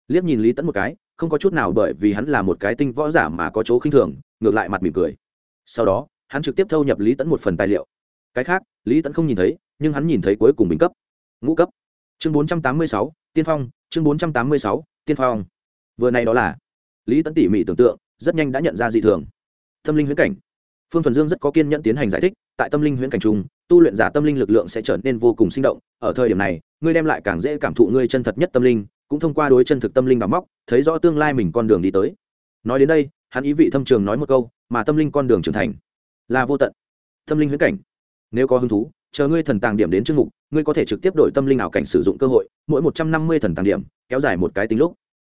Liếc nhìn lý tẫn một cái, không có chút nào bởi vì hắn là một cái tinh võ giả mà có chỗ khinh thường, ngược lại mặt mỉm cười. Sau đó, hắn trực tiếp thâu nhập lý tẫn một phần tài liệu. Cái khác, lý tẫn không nhìn thấy, nhưng hắn nhìn thấy cuối cùng bình cấp. Ngũ cấp. Chương bốn trăm tám mươi sáu, tiên phong. Chương bốn trăm tám mươi sáu, tiên phong. Vừa này đó là lý tẫn tỉ mỉ tưởng tượng rất nhanh đã nhận ra dị thường. Tâm linh huyễn cảnh. Phương thuần dương rất có kiên nhẫn tiến hành giải thích tại tâm linh huyễn cảnh trung, tu luyện giả tâm linh lực lượng sẽ trở nên vô cùng sinh động. Ở thời điểm này ngươi đem lại càng dễ cảm thụ ngươi chân thật nhất tâm linh cũng thông qua đối chân thực tâm linh mà móc thấy rõ tương lai mình con đường đi tới. Nói đến đây hắn ý vị thâm trường nói một câu mà tâm linh con đường trưởng thành là vô tận. Tâm linh huyễn cảnh. Nếu có hứng thú chờ ngươi thần tàng điểm đến chương mục ngươi có thể trực tiếp đổi tâm linh ảo cảnh sử dụng cơ hội mỗi một trăm năm mươi thần tàng điểm kéo dài một cái tính lúc.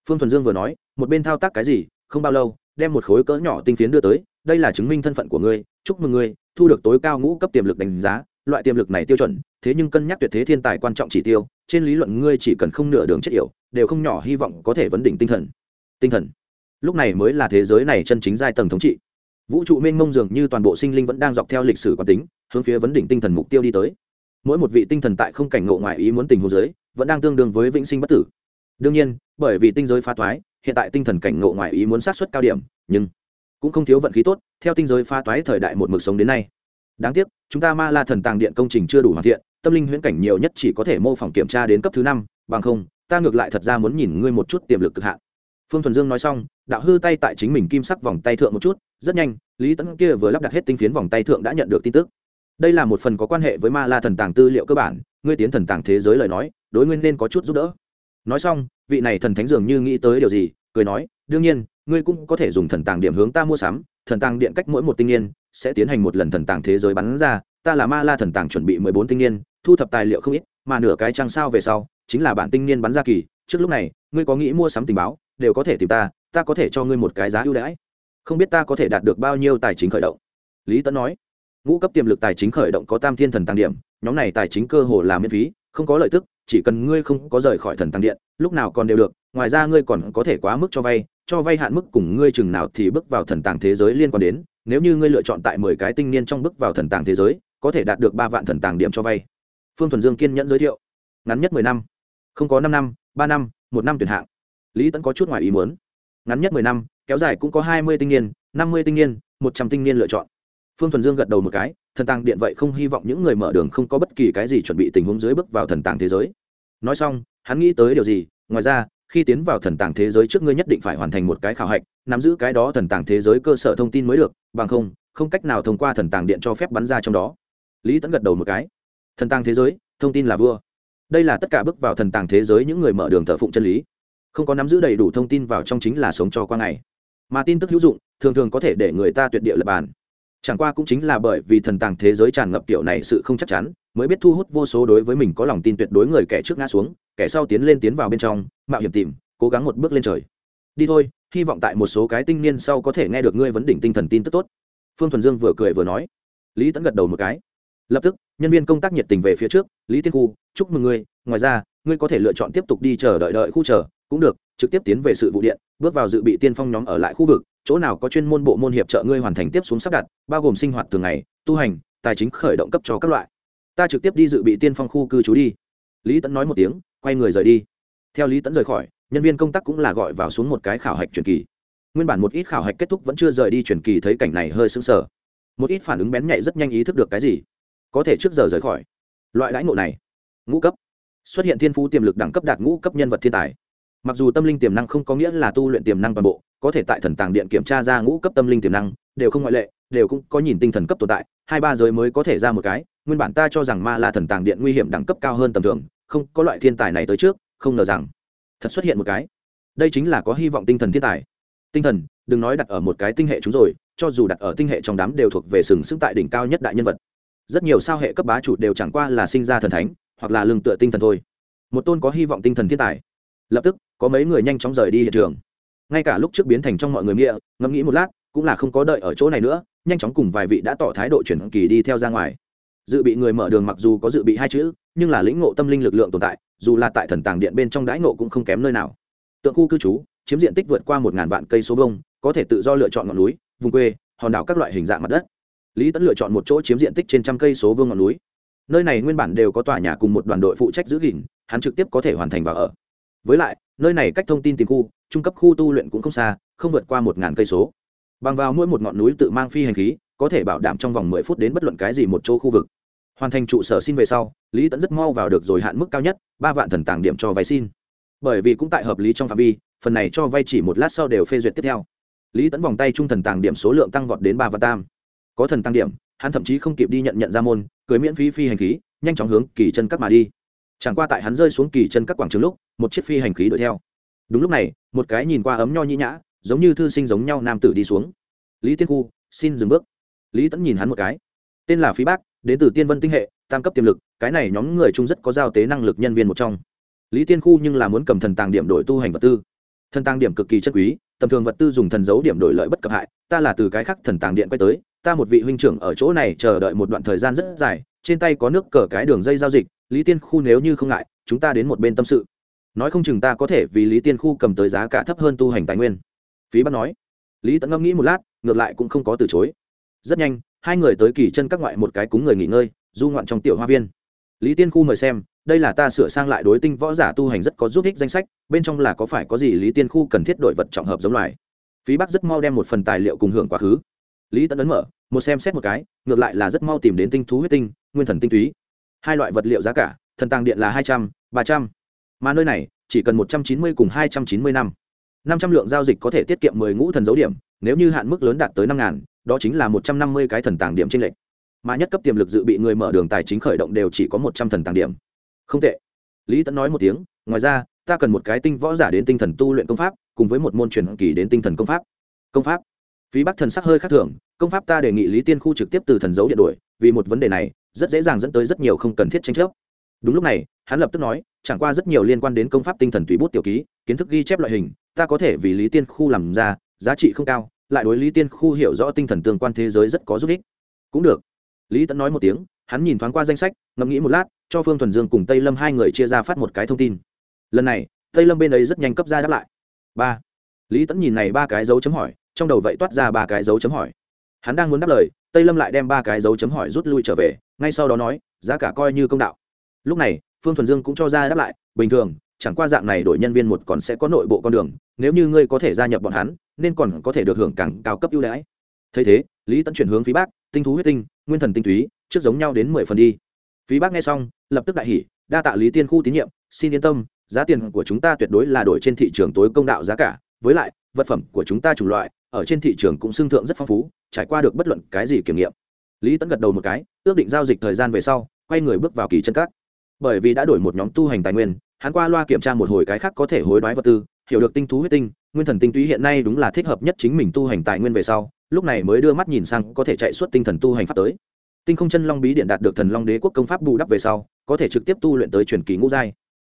Phương thuần dương vừa nói một bên thao tác cái gì không bao lâu đem một khối cỡ nhỏ tinh phiến đưa tới, đây là chứng minh thân phận của ngươi, chúc mừng ngươi, thu được tối cao ngũ cấp tiềm lực đánh giá, loại tiềm lực này tiêu chuẩn, thế nhưng cân nhắc tuyệt thế thiên tài quan trọng chỉ tiêu, trên lý luận ngươi chỉ cần không nửa đường chết yểu, đều không nhỏ hy vọng có thể vấn đỉnh tinh thần. Tinh thần. Lúc này mới là thế giới này chân chính giai tầng thống trị. Vũ trụ mênh mông dường như toàn bộ sinh linh vẫn đang dọc theo lịch sử quán tính, hướng phía vấn đỉnh tinh thần mục tiêu đi tới. Mỗi một vị tinh thần tại không cảnh ngộ ngoại ý muốn tình hồ giới, vẫn đang tương đương với vĩnh sinh bất tử. Đương nhiên, bởi vì tinh giới phá thoái hiện tại tinh thần cảnh ngộ ngoại ý muốn sát xuất cao điểm, nhưng cũng không thiếu vận khí tốt, theo tinh giới pha toái thời đại một mực sống đến nay. Đáng tiếc, chúng ta ma la thần tàng điện công trình chưa đủ hoàn thiện, tâm linh huyễn cảnh nhiều nhất chỉ có thể mô phỏng kiểm tra đến cấp thứ năm, bằng không, ta ngược lại thật ra muốn nhìn ngươi một chút tiềm lực cực hạn. Phương thuần dương nói xong, đạo hư tay tại chính mình kim sắc vòng tay thượng một chút, rất nhanh, lý tẫn kia vừa lắp đặt hết tinh phiến vòng tay thượng đã nhận được tin tức. Đây là một phần có quan hệ với ma la thần tàng tư liệu cơ bản, ngươi tiến thần tàng thế giới lời nói, đối ngươi nên có chút giúp đỡ nói xong, vị này thần thánh dường như nghĩ tới điều gì, cười nói, đương nhiên, ngươi cũng có thể dùng thần tàng điểm hướng ta mua sắm, thần tàng điện cách mỗi một tinh niên sẽ tiến hành một lần thần tàng thế giới bắn ra, ta là ma la thần tàng chuẩn bị mười bốn tinh niên, thu thập tài liệu không ít, mà nửa cái trăng sao về sau, chính là bản tinh niên bắn ra kỳ, trước lúc này, ngươi có nghĩ mua sắm tình báo, đều có thể tìm ta ta có thể cho ngươi một cái giá ưu đãi. Không biết ta có thể đạt được bao nhiêu tài chính khởi động? Lý tấn nói. Ngũ cấp tiềm lực tài chính khởi động có tam thiên thần tàng điểm, nhóm này tài chính cơ hồ là miễn phí, không có lợi tức chỉ cần ngươi không có rời khỏi thần tăng điện, lúc nào còn đều được, ngoài ra ngươi còn có thể quá mức cho vay cho vay hạn mức cùng ngươi chừng nào thì bước vào thần tàng thế giới liên quan đến, nếu như ngươi lựa chọn tại mười cái tinh niên trong bước vào thần tàng thế giới, có thể đạt được ba vạn thần tàng điểm cho vay. Phương thuần dương kiên nhẫn giới thiệu. Ngắn nhất mười năm. Không có năm năm, ba năm, một năm tuyển hạng. Lý tẫn có chút ngoài ý muốn. Ngắn nhất mười năm, kéo dài cũng có hai mươi tinh niên, năm mươi tinh niên, một trăm tinh niên lựa chọn. Phương thuần dương gật đầu một cái thần tàng điện vậy không hy vọng những người mở đường không có bất kỳ cái gì chuẩn bị tình huống dưới bước vào thần tàng thế giới. Nói xong, hắn nghĩ tới điều gì? Ngoài ra, khi tiến vào thần tàng thế giới trước ngươi nhất định phải hoàn thành một cái khảo hạch, nắm giữ cái đó thần tàng thế giới cơ sở thông tin mới được, bằng không không cách nào thông qua thần tàng điện cho phép bắn ra trong đó. Lý tẫn gật đầu một cái. Thần tàng thế giới, thông tin là vua. Đây là tất cả bước vào thần tàng thế giới những người mở đường thợ phụng chân lý. Không có nắm giữ đầy đủ thông tin vào trong chính là sống cho qua ngày. Mà tin tức hữu dụng, thường thường có thể để người ta tuyệt địa lập bàn chẳng qua cũng chính là bởi vì thần tàng thế giới tràn ngập kiểu này sự không chắc chắn, mới biết thu hút vô số đối với mình có lòng tin tuyệt đối người kẻ trước ngã xuống, kẻ sau tiến lên tiến vào bên trong, mạo hiểm tìm, cố gắng một bước lên trời. Đi thôi, hy vọng tại một số cái tinh niên sau có thể nghe được ngươi vấn đỉnh tinh thần tin tức tốt. Phương thuần dương vừa cười vừa nói. Lý tẫn gật đầu một cái. Lập tức, nhân viên công tác nhiệt tình về phía trước, lý tiên khu, chúc mừng ngươi, ngoài ra, ngươi có thể lựa chọn tiếp tục đi chờ đợi đợi khu chờ, cũng được, trực tiếp tiến về sự vụ điện, bước vào dự bị tiên phong nhóm ở lại khu vực chỗ nào có chuyên môn bộ môn hiệp trợ ngươi hoàn thành tiếp xuống sắp đặt, bao gồm sinh hoạt thường ngày, tu hành, tài chính khởi động cấp cho các loại. Ta trực tiếp đi dự bị tiên phong khu cư trú đi. Lý tẫn nói một tiếng, quay người rời đi. Theo lý tẫn rời khỏi, nhân viên công tác cũng là gọi vào xuống một cái khảo hạch truyền kỳ. Nguyên bản một ít khảo hạch kết thúc vẫn chưa rời đi truyền kỳ, thấy cảnh này hơi sững sờ. Một ít phản ứng bén nhạy rất nhanh ý thức được cái gì. Có thể trước giờ rời khỏi. Loại đãi ngộ này, ngũ cấp. Xuất hiện thiên phú tiềm lực đẳng cấp đạt ngũ cấp nhân vật thiên tài mặc dù tâm linh tiềm năng không có nghĩa là tu luyện tiềm năng toàn bộ, có thể tại thần tàng điện kiểm tra ra ngũ cấp tâm linh tiềm năng, đều không ngoại lệ, đều cũng có nhìn tinh thần cấp tồn tại, hai ba giới mới có thể ra một cái, nguyên bản ta cho rằng ma là thần tàng điện nguy hiểm đẳng cấp cao hơn tầm thường, không, có loại thiên tài này tới trước, không ngờ rằng, thật xuất hiện một cái. Đây chính là có hy vọng tinh thần thiên tài. Tinh thần, đừng nói đặt ở một cái tinh hệ chúng rồi, cho dù đặt ở tinh hệ trong đám đều thuộc về sừng sững tại đỉnh cao nhất đại nhân vật. Rất nhiều sao hệ cấp bá chủ đều chẳng qua là sinh ra thần thánh, hoặc là lương tựa tinh thần thôi. Một tôn có hy vọng tinh thần thiên tài. Lập tức có mấy người nhanh chóng rời đi hiện trường. Ngay cả lúc trước biến thành trong mọi người nghĩa ngẫm nghĩ một lát, cũng là không có đợi ở chỗ này nữa, nhanh chóng cùng vài vị đã tỏ thái độ chuyển kỳ đi theo ra ngoài. Dự bị người mở đường mặc dù có dự bị hai chữ, nhưng là lĩnh ngộ tâm linh lực lượng tồn tại, dù là tại thần tàng điện bên trong đãi ngộ cũng không kém nơi nào. Tượng khu cư trú, chiếm diện tích vượt qua một ngàn vạn cây số vông có thể tự do lựa chọn ngọn núi, vùng quê, hòn đảo các loại hình dạng mặt đất. Lý tẫn lựa chọn một chỗ chiếm diện tích trên trăm cây số vương ngọn núi. Nơi này nguyên bản đều có tòa nhà cùng một đoàn đội phụ trách giữ gìn, hắn trực tiếp có thể hoàn thành và ở. Với lại nơi này cách thông tin tìm khu, trung cấp khu tu luyện cũng không xa, không vượt qua một ngàn cây số. Bằng vào mỗi một ngọn núi tự mang phi hành khí, có thể bảo đảm trong vòng mười phút đến bất luận cái gì một chỗ khu vực. Hoàn thành trụ sở xin về sau, lý tẫn rất mau vào được rồi hạn mức cao nhất, ba vạn thần tàng điểm cho vay xin. Bởi vì cũng tại hợp lý trong phạm vi, phần này cho vay chỉ một lát sau đều phê duyệt tiếp theo. Lý tẫn vòng tay trung thần tàng điểm số lượng tăng vọt đến ba vạn tam. Có thần tăng điểm, hắn thậm chí không kịp đi nhận nhận ra môn cưới miễn phí phi hành khí, nhanh chóng hướng kỳ chân cắt mà đi chẳng qua tại hắn rơi xuống kỳ chân các quảng trường lúc, một chiếc phi hành khí đuổi theo. Đúng lúc này, một cái nhìn qua ấm nho nhĩ nhã, giống như thư sinh giống nhau nam tử đi xuống. Lý tiên khu, xin dừng bước. Lý tẫn nhìn hắn một cái. Tên là phí bác, đến từ tiên vân tinh hệ, tam cấp tiềm lực, cái này nhóm người chung rất có giao tế năng lực nhân viên một trong. Lý tiên khu nhưng là muốn cầm thần tàng điểm đổi tu hành vật tư. Thần tàng điểm cực kỳ chất quý, tầm thường vật tư dùng thần dấu điểm đổi lợi bất cập hại, ta là từ cái khác thần tàng điện quay tới ta một vị huynh trưởng ở chỗ này chờ đợi một đoạn thời gian rất dài, trên tay có nước cờ cái đường dây giao dịch, lý tiên khu nếu như không ngại, chúng ta đến một bên tâm sự. Nói không chừng ta có thể vì lý tiên khu cầm tới giá cả thấp hơn tu hành tài nguyên. Phí bắt nói. Lý tẫn ngẫm nghĩ một lát, ngược lại cũng không có từ chối. Rất nhanh, hai người tới kỳ chân các ngoại một cái cúng người nghỉ ngơi, du ngoạn trong tiểu hoa viên. Lý tiên khu mời xem, đây là ta sửa sang lại đối tinh võ giả tu hành rất có giúp ích danh sách, bên trong là có phải có gì lý tiên khu cần thiết đổi vật trọng hợp giống loài. Phí bắc rất mau đem một phần tài liệu cùng hưởng quá khứ. Lý tẫn ấn mở một xem xét một cái, ngược lại là rất mau tìm đến tinh thú huyết tinh, nguyên thần tinh túy. Hai loại vật liệu giá cả, thần tàng điện là hai trăm, ba trăm. Mà nơi này, chỉ cần một trăm chín mươi cùng hai trăm chín mươi năm. Năm trăm lượng giao dịch có thể tiết kiệm mười ngũ thần dấu điểm, nếu như hạn mức lớn đạt tới năm ngàn, đó chính là một trăm năm mươi cái thần tàng điểm trên lệch. Mà nhất cấp tiềm lực dự bị người mở đường tài chính khởi động đều chỉ có một trăm thần tàng điểm. Không tệ. Lý tẫn nói một tiếng, ngoài ra, ta cần một cái tinh võ giả đến tinh thần tu luyện công pháp, cùng với một môn truyền kỳ đến tinh thần công pháp. Công pháp phí bắc thần sắc hơi khác thường, công pháp ta đề nghị lý tiên khu trực tiếp từ thần dấu điện đổi, vì một vấn đề này, rất dễ dàng dẫn tới rất nhiều không cần thiết tranh chấp. Đúng lúc này, hắn lập tức nói, chẳng qua rất nhiều liên quan đến công pháp tinh thần tùy bút tiểu ký, kiến thức ghi chép loại hình, ta có thể vì lý tiên khu làm ra, giá trị không cao, lại đối lý tiên khu hiểu rõ tinh thần tương quan thế giới rất có giúp ích. Cũng được. Lý tẫn nói một tiếng, hắn nhìn thoáng qua danh sách, ngẫm nghĩ một lát, cho phương thuần dương cùng tây lâm hai người chia ra phát một cái thông tin. Lần này, tây lâm bên ấy rất nhanh cấp ra đáp lại. Ba. Lý tẫn nhìn này ba cái dấu chấm hỏi trong đầu vậy toát ra ba cái dấu chấm hỏi. Hắn đang muốn đáp lời, tây lâm lại đem ba cái dấu chấm hỏi rút lui trở về, ngay sau đó nói, giá cả coi như công đạo. Lúc này, phương thuần dương cũng cho ra đáp lại, bình thường, chẳng qua dạng này đổi nhân viên một còn sẽ có nội bộ con đường, nếu như ngươi có thể gia nhập bọn hắn, nên còn có thể được hưởng càng cao cấp ưu đãi. Thấy thế, lý tẫn chuyển hướng phí bác tinh thú huyết tinh, nguyên thần tinh túy, trước giống nhau đến mười phần đi. Phí bác nghe xong, lập tức đại hỉ, đa tạ lý tiên khu tín nhiệm, xin yên tâm, giá tiền của chúng ta tuyệt đối là đổi trên thị trường tối công đạo giá cả, với lại, vật phẩm của chúng ta chủng loại ở trên thị trường cũng xương thượng rất phong phú, trải qua được bất luận cái gì kiểm nghiệm. Lý tẫn gật đầu một cái, ước định giao dịch thời gian về sau, quay người bước vào kỳ chân các bởi vì đã đổi một nhóm tu hành tài nguyên, hắn qua loa kiểm tra một hồi cái khác có thể hối đoái vật tư, hiểu được tinh thú huyết tinh, nguyên thần tinh túy hiện nay đúng là thích hợp nhất chính mình tu hành tài nguyên về sau, lúc này mới đưa mắt nhìn sang có thể chạy suốt tinh thần tu hành pháp tới. Tinh không chân long bí điện đạt được thần long đế quốc công pháp bù đắp về sau, có thể trực tiếp tu luyện tới truyền kỳ ngũ giai.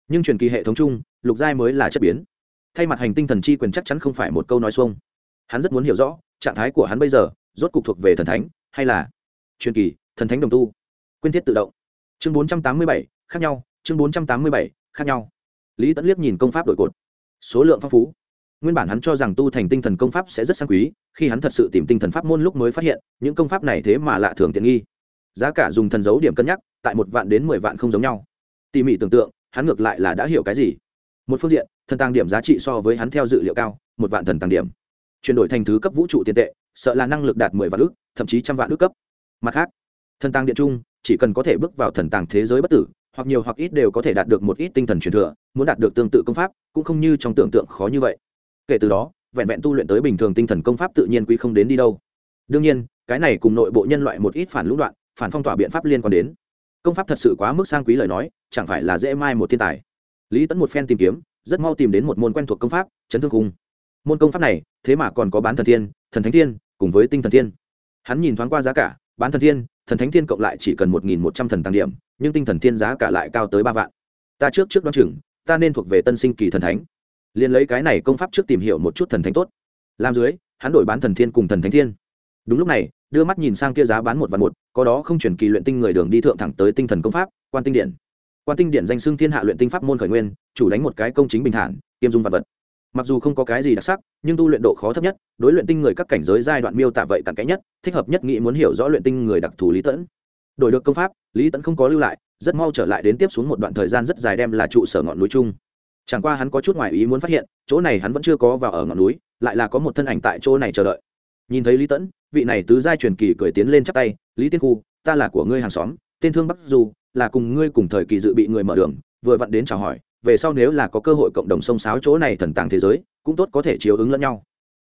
Nhưng truyền kỳ hệ thống chung, lục giai mới là chất biến. Thay mặt hành tinh thần chi quyền chắc chắn không phải một câu nói xuông hắn rất muốn hiểu rõ trạng thái của hắn bây giờ rốt cục thuộc về thần thánh hay là truyền kỳ thần thánh đồng tu. Quyên thiết tự động. Chương bốn trăm tám mươi bảy, khác nhau. Chương bốn trăm tám mươi bảy, khác nhau. Lý tẫn liếc nhìn công pháp đổi cột. Số lượng phong phú. Nguyên bản hắn cho rằng tu thành tinh thần công pháp sẽ rất sang quý, khi hắn thật sự tìm tinh thần pháp môn lúc mới phát hiện, những công pháp này thế mà lạ thường tiện nghi. Giá cả dùng thần dấu điểm cân nhắc, tại một vạn đến mười vạn không giống nhau. Tỉ mỉ tưởng tượng, hắn ngược lại là đã hiểu cái gì. Một phương diện, thần tàng điểm giá trị so với hắn theo dự liệu cao, một vạn thần tàng điểm chuyển đổi thành thứ cấp vũ trụ tiền tệ, sợ là năng lực đạt mười vạn ước thậm chí trăm vạn ước cấp. Mặt khác, thần tàng điện trung, chỉ cần có thể bước vào thần tàng thế giới bất tử, hoặc nhiều hoặc ít đều có thể đạt được một ít tinh thần truyền thừa, muốn đạt được tương tự công pháp, cũng không như trong tưởng tượng khó như vậy. Kể từ đó, vẹn vẹn tu luyện tới bình thường tinh thần công pháp tự nhiên quý không đến đi đâu. Đương nhiên, cái này cùng nội bộ nhân loại một ít phản lũng đoạn, phản phong tỏa biện pháp liên quan đến. Công pháp thật sự quá mức sang quý lời nói, chẳng phải là dễ mai một thiên tài. Lý tẫn một phen tìm kiếm, rất mau tìm đến một môn quen thuộc công pháp, chấn thương cung môn công pháp này, thế mà còn có bán thần thiên, thần thánh thiên, cùng với tinh thần thiên. Hắn nhìn thoáng qua giá cả, bán thần thiên, thần thánh thiên cộng lại chỉ cần một nghìn một trăm thần tăng điểm, nhưng tinh thần thiên giá cả lại cao tới ba vạn. Ta trước trước đoán chừng, ta nên thuộc về tân sinh kỳ thần thánh. Liền lấy cái này công pháp trước tìm hiểu một chút thần thánh tốt. Làm dưới, hắn đổi bán thần thiên cùng thần thánh thiên. Đúng lúc này, đưa mắt nhìn sang kia giá bán một vạn một, có đó không chuyển kỳ luyện tinh người đường đi thượng thẳng tới tinh thần công pháp, quan tinh điện. Quan tinh điện danh xưng thiên hạ luyện tinh pháp môn khởi nguyên, chủ đánh một cái công chính bình thản, kiêm dung vật vật mặc dù không có cái gì đặc sắc, nhưng tu luyện độ khó thấp nhất, đối luyện tinh người các cảnh giới giai đoạn miêu tả vậy cặn kẽ nhất, thích hợp nhất nghĩ muốn hiểu rõ luyện tinh người đặc thù lý tẫn. Đổi được công pháp, lý tẫn không có lưu lại, rất mau trở lại đến tiếp xuống một đoạn thời gian rất dài đem là trụ sở ngọn núi chung. Chẳng qua hắn có chút ngoài ý muốn phát hiện, chỗ này hắn vẫn chưa có vào ở ngọn núi, lại là có một thân ảnh tại chỗ này chờ đợi. Nhìn thấy lý tẫn, vị này tứ giai truyền kỳ cười tiến lên chắp tay, lý tiên khu, ta là của ngươi hàng xóm, tên thương bắc du, là cùng ngươi cùng thời kỳ dự bị người mở đường, vừa vặn đến chào hỏi về sau nếu là có cơ hội cộng đồng sông sáo chỗ này thần tàng thế giới, cũng tốt có thể chiếu ứng lẫn nhau.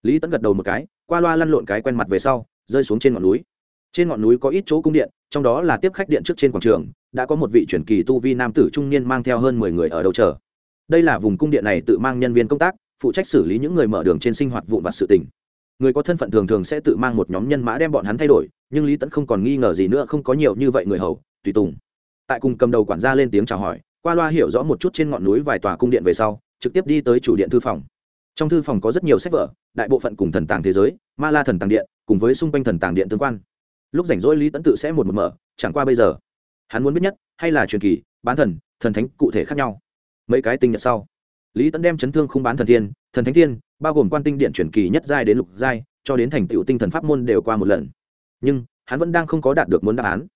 Lý tẫn gật đầu một cái, qua loa lăn lộn cái quen mặt về sau, rơi xuống trên ngọn núi. Trên ngọn núi có ít chỗ cung điện, trong đó là tiếp khách điện trước trên quảng trường, đã có một vị truyền kỳ tu vi nam tử trung niên mang theo hơn mười người ở đầu chờ. Đây là vùng cung điện này tự mang nhân viên công tác, phụ trách xử lý những người mở đường trên sinh hoạt vụn vặt sự tình. Người có thân phận thường thường sẽ tự mang một nhóm nhân mã đem bọn hắn thay đổi, nhưng lý tẫn không còn nghi ngờ gì nữa, không có nhiều như vậy người hầu, tùy tùng. Tại cùng cầm đầu quản gia lên tiếng chào hỏi qua loa hiểu rõ một chút trên ngọn núi vài tòa cung điện về sau, trực tiếp đi tới chủ điện thư phòng. Trong thư phòng có rất nhiều sách vở, đại bộ phận cùng thần tàng thế giới, ma la thần tàng điện, cùng với xung quanh thần tàng điện tương quan. Lúc rảnh rỗi lý tẫn tự sẽ một một mở, chẳng qua bây giờ, hắn muốn biết nhất, hay là truyền kỳ, bán thần thần thánh cụ thể khác nhau. Mấy cái tinh nhật sau, lý tẫn đem chấn thương không bán thần thiên, thần thánh thiên, bao gồm quan tinh điện truyền kỳ nhất giai đến lục giai, cho đến thành tựu tinh thần pháp môn đều qua một lần. Nhưng, hắn vẫn đang không có đạt được muốn đáp án.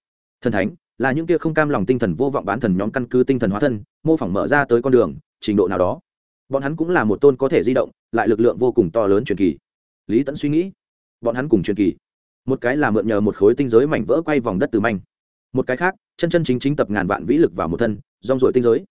Thần thánh là những kia không cam lòng tinh thần vô vọng bán thần nhóm căn cứ tinh thần hóa thân, mô phỏng mở ra tới con đường, trình độ nào đó. Bọn hắn cũng là một tôn có thể di động, lại lực lượng vô cùng to lớn truyền kỳ. Lý tẫn suy nghĩ, bọn hắn cùng truyền kỳ. Một cái là mượn nhờ một khối tinh giới mảnh vỡ quay vòng đất từ manh. Một cái khác, chân chân chính chính tập ngàn vạn vĩ lực vào một thân, rong rổi tinh giới.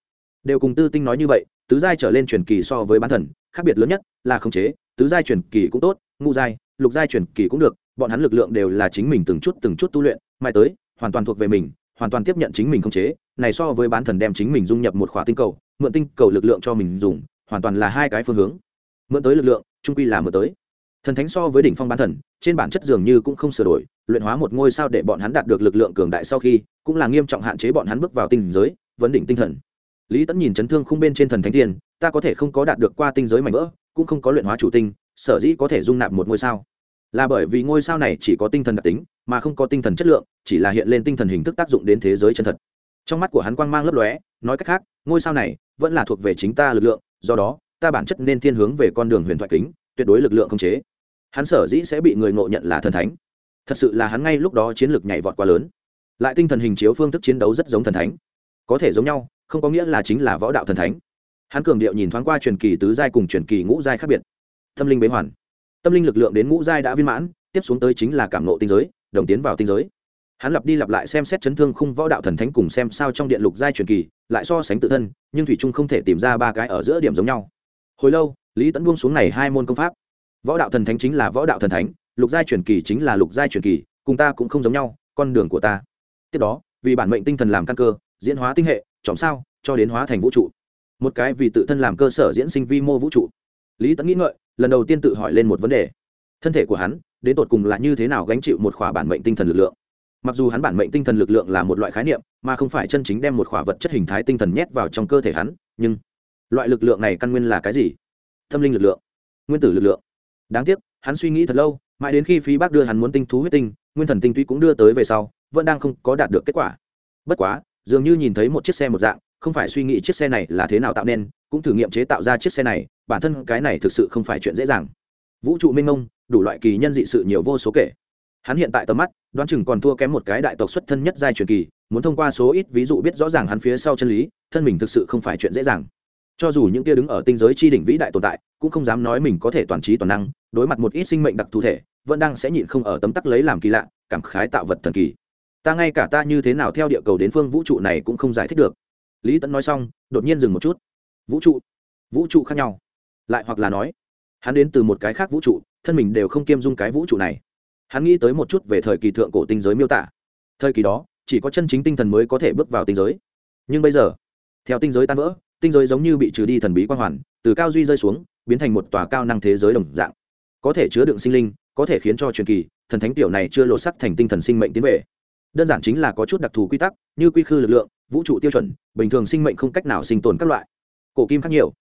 Đều cùng tư tinh nói như vậy, tứ giai trở lên truyền kỳ so với bán thần, khác biệt lớn nhất là khống chế, tứ giai truyền kỳ cũng tốt, ngũ giai, lục giai truyền kỳ cũng được, bọn hắn lực lượng đều là chính mình từng chút từng chút tu luyện, mai tới, hoàn toàn thuộc về mình hoàn toàn tiếp nhận chính mình không chế, này so với bán thần đem chính mình dung nhập một khỏa tinh cầu, mượn tinh cầu lực lượng cho mình dùng, hoàn toàn là hai cái phương hướng. Mượn tới lực lượng, trung quy là mượn tới. Thần thánh so với đỉnh phong bán thần, trên bản chất dường như cũng không sửa đổi, luyện hóa một ngôi sao để bọn hắn đạt được lực lượng cường đại sau khi, cũng là nghiêm trọng hạn chế bọn hắn bước vào tinh giới, vấn đỉnh tinh thần. Lý tẫn nhìn chấn thương không bên trên thần thánh tiền, ta có thể không có đạt được qua tinh giới mạnh vỡ, cũng không có luyện hóa chủ tinh, sở dĩ có thể dung nạp một ngôi sao là bởi vì ngôi sao này chỉ có tinh thần đặc tính, mà không có tinh thần chất lượng, chỉ là hiện lên tinh thần hình thức tác dụng đến thế giới chân thật. Trong mắt của hắn quang mang lấp lóe, nói cách khác, ngôi sao này vẫn là thuộc về chính ta lực lượng, do đó, ta bản chất nên thiên hướng về con đường huyền thoại kính, tuyệt đối lực lượng không chế. Hắn sở dĩ sẽ bị người ngộ nhận là thần thánh. Thật sự là hắn ngay lúc đó chiến lược nhảy vọt quá lớn. Lại tinh thần hình chiếu phương thức chiến đấu rất giống thần thánh. Có thể giống nhau, không có nghĩa là chính là võ đạo thần thánh. Hắn cường điệu nhìn thoáng qua truyền kỳ tứ giai cùng truyền kỳ ngũ giai khác biệt. Tâm linh bế hoàn tâm linh lực lượng đến ngũ giai đã viên mãn, tiếp xuống tới chính là cảm nộ tinh giới, đồng tiến vào tinh giới. Hắn lặp đi lặp lại xem xét chấn thương khung võ đạo thần thánh cùng xem sao trong điện lục giai truyền kỳ, lại so sánh tự thân, nhưng thủy trung không thể tìm ra ba cái ở giữa điểm giống nhau. Hồi lâu, lý tẫn buông xuống này hai môn công pháp. Võ đạo thần thánh chính là võ đạo thần thánh, lục giai truyền kỳ chính là lục giai truyền kỳ, cùng ta cũng không giống nhau, con đường của ta. Tiếp đó, vì bản mệnh tinh thần làm căn cơ, diễn hóa tinh hệ chòm sao, cho đến hóa thành vũ trụ. Một cái vì tự thân làm cơ sở diễn sinh vi mô vũ trụ lý tẫn nghĩ ngợi, lần đầu tiên tự hỏi lên một vấn đề. Thân thể của hắn, đến tột cùng là như thế nào gánh chịu một khỏa bản mệnh tinh thần lực lượng? Mặc dù hắn bản mệnh tinh thần lực lượng là một loại khái niệm, mà không phải chân chính đem một khỏa vật chất hình thái tinh thần nhét vào trong cơ thể hắn, nhưng loại lực lượng này căn nguyên là cái gì? Tâm linh lực lượng, nguyên tử lực lượng. Đáng tiếc, hắn suy nghĩ thật lâu, mãi đến khi phí bác đưa hắn muốn tinh thú huyết tinh, nguyên thần tinh túy cũng đưa tới về sau, vẫn đang không có đạt được kết quả. Bất quá, dường như nhìn thấy một chiếc xe một dạng không phải suy nghĩ chiếc xe này là thế nào tạo nên, cũng thử nghiệm chế tạo ra chiếc xe này, bản thân cái này thực sự không phải chuyện dễ dàng. Vũ trụ minh mông, đủ loại kỳ nhân dị sự nhiều vô số kể. Hắn hiện tại tầm mắt, đoán chừng còn thua kém một cái đại tộc xuất thân nhất giai truyền kỳ, muốn thông qua số ít ví dụ biết rõ ràng hắn phía sau chân lý, thân mình thực sự không phải chuyện dễ dàng. Cho dù những kia đứng ở tinh giới chi đỉnh vĩ đại tồn tại, cũng không dám nói mình có thể toàn trí toàn năng, đối mặt một ít sinh mệnh đặc thù thể, vẫn đang sẽ nhịn không ở tấm tắc lấy làm kỳ lạ, cảm khái tạo vật thần kỳ. Ta ngay cả ta như thế nào theo địa cầu đến phương vũ trụ này cũng không giải thích được lý tẫn nói xong, đột nhiên dừng một chút. Vũ trụ vũ trụ khác nhau. Lại hoặc là nói, hắn đến từ một cái khác vũ trụ, thân mình đều không kiêm dung cái vũ trụ này. Hắn nghĩ tới một chút về thời kỳ thượng cổ tinh giới miêu tả. Thời kỳ đó, chỉ có chân chính tinh thần mới có thể bước vào tinh giới. Nhưng bây giờ, theo tinh giới tan vỡ, tinh giới giống như bị trừ đi thần bí quang hoàn, từ cao duy rơi xuống, biến thành một tòa cao năng thế giới đồng dạng. Có thể chứa đựng sinh linh, có thể khiến cho truyền kỳ, thần thánh tiểu này chưa lộ sắc thành tinh thần sinh mệnh tiến về đơn giản chính là có chút đặc thù quy tắc, như quy khư lực lượng, vũ trụ tiêu chuẩn, bình thường sinh mệnh không cách nào sinh tồn các loại. Cổ kim khác nhiều.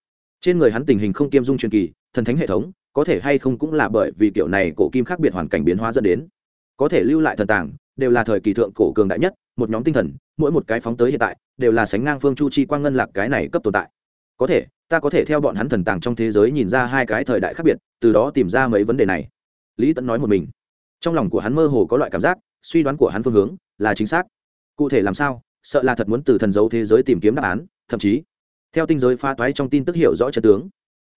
Trên người hắn tình hình không kiêm dung truyền kỳ, thần thánh hệ thống, có thể hay không cũng là bởi vì kiểu này cổ kim khác biệt hoàn cảnh biến hóa dẫn đến. Có thể lưu lại thần tàng, đều là thời kỳ thượng cổ cường đại nhất, một nhóm tinh thần, mỗi một cái phóng tới hiện tại, đều là sánh ngang phương chu chi quang ngân lạc cái này cấp tồn tại. Có thể, ta có thể theo bọn hắn thần tàng trong thế giới nhìn ra hai cái thời đại khác biệt, từ đó tìm ra mấy vấn đề này. Lý tẫn nói một mình. Trong lòng của hắn mơ hồ có loại cảm giác, suy đoán của hắn phương hướng là chính xác. Cụ thể làm sao, sợ là thật muốn từ thần dấu thế giới tìm kiếm đáp án, thậm chí, theo tinh giới pha toái trong tin tức hiểu rõ trận tướng.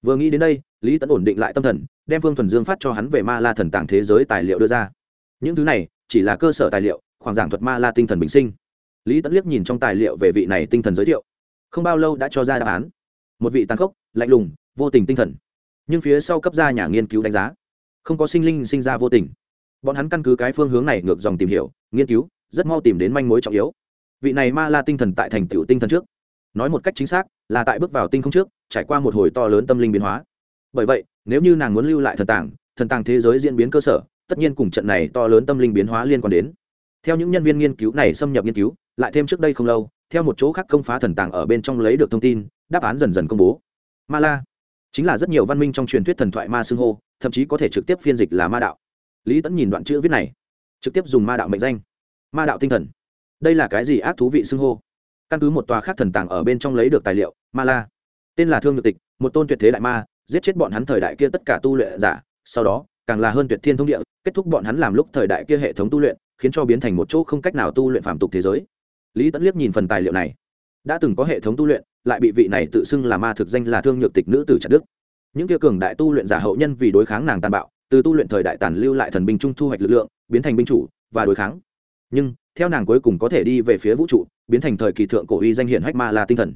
Vừa nghĩ đến đây, lý tẫn ổn định lại tâm thần, đem phương thuần dương phát cho hắn về ma la thần tàng thế giới tài liệu đưa ra. Những thứ này, chỉ là cơ sở tài liệu, khoảng giảng thuật ma la tinh thần bình sinh. Lý tẫn liếc nhìn trong tài liệu về vị này tinh thần giới thiệu. Không bao lâu đã cho ra đáp án. Một vị tàn khốc, lạnh lùng, vô tình tinh thần. Nhưng phía sau cấp ra nhà nghiên cứu đánh giá, không có sinh linh sinh ra vô tình. Bọn hắn căn cứ cái phương hướng này ngược dòng tìm hiểu, nghiên cứu rất mau tìm đến manh mối trọng yếu. Vị này ma la tinh thần tại thành tựu tinh thần trước. Nói một cách chính xác, là tại bước vào tinh không trước, trải qua một hồi to lớn tâm linh biến hóa. Bởi vậy, nếu như nàng muốn lưu lại thần tàng thần tàng thế giới diễn biến cơ sở, tất nhiên cùng trận này to lớn tâm linh biến hóa liên quan đến. Theo những nhân viên nghiên cứu này xâm nhập nghiên cứu, lại thêm trước đây không lâu, theo một chỗ khác công phá thần tàng ở bên trong lấy được thông tin, đáp án dần dần công bố. Ma la chính là rất nhiều văn minh trong truyền thuyết thần thoại ma xưng hô, thậm chí có thể trực tiếp phiên dịch là ma đạo. Lý tẫn nhìn đoạn chữ viết này, trực tiếp dùng ma đạo mệnh danh ma đạo tinh thần. Đây là cái gì ác thú vị xưng hô? Căn cứ một tòa khác thần tàng ở bên trong lấy được tài liệu, ma la. Tên là thương nhược tịch, một tôn tuyệt thế đại ma, giết chết bọn hắn thời đại kia tất cả tu luyện giả, sau đó, càng là hơn tuyệt thiên thông địa, kết thúc bọn hắn làm lúc thời đại kia hệ thống tu luyện, khiến cho biến thành một chỗ không cách nào tu luyện phạm tục thế giới. Lý tẫn liếc nhìn phần tài liệu này. Đã từng có hệ thống tu luyện, lại bị vị này tự xưng là ma thực danh là thương nhược tịch nữ tử chặt đức những kia cường đại tu luyện giả hậu nhân vì đối kháng nàng tàn bạo, từ tu luyện thời đại tàn lưu lại thần binh trung thu hoạch lực lượng, biến thành binh chủ và đối kháng nhưng theo nàng cuối cùng có thể đi về phía vũ trụ, biến thành thời kỳ thượng cổ uy danh hiển hách ma là tinh thần.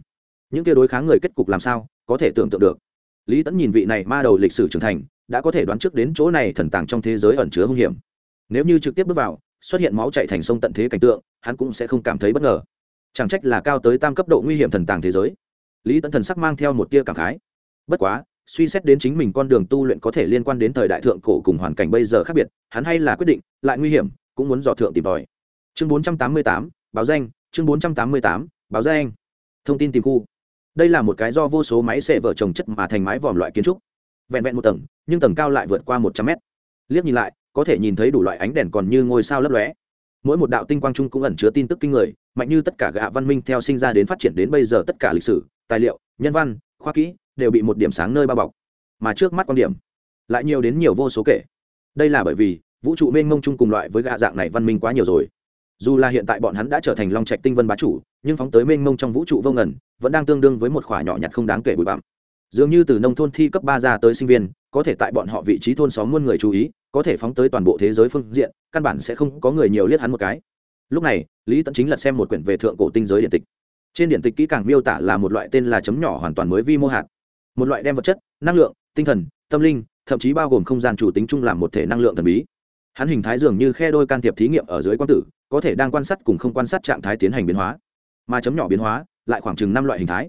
Những kia đối kháng người kết cục làm sao có thể tưởng tượng được? Lý tẫn nhìn vị này ma đầu lịch sử trưởng thành, đã có thể đoán trước đến chỗ này thần tàng trong thế giới ẩn chứa hung hiểm. Nếu như trực tiếp bước vào, xuất hiện máu chạy thành sông tận thế cảnh tượng, hắn cũng sẽ không cảm thấy bất ngờ. Chẳng trách là cao tới tam cấp độ nguy hiểm thần tàng thế giới. Lý tẫn thần sắc mang theo một tia cảm khái. Bất quá, suy xét đến chính mình con đường tu luyện có thể liên quan đến thời đại thượng cổ cùng hoàn cảnh bây giờ khác biệt, hắn hay là quyết định, lại nguy hiểm, cũng muốn dò thượng tìm tòi chương 488, báo danh chương 488, báo danh. Thông tin tìm khu. Đây là một cái do vô số máy xệ vợ trồng chất mà thành mái vòm loại kiến trúc. Vẹn vẹn một tầng nhưng tầng cao lại vượt qua một trăm mét. Liếc nhìn lại có thể nhìn thấy đủ loại ánh đèn còn như ngôi sao lấp lóe. Mỗi một đạo tinh quang trung cũng ẩn chứa tin tức kinh người mạnh như tất cả gạ văn minh theo sinh ra đến phát triển đến bây giờ tất cả lịch sử tài liệu nhân văn khoa kỹ đều bị một điểm sáng nơi bao bọc. Mà trước mắt quan điểm lại nhiều đến nhiều vô số kể. Đây là bởi vì vũ trụ mênh mông chung cùng loại với gạ dạng này văn minh quá nhiều rồi dù là hiện tại bọn hắn đã trở thành long trạch tinh vân bá chủ, nhưng phóng tới mênh mông trong vũ trụ vô ngần, vẫn đang tương đương với một khoả nhỏ nhặt không đáng kể bụi bặm. Dường như từ nông thôn thi cấp ba ra tới sinh viên, có thể tại bọn họ vị trí thôn xóm muôn người chú ý, có thể phóng tới toàn bộ thế giới phương diện, căn bản sẽ không có người nhiều liếc hắn một cái. Lúc này, lý tẫn chính lật xem một quyển về thượng cổ tinh giới điện tịch. Trên điện tịch kỹ càng miêu tả là một loại tên là chấm nhỏ hoàn toàn mới vi mô hạt. Một loại đem vật chất, năng lượng, tinh thần, tâm linh, thậm chí bao gồm không gian chủ tính chung làm một thể năng lượng thần bí. Hắn hình thái dường như khe đôi can thiệp thí nghiệm ở dưới quang tử có thể đang quan sát cùng không quan sát trạng thái tiến hành biến hóa. Mà chấm nhỏ biến hóa lại khoảng chừng năm loại hình thái.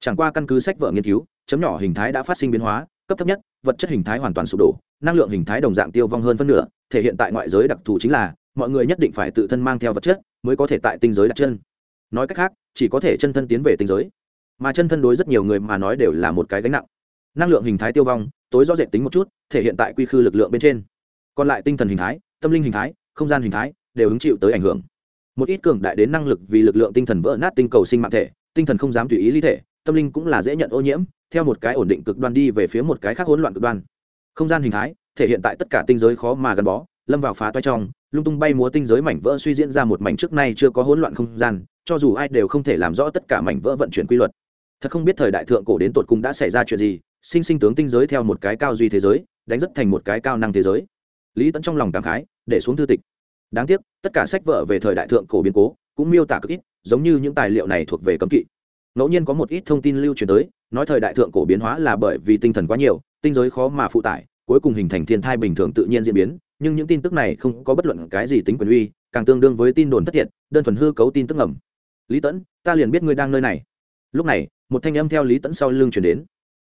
Chẳng qua căn cứ sách vở nghiên cứu, chấm nhỏ hình thái đã phát sinh biến hóa, cấp thấp nhất, vật chất hình thái hoàn toàn sụp đổ, năng lượng hình thái đồng dạng tiêu vong hơn phân nửa, thể hiện tại ngoại giới đặc thù chính là mọi người nhất định phải tự thân mang theo vật chất mới có thể tại tinh giới đặt chân. Nói cách khác, chỉ có thể chân thân tiến về tinh giới. Mà chân thân đối rất nhiều người mà nói đều là một cái gánh nặng. Năng lượng hình thái tiêu vong, tối rõ rệt tính một chút, thể hiện tại quy khư lực lượng bên trên. Còn lại tinh thần hình thái, tâm linh hình thái, không gian hình thái đều hứng chịu tới ảnh hưởng. Một ít cường đại đến năng lực vì lực lượng tinh thần vỡ nát tinh cầu sinh mạng thể, tinh thần không dám tùy ý ly thể, tâm linh cũng là dễ nhận ô nhiễm, theo một cái ổn định cực đoan đi về phía một cái khác hỗn loạn cực đoan. Không gian hình thái, thể hiện tại tất cả tinh giới khó mà gắn bó, lâm vào phá toai trong, lung tung bay múa tinh giới mảnh vỡ suy diễn ra một mảnh trước nay chưa có hỗn loạn không gian, cho dù ai đều không thể làm rõ tất cả mảnh vỡ vận chuyển quy luật. Thật không biết thời đại thượng cổ đến tột cùng đã xảy ra chuyện gì, sinh sinh tướng tinh giới theo một cái cao duy thế giới, đánh rất thành một cái cao năng thế giới. Lý tẫn trong lòng cảm khái, để xuống thư tịch đáng tiếc, tất cả sách vở về thời đại thượng cổ biến cố cũng miêu tả cực ít, giống như những tài liệu này thuộc về cấm kỵ. Ngẫu nhiên có một ít thông tin lưu truyền tới, nói thời đại thượng cổ biến hóa là bởi vì tinh thần quá nhiều, tinh giới khó mà phụ tải, cuối cùng hình thành thiên thai bình thường tự nhiên diễn biến, nhưng những tin tức này không có bất luận cái gì tính quyền uy, càng tương đương với tin đồn thất thiệt, đơn thuần hư cấu tin tức ngầm. Lý tẫn ta liền biết ngươi đang nơi này. Lúc này, một thanh âm theo lý tẫn sau lưng chuyển đến.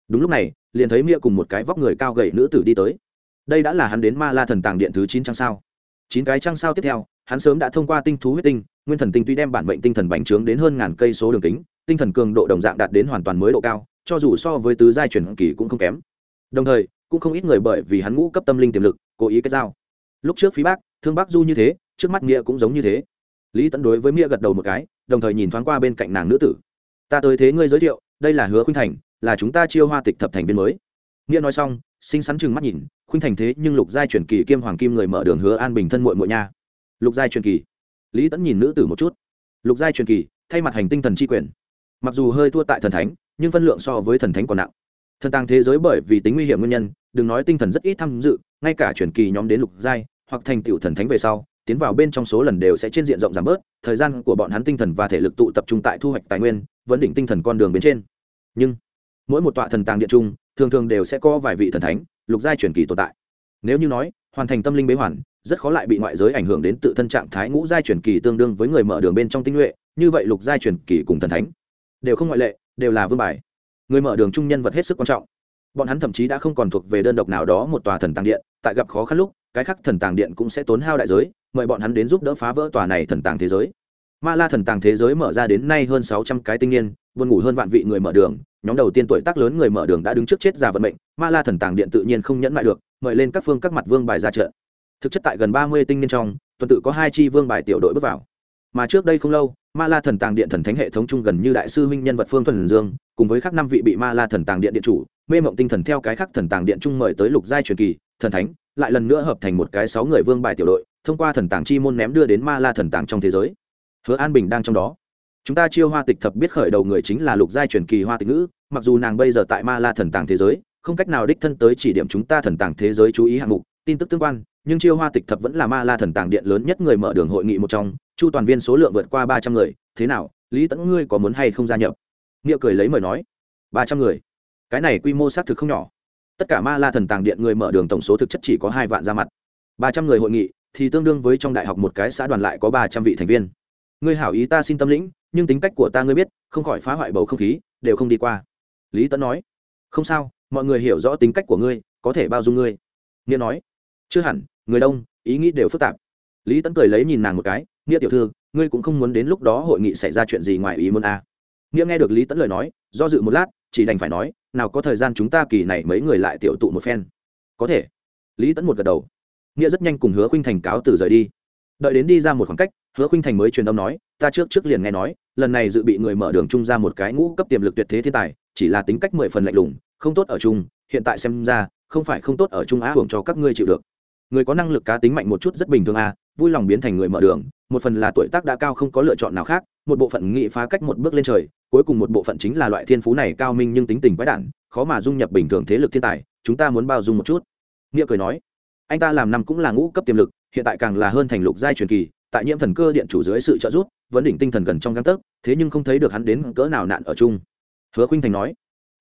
Đúng lúc này, liền thấy mia cùng một cái vóc người cao gầy nữ tử đi tới. Đây đã là hắn đến ma la thần tàng điện thứ chín trang sao chín cái trang sao tiếp theo, hắn sớm đã thông qua tinh thú huyết tinh, nguyên thần tinh tuy đem bản mệnh tinh thần bành trướng đến hơn ngàn cây số đường kính, tinh thần cường độ đồng dạng đạt đến hoàn toàn mới độ cao, cho dù so với tứ giai truyền kỳ cũng không kém. Đồng thời, cũng không ít người bởi vì hắn ngũ cấp tâm linh tiềm lực, cố ý kết giao. Lúc trước phí bác, thương bác du như thế, trước mắt nghĩa cũng giống như thế. Lý tẫn đối với nghĩa gật đầu một cái, đồng thời nhìn thoáng qua bên cạnh nàng nữ tử. Ta tới thế ngươi giới thiệu, đây là hứa khuynh thành, là chúng ta chiêu hoa tịch thập thành viên mới. Nghĩa nói xong xinh xắn chừng mắt nhìn, khuynh thành thế nhưng lục giai truyền kỳ kiêm hoàng kim người mở đường hứa an bình thân muội muội nha. Lục giai truyền kỳ. Lý tẫn nhìn nữ tử một chút. Lục giai truyền kỳ, thay mặt hành tinh thần tri quyền. Mặc dù hơi thua tại thần thánh, nhưng phân lượng so với thần thánh còn nặng. Thần tàng thế giới bởi vì tính nguy hiểm nguyên nhân, đừng nói tinh thần rất ít tham dự, ngay cả truyền kỳ nhóm đến lục giai, hoặc thành tựu thần thánh về sau, tiến vào bên trong số lần đều sẽ trên diện rộng giảm bớt, thời gian của bọn hắn tinh thần và thể lực tụ tập trung tại thu hoạch tài nguyên vấn đỉnh tinh thần con đường bên trên. Nhưng, mỗi một tọa thần tàng điện trung thường thường đều sẽ có vài vị thần thánh, lục giai truyền kỳ tồn tại. Nếu như nói, hoàn thành tâm linh bế hoàn, rất khó lại bị ngoại giới ảnh hưởng đến tự thân trạng thái ngũ giai truyền kỳ tương đương với người mở đường bên trong tinh nhuệ, như vậy lục giai truyền kỳ cùng thần thánh đều không ngoại lệ, đều là vương bài. Người mở đường trung nhân vật hết sức quan trọng. Bọn hắn thậm chí đã không còn thuộc về đơn độc nào đó một tòa thần tàng điện, tại gặp khó khăn lúc, cái khác thần tàng điện cũng sẽ tốn hao đại giới, mời bọn hắn đến giúp đỡ phá vỡ tòa này thần tàng thế giới. Ma la thần tàng thế giới mở ra đến nay hơn sáu trăm cái tinh niên vươn ngủ hơn vạn vị người mở đường nhóm đầu tiên tuổi tác lớn người mở đường đã đứng trước chết già vận mệnh, ma la thần tàng điện tự nhiên không nhẫn lại được, mời lên các phương các mặt vương bài ra trận. Thực chất tại gần ba mươi tinh niên trong, tuần tự có hai chi vương bài tiểu đội bước vào. Mà trước đây không lâu, ma la thần tàng điện thần thánh hệ thống chung gần như đại sư huynh nhân vật phương thuần dương, cùng với các năm vị bị ma la thần tàng điện điện chủ, mê mộng tinh thần theo cái khác thần tàng điện chung mời tới lục giai truyền kỳ, thần thánh, lại lần nữa hợp thành một cái sáu người vương bài tiểu đội, thông qua thần tàng chi môn ném đưa đến ma la thần tàng trong thế giới. Hứa an bình đang trong đó chúng ta chiêu hoa tịch thập biết khởi đầu người chính là lục giai truyền kỳ hoa tịch ngữ, mặc dù nàng bây giờ tại ma la thần tàng thế giới, không cách nào đích thân tới chỉ điểm chúng ta thần tàng thế giới chú ý hạng mục, tin tức tương quan, nhưng chiêu hoa tịch thập vẫn là ma la thần tàng điện lớn nhất người mở đường hội nghị một trong, chu toàn viên số lượng vượt qua ba trăm người, thế nào, lý tẫn ngươi có muốn hay không gia nhập? Nghĩa cười lấy mời nói. Ba trăm người. Cái này quy mô xác thực không nhỏ. Tất cả ma la thần tàng điện người mở đường tổng số thực chất chỉ có hai vạn ra mặt. Ba trăm người hội nghị, thì tương đương với trong đại học một cái xã đoàn lại có ba trăm vị thành viên. Ngươi hảo ý ta xin tâm lĩnh nhưng tính cách của ta ngươi biết, không khỏi phá hoại bầu không khí, đều không đi qua. Lý Tấn nói, không sao, mọi người hiểu rõ tính cách của ngươi, có thể bao dung ngươi. Nghĩa nói, chưa hẳn, người đông, ý nghĩ đều phức tạp. Lý tấn cười lấy nhìn nàng một cái, nghĩa tiểu thư, ngươi cũng không muốn đến lúc đó hội nghị xảy ra chuyện gì ngoài ý muốn à. nghĩa nghe được lý tấn lời nói, do dự một lát, chỉ đành phải nói, nào có thời gian chúng ta kỳ này mấy người lại tiểu tụ một phen. Có thể. Lý tấn một gật đầu. Nghĩa rất nhanh cùng hứa khuynh thành cáo từ rời đi. Đợi đến đi ra một khoảng cách hứa khuynh thành mới truyền âm nói, ta trước trước liền nghe nói, lần này dự bị người mở đường chung ra một cái ngũ cấp tiềm lực tuyệt thế thiên tài, chỉ là tính cách mười phần lạnh lùng, không tốt ở chung, hiện tại xem ra, không phải không tốt ở chung á hưởng cho các ngươi chịu được. Người có năng lực cá tính mạnh một chút rất bình thường à vui lòng biến thành người mở đường, một phần là tuổi tác đã cao không có lựa chọn nào khác, một bộ phận nghị phá cách một bước lên trời, cuối cùng một bộ phận chính là loại thiên phú này cao minh nhưng tính tình quái đản, khó mà dung nhập bình thường thế lực thiên tài, chúng ta muốn bao dung một chút. Nghĩa cười nói, anh ta làm năm cũng là ngũ cấp tiềm lực, hiện tại càng là hơn thành lục giai truyền kỳ tại nhiễm thần cơ điện chủ dưới sự trợ giúp, vấn đỉnh tinh thần gần trong găng tấc, thế nhưng không thấy được hắn đến cỡ nào nạn ở chung. Hứa khuynh thành nói,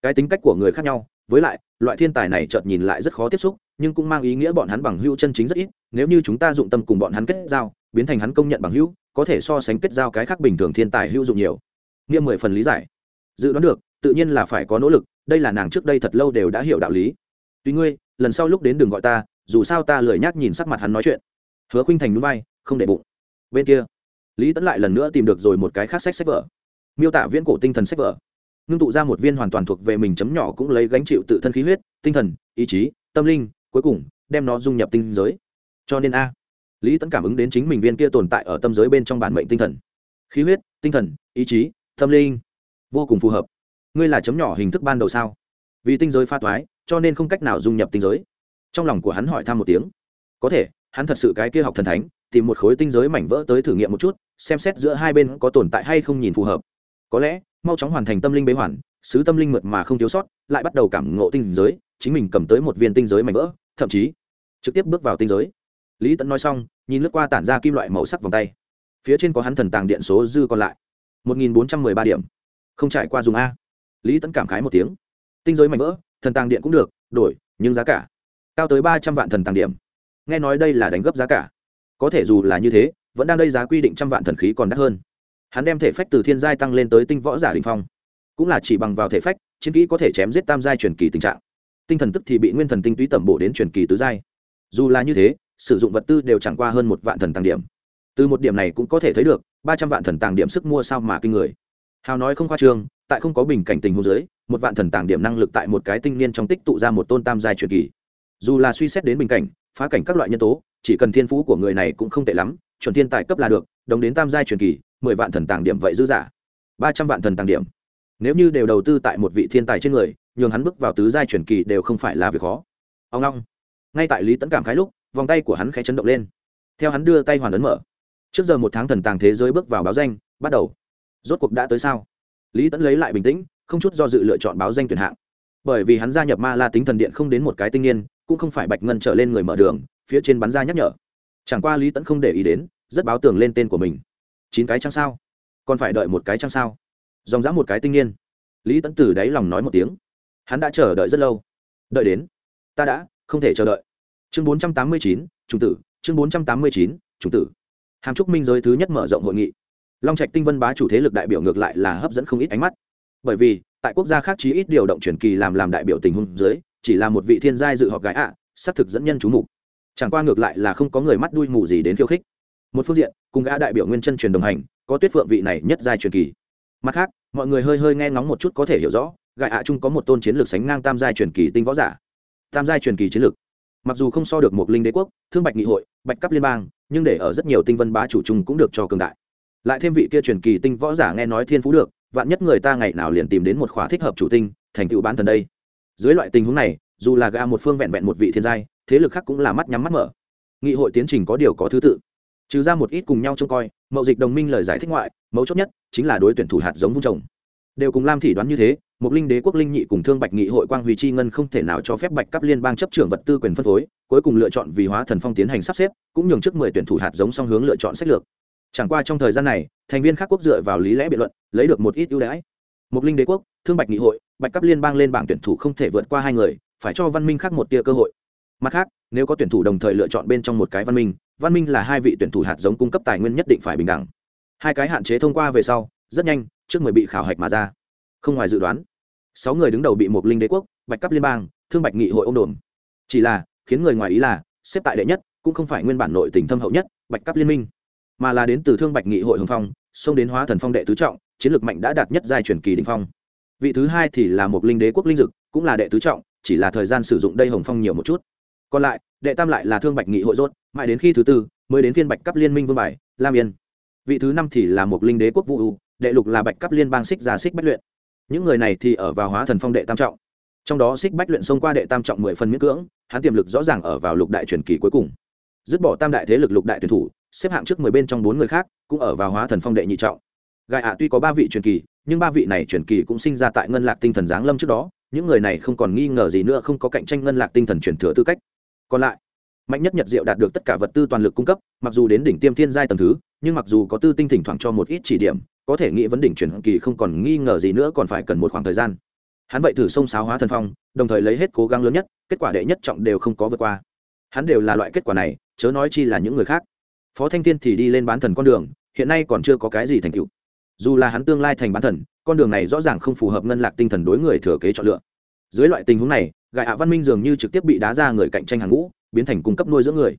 cái tính cách của người khác nhau, với lại, loại thiên tài này chợt nhìn lại rất khó tiếp xúc, nhưng cũng mang ý nghĩa bọn hắn bằng hữu chân chính rất ít, nếu như chúng ta dụng tâm cùng bọn hắn kết giao, biến thành hắn công nhận bằng hữu, có thể so sánh kết giao cái khác bình thường thiên tài hữu dụng nhiều. Nghĩa mười phần lý giải. Dự đoán được, tự nhiên là phải có nỗ lực, đây là nàng trước đây thật lâu đều đã hiểu đạo lý. Tuy ngươi, lần sau lúc đến đừng gọi ta, dù sao ta lười nhác nhìn sắc mặt hắn nói chuyện. Hứa khuynh thành núi bay không để bụng bên kia. Lý tẫn lại lần nữa tìm được rồi một cái khác sách sách vở. Miêu tả viễn cổ tinh thần sách vở. Ngưng tụ ra một viên hoàn toàn thuộc về mình chấm nhỏ cũng lấy gánh chịu tự thân khí huyết, tinh thần, ý chí, tâm linh, cuối cùng, đem nó dung nhập tinh giới. Cho nên a, lý tẫn cảm ứng đến chính mình viên kia tồn tại ở tâm giới bên trong bản mệnh tinh thần. Khí huyết, tinh thần, ý chí, tâm linh, vô cùng phù hợp. Ngươi là chấm nhỏ hình thức ban đầu sao? Vì tinh giới pha toái cho nên không cách nào dung nhập tinh giới. Trong lòng của hắn hỏi thăm một tiếng. Có thể, hắn thật sự cái kia học thần thánh tìm một khối tinh giới mảnh vỡ tới thử nghiệm một chút, xem xét giữa hai bên có tồn tại hay không nhìn phù hợp. Có lẽ, mau chóng hoàn thành tâm linh bế hoàn sứ tâm linh mượt mà không thiếu sót, lại bắt đầu cảm ngộ tinh giới, chính mình cầm tới một viên tinh giới mảnh vỡ, thậm chí trực tiếp bước vào tinh giới. Lý tẫn nói xong, nhìn lướt qua tản ra kim loại màu sắc vòng tay. Phía trên có hắn thần tàng điện số dư còn lại. Một nghìn bốn trăm mười ba điểm. Không trải qua dùng a. Lý tẫn cảm khái một tiếng. Tinh giới mảnh vỡ, thần tàng điện cũng được, đổi, nhưng giá cả cao tới ba trăm vạn thần tàng điểm. Nghe nói đây là đánh gấp giá cả có thể dù là như thế, vẫn đang đây giá quy định trăm vạn thần khí còn đắt hơn. Hắn đem thể phách từ thiên giai tăng lên tới tinh võ giả đình phong. Cũng là chỉ bằng vào thể phách, chiến kỹ có thể chém giết tam giai truyền kỳ tình trạng. Tinh thần tức thì bị nguyên thần tinh túy tẩm bổ đến truyền kỳ tứ giai. Dù là như thế, sử dụng vật tư đều chẳng qua hơn một vạn thần tàng điểm. Từ một điểm này cũng có thể thấy được, ba trăm vạn thần tàng điểm sức mua sao mà kinh người. Hào nói không khoa trương, tại không có bình cảnh tình hồ dưới, một vạn thần tàng điểm năng lực tại một cái tinh niên trong tích tụ ra một tôn tam giai truyền kỳ. Dù là suy xét đến bình cảnh, phá cảnh các loại nhân tố chỉ cần thiên phú của người này cũng không tệ lắm, chuẩn thiên tài cấp là được đồng đến tam giai truyền kỳ, mười vạn thần tàng điểm vậy dư giả. Ba trăm vạn thần tàng điểm. Nếu như đều đầu tư tại một vị thiên tài trên người, nhường hắn bước vào tứ giai truyền kỳ đều không phải là việc khó. Ông long. Ngay tại lý tấn cảm khái lúc, vòng tay của hắn khẽ chấn động lên. Theo hắn đưa tay hoàn ấn mở. Trước giờ một tháng thần tàng thế giới bước vào báo danh, bắt đầu. Rốt cuộc đã tới sao? Lý tấn lấy lại bình tĩnh, không chút do dự lựa chọn báo danh tuyển hạng. Bởi vì hắn gia nhập ma la tính thần điện không đến một cái tinh niên, cũng không phải bạch ngân trở lên người mở đường phía trên bắn ra nhắc nhở. Chẳng qua lý tẫn không để ý đến, rất báo tường lên tên của mình. Chín cái trăng sao? Còn phải đợi một cái trăng sao? Dòng dã một cái tinh niên. Lý tẫn từ đáy lòng nói một tiếng. Hắn đã chờ đợi rất lâu. Đợi đến. Ta đã, không thể chờ đợi. Chương bốn trăm tám mươi chín trung tử. Chương bốn trăm tám mươi chín trung tử. Hàm trúc minh giới thứ nhất mở rộng hội nghị. Long trạch tinh vân bá chủ thế lực đại biểu ngược lại là hấp dẫn không ít ánh mắt. Bởi vì, tại quốc gia khác chí ít điều động truyền kỳ làm làm đại biểu tình huống dưới, chỉ là một vị thiên giai dự họp gái ạ xác thực dẫn nhân chú mục chẳng qua ngược lại là không có người mắt đuôi mù gì đến khiêu khích. Một phương diện, cùng gã đại biểu nguyên chân truyền đồng hành, có tuyết phượng vị này nhất giai truyền kỳ. Mặt khác, mọi người hơi hơi nghe ngóng một chút có thể hiểu rõ gại ạ trung có một tôn chiến lược sánh ngang tam giai truyền kỳ tinh võ giả. Tam giai truyền kỳ chiến lược. Mặc dù không so được một linh đế quốc, thương bạch nghị hội, bạch cấp liên bang, nhưng để ở rất nhiều tinh vân bá chủ trung cũng được cho cường đại. Lại thêm vị kia truyền kỳ tinh võ giả nghe nói thiên phú được, vạn nhất người ta ngày nào liền tìm đến một khóa thích hợp chủ tinh, thành tựu bán thần đây. Dưới loại tình huống này, dù là gã một phương vẹn vẹn một vị thiên giai thế lực khác cũng là mắt nhắm mắt mở. Nghị hội tiến trình có điều có thứ tự. Trừ ra một ít cùng nhau trông coi, mậu dịch đồng minh lời giải thích ngoại, mấu chốt nhất chính là đối tuyển thủ hạt giống vung trồng. Đều cùng lam thị đoán như thế một linh đế, quốc linh nhị cùng thương bạch nghị hội quang huy chi ngân không thể nào cho phép bạch cấp liên bang chấp trưởng vật tư quyền phân phối, cuối cùng lựa chọn vì hóa thần phong tiến hành sắp xếp, cũng nhường trước mười tuyển thủ hạt giống song hướng lựa chọn sách lược. Chẳng qua trong thời gian này, thành viên khác quốc dựa vào lý lẽ biện luận, lấy được một ít ưu đãi. Một linh đế quốc, thương bạch nghị hội, bạch cấp liên bang lên bảng tuyển thủ không thể vượt qua hai người, phải cho văn minh khác một tia cơ hội mặt khác, nếu có tuyển thủ đồng thời lựa chọn bên trong một cái văn minh văn minh là hai vị tuyển thủ hạt giống cung cấp tài nguyên nhất định phải bình đẳng. Hai cái hạn chế thông qua về sau, rất nhanh, trước mười bị khảo hạch mà ra. Không ngoài dự đoán, sáu người đứng đầu bị một linh đế quốc, bạch cấp liên bang, thương bạch nghị hội ô đồn chỉ là, khiến người ngoài ý là, xếp tại đệ nhất, cũng không phải nguyên bản nội tỉnh thâm hậu nhất, bạch cấp liên minh. Mà là đến từ thương bạch nghị hội hồng phong, xông đến hóa thần phong đệ tứ trọng, chiến lược mạnh đã đạt nhất giai truyền kỳ đình phong. Vị thứ hai thì là một linh đế quốc linh dực, cũng là đệ tứ trọng, chỉ là thời gian sử dụng đây hồng phong nhiều một chút còn lại, đệ tam lại là thương bạch nghị hội rốt, mãi đến khi thứ tư, mới đến phiên bạch cấp liên minh vương bài, lam yên. Vị thứ năm thì là một linh đế quốc vũ u, đệ lục là bạch cấp liên bang xích giả xích bách luyện. Những người này thì ở vào hóa thần phong đệ tam trọng. Trong đó xích bách luyện xông qua đệ tam trọng mười phần miễn cưỡng, hắn tiềm lực rõ ràng ở vào lục đại truyền kỳ cuối cùng. Dứt bỏ tam đại thế lực lục đại tuyển thủ, xếp hạng trước mười bên trong bốn người khác, cũng ở vào hóa thần phong đệ nhị trọng. Gai ạ tuy có ba vị truyền kỳ, nhưng ba vị này truyền kỳ cũng sinh ra tại ngân lạc tinh thần giáng lâm trước đó, những người này không còn nghi ngờ gì nữa, không có cạnh tranh ngân lạc tinh thần truyền thừa tư cách còn lại, mạnh nhất nhật diệu đạt được tất cả vật tư toàn lực cung cấp, mặc dù đến đỉnh tiêm thiên giai tầng thứ, nhưng mặc dù có tư tinh thỉnh thoảng cho một ít chỉ điểm, có thể nghĩ vấn đỉnh chuyển kỳ không còn nghi ngờ gì nữa còn phải cần một khoảng thời gian. Hắn vậy thử xông sáo hóa thần phong, đồng thời lấy hết cố gắng lớn nhất, kết quả đệ nhất trọng đều không có vượt qua. Hắn đều là loại kết quả này, chớ nói chi là những người khác. Phó thanh thiên thì đi lên bán thần con đường, hiện nay còn chưa có cái gì thành tựu. Dù là hắn tương lai thành bán thần, con đường này rõ ràng không phù hợp ngân lạc tinh thần đối người thừa kế chọn lựa dưới loại tình huống này gại hạ văn minh dường như trực tiếp bị đá ra người cạnh tranh hàng ngũ, biến thành cung cấp nuôi dưỡng người.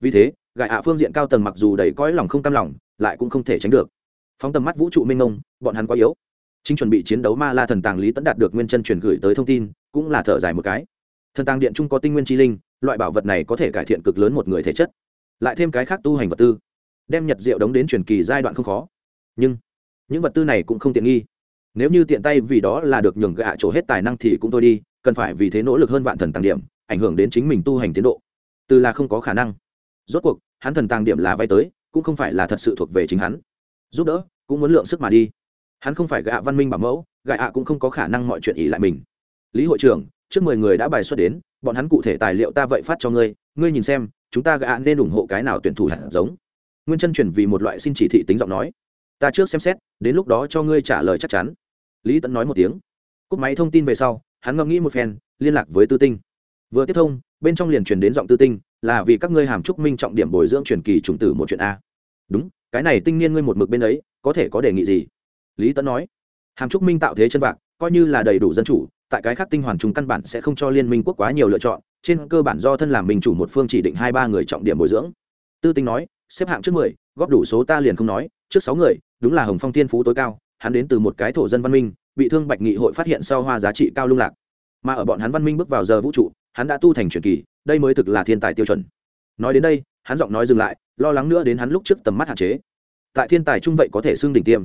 Vì thế gại hạ phương diện cao tầng mặc dù đầy cõi lòng không cam lòng, lại cũng không thể tránh được. Phóng tầm mắt vũ trụ minh ông bọn hắn quá yếu. Chính chuẩn bị chiến đấu ma la thần tàng lý tẫn đạt được nguyên chân truyền gửi tới thông tin, cũng là thở dài một cái. Thần tàng điện trung có tinh nguyên chi linh, loại bảo vật này có thể cải thiện cực lớn một người thể chất. Lại thêm cái khác tu hành vật tư, đem nhật diệu đống đến truyền kỳ giai đoạn không khó. Nhưng, những vật tư này cũng không tiện nghi nếu như tiện tay vì đó là được nhường gạ chỗ hết tài năng thì cũng thôi đi, cần phải vì thế nỗ lực hơn vạn thần tàng điểm, ảnh hưởng đến chính mình tu hành tiến độ. Từ là không có khả năng. Rốt cuộc, hắn thần tàng điểm là vay tới, cũng không phải là thật sự thuộc về chính hắn. Giúp đỡ, cũng muốn lượng sức mà đi. Hắn không phải gạ văn minh bảo mẫu, gạ ạ cũng không có khả năng mọi chuyện ỉ lại mình. Lý hội trưởng, trước mười người đã bài xuất đến, bọn hắn cụ thể tài liệu ta vậy phát cho ngươi ngươi nhìn xem, chúng ta gạ nên ủng hộ cái nào tuyển thủ hạt giống. Nguyên chân chuyển vì một loại xin chỉ thị tính giọng nói ta trước xem xét, đến lúc đó cho ngươi trả lời chắc chắn. Lý tẫn nói một tiếng. Cúp máy thông tin về sau, hắn ngẫm nghĩ một phen, liên lạc với tư tinh. Vừa tiếp thông, bên trong liền truyền đến giọng tư tinh, là vì các ngươi hàm trúc minh trọng điểm bồi dưỡng truyền kỳ trùng tử một chuyện a. Đúng, cái này tinh niên ngươi một mực bên ấy, có thể có đề nghị gì? Lý tẫn nói. Hàm trúc minh tạo thế chân vạc, coi như là đầy đủ dân chủ, tại cái khác tinh hoàn trùng căn bản sẽ không cho liên minh quốc quá nhiều lựa chọn, trên cơ bản do thân làm minh chủ một phương chỉ định hai ba người trọng điểm bồi dưỡng. Tư tinh nói, xếp hạng trước mười, góp đủ số ta liền không nói, trước sáu người đúng là hồng phong thiên phú tối cao, hắn đến từ một cái thổ dân văn minh, bị thương bạch nghị hội phát hiện sau hoa giá trị cao lung lạc. Mà ở bọn hắn văn minh bước vào giờ vũ trụ, hắn đã tu thành truyền kỳ, đây mới thực là thiên tài tiêu chuẩn. Nói đến đây, hắn giọng nói dừng lại, lo lắng nữa đến hắn lúc trước tầm mắt hạn chế. Tại thiên tài trung vậy có thể xưng đỉnh tiêm.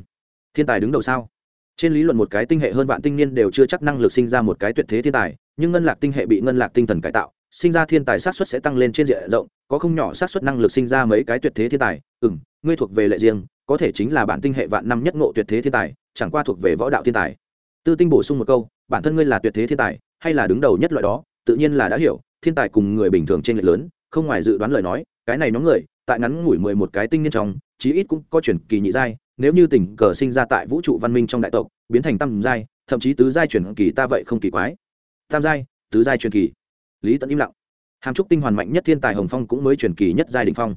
Thiên tài đứng đầu sao? Trên lý luận một cái tinh hệ hơn vạn tinh niên đều chưa chắc năng lực sinh ra một cái tuyệt thế thiên tài, nhưng ngân lạc tinh hệ bị ngân lạc tinh thần cải tạo, sinh ra thiên tài sát xuất sẽ tăng lên trên diện rộng, có không nhỏ sát xuất năng lực sinh ra mấy cái tuyệt thế thiên tài. Ừ m ngươi thuộc về lệ riêng có thể chính là bản tinh hệ vạn năm nhất ngộ tuyệt thế thiên tài, chẳng qua thuộc về võ đạo thiên tài. Tư tinh bổ sung một câu, bản thân ngươi là tuyệt thế thiên tài, hay là đứng đầu nhất loại đó, tự nhiên là đã hiểu, thiên tài cùng người bình thường trên lệch lớn, không ngoài dự đoán lời nói, cái này nhóm người, tại ngắn ngủi mười một cái tinh niên trong, chí ít cũng có chuyển kỳ nhị giai, nếu như tình cờ sinh ra tại vũ trụ văn minh trong đại tộc, biến thành tam giai, thậm chí tứ giai chuyển kỳ ta vậy không kỳ quái. Tam giai, tứ giai truyền kỳ. Lý tẫn im lặng. Hàm trúc tinh hoàn mạnh nhất thiên tài hồng phong cũng mới truyền kỳ nhất giai đình phong.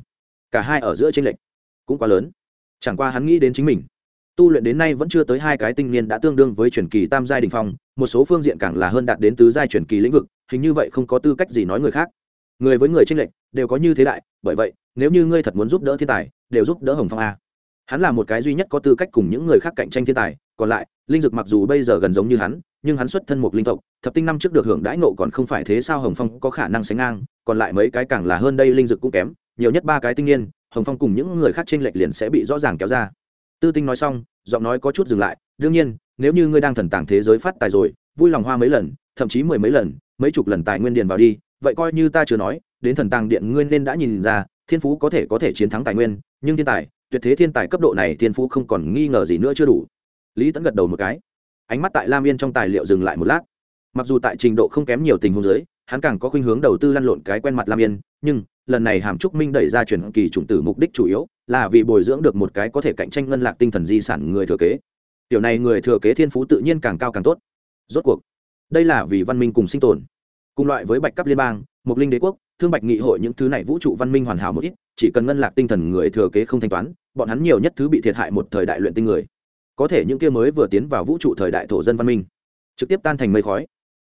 Cả hai ở giữa t r ê n lệch cũng quá lớn chẳng qua hắn nghĩ đến chính mình. Tu luyện đến nay vẫn chưa tới hai cái tinh niên đã tương đương với truyền kỳ tam giai đình phong, một số phương diện càng là hơn đạt đến tứ giai truyền kỳ lĩnh vực, hình như vậy không có tư cách gì nói người khác. Người với người tranh lệch đều có như thế đại, bởi vậy, nếu như ngươi thật muốn giúp đỡ thiên tài, đều giúp đỡ hồng phong a. Hắn là một cái duy nhất có tư cách cùng những người khác cạnh tranh thiên tài, còn lại, linh dực mặc dù bây giờ gần giống như hắn, nhưng hắn xuất thân một linh tộc, thập tinh năm trước được hưởng đãi nộ còn không phải thế sao hồng phong có khả năng sánh ngang, còn lại mấy cái càng là hơn đây linh dực cũng kém, nhiều nhất ba cái tinh niên hồng phong cùng những người khác t r ê n lệch liền sẽ bị rõ ràng kéo ra tư tinh nói xong giọng nói có chút dừng lại đương nhiên nếu như ngươi đang thần tàng thế giới phát tài rồi vui lòng hoa mấy lần thậm chí mười mấy lần mấy chục lần tài nguyên điền vào đi vậy coi như ta chưa nói đến thần tàng điện ngươi nên đã nhìn ra thiên phú có thể có thể chiến thắng tài nguyên nhưng thiên tài tuyệt thế thiên tài cấp độ này thiên phú không còn nghi ngờ gì nữa chưa đủ lý tẫn gật đầu một cái ánh mắt tại lam yên trong tài liệu dừng lại một lát mặc dù tại trình độ không kém nhiều tình huống giới hắn càng có khuynh hướng đầu tư lăn lộn cái quen mặt lam yên nhưng lần này hàm trúc minh đẩy ra chuyển kỳ chủng tử mục đích chủ yếu là vì bồi dưỡng được một cái có thể cạnh tranh ngân lạc tinh thần di sản người thừa kế. Tiểu này người thừa kế thiên phú tự nhiên càng cao càng tốt. Rốt cuộc, đây là vì văn minh cùng sinh tồn. Cùng loại với bạch cấp liên bang mục linh đế quốc, thương bạch nghị hội những thứ này vũ trụ văn minh hoàn hảo một ít, chỉ cần ngân lạc tinh thần người thừa kế không thanh toán, bọn hắn nhiều nhất thứ bị thiệt hại một thời đại luyện tinh người. Có thể những kia mới vừa tiến vào vũ trụ thời đại thổ dân văn minh, trực tiếp tan thành mây khói.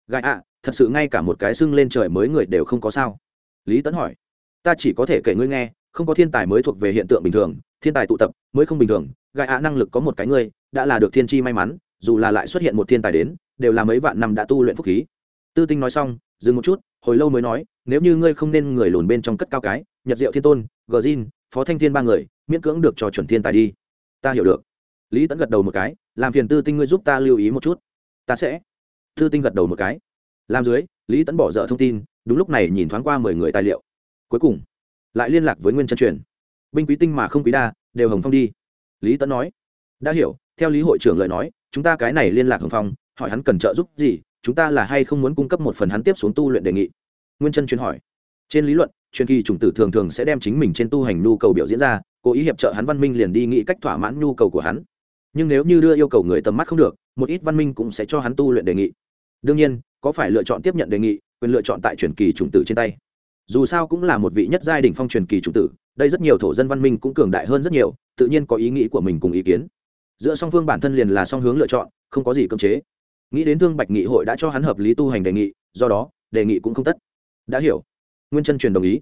Gai ạ, thật sự ngay cả một cái xưng lên trời mới người đều không có sao. Lý tấn hỏi ta chỉ có thể kể ngươi nghe, không có thiên tài mới thuộc về hiện tượng bình thường, thiên tài tụ tập mới không bình thường gai ạ năng lực có một cái ngươi, đã là được thiên tri may mắn, dù là lại xuất hiện một thiên tài đến, đều là mấy vạn năm đã tu luyện phúc khí. Tư tinh nói xong, dừng một chút, hồi lâu mới nói, nếu như ngươi không nên người lùn bên trong cất cao cái, nhật diệu thiên tôn gờ zin phó thanh thiên ba người, miễn cưỡng được cho chuẩn thiên tài đi. Ta hiểu được. Lý tẫn gật đầu một cái, làm phiền tư tinh ngươi giúp ta lưu ý một chút. Ta sẽ. Tư tinh gật đầu một cái. Làm dưới, lý tẫn bỏ dở thông tin, đúng lúc này nhìn thoáng qua mười người tài liệu cuối cùng, lại liên lạc với nguyên chân truyền. Binh quý tinh mà không quý đa, đều hồng phong đi. Lý tẫn nói, đã hiểu, theo lý hội trưởng lời nói, chúng ta cái này liên lạc hồng phong, hỏi hắn cần trợ giúp gì, chúng ta là hay không muốn cung cấp một phần hắn tiếp xuống tu luyện đề nghị? Nguyên chân truyền hỏi. Trên lý luận, truyền kỳ chủng tử thường thường sẽ đem chính mình trên tu hành nhu cầu biểu diễn ra, cố ý hiệp trợ hắn văn minh liền đi nghĩ cách thỏa mãn nhu cầu của hắn. Nhưng nếu như đưa yêu cầu người tầm mắt không được, một ít văn minh cũng sẽ cho hắn tu luyện đề nghị. Đương nhiên, có phải lựa chọn tiếp nhận đề nghị, quyền lựa chọn tại truyền kỳ chủng tử trên tay? Dù sao cũng là một vị nhất giai đỉnh phong truyền kỳ chủ tử, đây rất nhiều thổ dân văn minh cũng cường đại hơn rất nhiều, tự nhiên có ý nghĩ của mình cùng ý kiến. Giữa song phương bản thân liền là song hướng lựa chọn, không có gì cưỡng chế. Nghĩ đến thương bạch nghị hội đã cho hắn hợp lý tu hành đề nghị, do đó, đề nghị cũng không tất. Đã hiểu. Nguyên chân truyền đồng ý.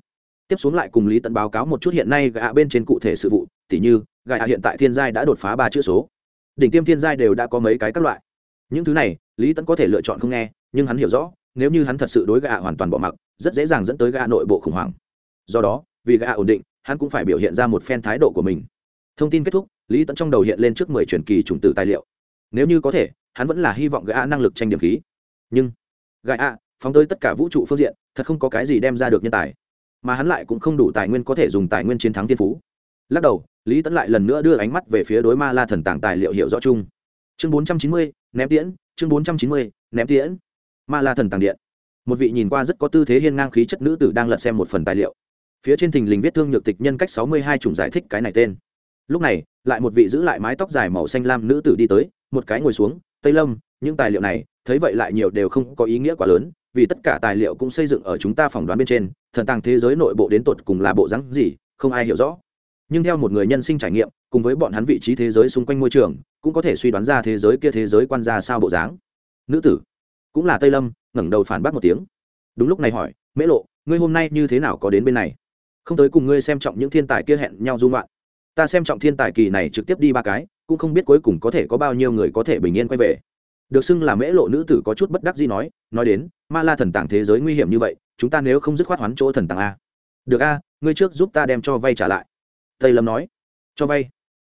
Tiếp xuống lại cùng lý tận báo cáo một chút hiện nay gạ bên trên cụ thể sự vụ, tỉ như gạ hiện tại thiên giai đã đột phá ba chữ số. Đỉnh tiêm thiên giai đều đã có mấy cái các loại. Những thứ này, lý tẫn có thể lựa chọn không nghe, nhưng hắn hiểu rõ, nếu như hắn thật sự đối gạ hoàn toàn bỏ mặc rất dễ dàng dẫn tới gã nội bộ khủng hoảng. Do đó vì gã ổn định hắn cũng phải biểu hiện ra một phen thái độ của mình. Thông tin kết thúc lý tẫn trong đầu hiện lên trước mười truyền kỳ chủng tử tài liệu. Nếu như có thể hắn vẫn là hy vọng gã năng lực tranh điểm khí. Nhưng gã, phóng tới tất cả vũ trụ phương diện thật không có cái gì đem ra được nhân tài. Mà hắn lại cũng không đủ tài nguyên có thể dùng tài nguyên chiến thắng thiên phú. Lắc đầu lý tẫn lại lần nữa đưa ánh mắt về phía đối ma la thần tàng tài liệu hiệu rõ chung. Chương bốn trăm chín mươi ném tiễn chương bốn trăm chín mươi ném tiễn. Ma la thần tàng điện một vị nhìn qua rất có tư thế hiên ngang khí chất nữ tử đang lật xem một phần tài liệu. Phía trên thình lình viết thương nhược tịch nhân cách sáu mươi hai chủng giải thích cái này tên. Lúc này, lại một vị giữ lại mái tóc dài màu xanh lam nữ tử đi tới, một cái ngồi xuống, tây lâm, những tài liệu này, thấy vậy lại nhiều đều không có ý nghĩa quá lớn, vì tất cả tài liệu cũng xây dựng ở chúng ta phỏng đoán bên trên, thần tàng thế giới nội bộ đến tột cùng là bộ rắn gì, không ai hiểu rõ. Nhưng theo một người nhân sinh trải nghiệm, cùng với bọn hắn vị trí thế giới xung quanh môi trường, cũng có thể suy đoán ra thế giới kia thế giới quan ra sao bộ dáng. Nữ tử, cũng là tây lâm ngẩng đầu phản bác một tiếng. Đúng lúc này hỏi, mễ lộ, ngươi hôm nay như thế nào có đến bên này? Không tới cùng ngươi xem trọng những thiên tài kia hẹn nhau dung loạn ta xem trọng thiên tài kỳ này trực tiếp đi ba cái, cũng không biết cuối cùng có thể có bao nhiêu người có thể bình yên quay về. Được xưng là mễ lộ nữ tử có chút bất đắc gì nói nói đến, ma la thần tàng thế giới nguy hiểm như vậy, chúng ta nếu không dứt khoát hoán chỗ thần tàng a. Được a, ngươi trước giúp ta đem cho vay trả lại. Tây lâm nói, cho vay.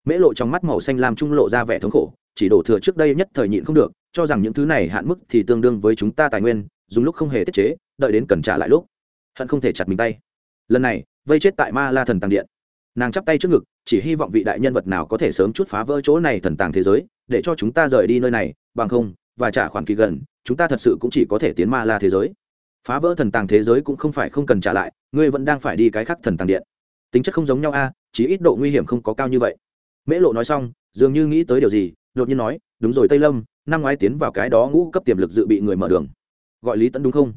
Mễ lộ trong mắt màu xanh làm trung lộ ra vẻ thống khổ, chỉ đổ thừa trước đây nhất thời nhịn không được cho rằng những thứ này hạn mức thì tương đương với chúng ta tài nguyên, dùng lúc không hề tiết chế, đợi đến cần trả lại lúc. Hận không thể chặt mình tay. Lần này, vây chết tại ma la thần tàng điện. Nàng chắp tay trước ngực, chỉ hy vọng vị đại nhân vật nào có thể sớm chút phá vỡ chỗ này thần tàng thế giới, để cho chúng ta rời đi nơi này, bằng không, và trả khoản kỳ gần, chúng ta thật sự cũng chỉ có thể tiến ma la thế giới. Phá vỡ thần tàng thế giới cũng không phải không cần trả lại, ngươi vẫn đang phải đi cái khác thần tàng điện. Tính chất không giống nhau a, chỉ ít độ nguy hiểm không có cao như vậy. Mễ lộ nói xong, dường như nghĩ tới điều gì, đột nhiên nói, đúng rồi tây lâm năm ngoái tiến vào cái đó ngũ cấp tiềm lực dự bị người mở đường. Gọi lý tẫn đúng không?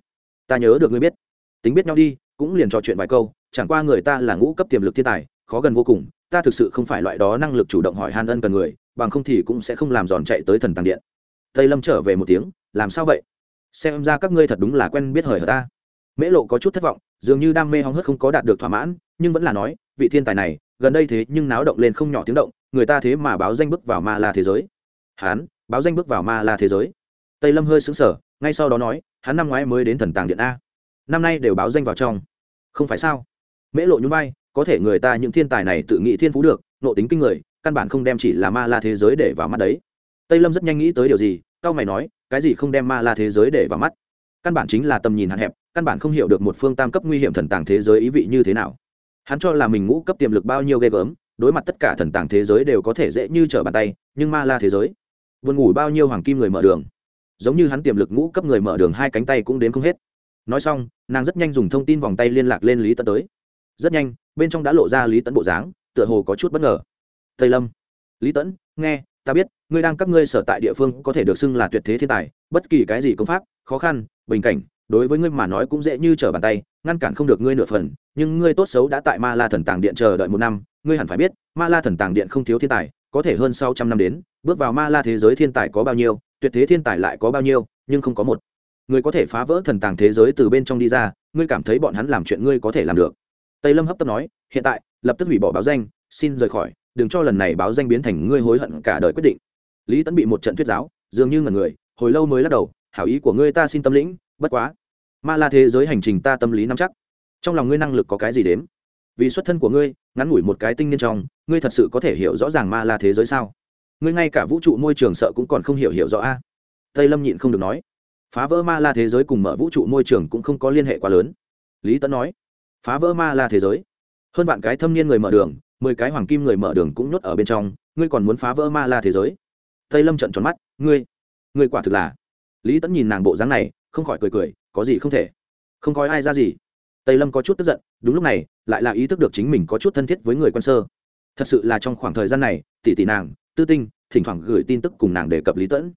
Ta nhớ được ngươi biết. Tính biết nhau đi, cũng liền trò chuyện vài câu, chẳng qua người ta là ngũ cấp tiềm lực thiên tài, khó gần vô cùng, ta thực sự không phải loại đó năng lực chủ động hỏi han ân cần người, bằng không thì cũng sẽ không làm giòn chạy tới thần tàng điện. Tây lâm trở về một tiếng, làm sao vậy? Xem ra các ngươi thật đúng là quen biết hời ở ta. Mễ lộ có chút thất vọng, dường như đam mê hóng hớt không có đạt được thỏa mãn, nhưng vẫn là nói, vị thiên tài này, gần đây thế nhưng náo động lên không nhỏ tiếng động, người ta thế mà báo danh bước vào ma la thế giới. Hán báo danh bước vào ma la thế giới. Tây lâm hơi xứng sở ngay sau đó nói, hắn năm ngoái mới đến thần tàng điện a. Năm nay đều báo danh vào trong. Không phải sao? Mễ lộ nhún vai, có thể người ta những thiên tài này tự nghĩ thiên phú được, nộ tính kinh người, căn bản không đem chỉ là ma la thế giới để vào mắt đấy. Tây lâm rất nhanh nghĩ tới điều gì cao mày nói, cái gì không đem ma la thế giới để vào mắt? Căn bản chính là tầm nhìn hạn hẹp, căn bản không hiểu được một phương tam cấp nguy hiểm thần tàng thế giới ý vị như thế nào. Hắn cho là mình ngũ cấp tiềm lực bao nhiêu ghê gớm, đối mặt tất cả thần tàng thế giới đều có thể dễ như trở bàn tay, nhưng ma la thế giới vườn ngủ bao nhiêu hoàng kim người mở đường. Giống như hắn tiềm lực ngũ cấp người mở đường hai cánh tay cũng đến không hết. Nói xong, nàng rất nhanh dùng thông tin vòng tay liên lạc lên lý tấn tới. Rất nhanh, bên trong đã lộ ra lý tấn bộ dáng, tựa hồ có chút bất ngờ. Tây lâm, lý tẫn nghe, ta biết, ngươi đang các ngươi sở tại địa phương có thể được xưng là tuyệt thế thiên tài, bất kỳ cái gì công pháp, khó khăn, bình cảnh, đối với ngươi mà nói cũng dễ như trở bàn tay, ngăn cản không được ngươi nửa phần, nhưng ngươi tốt xấu đã tại ma la thần tàng điện chờ đợi một năm, ngươi hẳn phải biết, ma la thần tàng điện không thiếu thiên tài có thể hơn sáu trăm năm đến, bước vào ma la thế giới thiên tài có bao nhiêu, tuyệt thế thiên tài lại có bao nhiêu, nhưng không có một. Người có thể phá vỡ thần tàng thế giới từ bên trong đi ra, ngươi cảm thấy bọn hắn làm chuyện ngươi có thể làm được. Tây lâm hấp tấp nói, hiện tại, lập tức hủy bỏ báo danh, xin rời khỏi, đừng cho lần này báo danh biến thành ngươi hối hận cả đời quyết định. Lý tẫn bị một trận thuyết giáo, dường như ngần người, hồi lâu mới lắc đầu, hảo ý của ngươi ta xin tâm lĩnh, bất quá. Ma la thế giới hành trình ta tâm lý nắm chắc. Trong lòng ngươi năng lực có cái gì đếm? Vì xuất thân của ngươi ngắn ngủi một cái tinh niên trong, ngươi thật sự có thể hiểu rõ ràng ma la thế giới sao? Ngươi ngay cả vũ trụ môi trường sợ cũng còn không hiểu hiểu rõ a. Tây lâm nhịn không được nói. Phá vỡ ma la thế giới cùng mở vũ trụ môi trường cũng không có liên hệ quá lớn. Lý tấn nói. Phá vỡ ma la thế giới. Hơn vạn cái thâm niên người mở đường, mười cái hoàng kim người mở đường cũng nhốt ở bên trong, ngươi còn muốn phá vỡ ma la thế giới? Tây lâm trận tròn mắt. Ngươi ngươi quả thực là. Lý tấn nhìn nàng bộ dáng này, không khỏi cười cười, có gì không thể? Không coi ai ra gì tây lâm có chút tức giận, đúng lúc này, lại là ý thức được chính mình có chút thân thiết với người quân sơ. Thật sự là trong khoảng thời gian này, tỷ tỷ nàng, tư tinh, thỉnh thoảng gửi tin tức cùng nàng đề cập lý tẫn.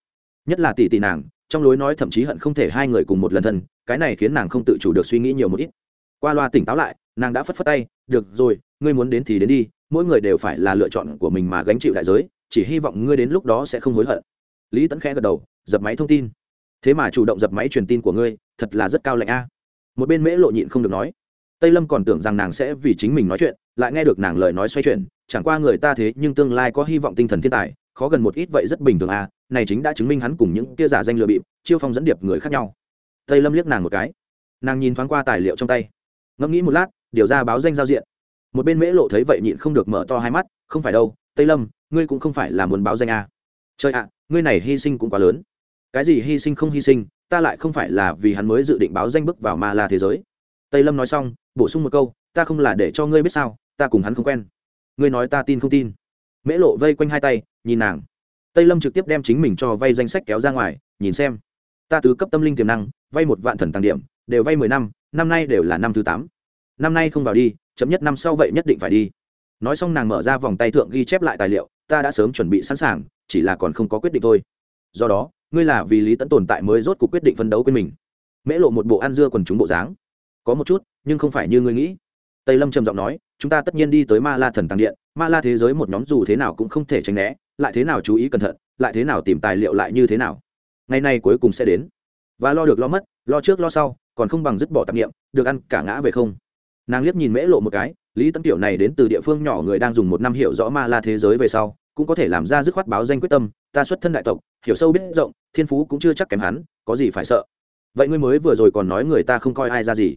Nhất là tỷ tỷ nàng, trong lối nói thậm chí hận không thể hai người cùng một lần thân, cái này khiến nàng không tự chủ được suy nghĩ nhiều một ít. Qua loa tỉnh táo lại, nàng đã phất phất tay, được rồi, ngươi muốn đến thì đến đi, mỗi người đều phải là lựa chọn của mình mà gánh chịu đại giới, chỉ hy vọng ngươi đến lúc đó sẽ không hối hận. Lý tẫn khẽ gật đầu, dập máy thông tin. Thế mà chủ động dập máy truyền tin của ngươi, thật là rất cao lạnh a một bên mễ lộ nhịn không được nói. Tây lâm còn tưởng rằng nàng sẽ vì chính mình nói chuyện, lại nghe được nàng lời nói xoay chuyển, chẳng qua người ta thế nhưng tương lai có hy vọng tinh thần thiên tài, khó gần một ít vậy rất bình thường à này chính đã chứng minh hắn cùng những kia giả danh lừa bịp, chiêu phong dẫn điệp người khác nhau. Tây lâm liếc nàng một cái. Nàng nhìn thoáng qua tài liệu trong tay. Ngẫm nghĩ một lát, điều ra báo danh giao diện. Một bên mễ lộ thấy vậy nhịn không được mở to hai mắt, không phải đâu, tây lâm, ngươi cũng không phải là muốn báo danh à. trời ạ, ngươi này hy sinh cũng quá lớn. Cái gì hy sinh không hy sinh ta lại không phải là vì hắn mới dự định báo danh bước vào ma la thế giới. Tây lâm nói xong, bổ sung một câu, ta không là để cho ngươi biết sao, ta cùng hắn không quen. Ngươi nói ta tin không tin. Mễ lộ vây quanh hai tay, nhìn nàng. Tây lâm trực tiếp đem chính mình cho vay danh sách kéo ra ngoài, nhìn xem. Ta tứ cấp tâm linh tiềm năng, vay một vạn thần tăng điểm, đều vay mười năm năm nay đều là năm thứ tám. Năm nay không vào đi chấm nhất năm sau vậy nhất định phải đi. Nói xong nàng mở ra vòng tay thượng ghi chép lại tài liệu, ta đã sớm chuẩn bị sẵn sàng, chỉ là còn không có quyết định thôi. Do đó ngươi là vì lý tẫn tồn tại mới rốt cuộc quyết định phân đấu quên mình. Mễ lộ một bộ ăn dưa quần chúng bộ dáng. Có một chút, nhưng không phải như ngươi nghĩ. Tây lâm trầm giọng nói, chúng ta tất nhiên đi tới ma la thần tàng điện. Ma la thế giới một nhóm dù thế nào cũng không thể tránh né, lại thế nào chú ý cẩn thận, lại thế nào tìm tài liệu lại như thế nào. Ngày nay cuối cùng sẽ đến. Và lo được lo mất, lo trước lo sau, còn không bằng dứt bỏ tạp nghiệm được ăn cả ngã về không. Nàng liếc nhìn mễ lộ một cái, lý tấn tiểu này đến từ địa phương nhỏ người đang dùng một năm hiểu rõ ma la thế giới về sau cũng có thể làm ra dứt khoát báo danh quyết tâm, ta xuất thân đại tộc, hiểu sâu biết rộng, thiên phú cũng chưa chắc kém hắn, có gì phải sợ? Vậy ngươi mới vừa rồi còn nói người ta không coi ai ra gì.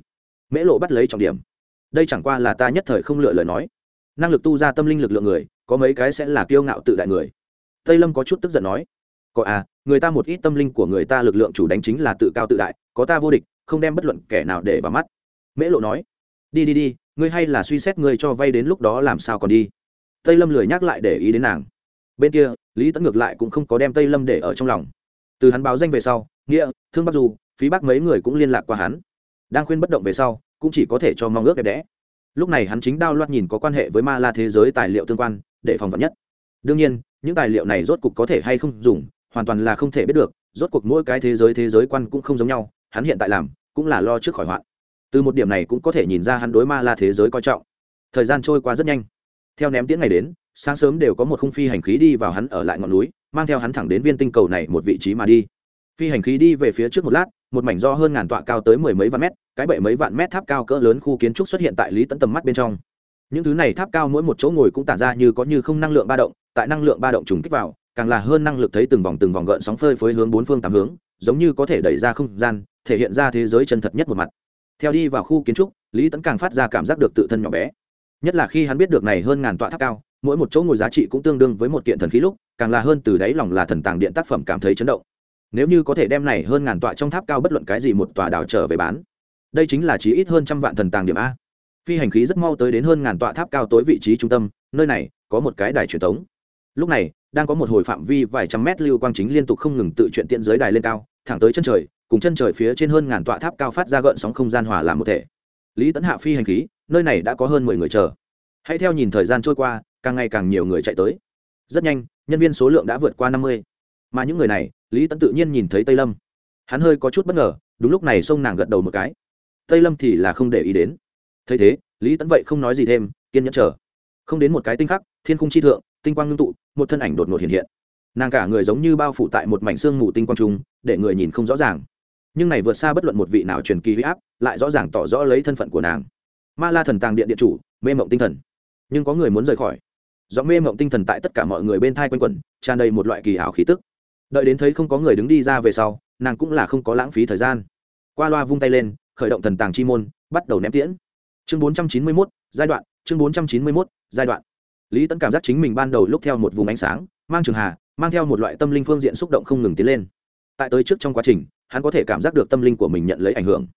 Mễ lộ bắt lấy trọng điểm. Đây chẳng qua là ta nhất thời không lựa lời nói. Năng lực tu ra tâm linh lực lượng người, có mấy cái sẽ là kiêu ngạo tự đại người. Tây lâm có chút tức giận nói. Có à người ta một ít tâm linh của người ta lực lượng chủ đánh chính là tự cao tự đại, có ta vô địch, không đem bất luận kẻ nào để vào mắt. Mễ lộ nói. Đi đi đi, ngươi hay là suy xét ngươi cho vay đến lúc đó làm sao còn đi. Tây lâm lười nhắc lại để ý đến nàng bên kia, lý tẫn ngược lại cũng không có đem tây lâm để ở trong lòng. Từ hắn báo danh về sau, nghĩa, thương bắc du phí bác mấy người cũng liên lạc qua hắn. Đang khuyên bất động về sau, cũng chỉ có thể cho mong ước đẹp đẽ. Lúc này hắn chính đao loạt nhìn có quan hệ với ma la thế giới tài liệu tương quan, để phòng vật nhất. Đương nhiên, những tài liệu này rốt cuộc có thể hay không dùng, hoàn toàn là không thể biết được, rốt cuộc mỗi cái thế giới thế giới quan cũng không giống nhau, hắn hiện tại làm, cũng là lo trước khỏi hoạn. Từ một điểm này cũng có thể nhìn ra hắn đối ma la thế giới coi trọng. Thời gian trôi qua rất nhanh. Theo ném tiễn ngày đến sáng sớm đều có một khung phi hành khí đi vào hắn ở lại ngọn núi, mang theo hắn thẳng đến viên tinh cầu này một vị trí mà đi. Phi hành khí đi về phía trước một lát, một mảnh do hơn ngàn tọa cao tới mười mấy vạn mét, cái bảy mấy vạn mét tháp cao cỡ lớn khu kiến trúc xuất hiện tại lý tận tầm mắt bên trong. Những thứ này tháp cao mỗi một chỗ ngồi cũng tản ra như có như không năng lượng ba động, tại năng lượng ba động trùng kích vào, càng là hơn năng lực thấy từng vòng từng vòng gợn sóng phơi phới hướng bốn phương tám hướng, giống như có thể đẩy ra không gian, thể hiện ra thế giới chân thật nhất một mặt. Theo đi vào khu kiến trúc, lý tấn càng phát ra cảm giác được tự thân nhỏ bé. Nhất là khi hắn biết được này hơn ngàn tọa tháp cao mỗi một chỗ ngồi giá trị cũng tương đương với một kiện thần khí lúc, càng là hơn từ đáy lòng là thần tàng điện tác phẩm cảm thấy chấn động. Nếu như có thể đem này hơn ngàn tọa trong tháp cao bất luận cái gì một tòa đảo trở về bán, đây chính là chí ít hơn trăm vạn thần tàng điểm a. Phi hành khí rất mau tới đến hơn ngàn tọa tháp cao tối vị trí trung tâm, nơi này có một cái đài truyền thống. Lúc này, đang có một hồi phạm vi vài trăm mét lưu quang chính liên tục không ngừng tự chuyển tiện dưới đài lên cao, thẳng tới chân trời, cùng chân trời phía trên hơn ngàn tọa tháp cao phát ra gợn sóng không gian hòa làm một thể. Lý tấn hạ phi hành khí, nơi này đã có hơn mười người chờ. Hãy theo nhìn thời gian trôi qua càng ngày càng nhiều người chạy tới. Rất nhanh, nhân viên số lượng đã vượt qua năm mươi. Mà những người này, lý tấn tự nhiên nhìn thấy tây lâm. Hắn hơi có chút bất ngờ, đúng lúc này sông nàng gật đầu một cái. Tây lâm thì là không để ý đến. Thấy thế, lý tấn vậy không nói gì thêm, kiên nhẫn chờ. Không đến một cái tinh khắc, thiên khung chi thượng, tinh quang ngưng tụ, một thân ảnh đột ngột hiện hiện. Nàng cả người giống như bao phủ tại một mảnh xương mù tinh quang trung, để người nhìn không rõ ràng. Nhưng này vượt xa bất luận một vị nào truyền kỳ huy áp, lại rõ ràng tỏ rõ lấy thân phận của nàng. Ma la thần tàng điện điện chủ, mê mộng tinh thần. Nhưng có người muốn rời khỏi gió mê mộng tinh thần tại tất cả mọi người bên thai quanh quẩn tràn đầy một loại kỳ ảo khí tức. Đợi đến thấy không có người đứng đi ra về sau nàng cũng là không có lãng phí thời gian. Qua loa vung tay lên khởi động thần tàng chi môn bắt đầu ném tiễn. Chương 491, giai đoạn chương 491, giai đoạn. Lý tấn cảm giác chính mình ban đầu lúc theo một vùng ánh sáng mang trường hà mang theo một loại tâm linh phương diện xúc động không ngừng tiến lên. Tại tới trước trong quá trình hắn có thể cảm giác được tâm linh của mình nhận lấy ảnh hưởng.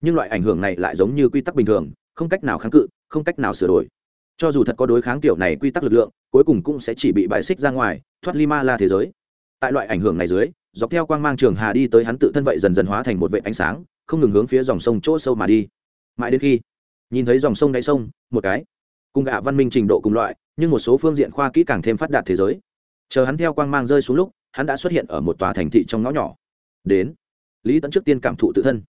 Nhưng loại ảnh hưởng này lại giống như quy tắc bình thường không cách nào kháng cự không cách nào sửa đổi cho dù thật có đối kháng kiểu này quy tắc lực lượng, cuối cùng cũng sẽ chỉ bị bãi xích ra ngoài, thoát ly ma la thế giới. Tại loại ảnh hưởng này dưới, dọc theo quang mang trường hà đi tới hắn tự thân vậy dần dần hóa thành một vệ ánh sáng, không ngừng hướng phía dòng sông chỗ sâu mà đi. Mãi đến khi, nhìn thấy dòng sông đáy sông, một cái, cùng gạ văn minh trình độ cùng loại, nhưng một số phương diện khoa kỹ càng thêm phát đạt thế giới. Chờ hắn theo quang mang rơi xuống lúc, hắn đã xuất hiện ở một tòa thành thị trong ngõ nhỏ. Đến, lý tẫn trước tiên cảm thụ tự thân.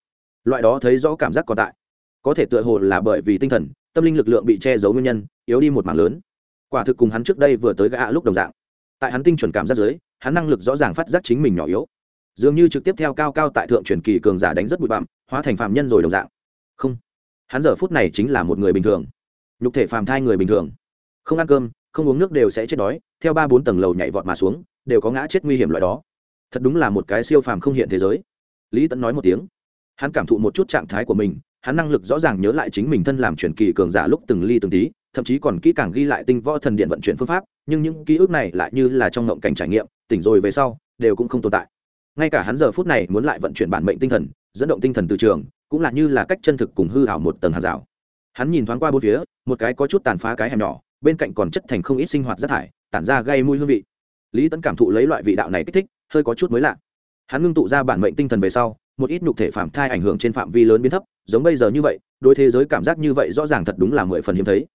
Loại đó thấy rõ cảm giác còn tại. Có thể tựa hồ là bởi vì tinh thần, tâm linh lực lượng bị che giấu nguyên nhân yếu đi một mảng lớn. Quả thực cùng hắn trước đây vừa tới gã lúc đồng dạng. Tại hắn tinh chuẩn cảm giác giới hắn năng lực rõ ràng phát giác chính mình nhỏ yếu. Dường như trực tiếp theo cao cao tại thượng truyền kỳ cường giả đánh rất bụi bặm, hóa thành phạm nhân rồi đồng dạng. Không, hắn giờ phút này chính là một người bình thường. Nhục thể phàm thai người bình thường. Không ăn cơm, không uống nước đều sẽ chết đói, theo ba bốn tầng lầu nhảy vọt mà xuống, đều có ngã chết nguy hiểm loại đó. Thật đúng là một cái siêu phàm không hiện thế giới. Lý tẫn nói một tiếng. Hắn cảm thụ một chút trạng thái của mình, hắn năng lực rõ ràng nhớ lại chính mình thân làm truyền kỳ cường giả lúc từng ly từng tí thậm chí còn kỹ càng ghi lại tinh võ thần điện vận chuyển phương pháp, nhưng những ký ức này lại như là trong ngộng cảnh trải nghiệm, tỉnh rồi về sau, đều cũng không tồn tại. Ngay cả hắn giờ phút này muốn lại vận chuyển bản mệnh tinh thần, dẫn động tinh thần từ trường, cũng là như là cách chân thực cùng hư hảo một tầng hàng rào. Hắn nhìn thoáng qua bốn phía, một cái có chút tàn phá cái hẻm nhỏ, bên cạnh còn chất thành không ít sinh hoạt rác thải, tản ra gây mùi hương vị. Lý tấn cảm thụ lấy loại vị đạo này kích thích, hơi có chút mới lạ. Hắn ngưng tụ ra bản mệnh tinh thần về sau, một ít nhục thể phạm thai ảnh hưởng trên phạm vi lớn biến thấp, giống bây giờ như vậy đôi thế giới cảm giác như vậy rõ ràng thật đúng là mười phần hiếm thấy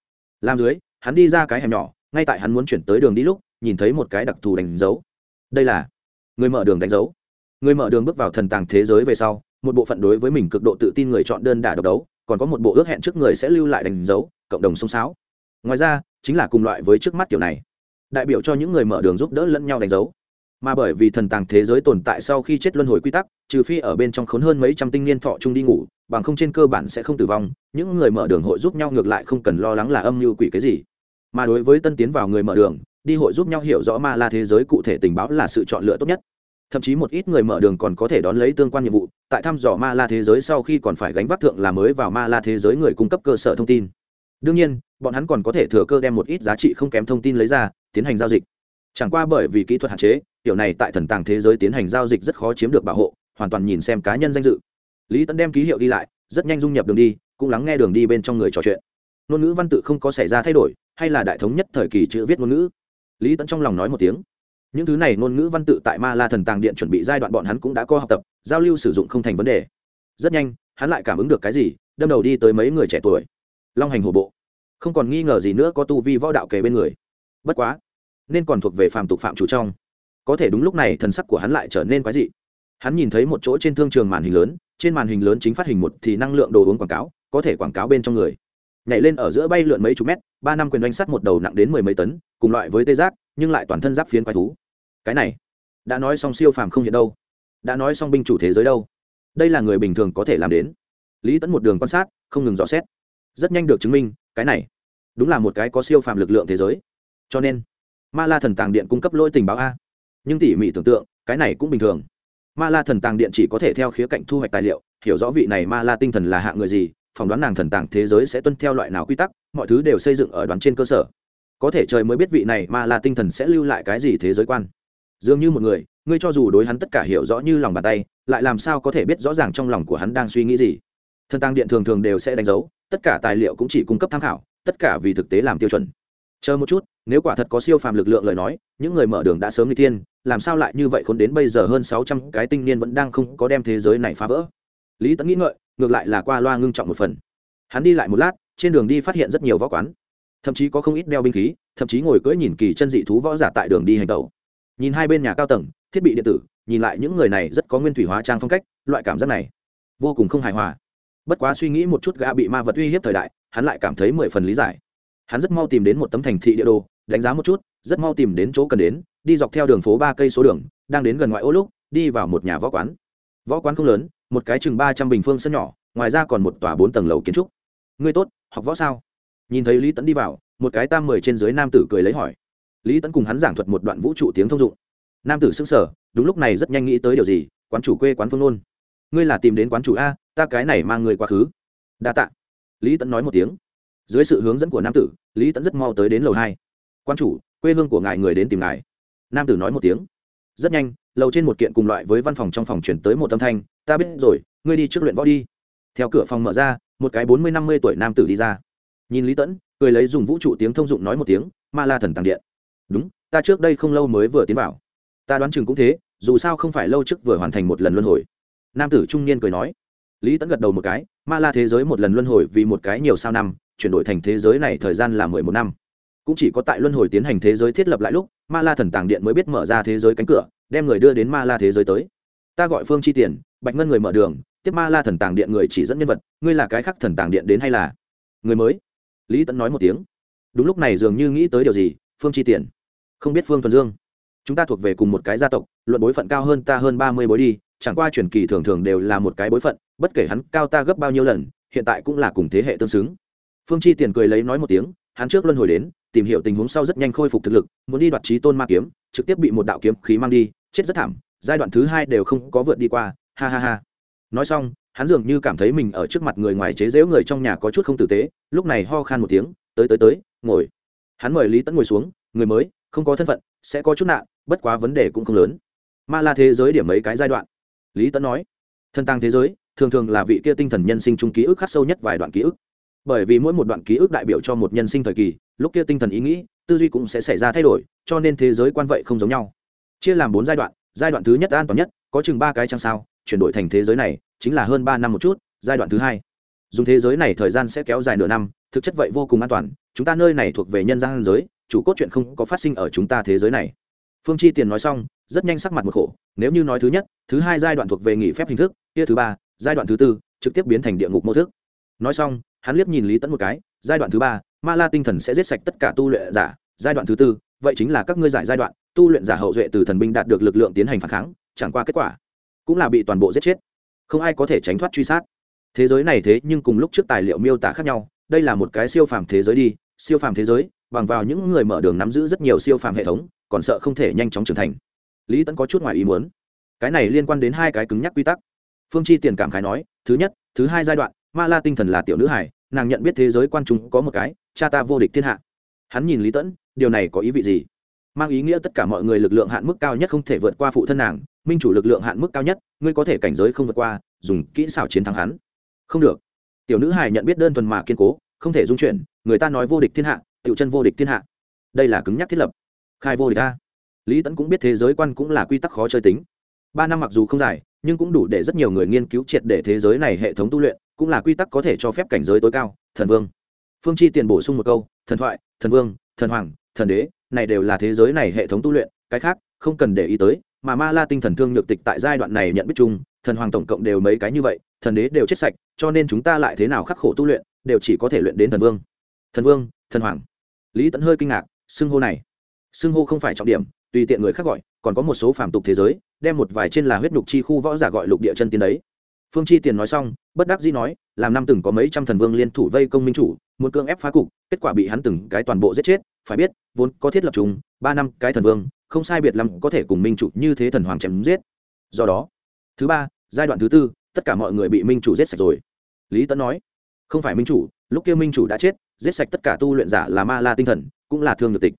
làm dưới, hắn đi ra cái hẻm nhỏ, ngay tại hắn muốn chuyển tới đường đi lúc, nhìn thấy một cái đặc thù đánh dấu. Đây là người mở đường đánh dấu. Người mở đường bước vào thần tàng thế giới về sau, một bộ phận đối với mình cực độ tự tin người chọn đơn đả độc đấu, còn có một bộ ước hẹn trước người sẽ lưu lại đánh dấu, cộng đồng sông sáo. Ngoài ra, chính là cùng loại với trước mắt kiểu này. Đại biểu cho những người mở đường giúp đỡ lẫn nhau đánh dấu mà bởi vì thần tàng thế giới tồn tại sau khi chết luân hồi quy tắc, trừ phi ở bên trong khốn hơn mấy trăm tinh niên thọ chung đi ngủ, bằng không trên cơ bản sẽ không tử vong, những người mở đường hội giúp nhau ngược lại không cần lo lắng là âm mưu quỷ cái gì. Mà đối với tân tiến vào người mở đường, đi hội giúp nhau hiểu rõ ma la thế giới cụ thể tình báo là sự chọn lựa tốt nhất. Thậm chí một ít người mở đường còn có thể đón lấy tương quan nhiệm vụ, tại thăm dò ma la thế giới sau khi còn phải gánh vác thượng là mới vào ma la thế giới người cung cấp cơ sở thông tin. Đương nhiên, bọn hắn còn có thể thừa cơ đem một ít giá trị không kém thông tin lấy ra, tiến hành giao dịch chẳng qua bởi vì kỹ thuật hạn chế kiểu này tại thần tàng thế giới tiến hành giao dịch rất khó chiếm được bảo hộ, hoàn toàn nhìn xem cá nhân danh dự. Lý tấn đem ký hiệu đi lại, rất nhanh dung nhập đường đi, cũng lắng nghe đường đi bên trong người trò chuyện. Ngôn ngữ văn tự không có xảy ra thay đổi, hay là đại thống nhất thời kỳ chữ viết ngôn ngữ? Lý tấn trong lòng nói một tiếng. Những thứ này ngôn ngữ văn tự tại ma la thần tàng điện chuẩn bị giai đoạn bọn hắn cũng đã có học tập, giao lưu sử dụng không thành vấn đề. Rất nhanh, hắn lại cảm ứng được cái gì, đâm đầu đi tới mấy người trẻ tuổi. Long hành hổ bộ. Không còn nghi ngờ gì nữa có tu vi võ đạo kề bên người. Bất quá nên còn thuộc về phàm tục phạm chủ trong. Có thể đúng lúc này thần sắc của hắn lại trở nên quái dị. Hắn nhìn thấy một chỗ trên thương trường màn hình lớn, trên màn hình lớn chính phát hình một thì năng lượng đồ uống quảng cáo, có thể quảng cáo bên trong người. Nhảy lên ở giữa bay lượn mấy chục mét, ba năm quyền doanh sắt một đầu nặng đến mười mấy tấn, cùng loại với tê giác, nhưng lại toàn thân giáp phiến quái thú. Cái này, đã nói xong siêu phàm không hiện đâu. Đã nói xong binh chủ thế giới đâu. Đây là người bình thường có thể làm đến. Lý tẫn một đường quan sát, không ngừng dò xét. Rất nhanh được chứng minh, cái này, đúng là một cái có siêu phàm lực lượng thế giới. Cho nên ma la thần tàng điện cung cấp lỗi tình báo a. Nhưng tỉ mỉ tưởng tượng, cái này cũng bình thường. Ma la thần tàng điện chỉ có thể theo khía cạnh thu hoạch tài liệu, hiểu rõ vị này ma la tinh thần là hạng người gì, phỏng đoán nàng thần tàng thế giới sẽ tuân theo loại nào quy tắc, mọi thứ đều xây dựng ở đoán trên cơ sở. Có thể trời mới biết vị này ma la tinh thần sẽ lưu lại cái gì thế giới quan. Dường như một người, ngươi cho dù đối hắn tất cả hiểu rõ như lòng bàn tay, lại làm sao có thể biết rõ ràng trong lòng của hắn đang suy nghĩ gì. Thần tàng điện thường thường đều sẽ đánh dấu, tất cả tài liệu cũng chỉ cung cấp tham khảo, tất cả vì thực tế làm tiêu chuẩn chờ một chút nếu quả thật có siêu phàm lực lượng lời nói những người mở đường đã sớm đi tiên, làm sao lại như vậy khốn đến bây giờ hơn sáu trăm cái tinh niên vẫn đang không có đem thế giới này phá vỡ? Lý tẫn nghĩ ngợi ngược lại là qua loa ngưng trọng một phần. Hắn đi lại một lát trên đường đi phát hiện rất nhiều võ quán. Thậm chí có không ít đeo binh khí thậm chí ngồi cưỡi nhìn kỳ chân dị thú võ giả tại đường đi hành tàu nhìn hai bên nhà cao tầng thiết bị điện tử nhìn lại những người này rất có nguyên thủy hóa trang phong cách loại cảm giác này vô cùng không hài hòa. Bất quá suy nghĩ một chút gã bị ma vật uy hiếp thời đại hắn lại cảm thấy mười phần lý giải hắn rất mau tìm đến một tấm thành thị địa đồ, đánh giá một chút, rất mau tìm đến chỗ cần đến, đi dọc theo đường phố ba cây số đường, đang đến gần ngoại ô lúc, đi vào một nhà võ quán. Võ quán không lớn, một cái chừng ba trăm bình phương sân nhỏ, ngoài ra còn một tòa bốn tầng lầu kiến trúc. Ngươi tốt, học võ sao? Nhìn thấy lý tẫn đi vào, một cái tam mười trên dưới nam tử cười lấy hỏi. Lý tẫn cùng hắn giảng thuật một đoạn vũ trụ tiếng thông dụng. Nam tử xưng sở đúng lúc này rất nhanh nghĩ tới điều gì, quán chủ quê, quán phương nôn ngươi là tìm đến quán chủ a, ta cái này mang người quá khứ. Đa tạ. Lý tẫn nói một tiếng dưới sự hướng dẫn của nam tử, lý tẫn rất mau tới đến lầu hai. Quan chủ, quê hương của ngài người đến tìm ngài. Nam tử nói một tiếng. Rất nhanh, lầu trên một kiện cùng loại với văn phòng trong phòng chuyển tới một âm thanh, ta biết rồi, ngươi đi trước luyện võ đi. Theo cửa phòng mở ra, một cái bốn mươi năm mươi tuổi nam tử đi ra. Nhìn lý tẫn cười lấy dùng vũ trụ tiếng thông dụng nói một tiếng, ma la thần tàng điện. Đúng, ta trước đây không lâu mới vừa tiến vào. Ta đoán chừng cũng thế, dù sao không phải lâu trước vừa hoàn thành một lần luân hồi. Nam tử trung niên cười nói. Lý tẫn gật đầu một cái, ma la thế giới một lần luân hồi vì một cái nhiều sao năm chuyển đổi thành thế giới này thời gian là mười một năm. Cũng chỉ có tại luân hồi tiến hành thế giới thiết lập lại lúc, ma la thần tàng điện mới biết mở ra thế giới cánh cửa, đem người đưa đến ma la thế giới tới. Ta gọi phương chi tiền, bạch ngân người mở đường, tiếp ma la thần tàng điện người chỉ dẫn nhân vật, ngươi là cái khác thần tàng điện đến hay là? Người mới. Lý tẫn nói một tiếng. Đúng lúc này dường như nghĩ tới điều gì, phương chi tiền. Không biết phương thuần dương. Chúng ta thuộc về cùng một cái gia tộc, luận bối phận cao hơn ta hơn ba mươi bối đi, chẳng qua truyền kỳ thường thường đều là một cái bối phận, bất kể hắn cao ta gấp bao nhiêu lần, hiện tại cũng là cùng thế hệ tương xứng phương chi tiền cười lấy nói một tiếng, hắn trước luân hồi đến, tìm hiểu tình huống sau rất nhanh khôi phục thực lực, muốn đi đoạt trí tôn ma kiếm, trực tiếp bị một đạo kiếm khí mang đi, chết rất thảm, giai đoạn thứ hai đều không có vượt đi qua, ha ha ha. Nói xong, hắn dường như cảm thấy mình ở trước mặt người ngoài chế giễu người trong nhà có chút không tử tế, lúc này ho khan một tiếng, tới tới tới, ngồi. Hắn mời lý tẫn ngồi xuống, người mới, không có thân phận, sẽ có chút nạn, bất quá vấn đề cũng không lớn. Ma la thế giới điểm mấy cái giai đoạn? Lý tẫn nói. Thân tăng thế giới, thường thường là vị kia tinh thần nhân sinh trung ký ức khắc sâu nhất vài đoạn ký ức bởi vì mỗi một đoạn ký ức đại biểu cho một nhân sinh thời kỳ, lúc kia tinh thần ý nghĩ, tư duy cũng sẽ xảy ra thay đổi, cho nên thế giới quan vậy không giống nhau. Chia làm bốn giai đoạn giai đoạn thứ nhất an toàn nhất, có chừng ba cái trang sao, chuyển đổi thành thế giới này, chính là hơn ba năm một chút, giai đoạn thứ hai. Dùng thế giới này thời gian sẽ kéo dài nửa năm, thực chất vậy vô cùng an toàn, chúng ta nơi này thuộc về nhân gian giới, chủ cốt chuyện không có phát sinh ở chúng ta thế giới này. Phương chi tiền nói xong, rất nhanh sắc mặt một khổ, nếu như nói thứ nhất, thứ hai giai đoạn thuộc về nghỉ phép hình thức, kia thứ ba, giai đoạn thứ tư, trực tiếp biến thành địa ngục mô thức. Nói xong hắn liếc nhìn lý tẫn một cái, giai đoạn thứ ba, ma la tinh thần sẽ giết sạch tất cả tu luyện giả, giai đoạn thứ tư, vậy chính là các ngươi giải giai đoạn, tu luyện giả hậu duệ từ thần binh đạt được lực lượng tiến hành phản kháng, chẳng qua kết quả cũng là bị toàn bộ giết chết. Không ai có thể tránh thoát truy sát. Thế giới này thế nhưng cùng lúc trước tài liệu miêu tả khác nhau, đây là một cái siêu phàm thế giới đi, siêu phàm thế giới, bằng vào những người mở đường nắm giữ rất nhiều siêu phàm hệ thống, còn sợ không thể nhanh chóng trưởng thành. Lý tẫn có chút ngoài ý muốn. Cái này liên quan đến hai cái cứng nhắc quy tắc. Phương chi tiền cảm khái nói, thứ nhất, thứ hai giai đoạn ma la tinh thần là tiểu nữ hải nàng nhận biết thế giới quan chúng có một cái, cha ta vô địch thiên hạ. Hắn nhìn lý tẫn, điều này có ý vị gì? Mang ý nghĩa tất cả mọi người lực lượng hạn mức cao nhất không thể vượt qua phụ thân nàng, minh chủ lực lượng hạn mức cao nhất, ngươi có thể cảnh giới không vượt qua, dùng kỹ xảo chiến thắng hắn. Không được. Tiểu nữ hải nhận biết đơn thuần mà kiên cố, không thể dung chuyển, người ta nói vô địch thiên hạ, tiểu chân vô địch thiên hạ. Đây là cứng nhắc thiết lập. Khai vô địch ta. Lý tẫn cũng biết thế giới quan cũng là quy tắc khó chơi tính. Ba năm mặc dù không dài nhưng cũng đủ để rất nhiều người nghiên cứu triệt để thế giới này hệ thống tu luyện, cũng là quy tắc có thể cho phép cảnh giới tối cao, thần vương. Phương chi tiền bổ sung một câu, thần thoại, thần vương, thần hoàng, thần đế, này đều là thế giới này hệ thống tu luyện, cái khác, không cần để ý tới, mà ma la tinh thần thương nhược tịch tại giai đoạn này nhận biết chung, thần hoàng tổng cộng đều mấy cái như vậy, thần đế đều chết sạch, cho nên chúng ta lại thế nào khắc khổ tu luyện, đều chỉ có thể luyện đến thần vương. Thần vương, thần hoàng. Lý tẫn hơi kinh ngạc, xưng hô này. Xưng hô không phải trọng điểm, tùy tiện người khác gọi, còn có một số phàm tục thế giới đem một vài trên là huyết nhục chi khu võ giả gọi lục địa chân tiên đấy. Phương chi tiền nói xong, bất đắc dĩ nói, làm năm từng có mấy trăm thần vương liên thủ vây công minh chủ, muốn cưỡng ép phá cục, kết quả bị hắn từng cái toàn bộ giết chết, phải biết, vốn có thiết lập chúng ba năm cái thần vương, không sai biệt lắm có thể cùng minh chủ như thế thần hoàng chém giết. Do đó, thứ ba, giai đoạn thứ tư, tất cả mọi người bị minh chủ giết sạch rồi. Lý tấn nói, không phải minh chủ, lúc kia minh chủ đã chết, giết sạch tất cả tu luyện giả là ma la tinh thần, cũng là thương nhược tịch.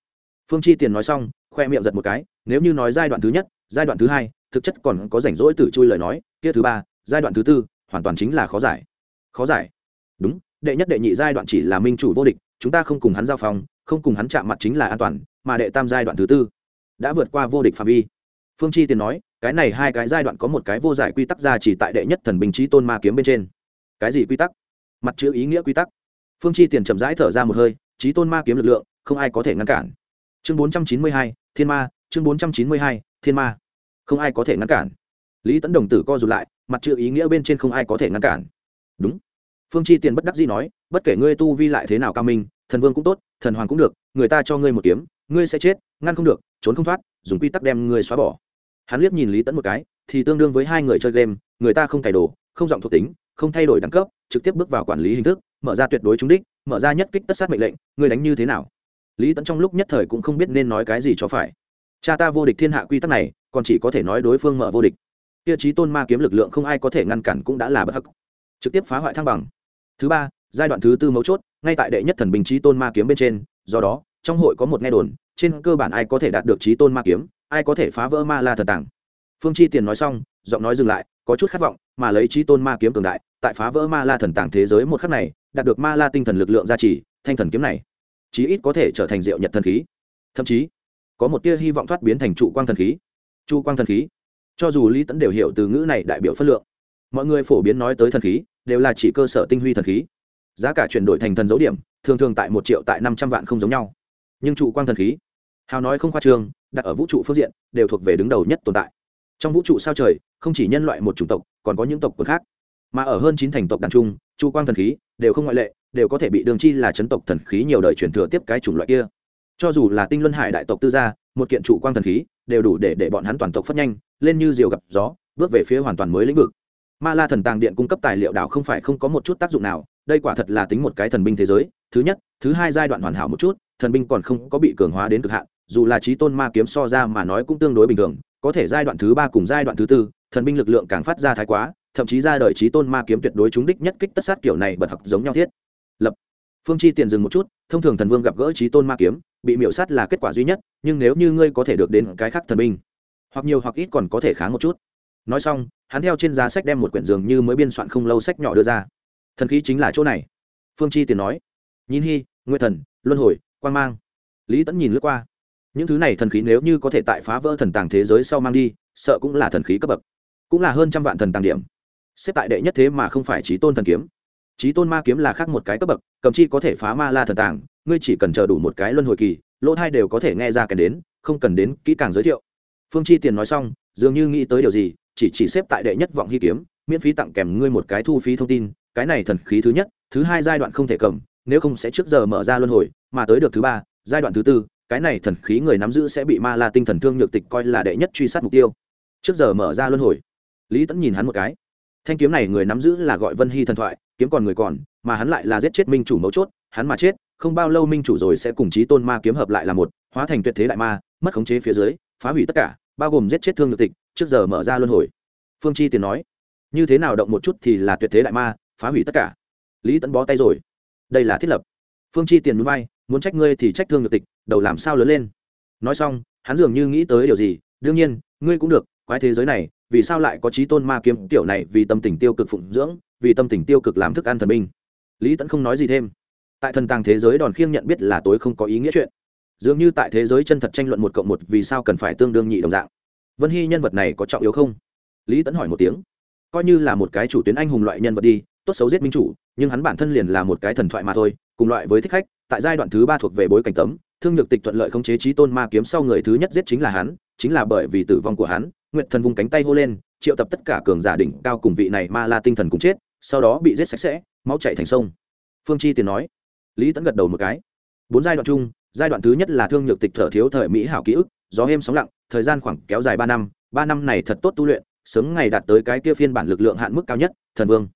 Phương chi tiền nói xong, khoe miệng giật một cái, nếu như nói giai đoạn thứ nhất giai đoạn thứ hai, thực chất còn có rảnh rỗi từ chui lời nói, kia thứ ba, giai đoạn thứ tư, hoàn toàn chính là khó giải. Khó giải? Đúng, đệ nhất đệ nhị giai đoạn chỉ là minh chủ vô địch, chúng ta không cùng hắn giao phong, không cùng hắn chạm mặt chính là an toàn, mà đệ tam giai đoạn thứ tư đã vượt qua vô địch phạm vi. Phương chi tiền nói, cái này hai cái giai đoạn có một cái vô giải quy tắc ra chỉ tại đệ nhất thần bình trí tôn ma kiếm bên trên. Cái gì quy tắc? Mặt chữ ý nghĩa quy tắc. Phương chi tiền chậm rãi thở ra một hơi trí tôn ma kiếm lực lượng, không ai có thể ngăn cản. Chương bốn trăm chín mươi hai, thiên ma, chương bốn trăm chín mươi hai, thiên ma không ai có thể ngăn cản. Lý tấn đồng tử co rụt lại, mặt chữ ý nghĩa bên trên không ai có thể ngăn cản. Đúng. Phương chi tiền bất đắc dĩ nói, bất kể ngươi tu vi lại thế nào cao minh, thần vương cũng tốt, thần hoàng cũng được, người ta cho ngươi một kiếm, ngươi sẽ chết, ngăn không được, trốn không thoát, dùng quy tắc đem ngươi xóa bỏ. Hắn liếc nhìn lý tẫn một cái, thì tương đương với hai người chơi game, người ta không cày đồ, không giọng thuộc tính, không thay đổi đẳng cấp, trực tiếp bước vào quản lý hình thức, mở ra tuyệt đối trúng đích, mở ra nhất kích tất sát mệnh lệnh, ngươi đánh như thế nào? Lý tẫn trong lúc nhất thời cũng không biết nên nói cái gì cho phải cha ta vô địch thiên hạ quy tắc này, còn chỉ có thể nói đối phương mở vô địch. Kia trí tôn ma kiếm lực lượng không ai có thể ngăn cản cũng đã là bất hắc. Trực tiếp phá hoại thăng bằng. Thứ ba, giai đoạn thứ tư mấu chốt, ngay tại đệ nhất thần bình trí tôn ma kiếm bên trên, do đó, trong hội có một nghe đồn, trên cơ bản ai có thể đạt được trí tôn ma kiếm, ai có thể phá vỡ ma la thần tàng. Phương chi tiền nói xong, giọng nói dừng lại, có chút khát vọng, mà lấy trí tôn ma kiếm cường đại, tại phá vỡ ma la thần tàng thế giới một khắc này, đạt được ma la tinh thần lực lượng gia trì, thanh thần kiếm này, chí ít có thể trở thành diệu nhật thần khí. Thậm chí có một tia hy vọng thoát biến thành trụ quang thần khí. Chu quang thần khí. Cho dù lý tẫn đều hiểu từ ngữ này đại biểu phất lượng. Mọi người phổ biến nói tới thần khí, đều là chỉ cơ sở tinh huy thần khí. Giá cả chuyển đổi thành thần dấu điểm, thường thường tại một triệu tại năm trăm vạn không giống nhau. Nhưng trụ quang thần khí, hào nói không khoa trương, đặt ở vũ trụ phương diện, đều thuộc về đứng đầu nhất tồn tại. Trong vũ trụ sao trời, không chỉ nhân loại một chủng tộc, còn có những tộc quần khác. Mà ở hơn chín thành tộc đàn trung, trụ quang thần khí, đều không ngoại lệ, đều có thể bị đường chi là chấn tộc thần khí nhiều đời truyền thừa tiếp cái chủng loại kia cho dù là tinh luân hải đại tộc tư gia, một kiện trụ quang thần khí, đều đủ để để bọn hắn toàn tộc phát nhanh, lên như diều gặp gió, bước về phía hoàn toàn mới lĩnh vực. Ma la thần tàng điện cung cấp tài liệu đảo không phải không có một chút tác dụng nào, đây quả thật là tính một cái thần binh thế giới. Thứ nhất, thứ hai giai đoạn hoàn hảo một chút, thần binh còn không có bị cường hóa đến cực hạn, dù là trí tôn ma kiếm so ra mà nói cũng tương đối bình thường, có thể giai đoạn thứ ba cùng giai đoạn thứ tư, thần binh lực lượng càng phát ra thái quá, thậm chí ra đời trí tôn ma kiếm tuyệt đối trúng đích nhất kích tất sát kiểu này bật học giống nhau thiết. Lập, phương chi tiền dừng một chút, thông thường thần vương gặp gỡ trí tôn ma kiếm bị miểu sát là kết quả duy nhất, nhưng nếu như ngươi có thể được đến cái khác thần binh, hoặc nhiều hoặc ít còn có thể kháng một chút. Nói xong, hắn theo trên giá sách đem một quyển giường như mới biên soạn không lâu sách nhỏ đưa ra. Thần khí chính là chỗ này. Phương chi tiền nói. Nhìn hy nguyên thần, luân hồi quan mang. Lý tẫn nhìn lướt qua. Những thứ này thần khí nếu như có thể tại phá vỡ thần tàng thế giới sau mang đi, sợ cũng là thần khí cấp bậc. Cũng là hơn trăm vạn thần tàng điểm. Xếp tại đệ nhất thế mà không phải trí tôn thần kiếm trí tôn ma kiếm là khác một cái cấp bậc, cầm chi có thể phá ma la thần tàng, ngươi chỉ cần chờ đủ một cái luân hồi kỳ, lỗ thai đều có thể nghe ra kèn đến, không cần đến kỹ càng giới thiệu. Phương chi tiền nói xong, dường như nghĩ tới điều gì, chỉ chỉ xếp tại đệ nhất vọng hy kiếm, miễn phí tặng kèm ngươi một cái thu phí thông tin, cái này thần khí thứ nhất, thứ hai giai đoạn không thể cầm, nếu không sẽ trước giờ mở ra luân hồi, mà tới được thứ ba, giai đoạn thứ tư, cái này thần khí người nắm giữ sẽ bị ma la tinh thần thương nhược tịch coi là đệ nhất truy sát mục tiêu. Trước giờ mở ra luân hồi. Lý tẫn nhìn hắn một cái. Thanh kiếm này người nắm giữ là gọi vân hy thần thoại kiếm còn người còn, mà hắn lại là giết chết minh chủ mấu chốt, hắn mà chết, không bao lâu minh chủ rồi sẽ cùng chí tôn ma kiếm hợp lại là một, hóa thành tuyệt thế đại ma, mất khống chế phía dưới, phá hủy tất cả, bao gồm giết chết thương nhược tịch, trước giờ mở ra luân hồi. Phương chi tiền nói, như thế nào động một chút thì là tuyệt thế đại ma, phá hủy tất cả. Lý tẫn bó tay rồi, đây là thiết lập. Phương chi tiền núi bay muốn trách ngươi thì trách thương nhược tịch, đầu làm sao lớn lên. Nói xong, hắn dường như nghĩ tới điều gì, đương nhiên, ngươi cũng được, quái thế giới này, vì sao lại có trí tôn ma kiếm tiểu này vì tâm tình tiêu cực phụng dưỡng vì tâm tình tiêu cực làm thức ăn thần minh. Lý tẫn không nói gì thêm. Tại thần tàng thế giới đòn khiêng nhận biết là tối không có ý nghĩa chuyện. Dường như tại thế giới chân thật tranh luận một cộng một vì sao cần phải tương đương nhị đồng dạng. Vân hy nhân vật này có trọng yếu không? Lý tẫn hỏi một tiếng. Coi như là một cái chủ tuyến anh hùng loại nhân vật đi, tốt xấu giết minh chủ, nhưng hắn bản thân liền là một cái thần thoại mà thôi, cùng loại với thích khách, tại giai đoạn thứ ba thuộc về bối cảnh tấm, thương nhược tịch thuận lợi khống chế trí tôn ma kiếm sau người thứ nhất giết chính là hắn, chính là bởi vì tử vong của hắn nguyện thần vùng cánh tay hô lên, triệu tập tất cả cường giả đỉnh cao cùng vị này ma la tinh thần cùng chết sau đó bị giết sạch sẽ, máu chạy thành sông. Phương chi tiền nói. Lý tẫn gật đầu một cái. Bốn giai đoạn chung, giai đoạn thứ nhất là thương nhược tịch thở thiếu thời mỹ hảo ký ức, gió êm sóng lặng, thời gian khoảng kéo dài ba năm ba năm này thật tốt tu luyện, sớm ngày đạt tới cái kia phiên bản lực lượng hạn mức cao nhất, thần vương.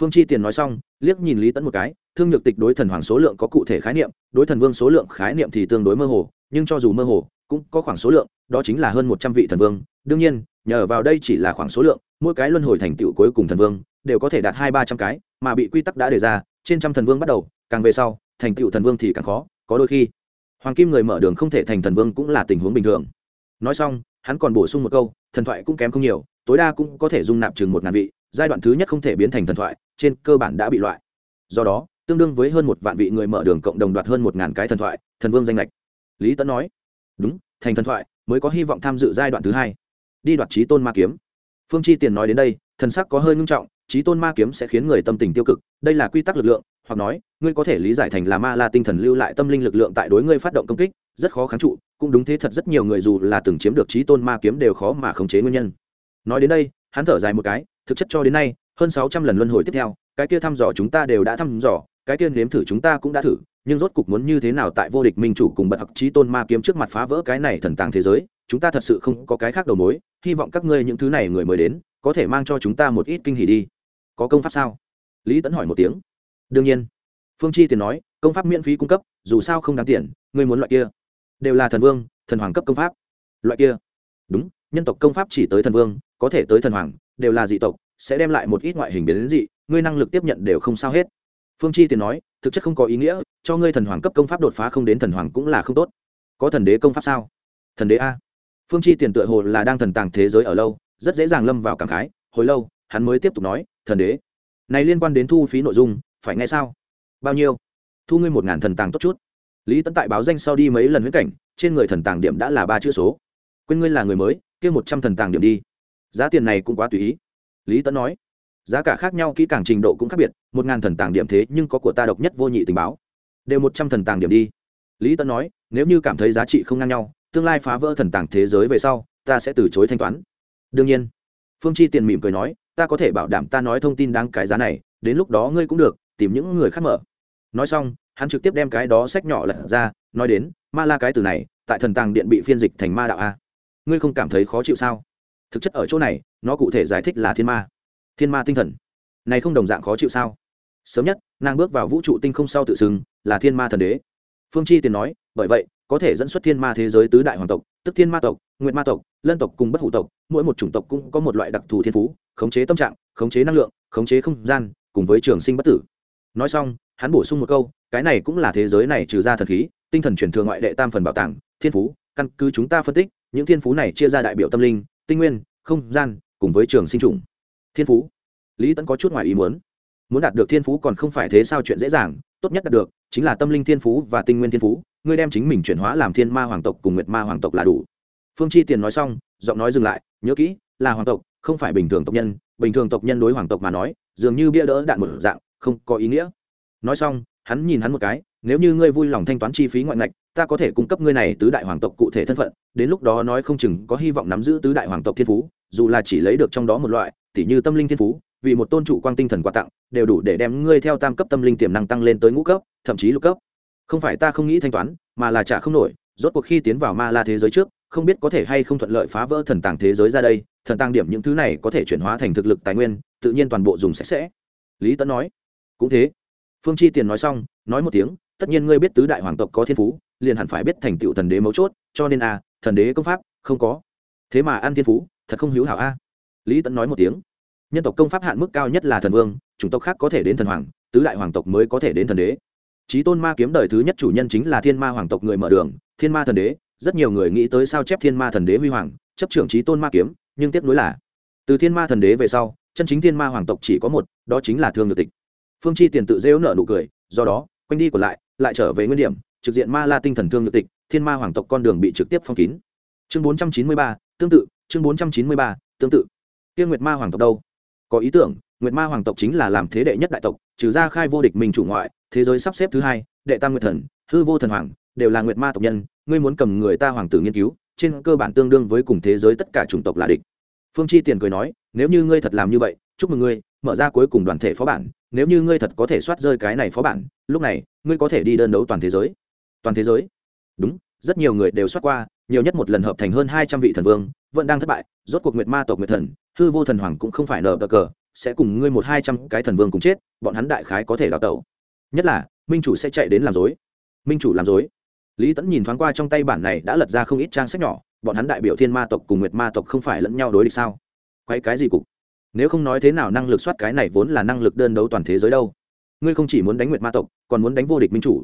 Phương chi tiền nói xong, liếc nhìn lý tẫn một cái, thương nhược tịch đối thần hoàng số lượng có cụ thể khái niệm, đối thần vương số lượng khái niệm thì tương đối mơ hồ, nhưng cho dù mơ hồ, cũng có khoảng số lượng, đó chính là hơn một trăm vị thần vương. Đương nhiên nhờ vào đây chỉ là khoảng số lượng, mỗi cái luân hồi thành tựu cuối cùng thần vương đều có thể đạt hai ba trăm cái, mà bị quy tắc đã đề ra, trên trăm thần vương bắt đầu, càng về sau, thành tựu thần vương thì càng khó, có đôi khi, hoàng kim người mở đường không thể thành thần vương cũng là tình huống bình thường. Nói xong, hắn còn bổ sung một câu, thần thoại cũng kém không nhiều, tối đa cũng có thể dung nạp chừng một ngàn vị, giai đoạn thứ nhất không thể biến thành thần thoại, trên cơ bản đã bị loại. Do đó, tương đương với hơn một vạn vị người mở đường cộng đồng đoạt hơn một ngàn cái thần thoại, thần vương danh lệch. Lý tấn nói, đúng, thành thần thoại mới có hy vọng tham dự giai đoạn thứ hai đi đoạt trí tôn ma kiếm. Phương chi tiền nói đến đây, thần sắc có hơi ngưng trọng, trí tôn ma kiếm sẽ khiến người tâm tình tiêu cực, đây là quy tắc lực lượng, hoặc nói, ngươi có thể lý giải thành là ma la tinh thần lưu lại tâm linh lực lượng tại đối ngươi phát động công kích, rất khó kháng trụ, cũng đúng thế thật rất nhiều người dù là từng chiếm được trí tôn ma kiếm đều khó mà khống chế nguyên nhân. Nói đến đây, hắn thở dài một cái, thực chất cho đến nay, hơn sáu trăm lần luân hồi tiếp theo, cái kia thăm dò chúng ta đều đã thăm dò, cái kia nếm thử chúng ta cũng đã thử, nhưng rốt cục muốn như thế nào tại vô địch minh chủ cùng bật học trí tôn ma kiếm trước mặt phá vỡ cái này thần tàng thế giới chúng ta thật sự không có cái khác đầu mối, hy vọng các ngươi những thứ này người mới đến, có thể mang cho chúng ta một ít kinh hỉ đi. Có công pháp sao? Lý tẫn hỏi một tiếng. Đương nhiên. Phương chi tiền nói, công pháp miễn phí cung cấp, dù sao không đáng tiền, ngươi muốn loại kia. Đều là thần vương, thần hoàng cấp công pháp. Loại kia. Đúng, nhân tộc công pháp chỉ tới thần vương, có thể tới thần hoàng, đều là dị tộc, sẽ đem lại một ít ngoại hình biến đến dị, ngươi năng lực tiếp nhận đều không sao hết. Phương chi tiền nói, thực chất không có ý nghĩa, cho ngươi thần hoàng cấp công pháp đột phá không đến thần hoàng cũng là không tốt. Có thần đế công pháp sao? Thần đế a phương chi tiền tựa hồ là đang thần tàng thế giới ở lâu, rất dễ dàng lâm vào cảm khái, hồi lâu, hắn mới tiếp tục nói, thần đế, này liên quan đến thu phí nội dung, phải nghe sao? Bao nhiêu? Thu ngươi một ngàn thần tàng tốt chút. Lý tấn tại báo danh sau đi mấy lần huyết cảnh, trên người thần tàng điểm đã là ba chữ số. Quên ngươi là người mới kêu một trăm thần tàng điểm đi. Giá tiền này cũng quá tùy ý. Lý tấn nói. Giá cả khác nhau, kỹ càng trình độ cũng khác biệt, một ngàn thần tàng điểm thế nhưng có của ta độc nhất vô nhị tình báo. Đều một trăm thần tàng điểm đi. Lý tấn nói, nếu như cảm thấy giá trị không ngang nhau tương lai phá vỡ thần tàng thế giới về sau, ta sẽ từ chối thanh toán. Đương nhiên, phương chi tiền mỉm cười nói, ta có thể bảo đảm ta nói thông tin đáng cái giá này, đến lúc đó ngươi cũng được, tìm những người khác mở. Nói xong, hắn trực tiếp đem cái đó sách nhỏ lật ra, nói đến, ma la cái từ này, tại thần tàng điện bị phiên dịch thành ma đạo a. Ngươi không cảm thấy khó chịu sao? Thực chất ở chỗ này, nó cụ thể giải thích là thiên ma. Thiên ma tinh thần. Này không đồng dạng khó chịu sao? Sớm nhất, nàng bước vào vũ trụ tinh không sau tự xưng là thiên ma thần đế. Phương chi tiền nói, bởi vậy có thể dẫn xuất thiên ma thế giới tứ đại hoàng tộc, tức thiên ma tộc nguyện ma tộc, lân tộc cùng bất hủ tộc, mỗi một chủng tộc cũng có một loại đặc thù thiên phú, khống chế tâm trạng, khống chế năng lượng, khống chế không gian, cùng với trường sinh bất tử. Nói xong, hắn bổ sung một câu, cái này cũng là thế giới này trừ ra thần khí, tinh thần truyền thừa ngoại đệ tam phần bảo tàng, thiên phú, căn cứ chúng ta phân tích, những thiên phú này chia ra đại biểu tâm linh, tinh nguyên, không gian, cùng với trường sinh trùng thiên phú. Lý tẫn có chút ngoài ý muốn. Muốn đạt được thiên phú còn không phải thế sao chuyện dễ dàng, tốt nhất đạt được chính là tâm linh thiên phú và tinh nguyên thiên phú ngươi đem chính mình chuyển hóa làm thiên ma hoàng tộc cùng nguyệt ma hoàng tộc là đủ. Phương chi tiền nói xong, giọng nói dừng lại, nhớ kỹ, là hoàng tộc, không phải bình thường tộc nhân. Bình thường tộc nhân đối hoàng tộc mà nói, dường như bia đỡ đạn một dạng, không có ý nghĩa. Nói xong, hắn nhìn hắn một cái, nếu như ngươi vui lòng thanh toán chi phí ngoại ngạch, ta có thể cung cấp ngươi này tứ đại hoàng tộc cụ thể thân phận. Đến lúc đó nói không chừng có hy vọng nắm giữ tứ đại hoàng tộc thiên phú, dù là chỉ lấy được trong đó một loại, tỉ như tâm linh thiên phú, vì một tôn trụ quang tinh thần quà tặng, đều đủ để đem ngươi theo tam cấp tâm linh tiềm năng tăng lên tới ngũ cấp, thậm chí lục cấp không phải ta không nghĩ thanh toán mà là trả không nổi rốt cuộc khi tiến vào ma la thế giới trước không biết có thể hay không thuận lợi phá vỡ thần tàng thế giới ra đây thần tàng điểm những thứ này có thể chuyển hóa thành thực lực tài nguyên tự nhiên toàn bộ dùng sạch sẽ. Lý tấn nói. Cũng thế. Phương chi tiền nói xong nói một tiếng tất nhiên ngươi biết tứ đại hoàng tộc có thiên phú liền hẳn phải biết thành tựu thần đế mấu chốt cho nên a à, thần đế công pháp không có. Thế mà ăn thiên phú thật không hữu hảo a. Lý tẫn nói một tiếng. Nhân tộc công pháp hạn mức cao nhất là thần vương chủng tộc khác có thể đến thần hoàng tứ đại hoàng tộc mới có thể đến thần đế trí tôn ma kiếm đời thứ nhất chủ nhân chính là thiên ma hoàng tộc người mở đường, thiên ma thần đế, rất nhiều người nghĩ tới sao chép thiên ma thần đế huy hoàng, chấp trưởng trí tôn ma kiếm, nhưng tiếc nuối là, từ thiên ma thần đế về sau, chân chính thiên ma hoàng tộc chỉ có một, đó chính là thương nhược tịch. Phương chi tiền tự rêu nợ nụ cười, do đó, quanh đi còn lại lại trở về nguyên điểm, trực diện ma la tinh thần thương nhược tịch, thiên ma hoàng tộc con đường bị trực tiếp phong kín. Chương bốn trăm chín mươi ba, tương tự, chương bốn trăm chín mươi ba, tương tự. Tiên nguyệt ma hoàng tộc đâu? Có ý tưởng nguyệt ma hoàng tộc chính là làm thế đệ nhất đại tộc, trừ ra khai vô địch mình chủ ngoại, thế giới sắp xếp thứ hai, đệ tam nguyệt thần, hư vô thần hoàng, đều là nguyệt ma tộc nhân, ngươi muốn cầm người ta hoàng tử nghiên cứu, trên cơ bản tương đương với cùng thế giới tất cả chủng tộc là địch. Phương chi tiền cười nói, nếu như ngươi thật làm như vậy, chúc mừng ngươi, mở ra cuối cùng đoàn thể phó bản, nếu như ngươi thật có thể soát rơi cái này phó bản, lúc này, ngươi có thể đi đơn đấu toàn thế giới. Toàn thế giới? Đúng, rất nhiều người đều soát qua, nhiều nhất một lần hợp thành hơn hai trăm vị thần vương, vẫn đang thất bại, rốt cuộc nguyệt ma tộc nguyệt thần, hư vô thần hoàng cũng không phải nở cờ sẽ cùng ngươi một hai trăm cái thần vương cùng chết, bọn hắn đại khái có thể đào tẩu. Nhất là, minh chủ sẽ chạy đến làm dối minh chủ làm dối lý tẫn nhìn thoáng qua trong tay bản này đã lật ra không ít trang sách nhỏ, bọn hắn đại biểu thiên ma tộc cùng nguyệt ma tộc không phải lẫn nhau đối địch sao? Quay cái gì cục? Nếu không nói thế nào năng lực soát cái này vốn là năng lực đơn đấu toàn thế giới đâu. Ngươi không chỉ muốn đánh nguyệt ma tộc, còn muốn đánh vô địch minh chủ.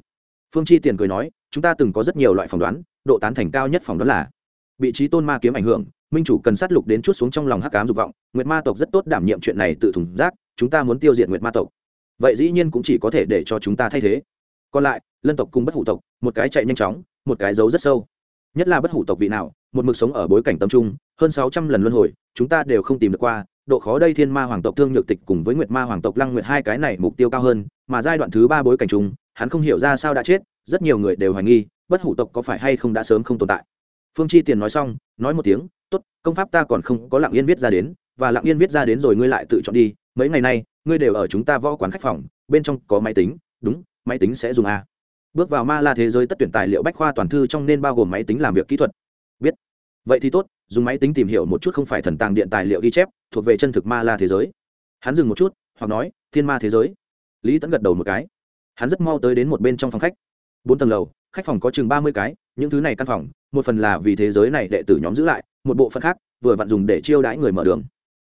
Phương chi tiền cười nói, chúng ta từng có rất nhiều loại phỏng đoán, độ tán thành cao nhất phỏng đoán là vị trí tôn ma kiếm ảnh hưởng minh chủ cần sát lục đến chút xuống trong lòng hắc ám dục vọng, nguyệt ma tộc rất tốt đảm nhiệm chuyện này tự thủng rác, chúng ta muốn tiêu diệt nguyệt ma tộc. Vậy dĩ nhiên cũng chỉ có thể để cho chúng ta thay thế. Còn lại, lân tộc cùng bất hủ tộc, một cái chạy nhanh chóng, một cái giấu rất sâu. Nhất là bất hủ tộc vị nào, một mực sống ở bối cảnh tâm trung, hơn sáu trăm lần luân hồi, chúng ta đều không tìm được qua. Độ khó đây thiên ma hoàng tộc thương nhược tịch cùng với nguyệt ma hoàng tộc lăng nguyệt hai cái này mục tiêu cao hơn, mà giai đoạn thứ ba bối cảnh chung, hắn không hiểu ra sao đã chết, rất nhiều người đều hoài nghi, bất hủ tộc có phải hay không đã sớm không tồn tại. Phương chi tiền nói xong, nói một tiếng tốt, công pháp ta còn không có lặng yên viết ra đến, và lặng yên viết ra đến rồi ngươi lại tự chọn đi, mấy ngày nay, ngươi đều ở chúng ta võ quán khách phòng, bên trong có máy tính, đúng, máy tính sẽ dùng a. Bước vào ma la thế giới tất tuyển tài liệu bách khoa toàn thư trong nên bao gồm máy tính làm việc kỹ thuật. Biết. Vậy thì tốt, dùng máy tính tìm hiểu một chút không phải thần tàng điện tài liệu ghi chép, thuộc về chân thực ma la thế giới. Hắn dừng một chút, hoặc nói, thiên ma thế giới. Lý tẫn gật đầu một cái. Hắn rất mau tới đến một bên trong phòng khách. Bốn tầng lầu, khách phòng có chừng ba mươi cái, những thứ này căn phòng, một phần là vì thế giới này đệ tử nhóm giữ lại một bộ phận khác, vừa vặn dùng để chiêu đãi người mở đường.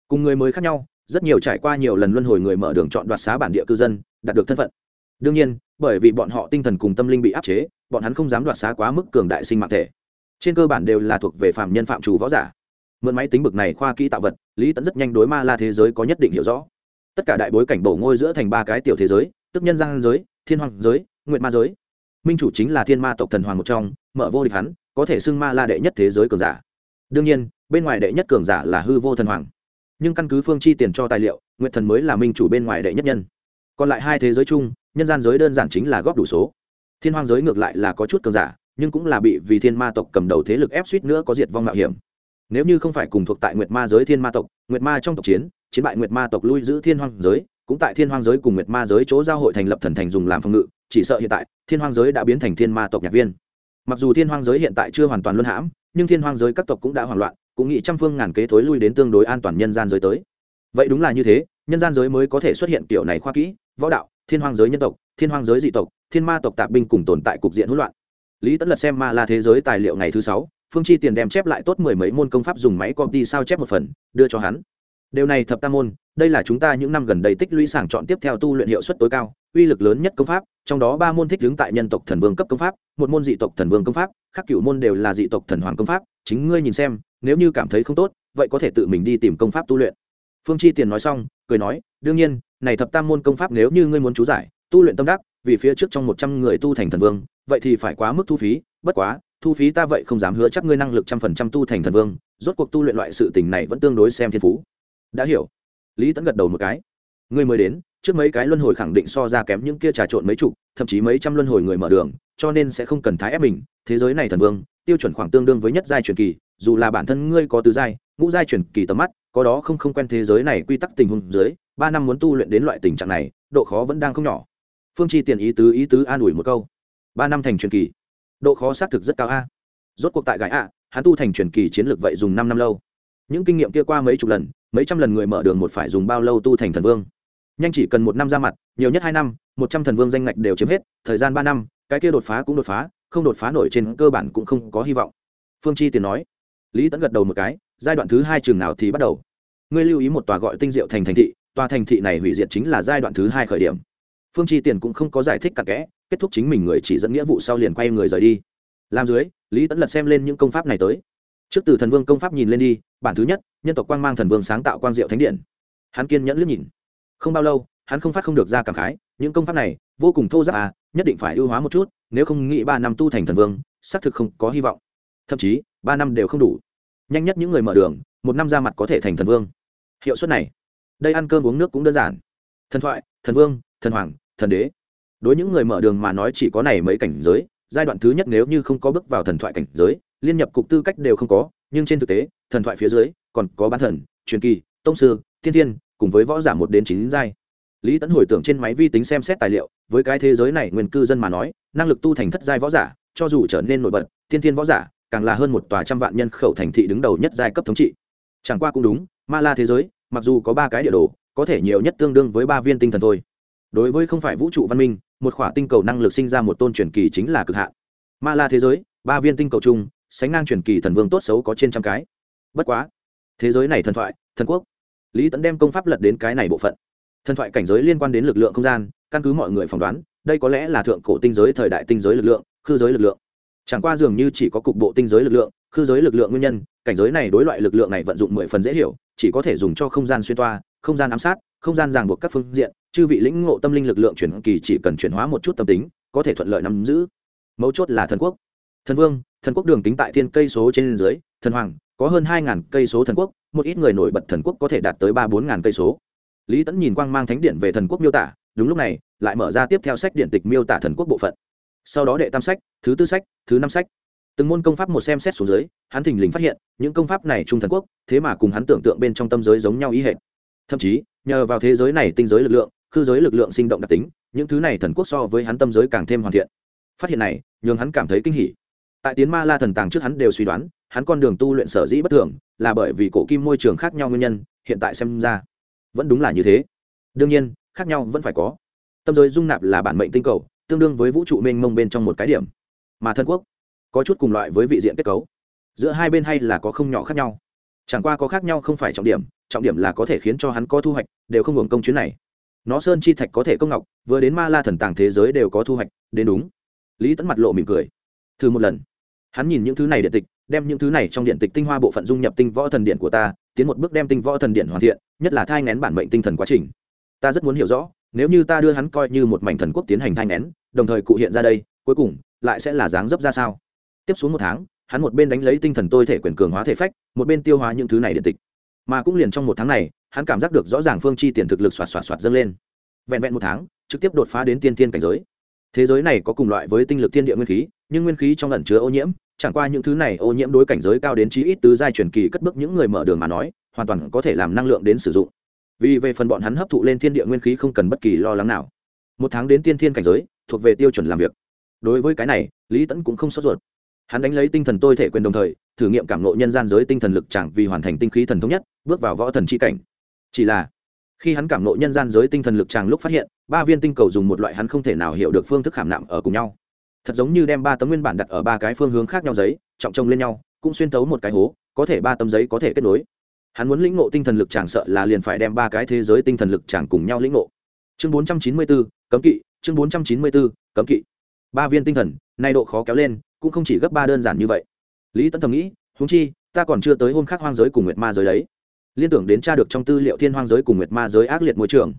Cùng người mới khác nhau, rất nhiều trải qua nhiều lần luân hồi người mở đường chọn đoạt xá bản địa cư dân, đạt được thân phận. Đương nhiên, bởi vì bọn họ tinh thần cùng tâm linh bị áp chế, bọn hắn không dám đoạt xá quá mức cường đại sinh mạng thể. Trên cơ bản đều là thuộc về phạm nhân phạm chủ võ giả. Mượn máy tính bực này khoa kỹ tạo vật, lý tẫn rất nhanh đối ma la thế giới có nhất định hiểu rõ. Tất cả đại bối cảnh bổ ngôi giữa thành ba cái tiểu thế giới, tức nhân gian giới, thiên hoàng giới nguyện ma giới. Minh chủ chính là thiên ma tộc thần hoàng một trong, mở vô địch hắn, có thể xưng ma la đệ nhất thế giới cường giả đương nhiên, bên ngoài đệ nhất cường giả là hư vô thần hoàng. Nhưng căn cứ phương chi tiền cho tài liệu nguyện thần mới là minh chủ bên ngoài đệ nhất nhân. Còn lại hai thế giới chung, nhân gian giới đơn giản chính là góp đủ số. Thiên hoàng giới ngược lại là có chút cường giả, nhưng cũng là bị vì thiên ma tộc cầm đầu thế lực ép suýt nữa có diệt vong mạo hiểm. Nếu như không phải cùng thuộc tại nguyệt ma giới thiên ma tộc, nguyệt ma trong tộc chiến chiến bại nguyệt ma tộc lui giữ thiên hoàng giới, cũng tại thiên hoàng giới cùng nguyệt ma giới chỗ giao hội thành lập thần thành dùng làm phòng ngự, chỉ sợ hiện tại, thiên hoàng giới đã biến thành thiên ma tộc nhạc viên. Mặc dù thiên hoàng giới hiện tại chưa hoàn toàn luân hãm nhưng thiên hoàng giới các tộc cũng đã hoảng loạn, cũng nghĩ trăm phương ngàn kế thối lui đến tương đối an toàn nhân gian giới tới. Vậy đúng là như thế, nhân gian giới mới có thể xuất hiện kiểu này khoa kỹ, võ đạo, thiên hoàng giới nhân tộc, thiên hoàng giới dị tộc, thiên ma tộc tạp binh cùng tồn tại cục diện hỗn loạn. Lý tẫn lật xem ma la thế giới tài liệu ngày thứ sáu, phương chi tiền đem chép lại tốt mười mấy môn công pháp dùng máy copy sao chép một phần, đưa cho hắn. Điều này thập tam môn đây là chúng ta những năm gần đây tích lũy sàng chọn tiếp theo tu luyện hiệu suất tối cao, uy lực lớn nhất công pháp, trong đó ba môn thích đứng tại nhân tộc thần vương cấp công pháp, một môn dị tộc thần vương công pháp khác cựu môn đều là dị tộc thần hoàng công pháp. Chính ngươi nhìn xem, nếu như cảm thấy không tốt, vậy có thể tự mình đi tìm công pháp tu luyện. Phương chi tiền nói xong, cười nói, đương nhiên, này thập tam môn công pháp nếu như ngươi muốn chú giải, tu luyện tâm đắc, vì phía trước trong một trăm người tu thành thần vương, vậy thì phải quá mức thu phí, bất quá, thu phí ta vậy không dám hứa chắc ngươi năng lực trăm phần trăm tu thành thần vương, rốt cuộc tu luyện loại sự tình này vẫn tương đối xem thiên phú. Đã hiểu lý tẫn gật đầu một cái. Ngươi mới đến, trước mấy cái luân hồi khẳng định so ra kém những kia trà trộn mấy chục, thậm chí mấy trăm luân hồi người mở đường, cho nên sẽ không cần thái ép mình. Thế giới này thần vương, tiêu chuẩn khoảng tương đương với nhất giai truyền kỳ, dù là bản thân ngươi có tứ giai, ngũ giai truyền kỳ tầm mắt, có đó không không quen thế giới này quy tắc tình huống dưới, ba năm muốn tu luyện đến loại tình trạng này, độ khó vẫn đang không nhỏ. Phương chi tiền ý tứ ý tứ an ủi một câu. Ba năm thành truyền kỳ, độ khó xác thực rất cao a. Rốt cuộc tại gái a hắn tu thành truyền kỳ chiến lược vậy dùng năm năm lâu. Những kinh nghiệm kia qua mấy chục lần mấy trăm lần người mở đường một phải dùng bao lâu tu thành thần vương. Nhanh chỉ cần một năm ra mặt, nhiều nhất hai năm, một trăm thần vương danh ngạch đều chiếm hết, thời gian ba năm, cái kia đột phá cũng đột phá, không đột phá nổi trên cơ bản cũng không có hy vọng. Phương chi tiền nói. Lý tẫn gật đầu một cái, giai đoạn thứ hai trường nào thì bắt đầu. Ngươi lưu ý một tòa gọi tinh diệu thành thành thị, tòa thành thị này hủy diệt chính là giai đoạn thứ hai khởi điểm. Phương chi tiền cũng không có giải thích cặn kẽ, kết thúc chính mình người chỉ dẫn nghĩa vụ sau liền quay người rời đi. Làm dưới, lý tẫn lật xem lên những công pháp này tới. Trước từ thần vương công pháp nhìn lên đi bản thứ nhất, nhân tộc quang mang thần vương sáng tạo quang diệu thánh điện. Hắn kiên nhẫn liếc nhìn. Không bao lâu, hắn không phát không được ra cảm khái, những công pháp này vô cùng thô giáp à nhất định phải ưu hóa một chút, nếu không nghĩ ba năm tu thành thần vương, xác thực không có hy vọng. Thậm chí, ba năm đều không đủ. Nhanh nhất những người mở đường, một năm ra mặt có thể thành thần vương. Hiệu suất này, đây ăn cơm uống nước cũng đơn giản. Thần thoại, thần vương, thần hoàng, thần đế. Đối những người mở đường mà nói chỉ có này mấy cảnh giới, giai đoạn thứ nhất nếu như không có bước vào thần thoại cảnh giới, liên nhập cục tư cách đều không có nhưng trên thực tế, thần thoại phía dưới, còn có bán thần, truyền kỳ, tông sư thiên thiên, cùng với võ giả một đến chín giai. Lý tẫn hồi tưởng trên máy vi tính xem xét tài liệu, với cái thế giới này nguyên cư dân mà nói, năng lực tu thành thất giai võ giả, cho dù trở nên nổi bật thiên thiên võ giả, càng là hơn một tòa trăm vạn nhân khẩu thành thị đứng đầu nhất giai cấp thống trị. Chẳng qua cũng đúng, ma la thế giới, mặc dù có ba cái địa đồ, có thể nhiều nhất tương đương với ba viên tinh thần thôi. Đối với không phải vũ trụ văn minh, một khỏa tinh cầu năng lực sinh ra một tôn truyền kỳ chính là cực hạn. Ma la thế giới, ba viên tinh cầu chung sánh ngang truyền kỳ thần vương tốt xấu có trên trăm cái. Bất quá, thế giới này thần thoại, thần quốc. Lý tẫn đem công pháp lật đến cái này bộ phận. Thần thoại cảnh giới liên quan đến lực lượng không gian, căn cứ mọi người phỏng đoán, đây có lẽ là thượng cổ tinh giới thời đại tinh giới lực lượng, khư giới lực lượng. Chẳng qua dường như chỉ có cục bộ tinh giới lực lượng, khư giới lực lượng nguyên nhân, cảnh giới này đối loại lực lượng này vận dụng mười phần dễ hiểu, chỉ có thể dùng cho không gian xuyên toa, không gian ám sát, không gian ràng buộc các phương diện, chư vị lĩnh ngộ tâm linh lực lượng chuyển kỳ chỉ cần chuyển hóa một chút tâm tính, có thể thuận lợi nắm giữ. Mấu chốt là thần quốc thần vương, thần quốc đường tính tại thiên cây số trên dưới, thần hoàng, có hơn hai ngàn cây số thần quốc, một ít người nổi bật thần quốc có thể đạt tới ba bốn ngàn cây số. Lý tẫn nhìn quang mang thánh điện về thần quốc miêu tả, đúng lúc này, lại mở ra tiếp theo sách điện tịch miêu tả thần quốc bộ phận. Sau đó đệ tam sách, thứ tư sách, thứ năm sách. Từng môn công pháp một xem xét xuống dưới, hắn thình lình phát hiện, những công pháp này trung thần quốc, thế mà cùng hắn tưởng tượng bên trong tâm giới giống nhau ý hệ thậm chí, nhờ vào thế giới này tinh giới lực lượng, khư giới lực lượng sinh động đặc tính, những thứ này thần quốc so với hắn tâm giới càng thêm hoàn thiện. Phát hiện này, nhường hắn cảm thấy kinh hỉ tại tiến ma la thần tàng trước hắn đều suy đoán, hắn con đường tu luyện sở dĩ bất thường là bởi vì cổ kim môi trường khác nhau nguyên nhân, hiện tại xem ra vẫn đúng là như thế. Đương nhiên, khác nhau vẫn phải có. Tâm giới dung nạp là bản mệnh tinh cầu, tương đương với vũ trụ mênh mông bên trong một cái điểm. Mà thân quốc, có chút cùng loại với vị diện kết cấu. Giữa hai bên hay là có không nhỏ khác nhau. Chẳng qua có khác nhau không phải trọng điểm trọng điểm là có thể khiến cho hắn có thu hoạch, đều không hưởng công chuyến này. Nó sơn chi thạch có thể công ngọc, vừa đến ma la thần tàng thế giới đều có thu hoạch, đến đúng. Lý tẫn mặt lộ mỉm cười. Thử một lần hắn nhìn những thứ này điện tịch, đem những thứ này trong điện tịch tinh hoa bộ phận dung nhập tinh võ thần điện của ta, tiến một bước đem tinh võ thần điện hoàn thiện, nhất là thai ngén bản mệnh tinh thần quá trình. Ta rất muốn hiểu rõ, nếu như ta đưa hắn coi như một mảnh thần quốc tiến hành thai ngén, đồng thời cụ hiện ra đây, cuối cùng, lại sẽ là dáng dấp ra sao? Tiếp xuống một tháng, hắn một bên đánh lấy tinh thần tôi thể quyền cường hóa thể phách, một bên tiêu hóa những thứ này điện tịch. Mà cũng liền trong một tháng này, hắn cảm giác được rõ ràng phương chi tiền thực lực xoạt xoạt xoạt dâng lên. Vẹn vẹn một tháng, trực tiếp đột phá đến tiên tiên cảnh giới. Thế giới này có cùng loại với tinh lực thiên địa nguyên khí nhưng nguyên khí trong lần chứa ô nhiễm, chẳng qua những thứ này ô nhiễm đối cảnh giới cao đến chí ít tứ giai truyền kỳ cất bước những người mở đường mà nói, hoàn toàn có thể làm năng lượng đến sử dụng. Vì về phần bọn hắn hấp thụ lên thiên địa nguyên khí không cần bất kỳ lo lắng nào. Một tháng đến tiên thiên cảnh giới, thuộc về tiêu chuẩn làm việc. Đối với cái này, lý tẫn cũng không sốt ruột. Hắn đánh lấy tinh thần tôi thể quyền đồng thời, thử nghiệm cảm nộ nhân gian giới tinh thần lực chẳng vì hoàn thành tinh khí thần thống nhất, bước vào võ thần c h i cảnh. Chỉ là, khi hắn cảm nộ nhân gian giới tinh thần lực chàng lúc phát hiện, ba viên tinh cầu dùng một loại hắn không thể nào hiểu được phương thức khảm nạm ở cùng nhau thật giống như đem ba tấm nguyên bản đặt ở ba cái phương hướng khác nhau giấy, trọng trông lên nhau, cũng xuyên tấu một cái hố, có thể ba tấm giấy có thể kết nối. Hắn muốn lĩnh ngộ tinh thần lực chàng sợ là liền phải đem ba cái thế giới tinh thần lực chàng cùng nhau lĩnh ngộ. Chương bốn trăm chín mươi bốn cấm kỵ, chương bốn trăm chín mươi bốn cấm kỵ. Ba viên tinh thần, nay độ khó kéo lên, cũng không chỉ gấp ba đơn giản như vậy. Lý tấn thầm nghĩ húng chi, ta còn chưa tới hôm khác hoang giới cùng nguyệt ma giới đấy. Liên tưởng đến tra được trong tư liệu thiên hoang giới cùng nguyệt ma giới ác liệt môi trường.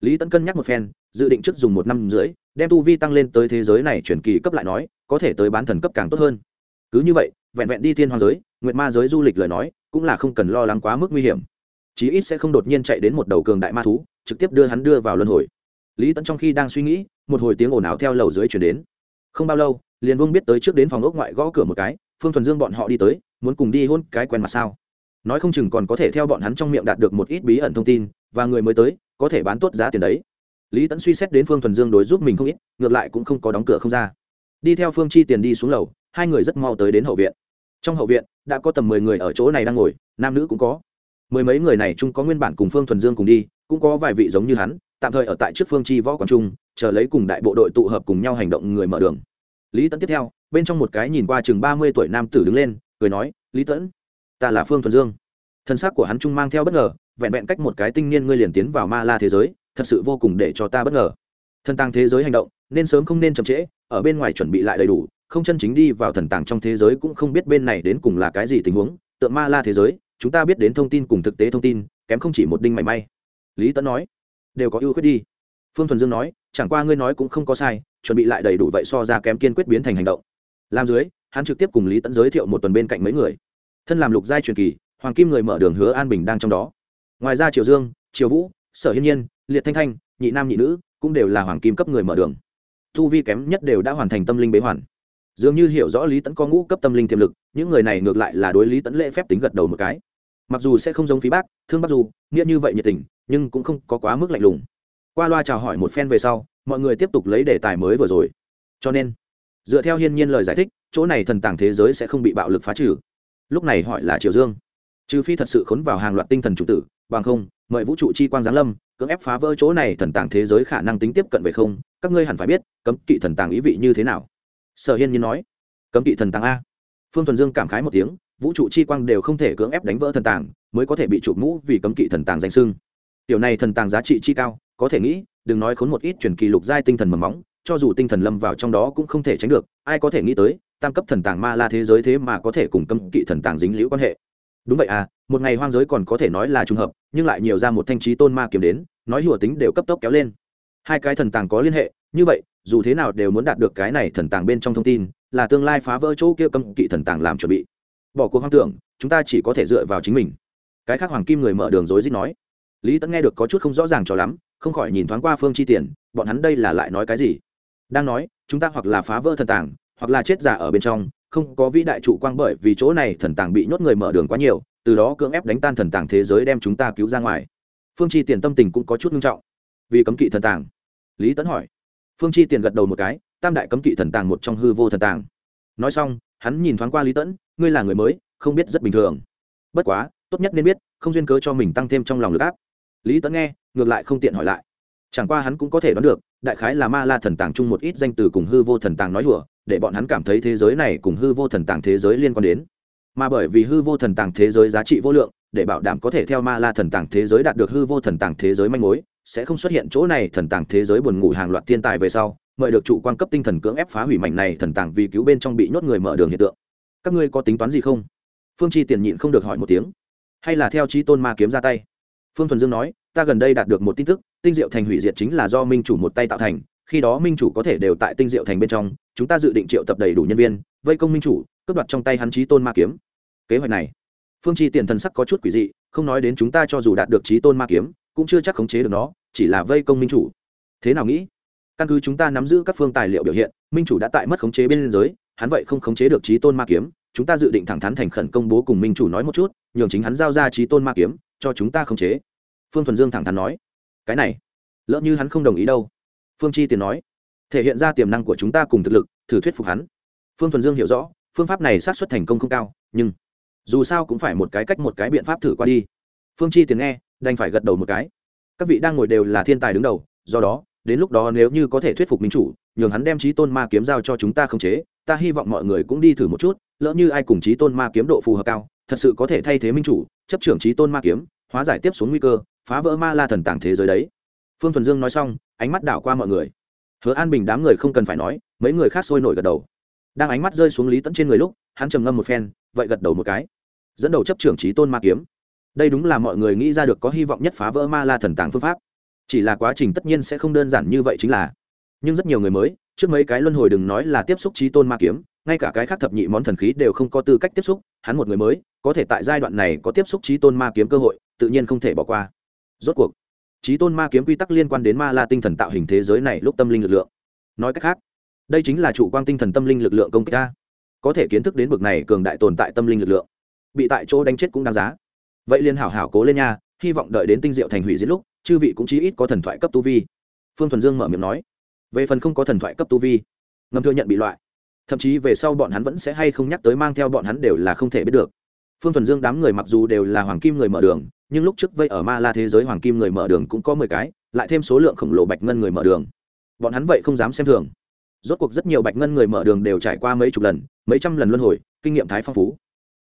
Lý tấn cân nhắc một phen dự định trước dùng một năm rưỡi, đem tu vi tăng lên tới thế giới này chuyển kỳ cấp lại nói, có thể tới bán thần cấp càng tốt hơn. Cứ như vậy, vẹn vẹn đi thiên hoang giới, nguyệt ma giới du lịch lời nói, cũng là không cần lo lắng quá mức nguy hiểm. Chí ít sẽ không đột nhiên chạy đến một đầu cường đại ma thú, trực tiếp đưa hắn đưa vào luân hồi. Lý tẫn trong khi đang suy nghĩ, một hồi tiếng ồn ào theo lầu dưới chuyển đến. Không bao lâu, liền vương biết tới trước đến phòng ốc ngoại gõ cửa một cái, phương thuần dương bọn họ đi tới, muốn cùng đi hôn cái quen mặt sao. Nói không chừng còn có thể theo bọn hắn trong miệng đạt được một ít bí ẩn thông tin, và người mới tới, có thể bán tốt giá tiền đấy lý tẫn suy xét đến phương thuần dương đối giúp mình không ít, ngược lại cũng không có đóng cửa không ra. Đi theo phương chi tiền đi xuống lầu, hai người rất mau tới đến hậu viện. Trong hậu viện, đã có tầm mười người ở chỗ này đang ngồi, nam nữ cũng có. Mười mấy người này chung có nguyên bản cùng phương thuần dương cùng đi, cũng có vài vị giống như hắn, tạm thời ở tại trước phương chi võ quảng trung, chờ lấy cùng đại bộ đội tụ hợp cùng nhau hành động người mở đường. Lý tẫn tiếp theo, bên trong một cái nhìn qua chừng ba mươi tuổi nam tử đứng lên, cười nói, lý tẫn ta là phương thuần dương. Thân xác của hắn trung mang theo bất ngờ, vẹn vẹn cách một cái tinh niên ngươi liền tiến vào ma la thế giới thật sự vô cùng để cho ta bất ngờ. Thần tàng thế giới hành động, nên sớm không nên chậm trễ, ở bên ngoài chuẩn bị lại đầy đủ, không chân chính đi vào thần tàng trong thế giới cũng không biết bên này đến cùng là cái gì tình huống. Tượng ma la thế giới, chúng ta biết đến thông tin cùng thực tế thông tin, kém không chỉ một đinh mảy may. Lý tẫn nói, đều có ưu khuyết đi. Phương thuần dương nói, chẳng qua ngươi nói cũng không có sai, chuẩn bị lại đầy đủ vậy so ra kém kiên quyết biến thành hành động. Làm dưới, hắn trực tiếp cùng lý tẫn giới thiệu một tuần bên cạnh mấy người. Thân làm lục giai truyền kỳ, hoàng kim người mở đường hứa an bình đang trong đó. Ngoài ra triều dương, triều vũ, sở hiên nhiên liệt thanh thanh, nhị nam nhị nữ, cũng đều là hoàng kim cấp người mở đường. Thu vi kém nhất đều đã hoàn thành tâm linh bế hoàn. Dường như hiểu rõ lý tẫn có ngũ cấp tâm linh tiềm lực, những người này ngược lại là đối lý tẫn lễ phép tính gật đầu một cái. Mặc dù sẽ không giống phí bác, thương bác dù, nghĩa như vậy nhiệt tình, nhưng cũng không có quá mức lạnh lùng. Qua loa chào hỏi một phen về sau, mọi người tiếp tục lấy đề tài mới vừa rồi. Cho nên, dựa theo hiên nhiên lời giải thích, chỗ này thần tàng thế giới sẽ không bị bạo lực phá trừ. Lúc này hỏi là triều dương. Trừ phi thật sự khốn vào hàng loạt tinh thần chủ tử, bằng không, mời vũ trụ chi quang giáng lâm cưỡng ép phá vỡ chỗ này thần tàng thế giới khả năng tính tiếp cận về không, các ngươi hẳn phải biết, cấm kỵ thần tàng ý vị như thế nào. Sở hiên nhiên nói, cấm kỵ thần tàng a. Phương thuần dương cảm khái một tiếng, vũ trụ chi quang đều không thể cưỡng ép đánh vỡ thần tàng, mới có thể bị chụp mũ vì cấm kỵ thần tàng danh sưng tiểu này thần tàng giá trị chi cao, có thể nghĩ, đừng nói khốn một ít truyền kỳ lục giai tinh thần mầm móng, cho dù tinh thần lâm vào trong đó cũng không thể tránh được, ai có thể nghĩ tới, tam cấp thần tàng ma la thế giới thế mà có thể cùng cấm kỵ thần tàng dính liễu quan hệ đúng vậy à một ngày hoang giới còn có thể nói là trùng hợp, nhưng lại nhiều ra một thanh trí tôn ma kiếm đến, nói hùa tính đều cấp tốc kéo lên. Hai cái thần tàng có liên hệ, như vậy, dù thế nào đều muốn đạt được cái này thần tàng bên trong thông tin, là tương lai phá vỡ chỗ kia cầm kỵ thần tàng làm chuẩn bị. Bỏ cuộc hoang tưởng, chúng ta chỉ có thể dựa vào chính mình. Cái khác hoàng kim người mở đường rối rít nói. Lý tẫn nghe được có chút không rõ ràng cho lắm, không khỏi nhìn thoáng qua phương chi tiền, bọn hắn đây là lại nói cái gì? Đang nói, chúng ta hoặc là phá vỡ thần tàng, hoặc là chết giả ở bên trong không có vĩ đại trụ quang bởi vì chỗ này thần tàng bị nhốt người mở đường quá nhiều, từ đó cưỡng ép đánh tan thần tàng thế giới đem chúng ta cứu ra ngoài. Phương chi tiền tâm tình cũng có chút nghiêm trọng. Vì cấm kỵ thần tàng? Lý tấn hỏi. Phương chi tiền gật đầu một cái, tam đại cấm kỵ thần tàng một trong hư vô thần tàng. Nói xong, hắn nhìn thoáng qua lý tẫn ngươi là người mới, không biết rất bình thường. Bất quá, tốt nhất nên biết, không duyên cớ cho mình tăng thêm trong lòng lực áp. Lý tẫn nghe, ngược lại không tiện hỏi lại. Chẳng qua hắn cũng có thể đoán được, đại khái là ma la thần tàng chung một ít danh từ cùng hư vô thần tàng nói hùa để bọn hắn cảm thấy thế giới này cùng hư vô thần tàng thế giới liên quan đến. Mà bởi vì hư vô thần tàng thế giới giá trị vô lượng, để bảo đảm có thể theo ma la thần tàng thế giới đạt được hư vô thần tàng thế giới manh mối, sẽ không xuất hiện chỗ này thần tàng thế giới buồn ngủ hàng loạt thiên tài về sau, mời được trụ quan cấp tinh thần cưỡng ép phá hủy mảnh này thần tàng vì cứu bên trong bị nhốt người mở đường hiện tượng. Các ngươi có tính toán gì không? Phương chi tiền nhịn không được hỏi một tiếng. Hay là theo trí tôn ma kiếm ra tay? Phương thuần dương nói, ta gần đây đạt được một tin tức, tinh diệu thành hủy diệt chính là do minh chủ một tay tạo thành, khi đó minh chủ có thể đều tại tinh diệu thành bên trong chúng ta dự định triệu tập đầy đủ nhân viên, vây công minh chủ, cướp đoạt trong tay hắn trí tôn ma kiếm. Kế hoạch này, phương chi tiền thần sắc có chút quỷ dị, không nói đến chúng ta cho dù đạt được trí tôn ma kiếm, cũng chưa chắc khống chế được nó, chỉ là vây công minh chủ. Thế nào nghĩ? Căn cứ chúng ta nắm giữ các phương tài liệu biểu hiện, minh chủ đã tại mất khống chế bên liên giới, hắn vậy không khống chế được trí tôn ma kiếm, chúng ta dự định thẳng thắn thành khẩn công bố cùng minh chủ nói một chút, nhường chính hắn giao ra trí tôn ma kiếm, cho chúng ta khống chế. Phương thuần dương thẳng thắn nói, cái này, lỡ như hắn không đồng ý đâu. Phương chi tiền nói thể hiện ra tiềm năng của chúng ta cùng thực lực, thử thuyết phục hắn. Phương thuần dương hiểu rõ, phương pháp này sát xuất thành công không cao, nhưng dù sao cũng phải một cái cách một cái biện pháp thử qua đi. Phương chi tiếng nghe, đành phải gật đầu một cái. Các vị đang ngồi đều là thiên tài đứng đầu, do đó, đến lúc đó nếu như có thể thuyết phục minh chủ, nhường hắn đem trí tôn ma kiếm giao cho chúng ta khống chế, ta hy vọng mọi người cũng đi thử một chút, lỡ như ai cùng trí tôn ma kiếm độ phù hợp cao, thật sự có thể thay thế minh chủ, chấp trưởng trí tôn ma kiếm, hóa giải tiếp xuống nguy cơ, phá vỡ ma la thần tàng thế giới đấy. Phương thuần dương nói xong, ánh mắt đảo qua mọi người hứa an bình đám người không cần phải nói, mấy người khác sôi nổi gật đầu. Đang ánh mắt rơi xuống lý tẫn trên người lúc, hắn trầm ngâm một phen, vậy gật đầu một cái. Dẫn đầu chấp trưởng trí tôn ma kiếm. Đây đúng là mọi người nghĩ ra được có hy vọng nhất phá vỡ ma la thần tàng phương pháp. Chỉ là quá trình tất nhiên sẽ không đơn giản như vậy chính là. Nhưng rất nhiều người mới, trước mấy cái luân hồi đừng nói là tiếp xúc trí tôn ma kiếm, ngay cả cái khác thập nhị món thần khí đều không có tư cách tiếp xúc, hắn một người mới, có thể tại giai đoạn này có tiếp xúc trí tôn ma kiếm cơ hội, tự nhiên không thể bỏ qua. Rốt cuộc trí tôn ma kiếm quy tắc liên quan đến ma la tinh thần tạo hình thế giới này lúc tâm linh lực lượng. Nói cách khác, đây chính là chủ quan tinh thần tâm linh lực lượng công kích ta có thể kiến thức đến bực này cường đại tồn tại tâm linh lực lượng, bị tại chỗ đánh chết cũng đáng giá. Vậy liên hảo hảo cố lên nha, hy vọng đợi đến tinh diệu thành hủy diễn lúc, chư vị cũng chí ít có thần thoại cấp tu vi. Phương thuần dương mở miệng nói, về phần không có thần thoại cấp tu vi, ngầm thừa nhận bị loại. Thậm chí về sau bọn hắn vẫn sẽ hay không nhắc tới mang theo bọn hắn đều là không thể biết được. Phương thuần dương đám người mặc dù đều là hoàng kim người mở đường nhưng lúc trước vây ở ma la thế giới hoàng kim người mở đường cũng có mười cái, lại thêm số lượng khổng lồ bạch ngân người mở đường. Bọn hắn vậy không dám xem thường. Rốt cuộc rất nhiều bạch ngân người mở đường đều trải qua mấy chục lần, mấy trăm lần luân hồi, kinh nghiệm thái phong phú.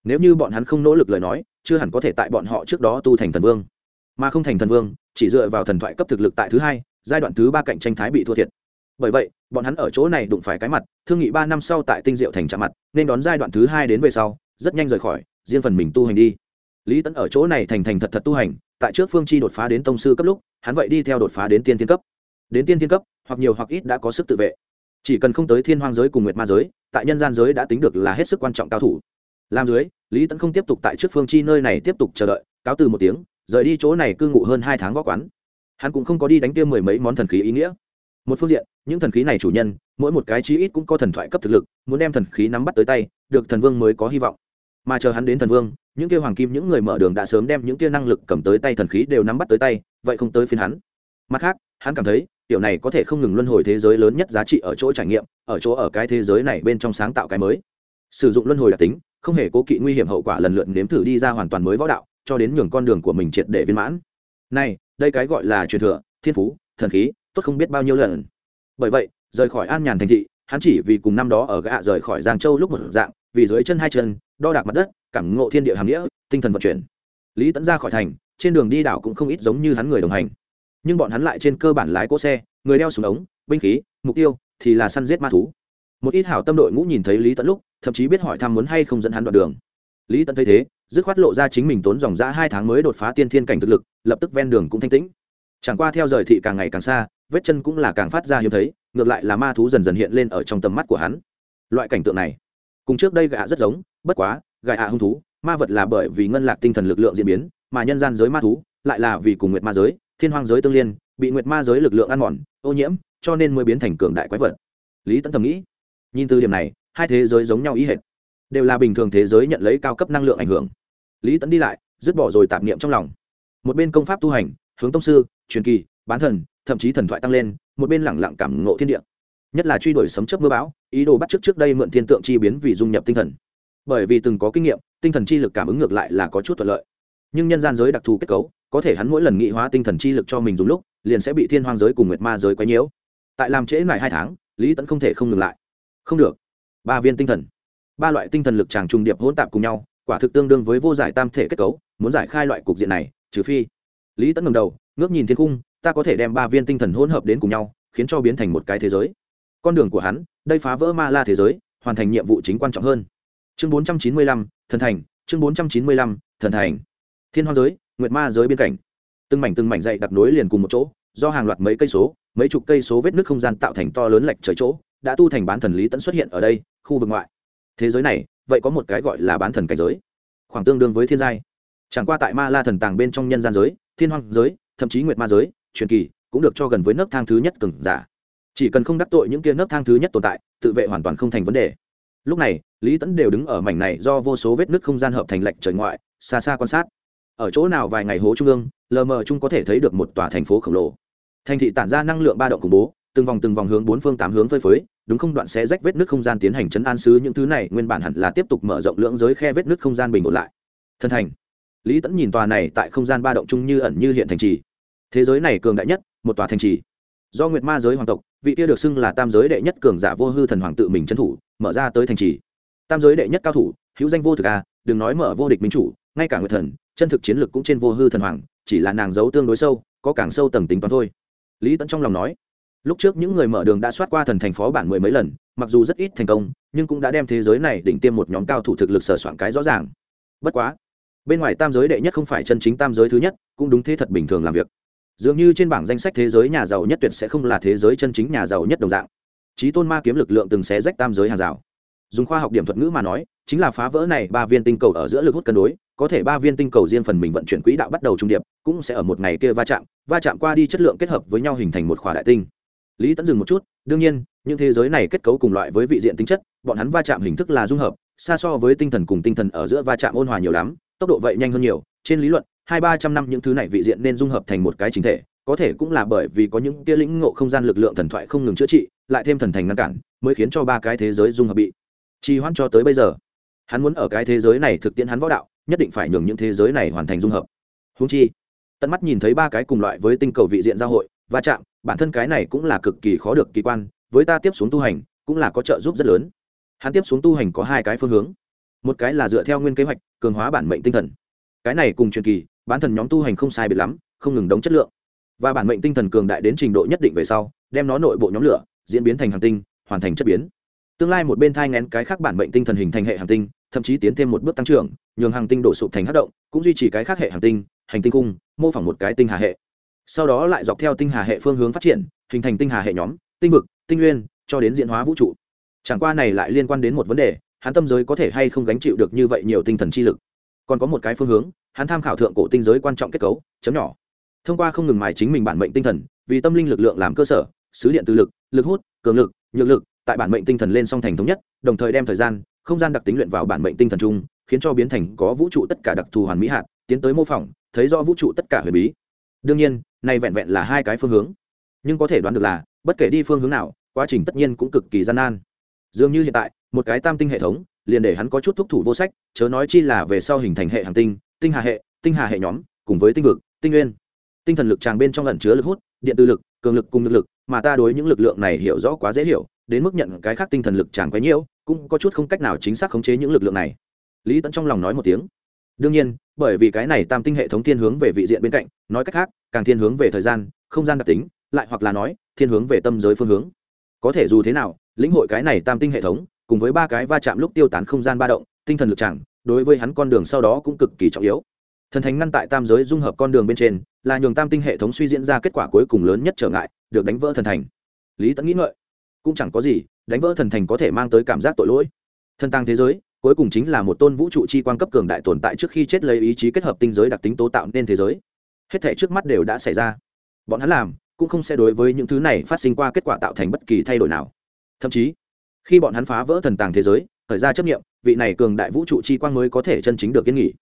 Nếu như bọn hắn không nỗ lực lời nói, chưa hẳn có thể tại bọn họ trước đó tu thành thần vương. Mà không thành thần vương, chỉ dựa vào thần thoại cấp thực lực tại thứ hai, giai đoạn thứ ba cạnh tranh thái bị thua thiệt. Bởi vậy, bọn hắn ở chỗ này đụng phải cái mặt, thương nghị ba năm sau tại tinh diệu thành chạm mặt, nên đón giai đoạn thứ hai đến về sau, rất nhanh rời khỏi, riêng phần mình tu hành đi lý tẫn ở chỗ này thành thành thật thật tu hành, tại trước phương chi đột phá đến tông sư cấp lúc, hắn vậy đi theo đột phá đến tiên thiên cấp. Đến tiên thiên cấp, hoặc nhiều hoặc ít đã có sức tự vệ. Chỉ cần không tới thiên hoang giới cùng nguyệt ma giới, tại nhân gian giới đã tính được là hết sức quan trọng cao thủ. Làm dưới, lý tẫn không tiếp tục tại trước phương chi nơi này tiếp tục chờ đợi, cáo từ một tiếng, rời đi chỗ này cư ngụ hơn hai tháng võ quán. Hắn cũng không có đi đánh tiêu mười mấy món thần khí ý nghĩa. Một phương diện, những thần khí này chủ nhân, mỗi một cái chí ít cũng có thần thoại cấp thực lực, muốn đem thần khí nắm bắt tới tay, được thần vương mới có hy vọng mà chờ hắn đến thần vương, những kia hoàng kim, những người mở đường đã sớm đem những kia năng lực cầm tới tay thần khí đều nắm bắt tới tay, vậy không tới phiên hắn. Mặt khác, hắn cảm thấy, tiểu này có thể không ngừng luân hồi thế giới lớn nhất giá trị ở chỗ trải nghiệm, ở chỗ ở cái thế giới này bên trong sáng tạo cái mới. Sử dụng luân hồi đặc tính, không hề cố kỵ nguy hiểm hậu quả lần lượt nếm thử đi ra hoàn toàn mới võ đạo, cho đến nhường con đường của mình triệt để viên mãn. Này, đây cái gọi là truyền thừa, thiên phú, thần khí, tốt không biết bao nhiêu lần. Bởi vậy, rời khỏi an nhàn thành thị, hắn chỉ vì cùng năm đó ở gạ rời khỏi giang châu lúc một dạng, vì dưới chân hai chân đo đạc mặt đất, cảm ngộ thiên địa hàm nghĩa, tinh thần vận chuyển. Lý tẫn ra khỏi thành, trên đường đi đảo cũng không ít giống như hắn người đồng hành. Nhưng bọn hắn lại trên cơ bản lái cỗ xe, người đeo súng ống, binh khí, mục tiêu thì là săn giết ma thú. Một ít hảo tâm đội ngũ nhìn thấy lý tẫn lúc, thậm chí biết hỏi thăm muốn hay không dẫn hắn đoạn đường. Lý tẫn thấy thế, dứt khoát lộ ra chính mình tốn dòng ra hai tháng mới đột phá tiên thiên cảnh thực lực, lập tức ven đường cũng thanh tĩnh. Chẳng qua theo rời thị càng ngày càng xa, vết chân cũng là càng phát ra hiếm thấy, ngược lại là ma thú dần dần hiện lên ở trong tầm mắt của hắn. Loại cảnh tượng này, cùng trước đây gạ rất giống bất quá gạ ạ hung thú, ma vật là bởi vì ngân lạc tinh thần lực lượng diễn biến, mà nhân gian giới ma thú lại là vì cùng nguyệt ma giới, thiên hoang giới tương liên, bị nguyệt ma giới lực lượng ăn mòn, ô nhiễm, cho nên mới biến thành cường đại quái vật. Lý tấn thầm nghĩ, nhìn từ điểm này, hai thế giới giống nhau ý hệt, đều là bình thường thế giới nhận lấy cao cấp năng lượng ảnh hưởng. Lý tấn đi lại, dứt bỏ rồi tạp niệm trong lòng. Một bên công pháp tu hành, hướng tông sư, truyền kỳ, bán thần, thậm chí thần thoại tăng lên, một bên lẳng lặng cảm ngộ thiên địa. Nhất là truy đuổi sấm chớp mưa bão, ý đồ bắt trước trước đây mượn thiên tượng chi biến vì dung nhập tinh thần bởi vì từng có kinh nghiệm, tinh thần chi lực cảm ứng ngược lại là có chút thuận lợi. Nhưng nhân gian giới đặc thù kết cấu, có thể hắn mỗi lần nghị hóa tinh thần chi lực cho mình dùng lúc, liền sẽ bị thiên hoang giới cùng nguyệt ma giới quấy nhiễu. Tại làm trễ lại hai tháng, lý tẫn không thể không ngừng lại. Không được. Ba viên tinh thần. Ba loại tinh thần lực tràng trùng điệp hỗn tạp cùng nhau, quả thực tương đương với vô giải tam thể kết cấu, muốn giải khai loại cục diện này, trừ phi. Lý tẫn ngầm đầu, ngước nhìn thiên cung ta có thể đem ba viên tinh thần hỗn hợp đến cùng nhau, khiến cho biến thành một cái thế giới. Con đường của hắn, đây phá vỡ ma la thế giới, hoàn thành nhiệm vụ chính quan trọng hơn chương bốn trăm chín mươi lăm, thần thành, chương bốn trăm chín mươi lăm, thần thành. Thiên hoa giới, nguyệt ma giới biên cảnh. Từng mảnh từng mảnh dậy đặt nối liền cùng một chỗ, do hàng loạt mấy cây số, mấy chục cây số vết nước không gian tạo thành to lớn lệch trời chỗ, đã tu thành bán thần lý tẫn xuất hiện ở đây, khu vực ngoại. Thế giới này, vậy có một cái gọi là bán thần cảnh giới. Khoảng tương đương với thiên giai. Chẳng qua tại ma la thần tàng bên trong nhân gian giới, thiên hoang giới, thậm chí nguyệt ma giới, truyền kỳ, cũng được cho gần với nấc thang thứ nhất cường giả. Chỉ cần không đắc tội những kia nấc thang thứ nhất tồn tại, tự vệ hoàn toàn không thành vấn đề. Lúc này lý tẫn đều đứng ở mảnh này do vô số vết nứt không gian hợp thành lệnh trời ngoại, xa xa quan sát. Ở chỗ nào vài ngày hố trung ương, lờ mờ chung có thể thấy được một tòa thành phố khổng lồ. Thành thị tản ra năng lượng ba động khủng bố, từng vòng từng vòng hướng bốn phương tám hướng phơi phới, đúng không đoạn sẽ rách vết nứt không gian tiến hành chấn an sứ những thứ này, nguyên bản hẳn là tiếp tục mở rộng lưỡng giới khe vết nứt không gian bình ổn lại. Thân thành. Lý tẫn nhìn tòa này tại không gian ba động chung như ẩn như hiện thành trì. Thế giới này cường đại nhất, một tòa thành trì. Do nguyệt ma giới hoàng tộc, vị kia được xưng là tam giới đệ nhất cường giả vô hư thần hoàng tự mình trấn thủ, mở ra tới thành trì tam giới đệ nhất cao thủ, hữu danh vô thực a đừng nói mở vô địch minh chủ, ngay cả người thần, chân thực chiến lược cũng trên vô hư thần hoàng, chỉ là nàng giấu tương đối sâu, có càng sâu tầng tính toán thôi. Lý tẫn trong lòng nói, lúc trước những người mở đường đã soát qua thần thành phó bản mười mấy lần, mặc dù rất ít thành công, nhưng cũng đã đem thế giới này đỉnh tiêm một nhóm cao thủ thực lực sở soạn cái rõ ràng. Bất quá, bên ngoài tam giới đệ nhất không phải chân chính tam giới thứ nhất, cũng đúng thế thật bình thường làm việc. Dường như trên bảng danh sách thế giới nhà giàu nhất tuyệt sẽ không là thế giới chân chính nhà giàu nhất đồng dạng. Trí tôn ma kiếm lực lượng từng xé rách tam giới hàng rào dùng khoa học điểm thuật ngữ mà nói, chính là phá vỡ này ba viên tinh cầu ở giữa lực hút cân đối, có thể ba viên tinh cầu riêng phần mình vận chuyển quỹ đạo bắt đầu trung điệp, cũng sẽ ở một ngày kia va chạm va chạm qua đi chất lượng kết hợp với nhau hình thành một khỏa đại tinh. Lý tẫn dừng một chút, đương nhiên, những thế giới này kết cấu cùng loại với vị diện tính chất, bọn hắn va chạm hình thức là dung hợp, xa so với tinh thần cùng tinh thần ở giữa va chạm ôn hòa nhiều lắm, tốc độ vậy nhanh hơn nhiều, trên lý luận, hai ba trăm năm những thứ này vị diện nên dung hợp thành một cái chính thể, có thể cũng là bởi vì có những kia lĩnh ngộ không gian lực lượng thần thoại không ngừng chữa trị, lại thêm thần thành ngăn cản, mới khiến cho ba cái thế giới dung hợp bị trì hoãn cho tới bây giờ. Hắn muốn ở cái thế giới này thực tiễn hắn võ đạo, nhất định phải nhường những thế giới này hoàn thành dung hợp. Húng chi, tận mắt nhìn thấy ba cái cùng loại với tinh cầu vị diện giao hội, va chạm, bản thân cái này cũng là cực kỳ khó được kỳ quan, với ta tiếp xuống tu hành, cũng là có trợ giúp rất lớn. Hắn tiếp xuống tu hành có hai cái phương hướng. Một cái là dựa theo nguyên kế hoạch, cường hóa bản mệnh tinh thần. Cái này cùng truyền kỳ, bản thần nhóm tu hành không sai biệt lắm, không ngừng đóng chất lượng. Và bản mệnh tinh thần cường đại đến trình độ nhất định về sau, đem nó nội bộ nhóm lửa, diễn biến thành hàng tinh, hoàn thành chất biến tương lai một bên thai ngén cái khác bản mệnh tinh thần hình thành hệ hành tinh, thậm chí tiến thêm một bước tăng trưởng, nhường hành tinh đổ sụp thành hát động, cũng duy trì cái khác hệ hành tinh hành tinh cung, mô phỏng một cái tinh hà hệ. Sau đó lại dọc theo tinh hà hệ phương hướng phát triển, hình thành tinh hà hệ nhóm, tinh vực, tinh nguyên, cho đến diễn hóa vũ trụ. Chẳng qua này lại liên quan đến một vấn đề, hắn tâm giới có thể hay không gánh chịu được như vậy nhiều tinh thần chi lực. Còn có một cái phương hướng, hắn tham khảo thượng cổ tinh giới quan trọng kết cấu, chấm nhỏ. Thông qua không ngừng mài chính mình bản mệnh tinh thần, vì tâm linh lực lượng làm cơ sở, sứ điện từ lực lực hút, cường lực, nhược lực tại bản mệnh tinh thần lên song thành thống nhất, đồng thời đem thời gian, không gian đặc tính luyện vào bản mệnh tinh thần chung, khiến cho biến thành có vũ trụ tất cả đặc thù hoàn mỹ hạt, tiến tới mô phỏng, thấy rõ vũ trụ tất cả huyền bí. Đương nhiên, này vẹn vẹn là hai cái phương hướng. Nhưng có thể đoán được là, bất kể đi phương hướng nào, quá trình tất nhiên cũng cực kỳ gian nan. Dường như hiện tại, một cái tam tinh hệ thống, liền để hắn có chút thúc thủ vô sách, chớ nói chi là về sau hình thành hệ hành tinh tinh hà hệ, tinh hà hệ nhóm, cùng với tinh vực, tinh nguyên. Tinh thần lực tràng bên trong ẩn chứa lực hút, điện từ lực, cường lực cùng lực lực, mà ta đối những lực lượng này hiểu rõ quá dễ hiểu đến mức nhận cái khác tinh thần lực tràn quấy nhiễu, cũng có chút không cách nào chính xác khống chế những lực lượng này. Lý tẫn trong lòng nói một tiếng. Đương nhiên, bởi vì cái này tam tinh hệ thống thiên hướng về vị diện bên cạnh, nói cách khác, càng thiên hướng về thời gian, không gian đặc tính, lại hoặc là nói, thiên hướng về tâm giới phương hướng. Có thể dù thế nào, lĩnh hội cái này tam tinh hệ thống, cùng với ba cái va chạm lúc tiêu tán không gian ba động, tinh thần lực chẳng đối với hắn con đường sau đó cũng cực kỳ trọng yếu. Thần thánh ngăn tại tam giới dung hợp con đường bên trên, là nhường tam tinh hệ thống suy diễn ra kết quả cuối cùng lớn nhất trở ngại, được đánh vỡ thần thành. Lý tẫn nghĩ ngợi cũng chẳng có gì, đánh vỡ thần thành có thể mang tới cảm giác tội lỗi. Thần tăng thế giới, cuối cùng chính là một tôn vũ trụ chi quan cấp cường đại tồn tại trước khi chết lấy ý chí kết hợp tinh giới đặc tính tố tạo nên thế giới. Hết thể trước mắt đều đã xảy ra. Bọn hắn làm, cũng không sẽ đối với những thứ này phát sinh qua kết quả tạo thành bất kỳ thay đổi nào. Thậm chí, khi bọn hắn phá vỡ thần tàng thế giới, thời ra chấp nghiệm vị này cường đại vũ trụ chi quang mới có thể chân chính được yên nghỉ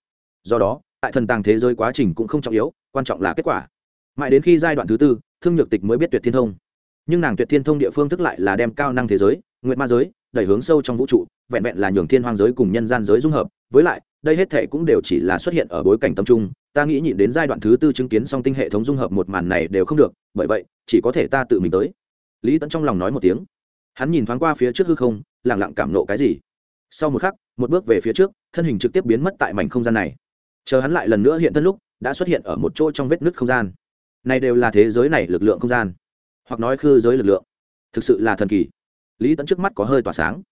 do đó, tại thần tàng thế giới quá trình cũng không trọng yếu, quan trọng là kết quả. Mãi đến khi giai đoạn thứ tư, thương nhược tịch mới biết tuyệt thiên thông nhưng nàng tuyệt thiên thông địa phương thức lại là đem cao năng thế giới nguyện ma giới, đẩy hướng sâu trong vũ trụ, vẹn vẹn là nhường thiên hoang giới cùng nhân gian giới dung hợp, với lại, đây hết thệ cũng đều chỉ là xuất hiện ở bối cảnh tâm trung, ta nghĩ nhịn đến giai đoạn thứ tư chứng kiến song tinh hệ thống dung hợp một màn này đều không được, bởi vậy, chỉ có thể ta tự mình tới. Lý tẫn trong lòng nói một tiếng. Hắn nhìn thoáng qua phía trước hư không lẳng lặng cảm nộ cái gì. Sau một khắc, một bước về phía trước, thân hình trực tiếp biến mất tại mảnh không gian này. Chờ hắn lại lần nữa hiện thân lúc, đã xuất hiện ở một chỗ trong vết nứt không gian. Này đều là thế giới này lực lượng không gian hoặc nói khư giới lực lượng. Thực sự là thần kỳ. Lý tẫn trước mắt có hơi tỏa sáng.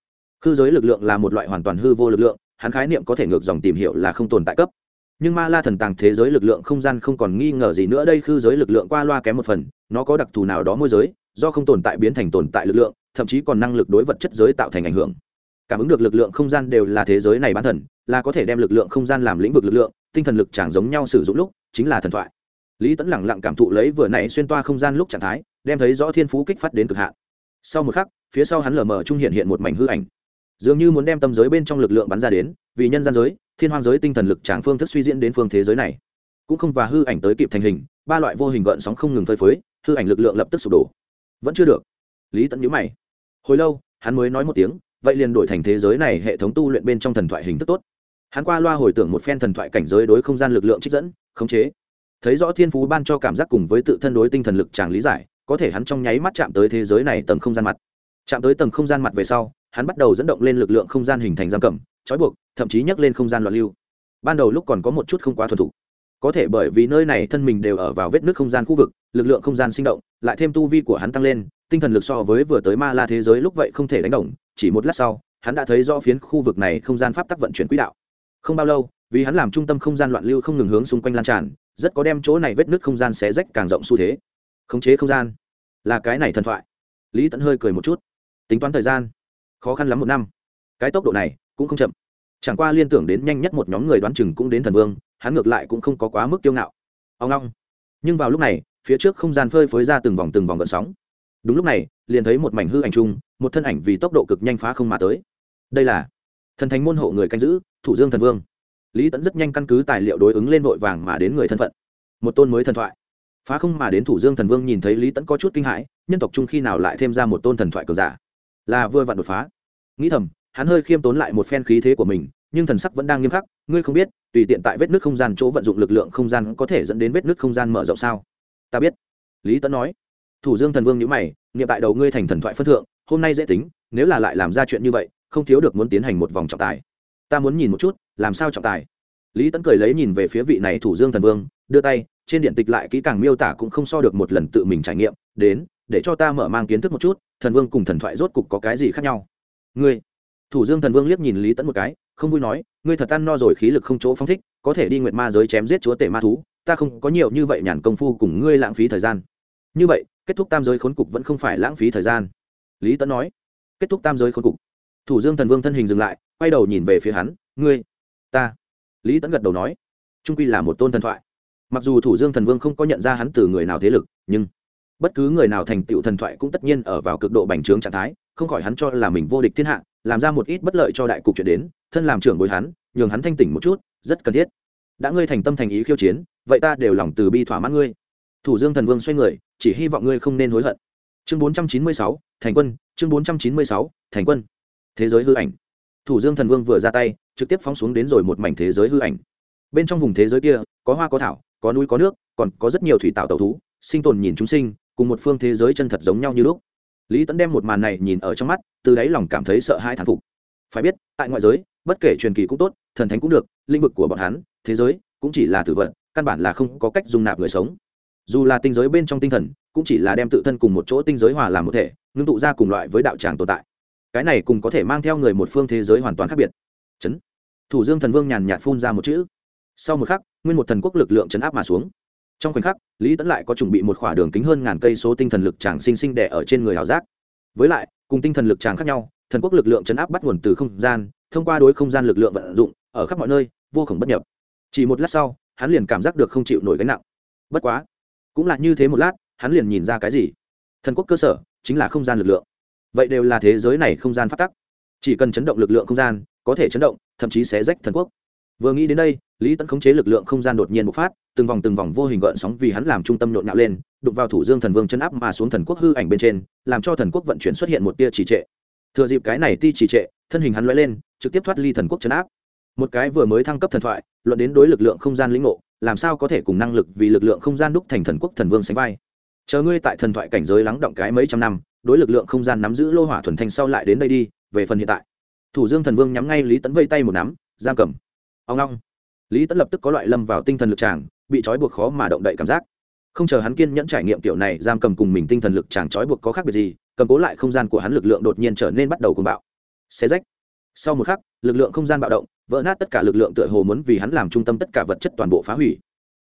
Khư giới lực lượng là một loại hoàn toàn hư vô lực lượng, hắn khái niệm có thể ngược dòng tìm hiểu là không tồn tại cấp. Nhưng ma la thần tàng thế giới lực lượng không gian không còn nghi ngờ gì nữa, đây khư giới lực lượng qua loa kém một phần, nó có đặc thù nào đó môi giới, do không tồn tại biến thành tồn tại lực lượng, thậm chí còn năng lực đối vật chất giới tạo thành ảnh hưởng. Cảm ứng được lực lượng không gian đều là thế giới này bán thần là có thể đem lực lượng không gian làm lĩnh vực lực lượng, tinh thần lực chẳng giống nhau sử dụng lúc, chính là thần thoại. Lý tẫn lẳng lặng cảm thụ lấy vừa nãy xuyên toa không gian lúc trạng thái đem thấy rõ thiên phú kích phát đến cực hạn. Sau một khắc, phía sau hắn lờ mờ trung hiện hiện một mảnh hư ảnh. Dường như muốn đem tâm giới bên trong lực lượng bắn ra đến, vì nhân gian giới, thiên hoang giới tinh thần lực trạng phương thức suy diễn đến phương thế giới này. Cũng không và hư ảnh tới kịp thành hình, ba loại vô hình gợn sóng không ngừng phơi phới, hư ảnh lực lượng lập tức sụp đổ. Vẫn chưa được. Lý tẫn nhữ mày. Hồi lâu, hắn mới nói một tiếng, vậy liền đổi thành thế giới này hệ thống tu luyện bên trong thần thoại hình thức tốt. Hắn qua loa hồi tưởng một phen thần thoại cảnh giới đối không gian lực lượng trích dẫn, khống chế. Thấy rõ thiên phú ban cho cảm giác cùng với tự thân đối tinh thần lực chàng lý giải có thể hắn trong nháy mắt chạm tới thế giới này tầng không gian mặt. Chạm tới tầng không gian mặt về sau, hắn bắt đầu dẫn động lên lực lượng không gian hình thành giam cầm, trói buộc, thậm chí nhấc lên không gian loạn lưu. Ban đầu lúc còn có một chút không quá thuần thục. Có thể bởi vì nơi này thân mình đều ở vào vết nước không gian khu vực, lực lượng không gian sinh động, lại thêm tu vi của hắn tăng lên, tinh thần lực so với vừa tới ma la thế giới lúc vậy không thể đánh đồng, chỉ một lát sau, hắn đã thấy rõ phiến khu vực này không gian pháp tắc vận chuyển quỹ đạo. Không bao lâu, vì hắn làm trung tâm không gian loạn lưu không ngừng hướng xung quanh lan tràn, rất có đem chỗ này vết nước không gian xé rách càng rộng xu thế khống chế không gian. Là cái này thần thoại. Lý tẫn hơi cười một chút. Tính toán thời gian, khó khăn lắm một năm. Cái tốc độ này cũng không chậm. Chẳng qua liên tưởng đến nhanh nhất một nhóm người đoán chừng cũng đến thần vương, hắn ngược lại cũng không có quá mức kiêu ngạo. Ông long. Nhưng vào lúc này, phía trước không gian phơi phới ra từng vòng từng vòng gợn sóng. Đúng lúc này, liền thấy một mảnh hư ảnh chung, một thân ảnh vì tốc độ cực nhanh phá không mà tới. Đây là thần thánh môn hộ người canh giữ, thủ dương thần vương. Lý tẫn rất nhanh căn cứ tài liệu đối ứng lên vội vàng mà đến người thân phận. Một tôn mới thần thoại phá không mà đến thủ dương thần vương nhìn thấy lý tẫn có chút kinh hãi, nhân tộc chung khi nào lại thêm ra một tôn thần thoại cường giả? Là vừa vặn đột phá. Nghĩ thầm, hắn hơi khiêm tốn lại một phen khí thế của mình, nhưng thần sắc vẫn đang nghiêm khắc, ngươi không biết, tùy tiện tại vết nước không gian chỗ vận dụng lực lượng không gian có thể dẫn đến vết nước không gian mở rộng sao? Ta biết. Lý tẫn nói. Thủ dương thần vương nhữ mày, niệm tại đầu ngươi thành thần thoại phân thượng, hôm nay dễ tính, nếu là lại làm ra chuyện như vậy, không thiếu được muốn tiến hành một vòng trọng tài. Ta muốn nhìn một chút, làm sao trọng tài? Lý tẫn cười lấy nhìn về phía vị này thủ dương thần vương, đưa tay trên điện tịch lại kỹ càng miêu tả cũng không so được một lần tự mình trải nghiệm, đến, để cho ta mở mang kiến thức một chút, thần vương cùng thần thoại rốt cục có cái gì khác nhau. Ngươi, thủ dương thần vương liếc nhìn lý tẫn một cái, không vui nói, ngươi thật ăn no rồi khí lực không chỗ phong thích, có thể đi nguyệt ma giới chém giết chúa tể ma thú, ta không có nhiều như vậy nhàn công phu cùng ngươi lãng phí thời gian. Như vậy, kết thúc tam giới khốn cục vẫn không phải lãng phí thời gian. Lý tẫn nói, kết thúc tam giới khốn cục. Thủ dương thần vương thân hình dừng lại, quay đầu nhìn về phía hắn, ngươi, ta. Lý tẫn gật đầu nói, trung quy là một tôn thần thoại mặc dù thủ dương thần vương không có nhận ra hắn từ người nào thế lực, nhưng bất cứ người nào thành tựu thần thoại cũng tất nhiên ở vào cực độ bành trướng trạng thái, không khỏi hắn cho là mình vô địch thiên hạ, làm ra một ít bất lợi cho đại cục chuyện đến, thân làm trưởng bối hắn, nhường hắn thanh tỉnh một chút, rất cần thiết. Đã ngươi thành tâm thành ý khiêu chiến, vậy ta đều lòng từ bi thỏa mãn ngươi. Thủ dương thần vương xoay người, chỉ hy vọng ngươi không nên hối hận. Chương bốn trăm chín mươi sáu, thành quân, chương bốn trăm chín mươi sáu, thành quân. Thế giới hư ảnh. Thủ dương thần vương vừa ra tay, trực tiếp phóng xuống đến rồi một mảnh thế giới hư ảnh. Bên trong vùng thế giới kia, có hoa có thảo có núi có nước, còn có rất nhiều thủy tạo tàu thú, sinh tồn nhìn chúng sinh, cùng một phương thế giới chân thật giống nhau như lúc. Lý tẫn đem một màn này nhìn ở trong mắt, từ đáy lòng cảm thấy sợ hãi thán phục. Phải biết, tại ngoại giới, bất kể truyền kỳ cũng tốt, thần thánh cũng được, lĩnh vực của bọn hắn, thế giới, cũng chỉ là tử vận căn bản là không có cách dung nạp người sống. Dù là tinh giới bên trong tinh thần, cũng chỉ là đem tự thân cùng một chỗ tinh giới hòa làm một thể, ngưng tụ ra cùng loại với đạo tràng tồn tại. Cái này cùng có thể mang theo người một phương thế giới hoàn toàn khác biệt. Chấn. Thủ dương thần vương nhàn nhạt phun ra một chữ. Sau một khắc nguyên một thần quốc lực lượng chấn áp mà xuống. Trong khoảnh khắc, lý tẫn lại có chuẩn bị một khỏa đường kính hơn ngàn cây số tinh thần lực chàng sinh sinh đẻ ở trên người hào giác. Với lại, cùng tinh thần lực chàng khác nhau, thần quốc lực lượng chấn áp bắt nguồn từ không gian, thông qua đối không gian lực lượng vận dụng, ở khắp mọi nơi, vô khổng bất nhập. Chỉ một lát sau, hắn liền cảm giác được không chịu nổi gánh nặng. Bất quá, cũng là như thế một lát, hắn liền nhìn ra cái gì? Thần quốc cơ sở, chính là không gian lực lượng. Vậy đều là thế giới này không gian phát tắc. Chỉ cần chấn động lực lượng không gian, có thể chấn động, thậm chí sẽ rách thần quốc vừa nghĩ đến đây, lý tẫn khống chế lực lượng không gian đột nhiên bộc phát, từng vòng từng vòng vô hình gợn sóng vì hắn làm trung tâm nhộn nhạo lên, đụng vào thủ dương thần vương chân áp mà xuống thần quốc hư ảnh bên trên, làm cho thần quốc vận chuyển xuất hiện một tia trì trệ. Thừa dịp cái này ti trì trệ, thân hình hắn lóe lên, trực tiếp thoát ly thần quốc chấn áp. Một cái vừa mới thăng cấp thần thoại, luận đến đối lực lượng không gian lĩnh ngộ, làm sao có thể cùng năng lực vì lực lượng không gian đúc thành thần quốc thần vương sánh vai? Chờ ngươi tại thần thoại cảnh giới lắng động cái mấy trăm năm, đối lực lượng không gian nắm giữ lô hỏa thuần thanh sau lại đến đây đi, về phần hiện tại. Thủ dương thần vương nhắm ngay lý Tấn vây tay một nắm, giam cầm ông long lý tẫn lập tức có loại lâm vào tinh thần lực tràng bị trói buộc khó mà động đậy cảm giác. Không chờ hắn kiên nhẫn trải nghiệm kiểu này, giam cầm cùng mình tinh thần lực chàng trói buộc có khác biệt gì, cầm cố lại không gian của hắn lực lượng đột nhiên trở nên bắt đầu cùng bạo. Xé rách. Sau một khắc, lực lượng không gian bạo động, vỡ nát tất cả lực lượng tựa hồ muốn vì hắn làm trung tâm tất cả vật chất toàn bộ phá hủy.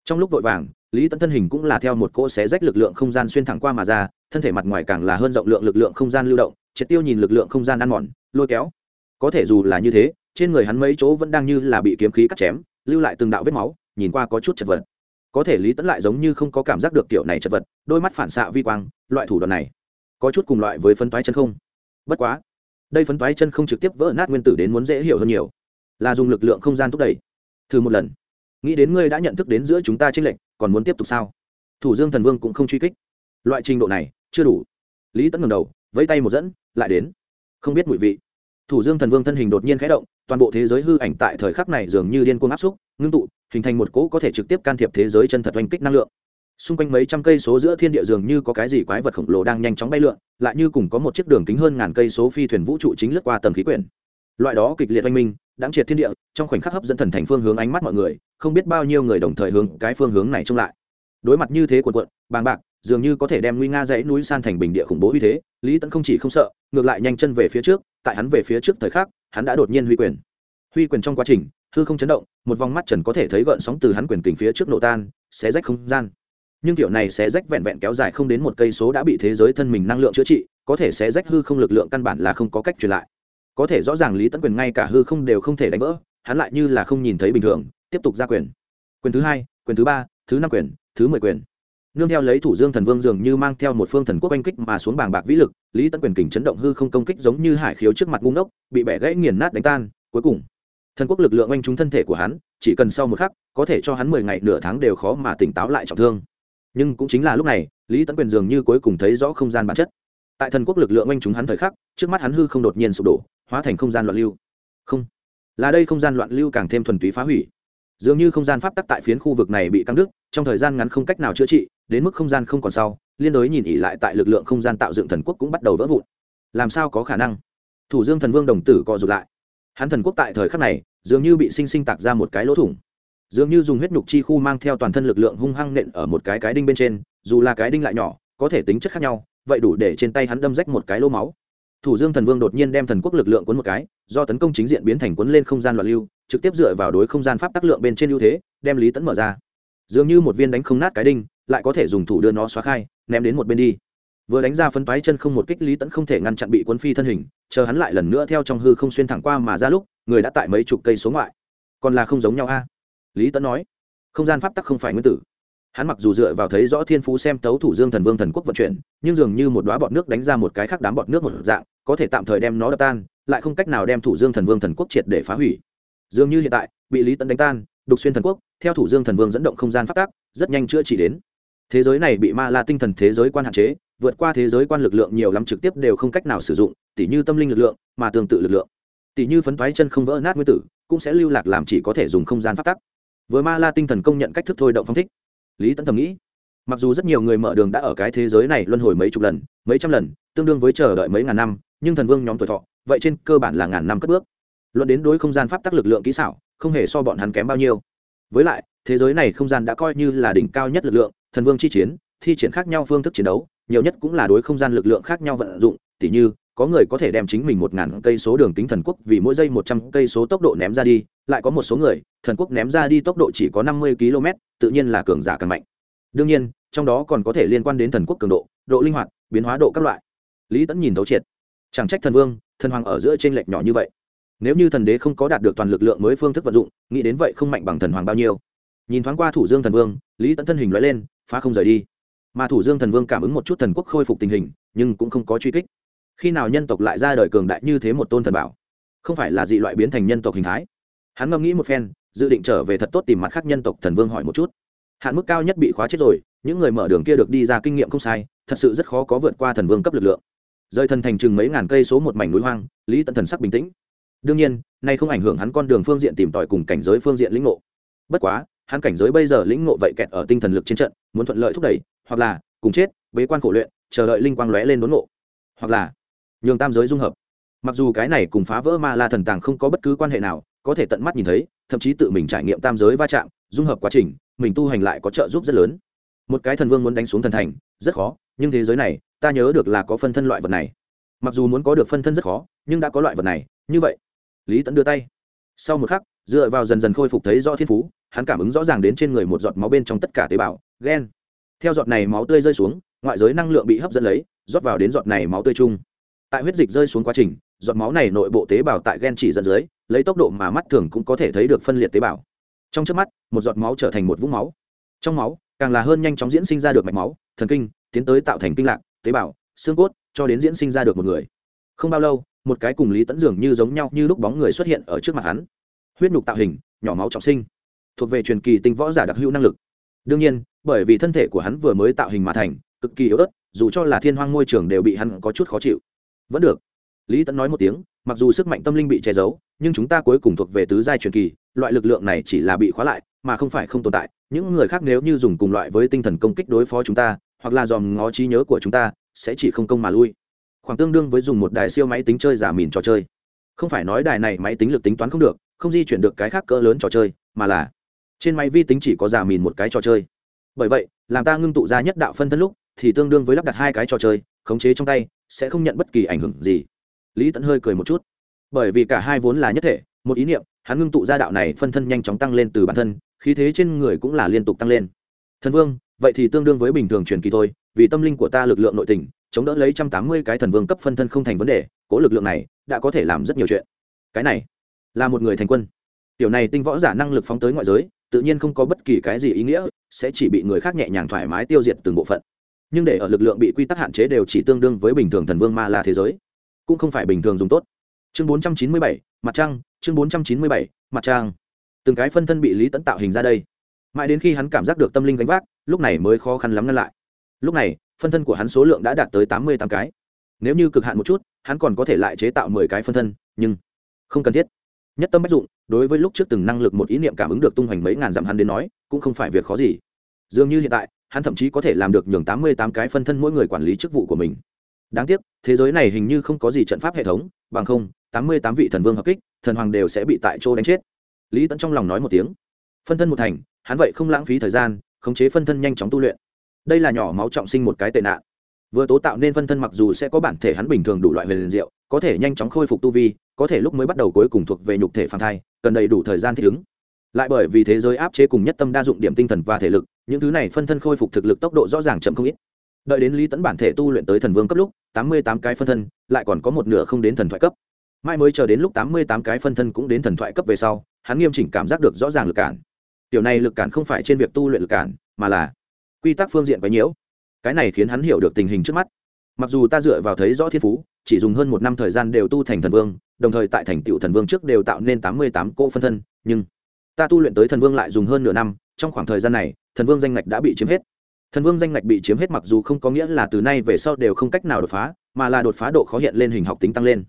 Trong lúc vội vàng, lý tẫn thân hình cũng là theo một cỗ xé rách lực lượng không gian xuyên thẳng qua mà ra, thân thể mặt ngoài càng là hơn rộng lượng lực lượng không gian lưu động, triệt tiêu nhìn lực lượng không gian ăn mòn, lôi kéo. Có thể dù là như thế trên người hắn mấy chỗ vẫn đang như là bị kiếm khí cắt chém, lưu lại từng đạo vết máu, nhìn qua có chút chật vật. Có thể lý tẫn lại giống như không có cảm giác được kiểu này chật vật, đôi mắt phản xạ vi quang, loại thủ đoạn này, có chút cùng loại với phân toái chân không. Bất quá, đây phân toái chân không trực tiếp vỡ nát nguyên tử đến muốn dễ hiểu hơn nhiều, là dùng lực lượng không gian thúc đẩy. Thử một lần. Nghĩ đến ngươi đã nhận thức đến giữa chúng ta tranh lệch, còn muốn tiếp tục sao? Thủ dương thần vương cũng không truy kích. Loại trình độ này, chưa đủ. Lý tẫn ngầm đầu, vẫy tay một dẫn, lại đến. Không biết mùi vị thủ dương thần vương thân hình đột nhiên khẽ động, toàn bộ thế giới hư ảnh tại thời khắc này dường như điên cuồng áp xúc, ngưng tụ, hình thành một cỗ có thể trực tiếp can thiệp thế giới chân thật oanh kích năng lượng. Xung quanh mấy trăm cây số giữa thiên địa dường như có cái gì quái vật khổng lồ đang nhanh chóng bay lượn, lại như cùng có một chiếc đường kính hơn ngàn cây số phi thuyền vũ trụ chính lướt qua tầng khí quyển. Loại đó kịch liệt oanh minh, đáng triệt thiên địa, trong khoảnh khắc hấp dẫn thần thành phương hướng ánh mắt mọi người, không biết bao nhiêu người đồng thời hướng cái phương hướng này trông lại. Đối mặt như thế cuộn cuộn, bàng bạc dường như có thể đem nguy nga dãy núi san thành bình địa khủng bố uy thế, lý tẫn không chỉ không sợ, ngược lại nhanh chân về phía trước, tại hắn về phía trước thời khắc, hắn đã đột nhiên huy quyền. Huy quyền trong quá trình, hư không chấn động, một vòng mắt trần có thể thấy gợn sóng từ hắn quyền kình phía trước nổ tan, xé rách không gian. Nhưng kiểu này sẽ rách vẹn vẹn kéo dài không đến một cây số đã bị thế giới thân mình năng lượng chữa trị, có thể sẽ rách hư không lực lượng căn bản là không có cách truyền lại. Có thể rõ ràng lý tấn quyền ngay cả hư không đều không thể đánh vỡ, hắn lại như là không nhìn thấy bình thường, tiếp tục ra quyền. Quyền thứ hai, quyền thứ ba, thứ năm quyền, thứ mười quyền nương theo lấy thủ dương thần vương dường như mang theo một phương thần quốc oanh kích mà xuống bảng bạc vĩ lực, lý tấn quyền kình chấn động hư không công kích giống như hải khiếu trước mặt ngung ốc bị bẻ gãy nghiền nát đánh tan, cuối cùng, thần quốc lực lượng oanh trúng thân thể của hắn, chỉ cần sau một khắc, có thể cho hắn mười ngày nửa tháng đều khó mà tỉnh táo lại trọng thương. Nhưng cũng chính là lúc này, lý tấn quyền dường như cuối cùng thấy rõ không gian bản chất. Tại thần quốc lực lượng oanh chúng hắn thời khắc, trước mắt hắn hư không đột nhiên sụp đổ, hóa thành không gian loạn lưu. Không, là đây không gian loạn lưu càng thêm thuần túy phá hủy. Dường như không gian pháp tắc tại phiến khu vực này bị căng đứt, trong thời gian ngắn không cách nào chữa trị đến mức không gian không còn sau, liên đối nhìn ỉ lại tại lực lượng không gian tạo dựng thần quốc cũng bắt đầu vỡ vụn. Làm sao có khả năng? Thủ dương thần vương đồng tử co rụt lại. Hắn thần quốc tại thời khắc này, dường như bị sinh sinh tạc ra một cái lỗ thủng. Dường như dùng huyết nhục chi khu mang theo toàn thân lực lượng hung hăng nện ở một cái cái đinh bên trên, dù là cái đinh lại nhỏ, có thể tính chất khác nhau, vậy đủ để trên tay hắn đâm rách một cái lỗ máu. Thủ dương thần vương đột nhiên đem thần quốc lực lượng cuốn một cái, do tấn công chính diện biến thành cuốn lên không gian loạn lưu, trực tiếp dựa vào đối không gian pháp tác lượng bên trên ưu thế, đem lý tẫn mở ra dường như một viên đánh không nát cái đinh, lại có thể dùng thủ đưa nó xóa khai, ném đến một bên đi. Vừa đánh ra phân toái chân không một kích, lý tẫn không thể ngăn chặn bị cuốn phi thân hình, chờ hắn lại lần nữa theo trong hư không xuyên thẳng qua mà ra lúc, người đã tại mấy chục cây số ngoại. Còn là không giống nhau a. Lý tẫn nói, không gian pháp tắc không phải nguyên tử. Hắn mặc dù dựa vào thấy rõ thiên phú xem tấu thủ dương thần vương thần quốc vận chuyển, nhưng dường như một đoá bọt nước đánh ra một cái khác đám bọt nước một dạng, có thể tạm thời đem nó đập tan, lại không cách nào đem thủ dương thần vương thần quốc triệt để phá hủy. Dường như hiện tại, bị lý tẫn đánh tan đục xuyên thần quốc, theo thủ dương thần vương dẫn động không gian phát tác rất nhanh chữa trị đến. Thế giới này bị ma la tinh thần thế giới quan hạn chế, vượt qua thế giới quan lực lượng nhiều lắm trực tiếp đều không cách nào sử dụng, tỉ như tâm linh lực lượng, mà tương tự lực lượng. Tỉ như phấn thoái chân không vỡ nát nguyên tử, cũng sẽ lưu lạc làm chỉ có thể dùng không gian phát tắc. Với ma la tinh thần công nhận cách thức thôi động phong thích. Lý tấn thầm nghĩ, mặc dù rất nhiều người mở đường đã ở cái thế giới này luân hồi mấy chục lần, mấy trăm lần, tương đương với chờ đợi mấy ngàn năm, nhưng thần vương nhóm tuổi thọ, vậy trên cơ bản là ngàn năm cất bước. Luận đến đối không gian pháp tắc lực lượng kỹ xảo không hề so bọn hắn kém bao nhiêu. Với lại, thế giới này không gian đã coi như là đỉnh cao nhất lực lượng, thần vương chi chiến, thi triển khác nhau phương thức chiến đấu, nhiều nhất cũng là đối không gian lực lượng khác nhau vận dụng, tỉ như, có người có thể đem chính mình một ngàn cây số đường kính thần quốc vì mỗi giây một trăm cây số tốc độ ném ra đi, lại có một số người, thần quốc ném ra đi tốc độ chỉ có năm mươi km, tự nhiên là cường giả càng mạnh. Đương nhiên, trong đó còn có thể liên quan đến thần quốc cường độ độ linh hoạt, biến hóa độ các loại. Lý tẫn nhìn thấu triệt. Chẳng trách thần vương, thần hoàng ở giữa t r ê n lệch nhỏ như vậy nếu như thần đế không có đạt được toàn lực lượng mới phương thức vận dụng, nghĩ đến vậy không mạnh bằng thần hoàng bao nhiêu. Nhìn thoáng qua thủ dương thần vương, lý tẫn thân hình loại lên, phá không rời đi. Mà thủ dương thần vương cảm ứng một chút thần quốc khôi phục tình hình, nhưng cũng không có truy kích. Khi nào nhân tộc lại ra đời cường đại như thế một tôn thần bảo? Không phải là dị loại biến thành nhân tộc hình thái. Hắn ngẫm nghĩ một phen, dự định trở về thật tốt tìm mặt khác nhân tộc thần vương hỏi một chút. Hạn mức cao nhất bị khóa chết rồi, những người mở đường kia được đi ra kinh nghiệm không sai, thật sự rất khó có vượt qua thần vương cấp lực lượng. Rời thần thành chừng mấy ngàn cây số một mảnh núi hoang, lý tận thần sắc bình tĩnh đương nhiên, nay không ảnh hưởng hắn con đường phương diện tìm tòi cùng cảnh giới phương diện lĩnh ngộ. Bất quá, hắn cảnh giới bây giờ lĩnh ngộ vậy kẹt ở tinh thần lực trên trận, muốn thuận lợi thúc đẩy, hoặc là cùng chết, bế quan khổ luyện, chờ đợi linh quang lóe lên đốn ngộ. Hoặc là nhường tam giới dung hợp. Mặc dù cái này cùng phá vỡ ma la thần tàng không có bất cứ quan hệ nào, có thể tận mắt nhìn thấy, thậm chí tự mình trải nghiệm tam giới va chạm, dung hợp quá trình, mình tu hành lại có trợ giúp rất lớn. Một cái thần vương muốn đánh xuống thần thành, rất khó, nhưng thế giới này, ta nhớ được là có phân thân loại vật này. Mặc dù muốn có được phân thân rất khó, nhưng đã có loại vật này, như vậy lý tẫn đưa tay. Sau một khắc, dựa vào dần dần khôi phục thấy rõ thiên phú, hắn cảm ứng rõ ràng đến trên người một giọt máu bên trong tất cả tế bào ghen theo giọt này máu tươi rơi xuống, ngoại giới năng lượng bị hấp dẫn lấy, rót vào đến giọt này máu tươi chung. Tại huyết dịch rơi xuống quá trình, giọt máu này nội bộ tế bào tại ghen chỉ dẫn dưới, lấy tốc độ mà mắt thường cũng có thể thấy được phân liệt tế bào. Trong trước mắt, một giọt máu trở thành một vũng máu. Trong máu, càng là hơn nhanh chóng diễn sinh ra được mạch máu, thần kinh, tiến tới tạo thành kinh lạc, tế bào, xương cốt, cho đến diễn sinh ra được một người. Không bao lâu một cái cùng lý tẫn dường như giống nhau như lúc bóng người xuất hiện ở trước mặt hắn. Huyết nhục tạo hình, nhỏ máu trọng sinh. Thuộc về truyền kỳ tinh võ giả đặc hữu năng lực. Đương nhiên, bởi vì thân thể của hắn vừa mới tạo hình mà thành, cực kỳ yếu ớt, dù cho là thiên hoang môi trường đều bị hắn có chút khó chịu. Vẫn được. Lý tẫn nói một tiếng, mặc dù sức mạnh tâm linh bị che giấu, nhưng chúng ta cuối cùng thuộc về tứ giai truyền kỳ, loại lực lượng này chỉ là bị khóa lại, mà không phải không tồn tại. Những người khác nếu như dùng cùng loại với tinh thần công kích đối phó chúng ta, hoặc là dòm ngó trí nhớ của chúng ta, sẽ chỉ không công mà lui khoảng tương đương với dùng một đài siêu máy tính chơi giả mìn trò chơi. Không phải nói đài này máy tính lực tính toán không được, không di chuyển được cái khác cỡ lớn trò chơi, mà là trên máy vi tính chỉ có giả mìn một cái trò chơi. Bởi vậy, làm ta ngưng tụ ra nhất đạo phân thân lúc, thì tương đương với lắp đặt hai cái trò chơi, khống chế trong tay, sẽ không nhận bất kỳ ảnh hưởng gì. Lý tẫn hơi cười một chút. Bởi vì cả hai vốn là nhất thể, một ý niệm, hắn ngưng tụ ra đạo này phân thân nhanh chóng tăng lên từ bản thân, khí thế trên người cũng là liên tục tăng lên. Thần vương, vậy thì tương đương với bình thường truyền kỳ thôi, vì tâm linh của ta lực lượng nội tình chống đỡ lấy trăm tám mươi cái thần vương cấp phân thân không thành vấn đề, cố lực lượng này đã có thể làm rất nhiều chuyện. Cái này là một người thành quân. Tiểu này tinh võ giả năng lực phóng tới ngoại giới, tự nhiên không có bất kỳ cái gì ý nghĩa, sẽ chỉ bị người khác nhẹ nhàng thoải mái tiêu diệt từng bộ phận. Nhưng để ở lực lượng bị quy tắc hạn chế đều chỉ tương đương với bình thường thần vương ma la thế giới, cũng không phải bình thường dùng tốt. Chương bốn trăm chín mươi bảy, mặt trăng, chương bốn trăm chín mươi bảy, mặt trăng. Từng cái phân thân bị lý tẫn tạo hình ra đây. Mãi đến khi hắn cảm giác được tâm linh gánh vác, lúc này mới khó khăn lắm ngăn lại. Lúc này phân thân của hắn số lượng đã đạt tới tám mươi tám cái. Nếu như cực hạn một chút, hắn còn có thể lại chế tạo mười cái phân thân, nhưng không cần thiết. Nhất tâm bách dụng, đối với lúc trước từng năng lực một ý niệm cảm ứng được tung hoành mấy ngàn dặm hắn đến nói, cũng không phải việc khó gì. Dường như hiện tại, hắn thậm chí có thể làm được nhường tám mươi tám cái phân thân mỗi người quản lý chức vụ của mình. Đáng tiếc, thế giới này hình như không có gì trận pháp hệ thống, bằng không, tám mươi tám vị thần vương hợp kích, thần hoàng đều sẽ bị tại chỗ đánh chết. Lý tẫn trong lòng nói một tiếng. Phân thân một thành, hắn vậy không lãng phí thời gian, khống chế phân thân nhanh chóng tu luyện đây là nhỏ máu trọng sinh một cái tệ nạn. Vừa tố tạo nên phân thân mặc dù sẽ có bản thể hắn bình thường đủ loại huyền diệu, có thể nhanh chóng khôi phục tu vi, có thể lúc mới bắt đầu cuối cùng thuộc về nhục thể phản thai, cần đầy đủ thời gian thích ứng. Lại bởi vì thế giới áp chế cùng nhất tâm đa dụng điểm tinh thần và thể lực, những thứ này phân thân khôi phục thực lực tốc độ rõ ràng chậm không ít. Đợi đến lý tấn bản thể tu luyện tới thần vương cấp lúc, tám mươi tám cái phân thân, lại còn có một nửa không đến thần thoại cấp. Mai mới chờ đến lúc tám mươi tám cái phân thân cũng đến thần thoại cấp về sau, hắn nghiêm chỉnh cảm giác được rõ ràng lực cản. Tiểu này lực cản không phải trên việc tu luyện lực cản, mà là quy tắc phương diện quấy nhiễu. Cái này khiến hắn hiểu được tình hình trước mắt. Mặc dù ta dựa vào thấy rõ thiên phú, chỉ dùng hơn một năm thời gian đều tu thành thần vương, đồng thời tại thành tựu thần vương trước đều tạo nên tám mươi tám cỗ phân thân, nhưng ta tu luyện tới thần vương lại dùng hơn nửa năm, trong khoảng thời gian này, thần vương danh ngạch đã bị chiếm hết. Thần vương danh ngạch bị chiếm hết mặc dù không có nghĩa là từ nay về sau đều không cách nào đột phá, mà là đột phá độ khó hiện lên hình học tính tăng lên.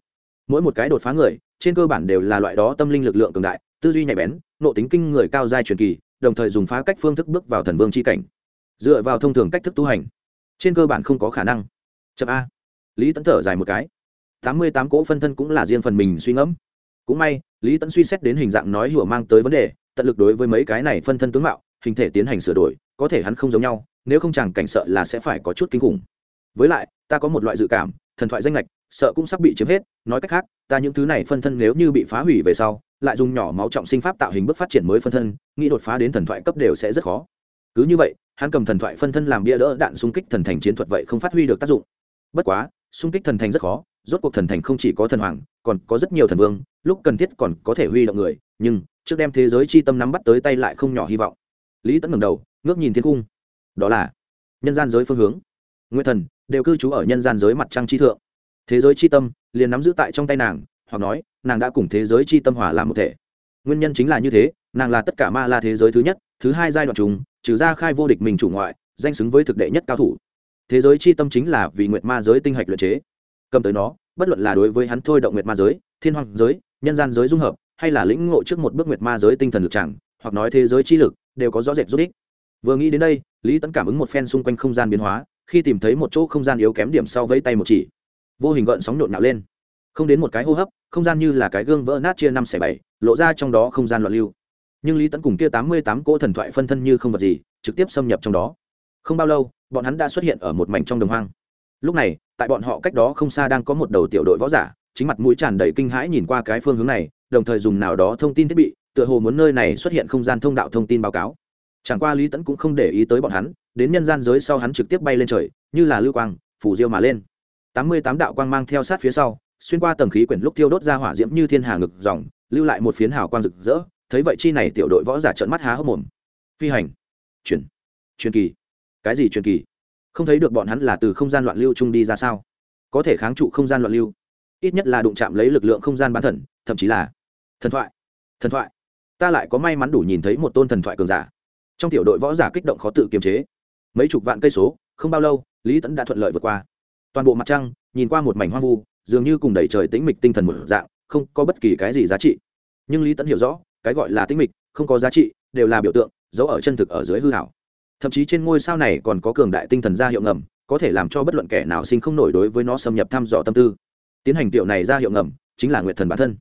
Mỗi một cái đột phá người, trên cơ bản đều là loại đó tâm linh lực lượng cường đại, tư duy nhạy bén nộ tính kinh người cao giai truyền kỳ, đồng thời dùng phá cách phương thức bước vào thần vương c h i cảnh dựa vào thông thường cách thức tu hành, trên cơ bản không có khả năng. Chậm a. Lý tẫn thở dài một cái. Tám mươi tám cỗ phân thân cũng là riêng phần mình suy ngẫm. Cũng may, lý tẫn suy xét đến hình dạng nói hùa mang tới vấn đề, tận lực đối với mấy cái này phân thân tướng mạo, hình thể tiến hành sửa đổi, có thể hắn không giống nhau, nếu không chẳng cảnh sợ là sẽ phải có chút kinh khủng. Với lại, ta có một loại dự cảm, thần thoại danh lệch, sợ cũng sắp bị chiếm hết, nói cách khác, ta những thứ này phân thân nếu như bị phá hủy về sau, lại dùng nhỏ máu trọng sinh pháp tạo hình bước phát triển mới phân thân, nghĩ đột phá đến thần thoại cấp đều sẽ rất khó. Cứ như vậy hắn cầm thần thoại phân thân làm bia đỡ đạn xung kích thần thành chiến thuật vậy không phát huy được tác dụng. Bất quá, xung kích thần thành rất khó, rốt cuộc thần thành không chỉ có thần hoàng, còn có rất nhiều thần vương, lúc cần thiết còn có thể huy động người, nhưng trước đem thế giới chi tâm nắm bắt tới tay lại không nhỏ hy vọng. Lý tẫn ngẩng đầu, ngước nhìn thiên cung. Đó là nhân gian giới phương hướng. Nguyên thần, đều cư trú ở nhân gian giới mặt trăng chi thượng. Thế giới chi tâm liền nắm giữ tại trong tay nàng, hoặc nói, nàng đã cùng thế giới chi tâm hòa làm một thể. Nguyên nhân chính là như thế, nàng là tất cả ma la thế giới thứ nhất, thứ hai giai đoạn trùng trừ ra khai vô địch mình chủ ngoại, danh xứng với thực đệ nhất cao thủ. Thế giới chi tâm chính là vì nguyệt ma giới tinh hạch luyện chế. Cầm tới nó, bất luận là đối với hắn thôi động nguyệt ma giới, thiên hoàng giới, nhân gian giới dung hợp, hay là lĩnh ngộ trước một bước nguyệt ma giới tinh thần lực chẳng, hoặc nói thế giới chi lực, đều có rõ rệt rút ích. Vừa nghĩ đến đây, lý tẫn cảm ứng một phen xung quanh không gian biến hóa, khi tìm thấy một chỗ không gian yếu kém điểm sau vẫy tay một chỉ. Vô hình gợn sóng nhộn nhạo lên. Không đến một cái hô hấp, không gian như là cái gương vỡ nát chia năm xẻ bảy, lộ ra trong đó không gian loạn lưu nhưng lý tẫn cùng kia tám mươi tám cỗ thần thoại phân thân như không vật gì, trực tiếp xâm nhập trong đó. Không bao lâu, bọn hắn đã xuất hiện ở một mảnh trong đồng hoang. Lúc này, tại bọn họ cách đó không xa đang có một đầu tiểu đội võ giả, chính mặt mũi tràn đầy kinh hãi nhìn qua cái phương hướng này, đồng thời dùng nào đó thông tin thiết bị, tựa hồ muốn nơi này xuất hiện không gian thông đạo thông tin báo cáo. Chẳng qua lý tẫn cũng không để ý tới bọn hắn, đến nhân gian giới sau hắn trực tiếp bay lên trời, như là lưu quang, phủ diêu mà lên. tám mươi tám đạo quang mang theo sát phía sau, xuyên qua tầng khí quyển lúc thiêu đốt ra hỏa diễm như thiên hà ngực dòng, lưu lại một phiến hào quang rực rỡ thấy vậy chi này tiểu đội võ giả trợn mắt há hốc mồm. Phi hành. Chuyển. Truyền kỳ. Cái gì truyền kỳ? Không thấy được bọn hắn là từ không gian loạn lưu chung đi ra sao? Có thể kháng trụ không gian loạn lưu. Ít nhất là đụng chạm lấy lực lượng không gian bán thần, thậm chí là thần thoại. Thần thoại. Ta lại có may mắn đủ nhìn thấy một tôn thần thoại cường giả. Trong tiểu đội võ giả kích động khó tự kiềm chế. Mấy chục vạn cây số, không bao lâu, lý tẫn đã thuận lợi vượt qua. Toàn bộ mặt trăng, nhìn qua một mảnh hoang vu, dường như cùng đẩy trời tĩnh mịch tinh thần một dạng, không có bất kỳ cái gì giá trị. Nhưng lý tẫn hiểu rõ cái gọi là tinh mịch, không có giá trị, đều là biểu tượng giấu ở chân thực ở dưới hư hảo. Thậm chí trên ngôi sao này còn có cường đại tinh thần ra hiệu ngầm, có thể làm cho bất luận kẻ nào sinh không nổi đối với nó xâm nhập thăm dò tâm tư. Tiến hành tiểu này ra hiệu ngầm, chính là nguyện thần bản thân.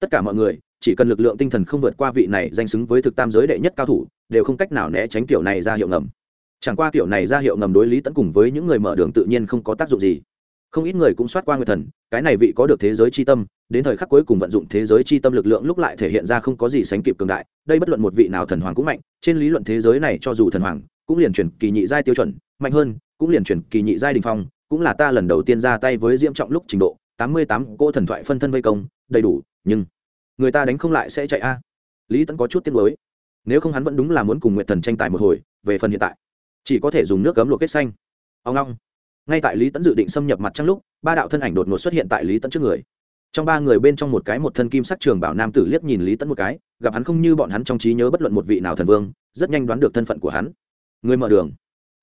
Tất cả mọi người, chỉ cần lực lượng tinh thần không vượt qua vị này danh xứng với thực tam giới đệ nhất cao thủ, đều không cách nào né tránh tiểu này ra hiệu ngầm. Chẳng qua tiểu này ra hiệu ngầm đối lý tẫn cùng với những người mở đường tự nhiên không có tác dụng gì. Không ít người cũng soát qua nguyệt thần, cái này vị có được thế giới c h i tâm đến thời khắc cuối cùng vận dụng thế giới chi tâm lực lượng lúc lại thể hiện ra không có gì sánh kịp cường đại, đây bất luận một vị nào thần hoàng cũng mạnh, trên lý luận thế giới này cho dù thần hoàng, cũng liền chuyển kỳ nhị giai tiêu chuẩn, mạnh hơn, cũng liền chuyển kỳ nhị giai đình phong, cũng là ta lần đầu tiên ra tay với diễm trọng lúc trình độ, tám mươi tám cô thần thoại phân thân vây công, đầy đủ, nhưng người ta đánh không lại sẽ chạy a. Lý tẫn có chút tiếc mới nếu không hắn vẫn đúng là muốn cùng nguyện thần tranh tài một hồi, về phần hiện tại, chỉ có thể dùng nước cấm luộc kết xanh. Ông long. Ngay tại lý tẫn dự định xâm nhập mặt trăng lúc, ba đạo thân ảnh đột ngột xuất hiện tại lý tẫn trước người trong ba người bên trong một cái một thân kim sắc trường bảo nam tử liếc nhìn lý tẫn một cái, gặp hắn không như bọn hắn trong trí nhớ bất luận một vị nào thần vương, rất nhanh đoán được thân phận của hắn. Người mở đường.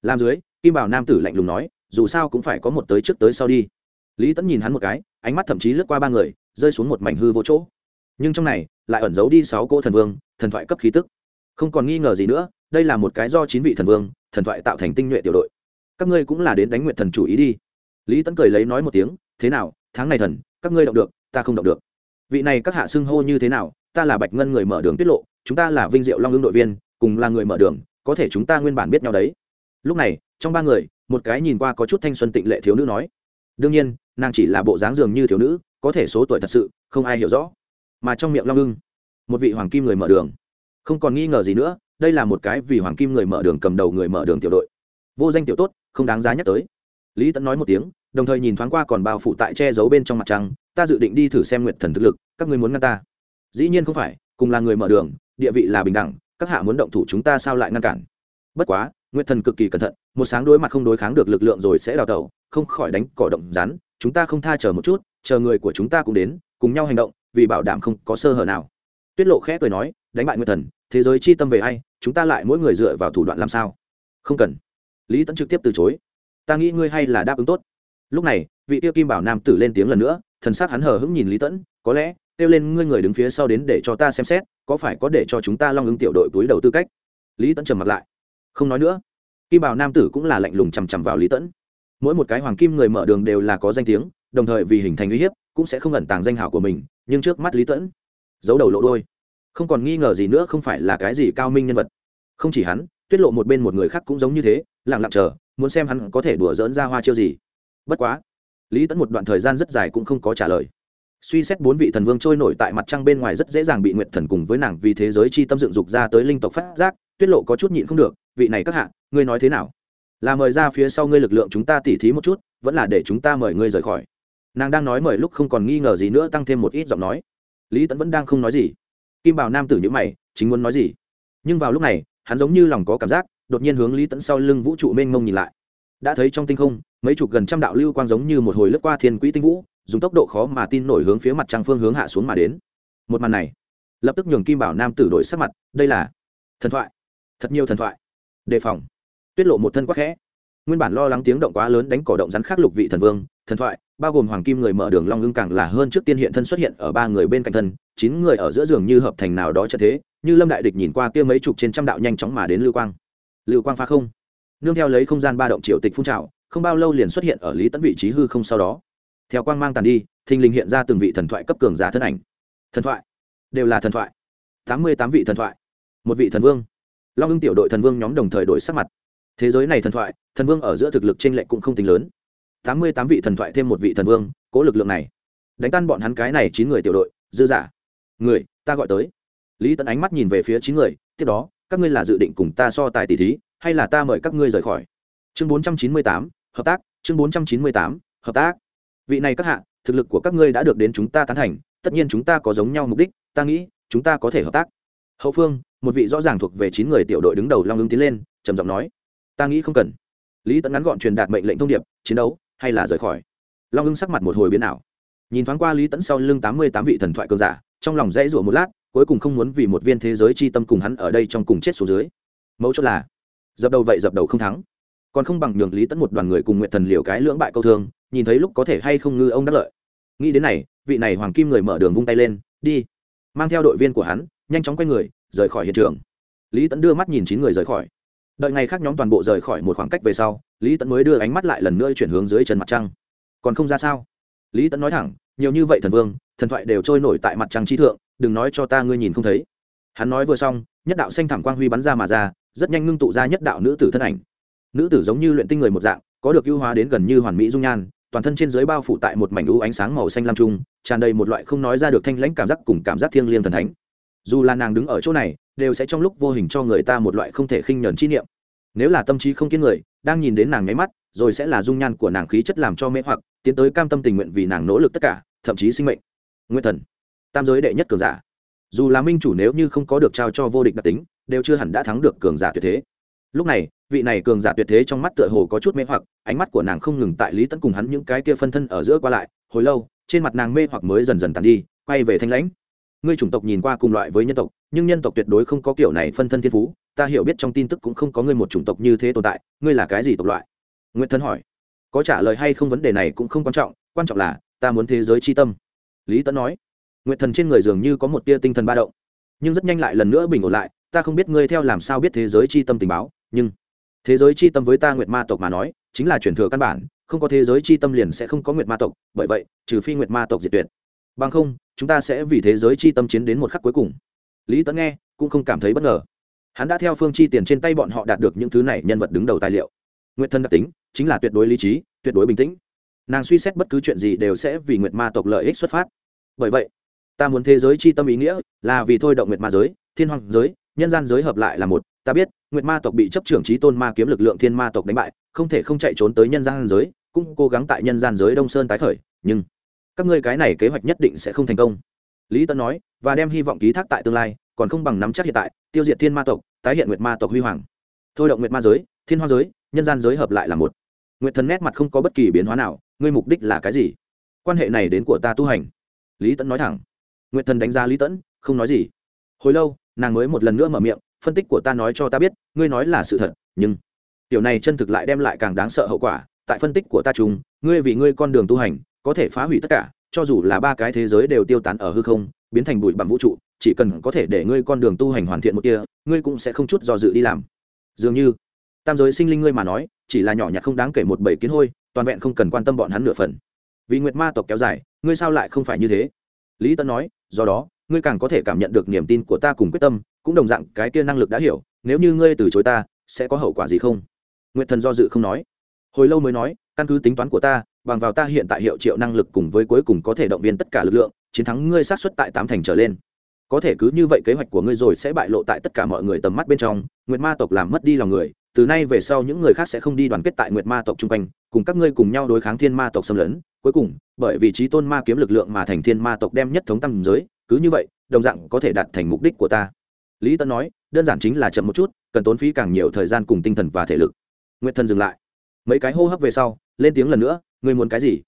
Làm dưới, kim bảo nam tử lạnh lùng nói, dù sao cũng phải có một tới trước tới sau đi. Lý tẫn nhìn hắn một cái, ánh mắt thậm chí lướt qua ba người, rơi xuống một mảnh hư vô chỗ. Nhưng trong này, lại ẩn giấu đi sáu cỗ thần vương, thần thoại cấp khí tức. Không còn nghi ngờ gì nữa, đây là một cái do chín vị thần vương, thần thoại tạo thành tinh nhuệ tiểu đội. Các ngươi cũng là đến đánh nguyện thần chủ ý đi. Lý tấn cười lấy nói một tiếng, thế nào, tháng này thần, các ngươi động được ta không động được. Vị này các hạ xưng hô như thế nào, ta là bạch ngân người mở đường tiết lộ, chúng ta là vinh diệu long ương đội viên, cùng là người mở đường, có thể chúng ta nguyên bản biết nhau đấy. Lúc này, trong ba người, một cái nhìn qua có chút thanh xuân tịnh lệ thiếu nữ nói, đương nhiên, nàng chỉ là bộ dáng dường như thiếu nữ, có thể số tuổi thật sự, không ai hiểu rõ. Mà trong miệng long ưng, một vị hoàng kim người mở đường. Không còn nghi ngờ gì nữa, đây là một cái vì hoàng kim người mở đường cầm đầu người mở đường tiểu đội. Vô danh tiểu tốt, không đáng giá nhắc tới. Lý tẫn nói một tiếng đồng thời nhìn thoáng qua còn bao phủ tại che giấu bên trong mặt trăng, ta dự định đi thử xem nguyện thần thực lực, các ngươi muốn ngăn ta. Dĩ nhiên không phải, cùng là người mở đường, địa vị là bình đẳng, các hạ muốn động thủ chúng ta sao lại ngăn cản? Bất quá nguyện thần cực kỳ cẩn thận, một sáng đối mặt không đối kháng được lực lượng rồi sẽ đào tẩu, không khỏi đánh cỏ động rắn, chúng ta không tha chờ một chút, chờ người của chúng ta cũng đến, cùng nhau hành động, vì bảo đảm không có sơ hở nào. Tuyết lộ khẽ cười nói, đánh bại nguyện thần, thế giới chi tâm về ai, chúng ta lại mỗi người dựa vào thủ đoạn làm sao? Không cần. Lý tẫn trực tiếp từ chối. Ta nghĩ ngươi hay là đáp ứng tốt lúc này, vị tiêu kim bảo nam tử lên tiếng lần nữa, thần s á c hắn hờ hững nhìn lý tẫn, có lẽ, kêu lên ngươi người đứng phía sau đến để cho ta xem xét, có phải có để cho chúng ta long ứng tiểu đội túi đầu tư cách? Lý tẫn trầm mặt lại. Không nói nữa. Kim bảo nam tử cũng là lạnh lùng chằm chằm vào lý tẫn. Mỗi một cái hoàng kim người mở đường đều là có danh tiếng, đồng thời vì hình thành uy hiếp, cũng sẽ không ẩn tàng danh hảo của mình, nhưng trước mắt lý tẫn, giấu đầu lộ đôi không còn nghi ngờ gì nữa không phải là cái gì cao minh nhân vật. Không chỉ hắn, tuyết lộ một bên một người khác cũng giống như thế, lặng lặng chờ, muốn xem hắn có thể đùa dỡn ra hoa chiêu gì bất quá, lý tẫn một đoạn thời gian rất dài cũng không có trả lời. Suy xét bốn vị thần vương trôi nổi tại mặt trăng bên ngoài rất dễ dàng bị nguyệt thần cùng với nàng vì thế giới chi tâm dựng dục ra tới linh tộc phát giác, tuyết lộ có chút nhịn không được, vị này các hạ, ngươi nói thế nào? Là mời ra phía sau ngươi lực lượng chúng ta tỉ thí một chút, vẫn là để chúng ta mời ngươi rời khỏi. Nàng đang nói mời lúc không còn nghi ngờ gì nữa tăng thêm một ít giọng nói. Lý tẫn vẫn đang không nói gì. Kim bảo nam tử nhữ mày, chính muốn nói gì? Nhưng vào lúc này, hắn giống như lòng có cảm giác, đột nhiên hướng lý tẫn sau lưng vũ trụ mênh mông nhìn lại đã thấy trong tinh không, mấy chục gần trăm đạo lưu quang giống như một hồi lướt qua thiên quỹ tinh vũ, dùng tốc độ khó mà tin nổi hướng phía mặt trăng phương hướng hạ xuống mà đến. Một màn này, lập tức nhường kim bảo nam tử đổi sắc mặt, đây là thần thoại, thật nhiều thần thoại. Đề phòng tuyết lộ một thân quá khẽ. Nguyên bản lo lắng tiếng động quá lớn đánh cỏ động rắn khác lục vị thần vương, thần thoại, bao gồm hoàng kim người mở đường long ưng càng là hơn trước tiên hiện thân xuất hiện ở ba người bên cạnh thân, chín người ở giữa giường như hợp thành nào đó cho thế, như lâm đại địch nhìn qua kia mấy chục trên trăm đạo nhanh chóng mà đến lưu quang. Lưu quang phá không nương theo lấy không gian ba động triều tịch phun trào, không bao lâu liền xuất hiện ở lý tẫn vị trí hư không sau đó. Theo quang mang tàn đi, thình lình hiện ra từng vị thần thoại cấp cường giả thân ảnh. Thần thoại? Đều là thần thoại. Tám mươi tám vị thần thoại. Một vị thần vương. Long ưng tiểu đội thần vương nhóm đồng thời đổi sắc mặt. Thế giới này thần thoại, thần vương ở giữa thực lực t r ê n lệch cũng không tính lớn. Tám mươi tám vị thần thoại thêm một vị thần vương, cố lực lượng này. Đánh tan bọn hắn cái này chín người tiểu đội, dư giả. Người, ta gọi tới. Lý tấn ánh mắt nhìn về phía chín người, tiếp đó các ngươi là dự định cùng ta so tài tỷ thí, hay là ta mời các ngươi rời khỏi? Chương bốn trăm chín mươi tám, hợp tác. Chương bốn trăm chín mươi tám, hợp tác. Vị này các hạ, thực lực của các ngươi đã được đến chúng ta tán thành, tất nhiên chúng ta có giống nhau mục đích, ta nghĩ, chúng ta có thể hợp tác. Hậu phương, một vị rõ ràng thuộc về chín người tiểu đội đứng đầu long ứng tiến lên, trầm giọng nói, ta nghĩ không cần. Lý tẫn ngắn gọn truyền đạt mệnh lệnh thông điệp, chiến đấu hay là rời khỏi? Long ưng sắc mặt một hồi biến ảo. Nhìn thoáng qua lý tẫn sau lưng tám mươi tám vị thần thoại cường giả, trong lòng dãy rủa một lát cuối cùng không muốn vì một viên thế giới chi tâm cùng hắn ở đây trong cùng chết số dưới. Mẫu chốt là, dập đầu vậy dập đầu không thắng. Còn không bằng nhường lý tẫn một đoàn người cùng nguyện thần liều cái lưỡng bại câu thương, nhìn thấy lúc có thể hay không ngư ông đắc lợi. Nghĩ đến này, vị này hoàng kim người mở đường vung tay lên, đi. Mang theo đội viên của hắn, nhanh chóng quay người, rời khỏi hiện trường. Lý tẫn đưa mắt nhìn chín người rời khỏi. Đợi ngày khác nhóm toàn bộ rời khỏi một khoảng cách về sau, lý tẫn mới đưa ánh mắt lại lần nữa chuyển hướng dưới chân mặt trăng. Còn không ra sao? Lý tẫn nói thẳng nhiều như vậy thần vương, thần thoại đều trôi nổi tại mặt trăng trí thượng, đừng nói cho ta ngươi nhìn không thấy. Hắn nói vừa xong, nhất đạo xanh thảm quang huy bắn ra mà ra, rất nhanh ngưng tụ ra nhất đạo nữ tử thân ảnh. Nữ tử giống như luyện tinh người một dạng, có được ưu hóa đến gần như hoàn mỹ dung nhan, toàn thân trên dưới bao phủ tại một mảnh ưu ánh sáng màu xanh lam trung, tràn đầy một loại không nói ra được thanh lãnh cảm giác cùng cảm giác thiêng liêng thần thánh. Dù là nàng đứng ở chỗ này, đều sẽ trong lúc vô hình cho người ta một loại không thể khinh nhẫn chi niệm. Nếu là tâm trí không kiên người, đang nhìn đến nàng nháy mắt, rồi sẽ là dung nhan của nàng khí chất làm cho mê hoặc, tiến tới cam tâm tình nguyện vì nàng nỗ lực tất cả thậm chí sinh mệnh. Nguyên thần. Tam giới đệ nhất cường giả. Dù là minh chủ nếu như không có được trao cho vô địch đặc tính, đều chưa hẳn đã thắng được cường giả tuyệt thế. Lúc này, vị này cường giả tuyệt thế trong mắt tựa hồ có chút mê hoặc, ánh mắt của nàng không ngừng tại lý tấn cùng hắn những cái kia phân thân ở giữa qua lại, hồi lâu, trên mặt nàng mê hoặc mới dần dần tàn đi, quay về thanh lãnh. Ngươi chủng tộc nhìn qua cùng loại với nhân tộc, nhưng nhân tộc tuyệt đối không có kiểu này phân thân thiên phú, ta hiểu biết trong tin tức cũng không có ngươi một chủng tộc như thế tồn tại, ngươi là cái gì tộc loại? Nguyễn thân hỏi. Có trả lời hay không vấn đề này cũng không quan trọng quan trọng là ta muốn thế giới c h i tâm. Lý tẫn nói nguyện thần trên người dường như có một tia tinh thần ba động, nhưng rất nhanh lại lần nữa bình ổn lại, ta không biết ngươi theo làm sao biết thế giới c h i tâm tình báo, nhưng thế giới c h i tâm với ta nguyệt ma tộc mà nói, chính là chuyển thừa căn bản, không có thế giới c h i tâm liền sẽ không có nguyệt ma tộc, bởi vậy, trừ phi nguyệt ma tộc diệt tuyệt. Bằng không, chúng ta sẽ vì thế giới chi tâm chiến đến một khắc cuối cùng. Lý tấn nghe, cũng không cảm thấy bất ngờ. Hắn đã theo phương chi tiền trên tay bọn họ đạt được những thứ này nhân vật đứng đầu tài liệu. Nguyệt thân đặc tính chính là tuyệt đối lý trí, tuyệt đối bình tĩnh nàng suy xét bất cứ chuyện gì đều sẽ vì nguyệt ma tộc lợi ích xuất phát. Bởi vậy, ta muốn thế giới chi tâm ý nghĩa là vì thôi động nguyệt ma giới, thiên hoàng giới, nhân gian giới hợp lại là một. Ta biết, nguyệt ma tộc bị chấp trưởng trí tôn ma kiếm lực lượng thiên ma tộc đánh bại, không thể không chạy trốn tới nhân gian giới, cũng cố gắng tại nhân gian giới đông sơn tái khởi, nhưng các ngươi cái này kế hoạch nhất định sẽ không thành công. Lý tân nói, và đem hy vọng ký thác tại tương lai, còn không bằng nắm chắc hiện tại, tiêu diệt thiên ma tộc, tái hiện nguyệt ma tộc huy hoàng. Thôi động nguyệt ma giới, thiên hoa giới, nhân gian giới hợp lại là một. Nguyệt thần nét mặt không có bất kỳ biến hóa nào ngươi mục đích là cái gì? Quan hệ này đến của ta tu hành. Lý tẫn nói thẳng. Nguyện thần đánh giá lý tẫn không nói gì. Hồi lâu, nàng mới một lần nữa mở miệng, phân tích của ta nói cho ta biết, ngươi nói là sự thật, nhưng điều này chân thực lại đem lại càng đáng sợ hậu quả, tại phân tích của ta chung, ngươi vì ngươi con đường tu hành, có thể phá hủy tất cả, cho dù là ba cái thế giới đều tiêu tán ở hư không, biến thành bụi bặm vũ trụ, chỉ cần có thể để ngươi con đường tu hành hoàn thiện một kia ngươi cũng sẽ không chút do dự đi làm. Dường như, tam giới sinh linh ngươi mà nói, chỉ là nhỏ nhặt không đáng kể một bảy kiến hôi toàn vẹn không cần quan tâm bọn hắn nửa phần. Vì nguyệt ma tộc kéo dài, ngươi sao lại không phải như thế? Lý tân nói, do đó, ngươi càng có thể cảm nhận được niềm tin của ta cùng quyết tâm, cũng đồng dạng, cái kia năng lực đã hiểu, nếu như ngươi từ chối ta, sẽ có hậu quả gì không? Nguyệt thần do dự không nói. Hồi lâu mới nói, căn cứ tính toán của ta, bằng vào ta hiện tại hiệu triệu năng lực cùng với cuối cùng có thể động viên tất cả lực lượng, chiến thắng ngươi sát xuất tại tám thành trở lên. Có thể cứ như vậy kế hoạch của ngươi rồi sẽ bại lộ tại tất cả mọi người tầm mắt bên trong, nguyệt ma tộc làm mất đi lòng người từ nay về sau những người khác sẽ không đi đoàn kết tại nguyệt ma tộc chung quanh, cùng các ngươi cùng nhau đối kháng thiên ma tộc xâm lấn. Cuối cùng, bởi vì trí tôn ma kiếm lực lượng mà thành thiên ma tộc đem nhất thống tâm giới, cứ như vậy, đồng dạng có thể đạt thành mục đích của ta. Lý tân nói, đơn giản chính là chậm một chút, cần tốn phí càng nhiều thời gian cùng tinh thần và thể lực. Nguyệt thần dừng lại. Mấy cái hô hấp về sau, lên tiếng lần nữa, ngươi muốn cái gì?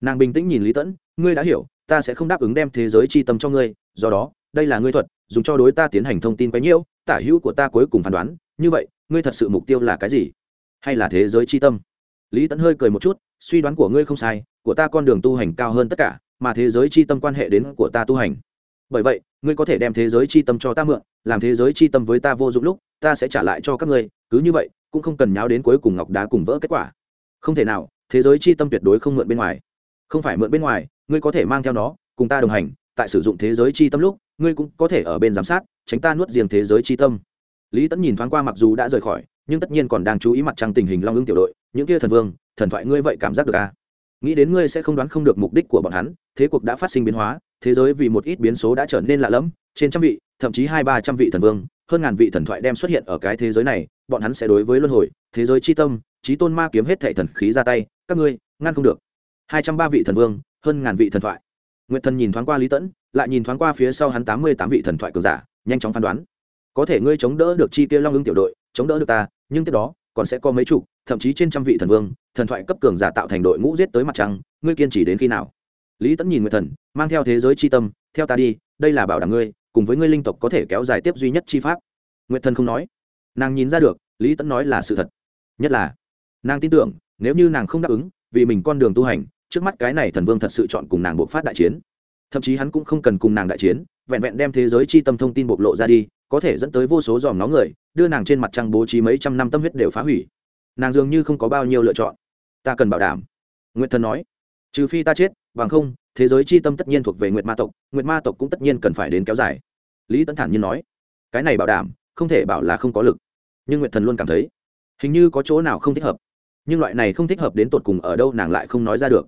Nàng bình tĩnh nhìn lý tẫn, ngươi đã hiểu, ta sẽ không đáp ứng đem thế giới c h i tâm cho ngươi, do đó, đây là ngươi thuật, dùng cho đối ta tiến hành thông tin quấy nhiễu tả hữu của ta cuối cùng phán đoán, như vậy ngươi thật sự mục tiêu là cái gì? Hay là thế giới c h i tâm? Lý tẫn hơi cười một chút, suy đoán của ngươi không sai, của ta con đường tu hành cao hơn tất cả, mà thế giới chi tâm quan hệ đến của ta tu hành. Bởi vậy, ngươi có thể đem thế giới chi tâm cho ta mượn, làm thế giới chi tâm với ta vô dụng lúc, ta sẽ trả lại cho các ngươi. Cứ như vậy, cũng không cần nháo đến cuối cùng ngọc đá cùng vỡ kết quả. Không thể nào, thế giới chi tâm tuyệt đối không mượn bên ngoài. Không phải mượn bên ngoài, ngươi có thể mang theo nó, cùng ta đồng hành, tại sử dụng thế giới chi tâm lúc, ngươi cũng có thể ở bên giám sát, tránh ta nuốt riêng thế giới chi tâm lý tẫn nhìn thoáng qua mặc dù đã rời khỏi, nhưng tất nhiên còn đang chú ý mặt trăng tình hình long ưng tiểu đội. Những kia thần vương, thần thoại ngươi vậy cảm giác được à? Nghĩ đến ngươi sẽ không đoán không được mục đích của bọn hắn, thế cuộc đã phát sinh biến hóa, thế giới vì một ít biến số đã trở nên lạ lẫm, trên trăm vị, thậm chí hai ba trăm vị thần vương, hơn ngàn vị thần thoại đem xuất hiện ở cái thế giới này, bọn hắn sẽ đối với luân hồi, thế giới c h i tâm trí tôn ma kiếm hết thệ thần khí ra tay, các ngươi, ngăn không được. Hai trăm ba vị thần vương, hơn ngàn vị thần thoại. Nguyệt thần nhìn thoáng qua lý tẫn, lại nhìn thoáng qua phía sau hắn tám mươi tám vị thần thoại cường giả, nhanh chóng phán đoán có thể ngươi chống đỡ được chi tiêu long ưng tiểu đội, chống đỡ được ta, nhưng tiếp đó, còn sẽ có mấy chục thậm chí trên trăm vị thần vương, thần thoại cấp cường giả tạo thành đội ngũ giết tới mặt trăng, ngươi kiên trì đến khi nào? Lý tẫn nhìn nguyệt thần, mang theo thế giới c h i tâm, theo ta đi, đây là bảo đảm ngươi, cùng với ngươi linh tộc có thể kéo dài tiếp duy nhất chi pháp. Nguyệt thần không nói. Nàng nhìn ra được, lý tẫn nói là sự thật. Nhất là, nàng tin tưởng, nếu như nàng không đáp ứng, vì mình con đường tu hành, trước mắt cái này thần vương thật sự chọn cùng nàng buộc phát đại chiến. Thậm chí hắn cũng không cần cùng nàng đại chiến, vẹn vẹn đem thế giới chi tâm thông tin bộc lộ ra đi có thể dẫn tới vô số dòm nó người, đưa nàng trên mặt trăng bố trí mấy trăm năm tâm huyết đều phá hủy. Nàng dường như không có bao nhiêu lựa chọn. Ta cần bảo đảm. Nguyệt thần nói. Trừ phi ta chết, bằng không, thế giới c h i tâm tất nhiên thuộc về nguyệt ma tộc, nguyệt ma tộc cũng tất nhiên cần phải đến kéo dài. Lý tấn thản nhiên nói. Cái này bảo đảm, không thể bảo là không có lực. Nhưng nguyệt thần luôn cảm thấy, hình như có chỗ nào không thích hợp. Nhưng loại này không thích hợp đến tột cùng ở đâu nàng lại không nói ra được.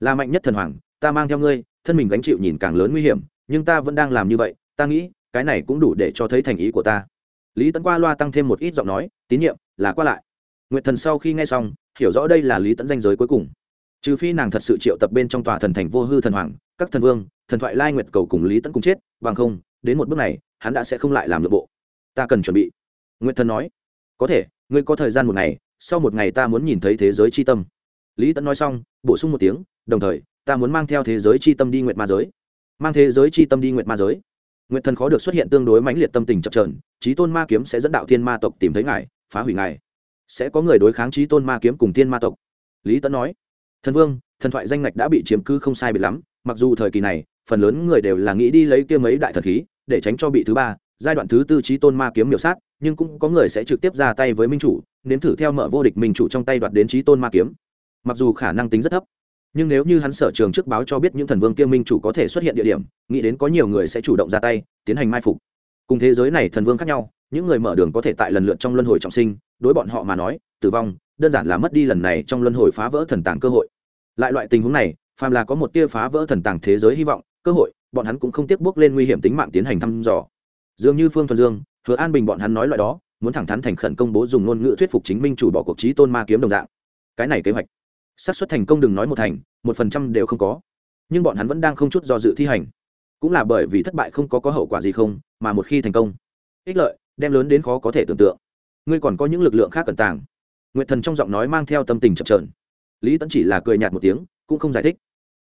Là mạnh nhất thần hoàng, ta mang theo ngươi, thân mình gánh chịu nhìn càng lớn nguy hiểm, nhưng ta vẫn đang làm như vậy, ta nghĩ cái này cũng đủ để cho thấy thành ý của ta. Lý tấn qua loa tăng thêm một ít giọng nói, tín nhiệm, là qua lại. Nguyệt thần sau khi nghe xong, hiểu rõ đây là lý tẫn danh giới cuối cùng. Trừ phi nàng thật sự triệu tập bên trong tòa thần thành vô hư thần hoàng, các thần vương, thần thoại lai nguyệt cầu cùng lý tẫn cùng chết, bằng không, đến một bước này, hắn đã sẽ không lại làm được bộ. Ta cần chuẩn bị. Nguyệt thần nói, có thể, ngươi có thời gian một ngày, sau một ngày ta muốn nhìn thấy thế giới c h i tâm. Lý tẫn nói xong, bổ sung một tiếng, đồng thời, ta muốn mang theo thế giới c h i tâm đi nguyệt ma giới. Mang thế giới c h i tâm đi nguyệt ma giới nguyệt thần khó được xuất hiện tương đối mãnh liệt tâm tình chập trờn trí tôn ma kiếm sẽ dẫn đạo thiên ma tộc tìm thấy ngài, phá hủy ngài. Sẽ có người đối kháng trí tôn ma kiếm cùng thiên ma tộc. Lý tấn nói, thần vương, thần thoại danh ngạch đã bị chiếm cứ không sai biệt lắm, mặc dù thời kỳ này, phần lớn người đều là nghĩ đi lấy kia mấy đại thần khí, để tránh cho bị thứ ba, giai đoạn thứ tư trí tôn ma kiếm miểu sát, nhưng cũng có người sẽ trực tiếp ra tay với minh chủ, nếm thử theo mở vô địch minh chủ trong tay đoạt đến trí tôn ma kiếm. Mặc dù khả năng tính rất thấp nhưng nếu như hắn sở trường trước báo cho biết những thần vương kia minh chủ có thể xuất hiện địa điểm, nghĩ đến có nhiều người sẽ chủ động ra tay, tiến hành mai phục. Cùng thế giới này thần vương khác nhau, những người mở đường có thể tại lần lượt trong luân hồi trọng sinh, đối bọn họ mà nói, tử vong, đơn giản là mất đi lần này trong luân hồi phá vỡ thần tàng cơ hội. Lại loại tình huống này, phàm là có một tia phá vỡ thần tàng thế giới hy vọng, cơ hội, bọn hắn cũng không tiếc bước lên nguy hiểm tính mạng tiến hành thăm dò. Dường như phương thuần dương, hứa an bình bọn hắn nói loại đó, muốn thẳng thắn thành khẩn công bố dùng ngôn ngữ thuyết phục chính minh chủ bỏ cuộc trí tôn ma kiếm đồng dạng. Cái này kế hoạch xác suất thành công đừng nói một thành, một phần trăm đều không có. Nhưng bọn hắn vẫn đang không chút do dự thi hành. Cũng là bởi vì thất bại không có có hậu quả gì không, mà một khi thành công, ích lợi, đem lớn đến khó có thể tưởng tượng. Ngươi còn có những lực lượng khác cần tàng. Nguyệt thần trong giọng nói mang theo tâm tình chậm trờn lý tẫn chỉ là cười nhạt một tiếng, cũng không giải thích.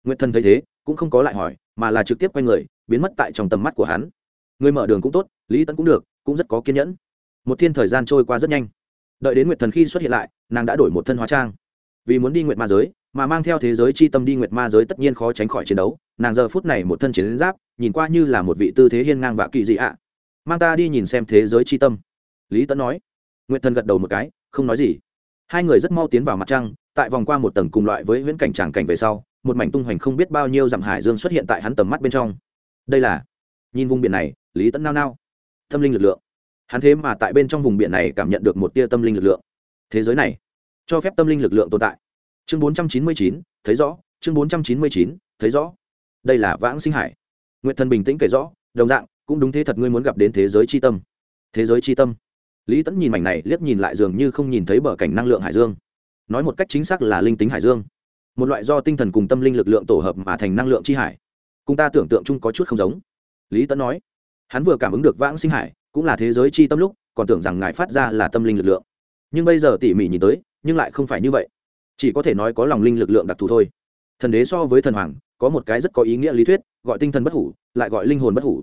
Nguyệt thần thấy thế, cũng không có lại hỏi, mà là trực tiếp quay người, biến mất tại trong tầm mắt của hắn. Người mở đường cũng tốt, lý tẫn cũng được, cũng rất có kiên nhẫn. Một thiên thời gian trôi qua rất nhanh. Đợi đến nguyệt thần khi xuất hiện lại, nàng đã đổi một thân hóa trang vì muốn đi nguyệt ma giới, mà mang theo thế giới chi tâm đi nguyệt ma giới tất nhiên khó tránh khỏi chiến đấu. Nàng giờ phút này một thân chiến giáp, nhìn qua như là một vị tư thế hiên ngang và kỳ dị ạ. Mang ta đi nhìn xem thế giới chi tâm. Lý tẫn nói. Nguyệt thần gật đầu một cái, không nói gì. Hai người rất mau tiến vào mặt trăng, tại vòng qua một tầng cùng loại với viễn cảnh tràng cảnh về sau, một mảnh tung hoành không biết bao nhiêu dặm hải dương xuất hiện tại hắn tầm mắt bên trong. Đây là, nhìn vùng biển này, lý tẫn nao nao. Tâm linh lực lượng. Hắn thế mà tại bên trong vùng biển này cảm nhận được một tia tâm linh lực lượng. Thế giới này cho phép tâm linh lực lượng tồn tại. Chương bốn trăm chín mươi chín, thấy rõ. Chương bốn trăm chín mươi chín, thấy rõ. Đây là vãng sinh hải. Nguyện thần bình tĩnh kể rõ, đồng dạng, cũng đúng thế thật ngươi muốn gặp đến thế giới c h i tâm. Thế giới c h i tâm. Lý tẫn nhìn mảnh này, liếc nhìn lại dường như không nhìn thấy bờ cảnh năng lượng hải dương. Nói một cách chính xác là linh tính hải dương. Một loại do tinh thần cùng tâm linh lực lượng tổ hợp mà thành năng lượng chi hải. Cùng ta tưởng tượng chung có chút không giống. Lý tẫn nói, hắn vừa cảm ứng được vãng sinh hải, cũng là thế giới chi tâm lúc, còn tưởng rằng ngài phát ra là tâm linh lực lượng. Nhưng bây giờ tỉ mỉ nhìn tới nhưng lại không phải như vậy. Chỉ có thể nói có lòng linh lực lượng đặc thù thôi. Thần đế so với thần hoàng, có một cái rất có ý nghĩa lý thuyết, gọi tinh thần bất hủ, lại gọi linh hồn bất hủ.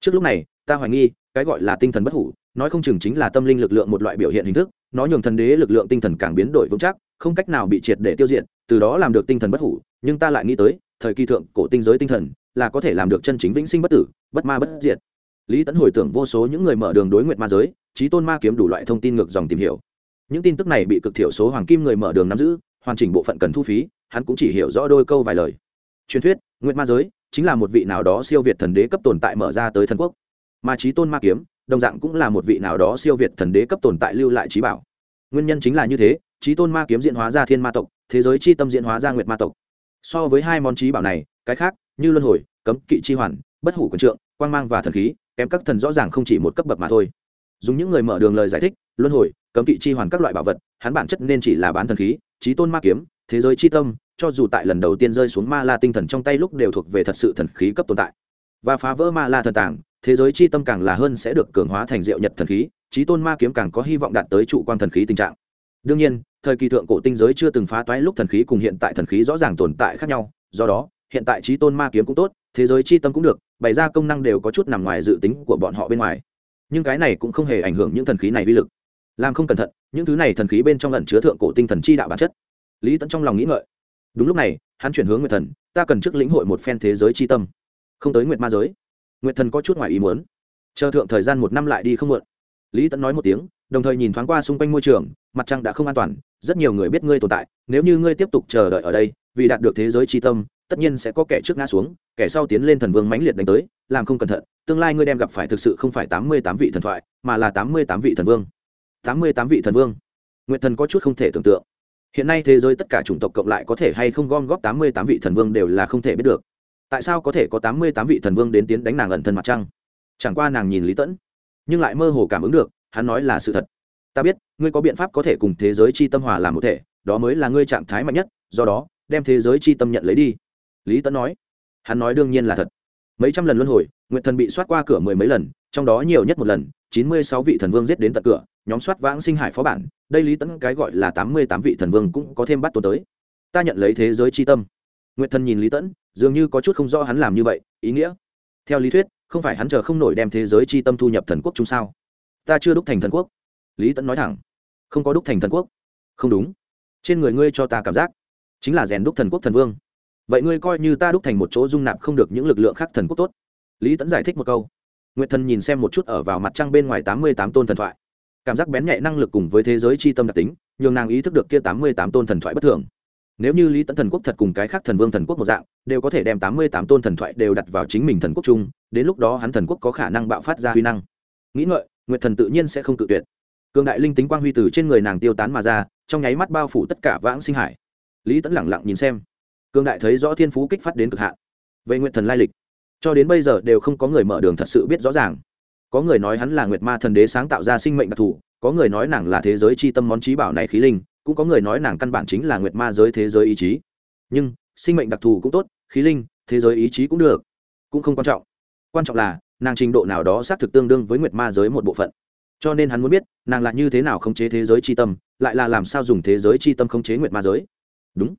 Trước lúc này, ta hoài nghi, cái gọi là tinh thần bất hủ, nói không chừng chính là tâm linh lực lượng một loại biểu hiện hình thức, nó nhường thần đế lực lượng tinh thần càng biến đổi vững chắc, không cách nào bị triệt để tiêu diệt, từ đó làm được tinh thần bất hủ, nhưng ta lại nghĩ tới, thời kỳ thượng cổ tinh giới tinh thần, là có thể làm được chân chính vĩnh sinh bất tử, bất ma bất diệt. Lý tấn hồi tưởng vô số những người mở đường đối nguyện ma giới, trí tôn ma kiếm đủ loại thông tin ngược dòng tìm hiểu những tin tức này bị cực thiểu số hoàng kim người mở đường nắm giữ, hoàn chỉnh bộ phận cần thu phí, hắn cũng chỉ hiểu rõ đôi câu vài lời. Truyền thuyết nguyện ma giới chính là một vị nào đó siêu việt thần đế cấp tồn tại mở ra tới thần quốc. Mà trí tôn ma kiếm, đồng dạng cũng là một vị nào đó siêu việt thần đế cấp tồn tại lưu lại trí bảo. Nguyên nhân chính là như thế trí tôn ma kiếm diễn hóa ra thiên ma tộc, thế giới chi tâm diễn hóa ra nguyệt ma tộc. So với hai món trí bảo này, cái khác như luân hồi, cấm kỵ chi hoàn, bất hủ quần trượng, quang mang và thần khí, kém các thần rõ ràng không chỉ một cấp bậc mà thôi dùng những người mở đường lời giải thích, luân hồi, cấm kỵ chi hoàn các loại bảo vật, hắn bản chất nên chỉ là bán thần khí trí tôn ma kiếm, thế giới chi tâm, cho dù tại lần đầu tiên rơi xuống ma la tinh thần trong tay lúc đều thuộc về thật sự thần khí cấp tồn tại. Và phá vỡ ma la thần tàng, thế giới chi tâm càng là hơn sẽ được cường hóa thành diệu nhật thần khí trí tôn ma kiếm càng có hy vọng đạt tới trụ quan thần khí tình trạng. Đương nhiên, thời kỳ thượng cổ tinh giới chưa từng phá toái lúc thần khí cùng hiện tại thần khí rõ ràng tồn tại khác nhau, do đó, hiện tại trí tôn ma kiếm cũng tốt, thế giới chi tâm cũng được, bày ra công năng đều có chút nằm ngoài dự tính của bọn họ bên ngoài nhưng cái này cũng không hề ảnh hưởng những thần khí này uy lực. Làm không cẩn thận, những thứ này thần khí bên trong lần chứa thượng cổ tinh thần chi đạo bản chất. Lý tẫn trong lòng nghĩ ngợi. Đúng lúc này, hắn chuyển hướng nguyệt thần, ta cần trước lĩnh hội một phen thế giới chi tâm. Không tới nguyệt ma giới. Nguyệt thần có chút ngoài ý muốn. Chờ thượng thời gian một năm lại đi không muộn. Lý tẫn nói một tiếng, đồng thời nhìn thoáng qua xung quanh môi trường, mặt trăng đã không an toàn, rất nhiều người biết ngươi tồn tại, nếu như ngươi tiếp tục chờ đợi ở đây, vì đạt được thế giới chi tâm tất nhiên sẽ có kẻ trước ngã xuống, kẻ sau tiến lên thần vương mãnh liệt đánh tới, làm không cẩn thận, tương lai ngươi đem gặp phải thực sự không phải tám mươi tám vị thần thoại, mà là tám mươi tám vị thần vương. tám mươi tám vị thần vương. Nguyện thần có chút không thể tưởng tượng. Hiện nay thế giới tất cả chủng tộc cộng lại có thể hay không gom góp tám mươi tám vị thần vương đều là không thể biết được. Tại sao có thể có tám mươi tám vị thần vương đến tiến đánh nàng ẩn thân mặt trăng? Chẳng qua nàng nhìn lý tẫn, nhưng lại mơ hồ cảm ứng được, hắn nói là sự thật. Ta biết, ngươi có biện pháp có thể cùng thế giới c h i tâm hòa làm một thể, đó mới là ngươi trạng thái mạnh nhất, do đó, đem thế giới c h i tâm nhận lấy đi lý tẫn nói. Hắn nói đương nhiên là thật. Mấy trăm lần luân hồi nguyện thần bị soát qua cửa mười mấy lần, trong đó nhiều nhất một lần, chín mươi sáu vị thần vương giết đến tận cửa, nhóm soát vãng sinh hải phó bản, đây lý tẫn cái gọi là tám mươi tám vị thần vương cũng có thêm bắt tốn tới. Ta nhận lấy thế giới c h i tâm. Nguyện thần nhìn lý tẫn dường như có chút không rõ hắn làm như vậy, ý nghĩa. Theo lý thuyết, không phải hắn chờ không nổi đem thế giới c h i tâm thu nhập thần quốc chung sao? Ta chưa đúc thành thần quốc. Lý tẫn nói thẳng. Không có đúc thành thần quốc. Không đúng. Trên người ngươi cho ta cảm giác. Chính là rèn đúc thần quốc thần vương vậy ngươi coi như ta đúc thành một chỗ dung nạp không được những lực lượng khác thần quốc tốt. Lý tẫn giải thích một câu. Nguyệt thần nhìn xem một chút ở vào mặt trăng bên ngoài tám mươi tám tôn thần thoại. Cảm giác bén nhạy năng lực cùng với thế giới c h i tâm đặc tính, nhường nàng ý thức được kia tám mươi tám tôn thần thoại bất thường. Nếu như lý tẫn thần quốc thật cùng cái khác thần vương thần quốc một dạng, đều có thể đem tám mươi tám tôn thần thoại đều đặt vào chính mình thần quốc chung, đến lúc đó hắn thần quốc có khả năng bạo phát ra huy năng. Nghĩ ngợi, nguyệt thần tự nhiên sẽ không tự tuyệt. Cường đại linh tính quang huy từ trên người nàng tiêu tán mà ra, trong nháy mắt bao phủ tất cả vãng sinh hải. Lý tẫn lẳng lặng nhìn xem. Cương đại thấy rõ thiên phú kích phát đến cực hạn. Về Nguyện thần lai lịch. Cho đến bây giờ đều không có người mở đường thật sự biết rõ ràng. Có người nói hắn là nguyệt ma thần đế sáng tạo ra sinh mệnh đặc thù, có người nói nàng là thế giới c h i tâm món trí bảo này khí linh, cũng có người nói nàng căn bản chính là nguyệt ma giới thế giới ý chí. Nhưng, sinh mệnh đặc thù cũng tốt, khí linh, thế giới ý chí cũng được. Cũng không quan trọng. Quan trọng là, nàng trình độ nào đó xác thực tương đương với nguyệt ma giới một bộ phận. Cho nên hắn muốn biết, nàng là như thế nào khống chế thế giới c h i tâm, lại là làm sao dùng thế giới c h i tâm khống chế nguyệt ma giới. Đúng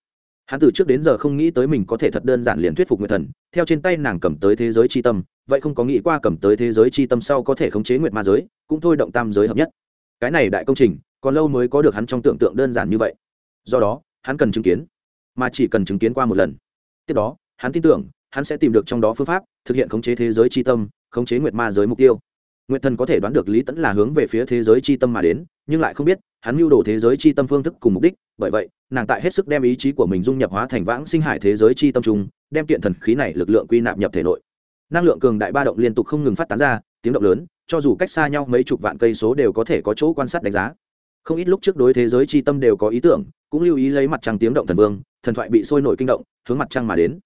hắn từ trước đến giờ không nghĩ tới mình có thể thật đơn giản liền thuyết phục nguyệt thần, theo trên tay nàng cầm tới thế giới c h i tâm, vậy không có nghĩ qua cầm tới thế giới c h i tâm sau có thể khống chế nguyệt ma giới, cũng thôi động tam giới hợp nhất. Cái này đại công trình, còn lâu mới có được hắn trong tưởng tượng đơn giản như vậy. Do đó, hắn cần chứng kiến, mà chỉ cần chứng kiến qua một lần. Tiếp đó, hắn tin tưởng, hắn sẽ tìm được trong đó phương pháp, thực hiện khống chế thế giới c tâm, khống chế nguyệt ma giới mục tiêu. Nguyệt thần có thể đoán được lý tẫn là hướng về phía thế giới c tâm mà đến, nhưng lại không biết, hắn mưu đồ thế giới c tâm phương thức cùng mục đích bởi vậy, nàng tại hết sức đem ý chí của mình dung nhập hóa thành vãng sinh hải thế giới chi tâm trung, đem kiện thần khí này lực lượng quy nạp nhập thể nội. Năng lượng cường đại ba động liên tục không ngừng phát tán ra, tiếng động lớn, cho dù cách xa nhau mấy chục vạn cây số đều có thể có chỗ quan sát đánh giá. Không ít lúc trước đối thế giới chi tâm đều có ý tưởng, cũng lưu ý lấy mặt trăng tiếng động thần vương, thần thoại bị sôi nổi kinh động, hướng mặt trăng mà đến.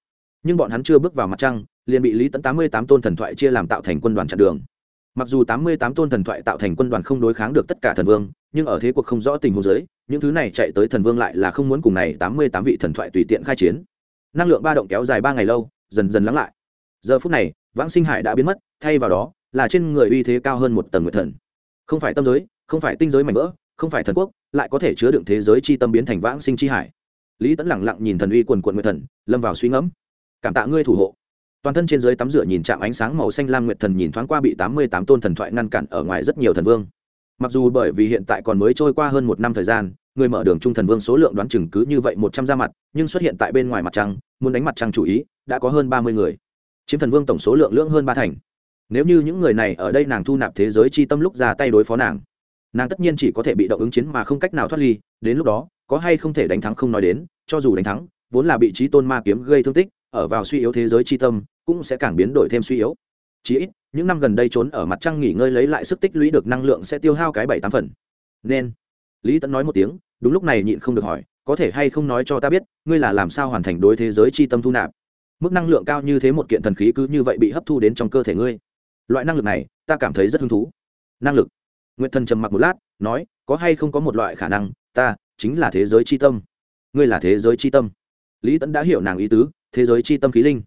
Nhưng bọn hắn chưa bước vào mặt trăng, liền bị lý tẫn tám mươi tám tôn thần thoại chia làm tạo thành quân đoàn chặn đường. Mặc dù tám mươi tám tôn thần thoại tạo thành quân đoàn không đối kháng được tất cả thần vương, nhưng ở thế cuộc không rõ tình huống giới những thứ này chạy tới thần vương lại là không muốn cùng này tám mươi tám vị thần thoại tùy tiện khai chiến. Năng lượng ba động kéo dài ba ngày lâu, dần dần lắng lại. Giờ phút này, vãng sinh hải đã biến mất, thay vào đó, là trên người uy thế cao hơn một tầng nguyệt thần. Không phải tâm giới, không phải tinh giới mảnh vỡ, không phải thần quốc, lại có thể chứa đựng thế giới chi tâm biến thành vãng sinh chi hải. Lý tẫn lẳng lặng nhìn thần uy quần quận nguyệt thần, lâm vào suy ngẫm. Cảm tạ ngươi thủ hộ. Toàn thân trên dưới tắm rửa nhìn chạm ánh sáng màu xanh lam nguyệt thần nhìn thoáng qua bị tám mươi tám tôn thần thoại ngăn cản ở ngoài rất nhiều thần vương. Mặc dù bởi vì hiện tại còn mới trôi qua hơn một năm thời gian người mở đường trung thần vương số lượng đoán chừng cứ như vậy một trăm ra mặt, nhưng xuất hiện tại bên ngoài mặt trăng, muốn đánh mặt trăng chủ ý, đã có hơn ba mươi người. Chiếm thần vương tổng số lượng lưỡng hơn ba thành. Nếu như những người này ở đây nàng thu nạp thế giới chi tâm lúc ra tay đối phó nàng nàng tất nhiên chỉ có thể bị động ứng chiến mà không cách nào thoát ly, đến lúc đó, có hay không thể đánh thắng không nói đến, cho dù đánh thắng, vốn là bị trí tôn ma kiếm gây thương tích, ở vào suy yếu thế giới chi tâm, cũng sẽ càng biến đổi thêm suy yếu. Chí ít, những năm gần đây trốn ở mặt trăng nghỉ ngơi lấy lại sức tích lũy được năng lượng sẽ tiêu hao cái bảy tám phần. Nên lý tẫn nói một tiếng, đúng lúc này nhịn không được hỏi, có thể hay không nói cho ta biết, ngươi là làm sao hoàn thành đối thế giới chi tâm thu nạp? Mức năng lượng cao như thế một kiện thần khí cứ như vậy bị hấp thu đến trong cơ thể ngươi. Loại năng lực này, ta cảm thấy rất hứng thú. Năng lực. Nguyện thần trầm mặc một lát, nói, có hay không có một loại khả năng, ta chính là thế giới c h i tâm. Ngươi là thế giới c h i tâm. Lý tẫn đã hiểu nàng ý tứ, thế giới c h i tâm khí linh.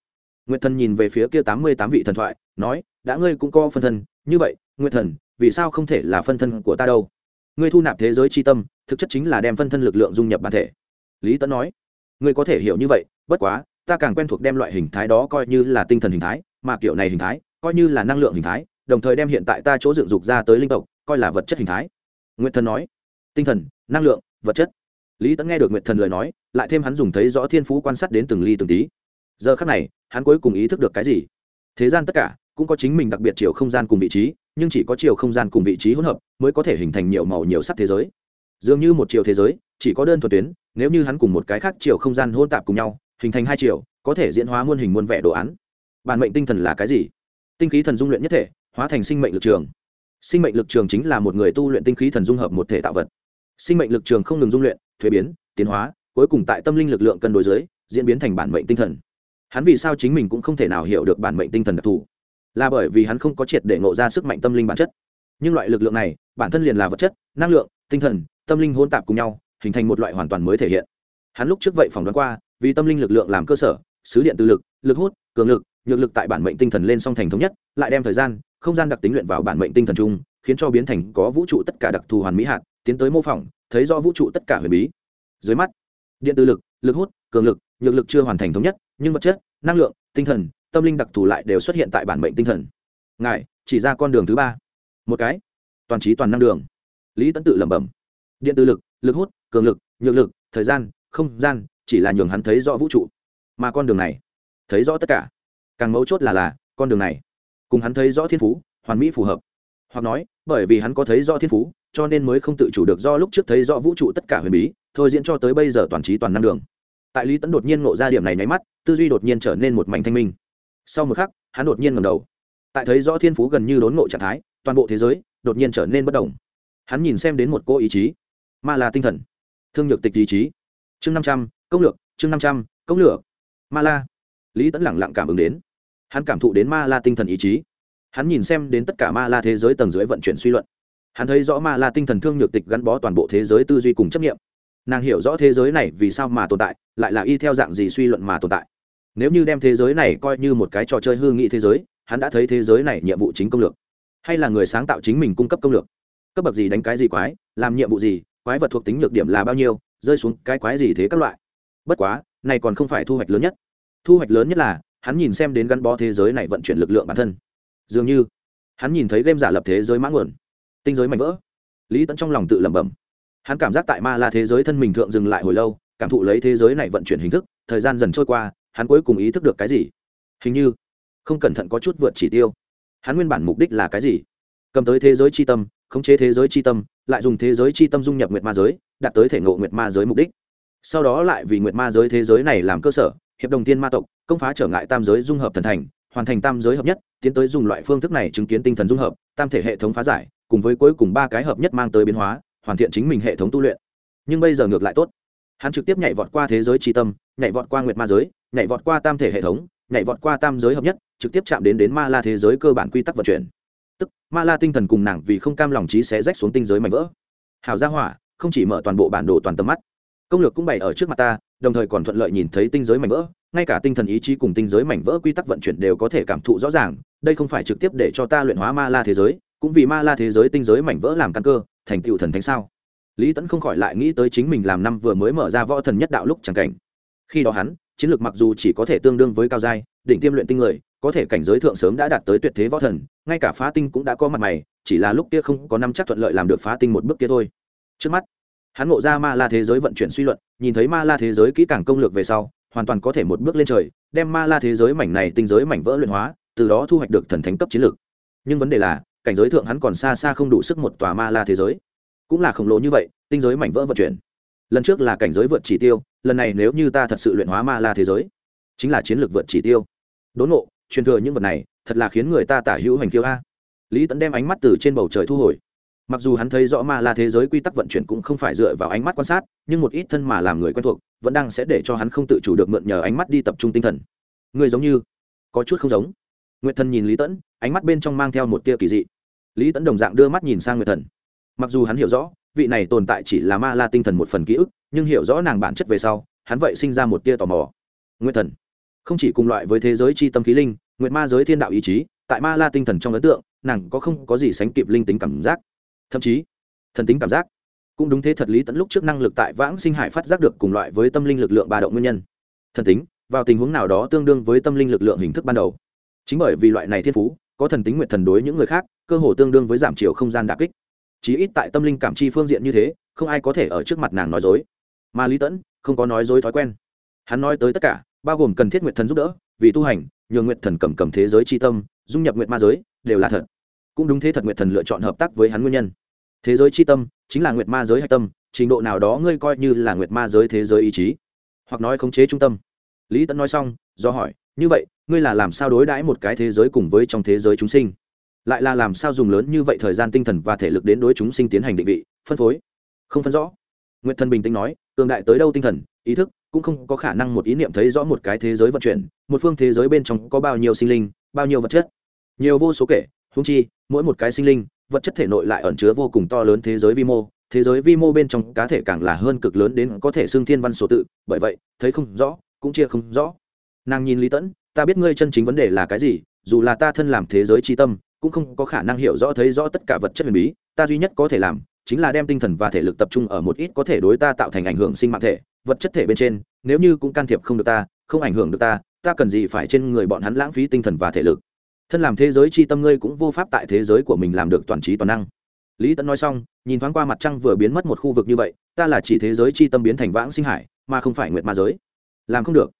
Nguyện thần nhìn về phía kia tám mươi tám vị thần thoại, nói, đã ngươi cũng có phân thân, như vậy nguyện thần, vì sao không thể là phân thân của ta đâu? Ngươi thu nạp thế giới c h i tâm, thực chất chính là đem phân thân lực lượng dung nhập bản thể. Lý Tấn nói, ngươi có thể hiểu như vậy, bất quá, ta càng quen thuộc đem loại hình thái đó coi như là tinh thần hình thái, mà kiểu này hình thái, coi như là năng lượng hình thái, đồng thời đem hiện tại ta chỗ dựng dục ra tới linh tộc, coi là vật chất hình thái. Nguyện thần nói, tinh thần, năng lượng, vật chất. Lý Tấn nghe được nguyện thần lời nói, lại thêm hắn dùng thấy rõ thiên phú quan sát đến từng ly từng tí. Giờ khắc này, hắn cuối cùng ý thức được cái gì? Thế gian tất cả, cũng có chính mình đặc biệt chiều không gian cùng vị trí nhưng chỉ có chiều không gian cùng vị trí hỗn hợp mới có thể hình thành nhiều màu nhiều sắc thế giới. Dường như một chiều thế giới, chỉ có đơn thuần tuyến, nếu như hắn cùng một cái khác chiều không gian hôn tạp cùng nhau, hình thành hai chiều, có thể diễn hóa muôn hình muôn vẻ đồ án. Bản mệnh tinh thần là cái gì? Tinh khí thần dung luyện nhất thể, hóa thành sinh mệnh lực trường. Sinh mệnh lực trường chính là một người tu luyện tinh khí thần dung hợp một thể tạo vật. Sinh mệnh lực trường không ngừng dung luyện, thuế biến, tiến hóa, cuối cùng tại tâm linh lực lượng cân đối giới diễn biến thành bản mệnh tinh thần. Hắn vì sao chính mình cũng không thể nào hiểu được bản mệnh tinh thần đặc thù? Là bởi vì hắn không có triệt để ngộ ra sức mạnh tâm linh bản chất. Nhưng loại lực lượng này, bản thân liền là vật chất, năng lượng, tinh thần, tâm linh hôn tạp cùng nhau, hình thành một loại hoàn toàn mới thể hiện. Hắn lúc trước vậy phỏng đoán qua, vì tâm linh lực lượng làm cơ sở, sứ điện từ lực lực hút, cường lực, nhược lực tại bản mệnh tinh thần lên song thành thống nhất, lại đem thời gian, không gian đặc tính luyện vào bản mệnh tinh thần chung, khiến cho biến thành có vũ trụ tất cả đặc thù hoàn mỹ hạt, tiến tới mô phỏng, thấy do vũ trụ tất cả huyền bí. Dưới mắt, điện từ lực lực hút, cường lực, nhược lực chưa hoàn thành thống nhất, nhưng vật chất, năng lượng, tinh thần tâm linh đặc thù lại đều xuất hiện tại bản mệnh tinh thần. Ngài, chỉ ra con đường thứ ba. Một cái. Toàn trí toàn năng đường. Lý tấn tự lẩm bẩm. Điện từ lực lực hút, cường lực, nhược lực, thời gian, không gian, chỉ là nhường hắn thấy rõ vũ trụ. Mà con đường này, thấy rõ tất cả. Càng mấu chốt là là, con đường này, cùng hắn thấy rõ thiên phú, hoàn mỹ phù hợp. Hoặc nói, bởi vì hắn có thấy rõ thiên phú, cho nên mới không tự chủ được do lúc trước thấy rõ vũ trụ tất cả huyền bí, thôi diễn cho tới bây giờ toàn trí toàn năng đường. Tại lý tấn đột nhiên ngộ ra điểm này nháy mắt, tư duy đột nhiên trở nên một mảnh thanh minh sau một khắc, hắn đột nhiên ngầm đầu. Tại thấy rõ thiên phú gần như đốn ngộ trạng thái, toàn bộ thế giới đột nhiên trở nên bất đồng. Hắn nhìn xem đến một cô ý chí. Ma là tinh thần. Thương nhược tịch ý chí. Chương năm trăm, công lược, chương năm trăm, công lược. Ma la. Lý tẫn lẳng lặng cảm ứng đến. Hắn cảm thụ đến ma la tinh thần ý chí. Hắn nhìn xem đến tất cả ma la thế giới tầng dưới vận chuyển suy luận. Hắn thấy rõ ma la tinh thần thương nhược tịch gắn bó toàn bộ thế giới tư duy cùng chấp nghiệm. Nàng hiểu rõ thế giới này vì sao mà tồn tại, lại là y theo dạng gì suy luận mà tồn tại nếu như đem thế giới này coi như một cái trò chơi hư nghị thế giới, hắn đã thấy thế giới này nhiệm vụ chính công lược. Hay là người sáng tạo chính mình cung cấp công lược. Cấp bậc gì đánh cái gì quái, làm nhiệm vụ gì, quái vật thuộc tính nhược điểm là bao nhiêu, rơi xuống cái quái gì thế các loại. Bất quá, này còn không phải thu hoạch lớn nhất. Thu hoạch lớn nhất là, hắn nhìn xem đến gắn bó thế giới này vận chuyển lực lượng bản thân. Dường như, hắn nhìn thấy game giả lập thế giới mã nguồn. Tinh giới mạnh vỡ. Lý tẫn trong lòng tự lẩm bẩm. Hắn cảm giác tại ma la thế giới thân mình thượng dừng lại hồi lâu, cảm thụ lấy thế giới này vận chuyển hình thức, thời gian dần trôi qua hắn cuối cùng ý thức được cái gì? Hình như không cẩn thận có chút vượt chỉ tiêu. Hắn nguyên bản mục đích là cái gì? Cầm tới thế giới c h i tâm, khống chế thế giới c h i tâm, lại dùng thế giới c h i tâm dung nhập nguyệt ma giới, đạt tới thể ngộ nguyệt ma giới mục đích. Sau đó lại vì nguyệt ma giới thế giới này làm cơ sở, hiệp đồng tiên ma tộc, công phá trở ngại tam giới dung hợp thần thành, hoàn thành tam giới hợp nhất, tiến tới dùng loại phương thức này chứng kiến tinh thần dung hợp, tam thể hệ thống phá giải, cùng với cuối cùng ba cái hợp nhất mang tới biến hóa, hoàn thiện chính mình hệ thống tu luyện. Nhưng bây giờ ngược lại tốt hắn trực tiếp nhảy vọt qua thế giới tri tâm, nhảy vọt qua nguyệt ma giới, nhảy vọt qua tam thể hệ thống, nhảy vọt qua tam giới hợp nhất, trực tiếp chạm đến đến ma la thế giới cơ bản quy tắc vận chuyển. Tức, ma la tinh thần cùng nàng vì không cam lòng trí sẽ rách xuống tinh giới mạnh vỡ. Hào gia hỏa, không chỉ mở toàn bộ bản đồ toàn tầm mắt, công lược cũng bày ở trước mặt ta, đồng thời còn thuận lợi nhìn thấy tinh giới mạnh vỡ, ngay cả tinh thần ý chí cùng tinh giới mảnh vỡ quy tắc vận chuyển đều có thể cảm thụ rõ ràng, đây không phải trực tiếp để cho ta luyện hóa ma la thế giới, cũng vì ma la thế giới tinh giới mảnh vỡ làm căn cơ, thành tựu thần thánh sao? Lý tẫn không khỏi lại nghĩ tới chính mình làm năm vừa mới mở ra võ thần nhất đạo lúc chẳng cảnh. Khi đó hắn, chiến lược mặc dù chỉ có thể tương đương với cao giai định tiêm luyện tinh người, có thể cảnh giới thượng sớm đã đạt tới tuyệt thế võ thần, ngay cả phá tinh cũng đã có mặt mày, chỉ là lúc kia không có năm chắc thuận lợi làm được phá tinh một bước kia thôi. Trước mắt, hắn ngộ ra ma la thế giới vận chuyển suy luận, nhìn thấy ma la thế giới kỹ càng công lược về sau, hoàn toàn có thể một bước lên trời, đem ma la thế giới mảnh này tinh giới mảnh vỡ luyện hóa, từ đó thu hoạch được thần thánh cấp chiến lược. Nhưng vấn đề là, cảnh giới thượng hắn còn xa xa không đủ sức một tòa ma la thế giới cũng là khổng lồ như vậy, tinh giới mảnh vỡ vận chuyển. Lần trước là cảnh giới vượt chỉ tiêu, lần này nếu như ta thật sự luyện hóa ma la thế giới, chính là chiến lược vượt chỉ tiêu. Đốn ngộ, truyền thừa những vật này, thật là khiến người ta tả hữu hành kiêu a. Lý tẫn đem ánh mắt từ trên bầu trời thu hồi. Mặc dù hắn thấy rõ ma la thế giới quy tắc vận chuyển cũng không phải dựa vào ánh mắt quan sát, nhưng một ít thân mà làm người quen thuộc, vẫn đang sẽ để cho hắn không tự chủ được mượn nhờ ánh mắt đi tập trung tinh thần. Người giống như, có chút không giống. Nguyệt thần nhìn lý tẫn ánh mắt bên trong mang theo một tia kỳ dị. Lý tẫn đồng dạng đưa mắt nhìn sang nguyệt thần mặc dù hắn hiểu rõ, vị này tồn tại chỉ là ma la tinh thần một phần ký ức, nhưng hiểu rõ nàng bản chất về sau, hắn vậy sinh ra một tia tò mò. Nguyên thần, không chỉ cùng loại với thế giới c h i tâm khí linh, nguyệt ma giới thiên đạo ý chí, tại ma la tinh thần trong ấn tượng, nàng có không có gì sánh kịp linh tính cảm giác. Thậm chí, thần tính cảm giác. Cũng đúng thế thật lý tận lúc trước năng lực tại vãng sinh hải phát giác được cùng loại với tâm linh lực lượng ba động nguyên nhân. Thần tính, vào tình huống nào đó tương đương với tâm linh lực lượng hình thức ban đầu. Chính bởi vì loại này thiên phú, có thần tính nguyện thần đối những người khác, cơ hồ tương đương với giảm chiều không gian đà kích chí ít tại tâm linh cảm chi phương diện như thế, không ai có thể ở trước mặt nàng nói dối. Mà lý tẫn, không có nói dối thói quen. Hắn nói tới tất cả, bao gồm cần thiết nguyện thần giúp đỡ, vì tu hành, nhường nguyện thần cầm cầm thế giới tri tâm, dung nhập nguyện ma giới, đều là thật. Cũng đúng thế thật nguyện thần lựa chọn hợp tác với hắn nguyên nhân. Thế giới tri tâm, chính là nguyệt ma giới hạch tâm, trình độ nào đó ngươi coi như là nguyệt ma giới thế giới ý chí. Hoặc nói khống chế trung tâm. Lý tẫn nói xong, do hỏi, như vậy, ngươi là làm sao đối đãi một cái thế giới cùng với trong thế giới chúng sinh? Lại là làm sao dùng lớn như vậy thời gian tinh thần và thể lực đến đối chúng sinh tiến hành định vị, phân phối? Không phân rõ. Nguyện thần bình tĩnh nói, cường đại tới đâu tinh thần, ý thức, cũng không có khả năng một ý niệm thấy rõ một cái thế giới vận chuyển, một phương thế giới bên trong có bao nhiêu sinh linh, bao nhiêu vật chất. Nhiều vô số kể húng chi, mỗi một cái sinh linh, vật chất thể nội lại ẩn chứa vô cùng to lớn thế giới vi mô, thế giới vi mô bên trong cá thể càng là hơn cực lớn đến có thể xưng thiên văn số tự, bởi vậy, thấy không rõ, cũng chia không rõ. Nàng nhìn lý tẫn, ta biết ngươi chân chính vấn đề là cái gì, dù là ta thân làm thế giới tri tâm cũng không có khả năng hiểu rõ thấy rõ tất cả vật chất huyền bí, ta duy nhất có thể làm chính là đem tinh thần và thể lực tập trung ở một ít có thể đối ta tạo thành ảnh hưởng sinh mạng thể, vật chất thể bên trên, nếu như cũng can thiệp không được ta, không ảnh hưởng được ta ta cần gì phải trên người bọn hắn lãng phí tinh thần và thể lực. Thân làm thế giới c h i tâm ngươi cũng vô pháp tại thế giới của mình làm được toàn trí toàn năng. Lý tẫn nói xong, nhìn thoáng qua mặt trăng vừa biến mất một khu vực như vậy, ta là chỉ thế giới c h i tâm biến thành vãng sinh hải, mà không phải nguyệt ma giới. Làm không được.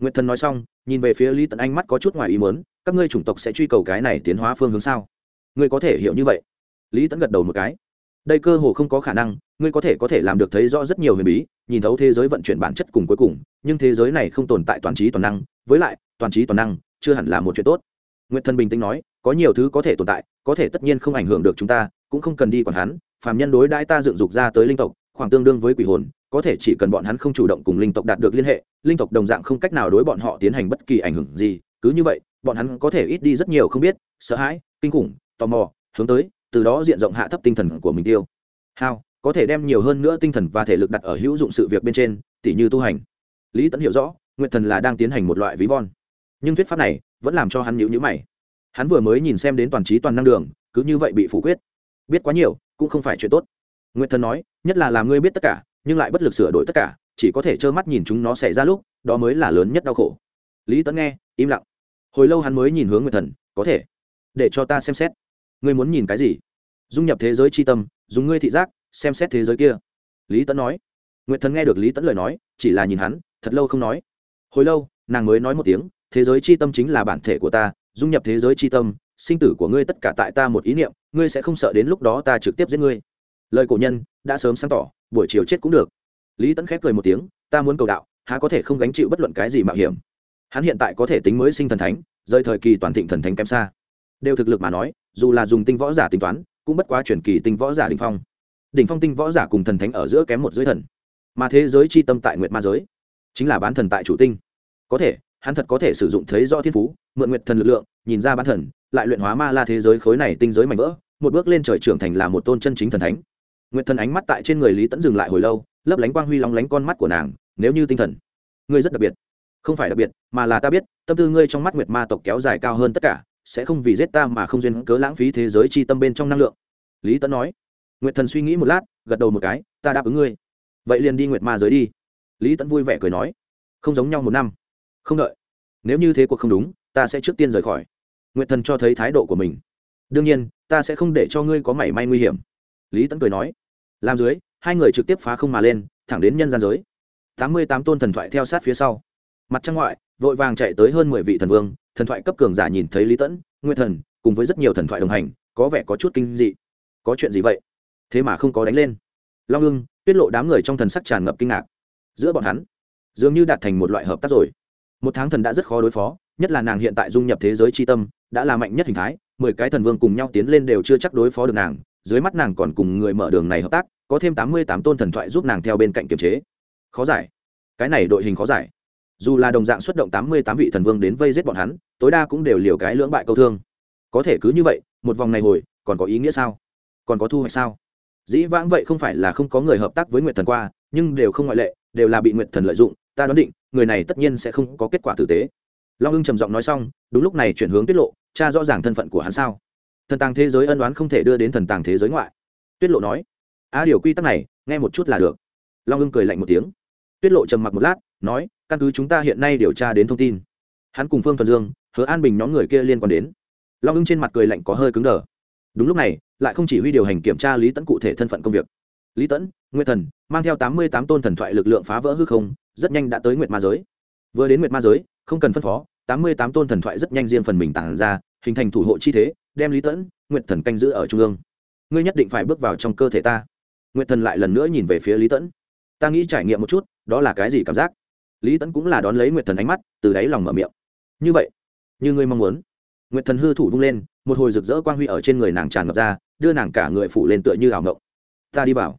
Nguyệt thần nói xong nhìn về phía lý tận anh mắt có chút ngoài ý mớn các ngươi chủng tộc sẽ truy cầu cái này tiến hóa phương hướng sao? Ngươi có thể hiểu như vậy. Lý tẫn gật đầu một cái. Đây cơ hồ không có khả năng ngươi có thể có thể làm được thấy rõ rất nhiều huyền bí nhìn thấu thế giới vận chuyển bản chất cùng cuối cùng nhưng thế giới này không tồn tại toàn trí toàn năng với lại toàn trí toàn năng chưa hẳn là một chuyện tốt. Nguyệt Thần bình tĩnh nói, có nhiều thứ có thể tồn tại, có thể tất nhiên không ảnh hưởng được chúng ta, cũng không cần đi quản hắn, phàm nhân đối đãi ta dựng dục ra tới linh tộc, khoảng tương đương với quỷ hồn, có thể chỉ cần bọn hắn không chủ động cùng linh tộc đạt được liên hệ, linh tộc đồng dạng không cách nào đối bọn họ tiến hành bất kỳ ảnh hưởng gì, cứ như vậy, bọn hắn có thể ít đi rất nhiều không biết, sợ hãi, kinh khủng, tò mò, hướng tới, từ đó diện rộng hạ thấp tinh thần của mình tiêu. Hao, có thể đem nhiều hơn nữa tinh thần và thể lực đặt ở hữu dụng sự việc bên trên, tỉ như tu hành. Lý tẫn hiểu rõ, Nguyệt Thần là đang tiến hành một loại ví von. Nhưng thuyết pháp này, vẫn làm cho hắn nhữ nhữ mày hắn vừa mới nhìn xem đến toàn trí toàn năng đường cứ như vậy bị phủ quyết biết quá nhiều cũng không phải chuyện tốt nguyệt thần nói nhất là làm ngươi biết tất cả nhưng lại bất lực sửa đổi tất cả, chỉ có thể trơ mắt nhìn chúng nó xảy ra lúc, đó mới là lớn nhất đau khổ. Lý tấn nghe, im lặng. Hồi lâu hắn mới nhìn hướng nguyệt thần, có thể, để cho ta xem xét. Ngươi muốn nhìn cái gì? Dung nhập thế giới c h i tâm, dùng ngươi thị giác, xem xét thế giới kia. Lý tấn nói. Nguyệt thần nghe được lý tấn lời nói, chỉ là nhìn hắn, thật lâu không nói. Hồi lâu, nàng mới nói một tiếng, thế giới c h i tâm chính là bản thể của ta, dung nhập thế giới c h i tâm, sinh tử của ngươi tất cả tại ta một ý niệm, ngươi sẽ không sợ đến lúc đó ta trực tiếp giết ngươi. Lời cổ nhân, đã sớm sáng tỏ buổi chiều chết cũng được. Lý tẫn khép cười một tiếng, ta muốn cầu đạo, há có thể không gánh chịu bất luận cái gì mạo hiểm. Hắn hiện tại có thể tính mới sinh thần thánh, rời thời kỳ toàn thịnh thần thánh kém xa. Đều thực lực mà nói, dù là dùng tinh võ giả tính toán, cũng bất quá chuyển kỳ tinh võ giả đ ỉ n h phong. Đỉnh phong tinh võ giả cùng thần thánh ở giữa kém một dưới thần. Mà thế giới c h i tâm tại nguyệt ma giới, chính là bán thần tại chủ tinh. Có thể, hắn thật có thể sử dụng thấy do thiên phú, mượn nguyệt thần lực lượng, nhìn ra bán thần, lại luyện hóa ma la thế giới khối này tinh giới mạnh vỡ, một bước lên trời trưởng thành là một tôn chân chính thần thánh nguyệt thần ánh mắt tại trên người lý tẫn dừng lại hồi lâu, lấp lánh quang huy lóng lánh con mắt của nàng, nếu như tinh thần, ngươi rất đặc biệt. Không phải đặc biệt, mà là ta biết, tâm tư ngươi trong mắt nguyệt ma tộc kéo dài cao hơn tất cả, sẽ không vì giết ta mà không duyên cớ lãng phí thế giới chi tâm bên trong năng lượng. Lý tẫn nói. Nguyệt thần suy nghĩ một lát, gật đầu một cái, ta đáp ứng ngươi. Vậy liền đi nguyệt ma giới đi. Lý tẫn vui vẻ cười nói. Không giống nhau một năm. Không đợi. Nếu như thế cuộc không đúng, ta sẽ trước tiên rời khỏi. Nguyệt thần cho thấy thái độ của mình. Đương nhiên, ta sẽ không để cho ngươi có mảy may nguy hiểm. Lý tấn cười nói làm dưới, hai người trực tiếp phá không mà lên, thẳng đến nhân gian giới. Tám mươi tám tôn thần thoại theo sát phía sau. Mặt trăng ngoại, vội vàng chạy tới hơn mười vị thần vương, thần thoại cấp cường giả nhìn thấy lý tẫn nguyên thần, cùng với rất nhiều thần thoại đồng hành, có vẻ có chút kinh dị. Có chuyện gì vậy? Thế mà không có đánh lên. Long ưng tiết lộ đám người trong thần sắc tràn ngập kinh ngạc. Giữa bọn hắn, dường như đạt thành một loại hợp tác rồi. Một tháng thần đã rất khó đối phó, nhất là nàng hiện tại dung nhập thế giới c h i tâm, đã là mạnh nhất hình thái, mười cái thần vương cùng nhau tiến lên đều chưa chắc đối phó được nàng, dưới mắt nàng còn cùng người mở đường này hợp tác có thêm tám mươi tám tôn thần thoại giúp nàng theo bên cạnh kiềm chế. Khó giải. Cái này đội hình khó giải. Dù là đồng dạng xuất động tám mươi tám vị thần vương đến vây giết bọn hắn, tối đa cũng đều liều cái lưỡng bại câu thương. Có thể cứ như vậy, một vòng này hồi, còn có ý nghĩa sao? Còn có thu hoạch sao? Dĩ vãng vậy không phải là không có người hợp tác với nguyệt thần qua, nhưng đều không ngoại lệ, đều là bị nguyệt thần lợi dụng, ta đoán định, người này tất nhiên sẽ không có kết quả tử tế. Long ưng trầm giọng nói xong, đúng lúc này chuyển hướng tiết lộ cha rõ ràng thân phận của hắn sao? Thần tàng thế giới ân đoán không thể đưa đến thần tàng thế giới ngoại. Tuyết lộ nói a điều quy tắc này, nghe một chút là được. Long ưng cười lạnh một tiếng. Tuyết lộ trầm mặc một lát, nói, căn cứ chúng ta hiện nay điều tra đến thông tin, hắn cùng phương thuần dương, hứa an bình nhóm người kia liên quan đến. Long ưng trên mặt cười lạnh có hơi cứng đờ. Đúng lúc này, lại không chỉ huy điều hành kiểm tra lý tẫn cụ thể thân phận công việc. Lý tẫn nguyệt thần, mang theo tám mươi tám tôn thần thoại lực lượng phá vỡ hư không, rất nhanh đã tới nguyệt ma giới. Vừa đến nguyệt ma giới, không cần phân phó, tám mươi tám tôn thần thoại rất nhanh riêng phần mình tản ra, hình thành thủ hộ chi thế, đem lý tẫn nguyệt thần canh giữ ở trung ương. Ngươi nhất định phải bước vào trong cơ thể ta nguyệt thần lại lần nữa nhìn về phía lý tẫn. Ta nghĩ trải nghiệm một chút, đó là cái gì cảm giác? Lý tẫn cũng là đón lấy nguyệt thần ánh mắt, từ đáy lòng mở miệng. Như vậy, như ngươi mong muốn. Nguyệt thần hư thủ vung lên, một hồi rực rỡ quang huy ở trên người nàng tràn ngập ra, đưa nàng cả người phủ lên tựa như ảo ngộng ta đi vào.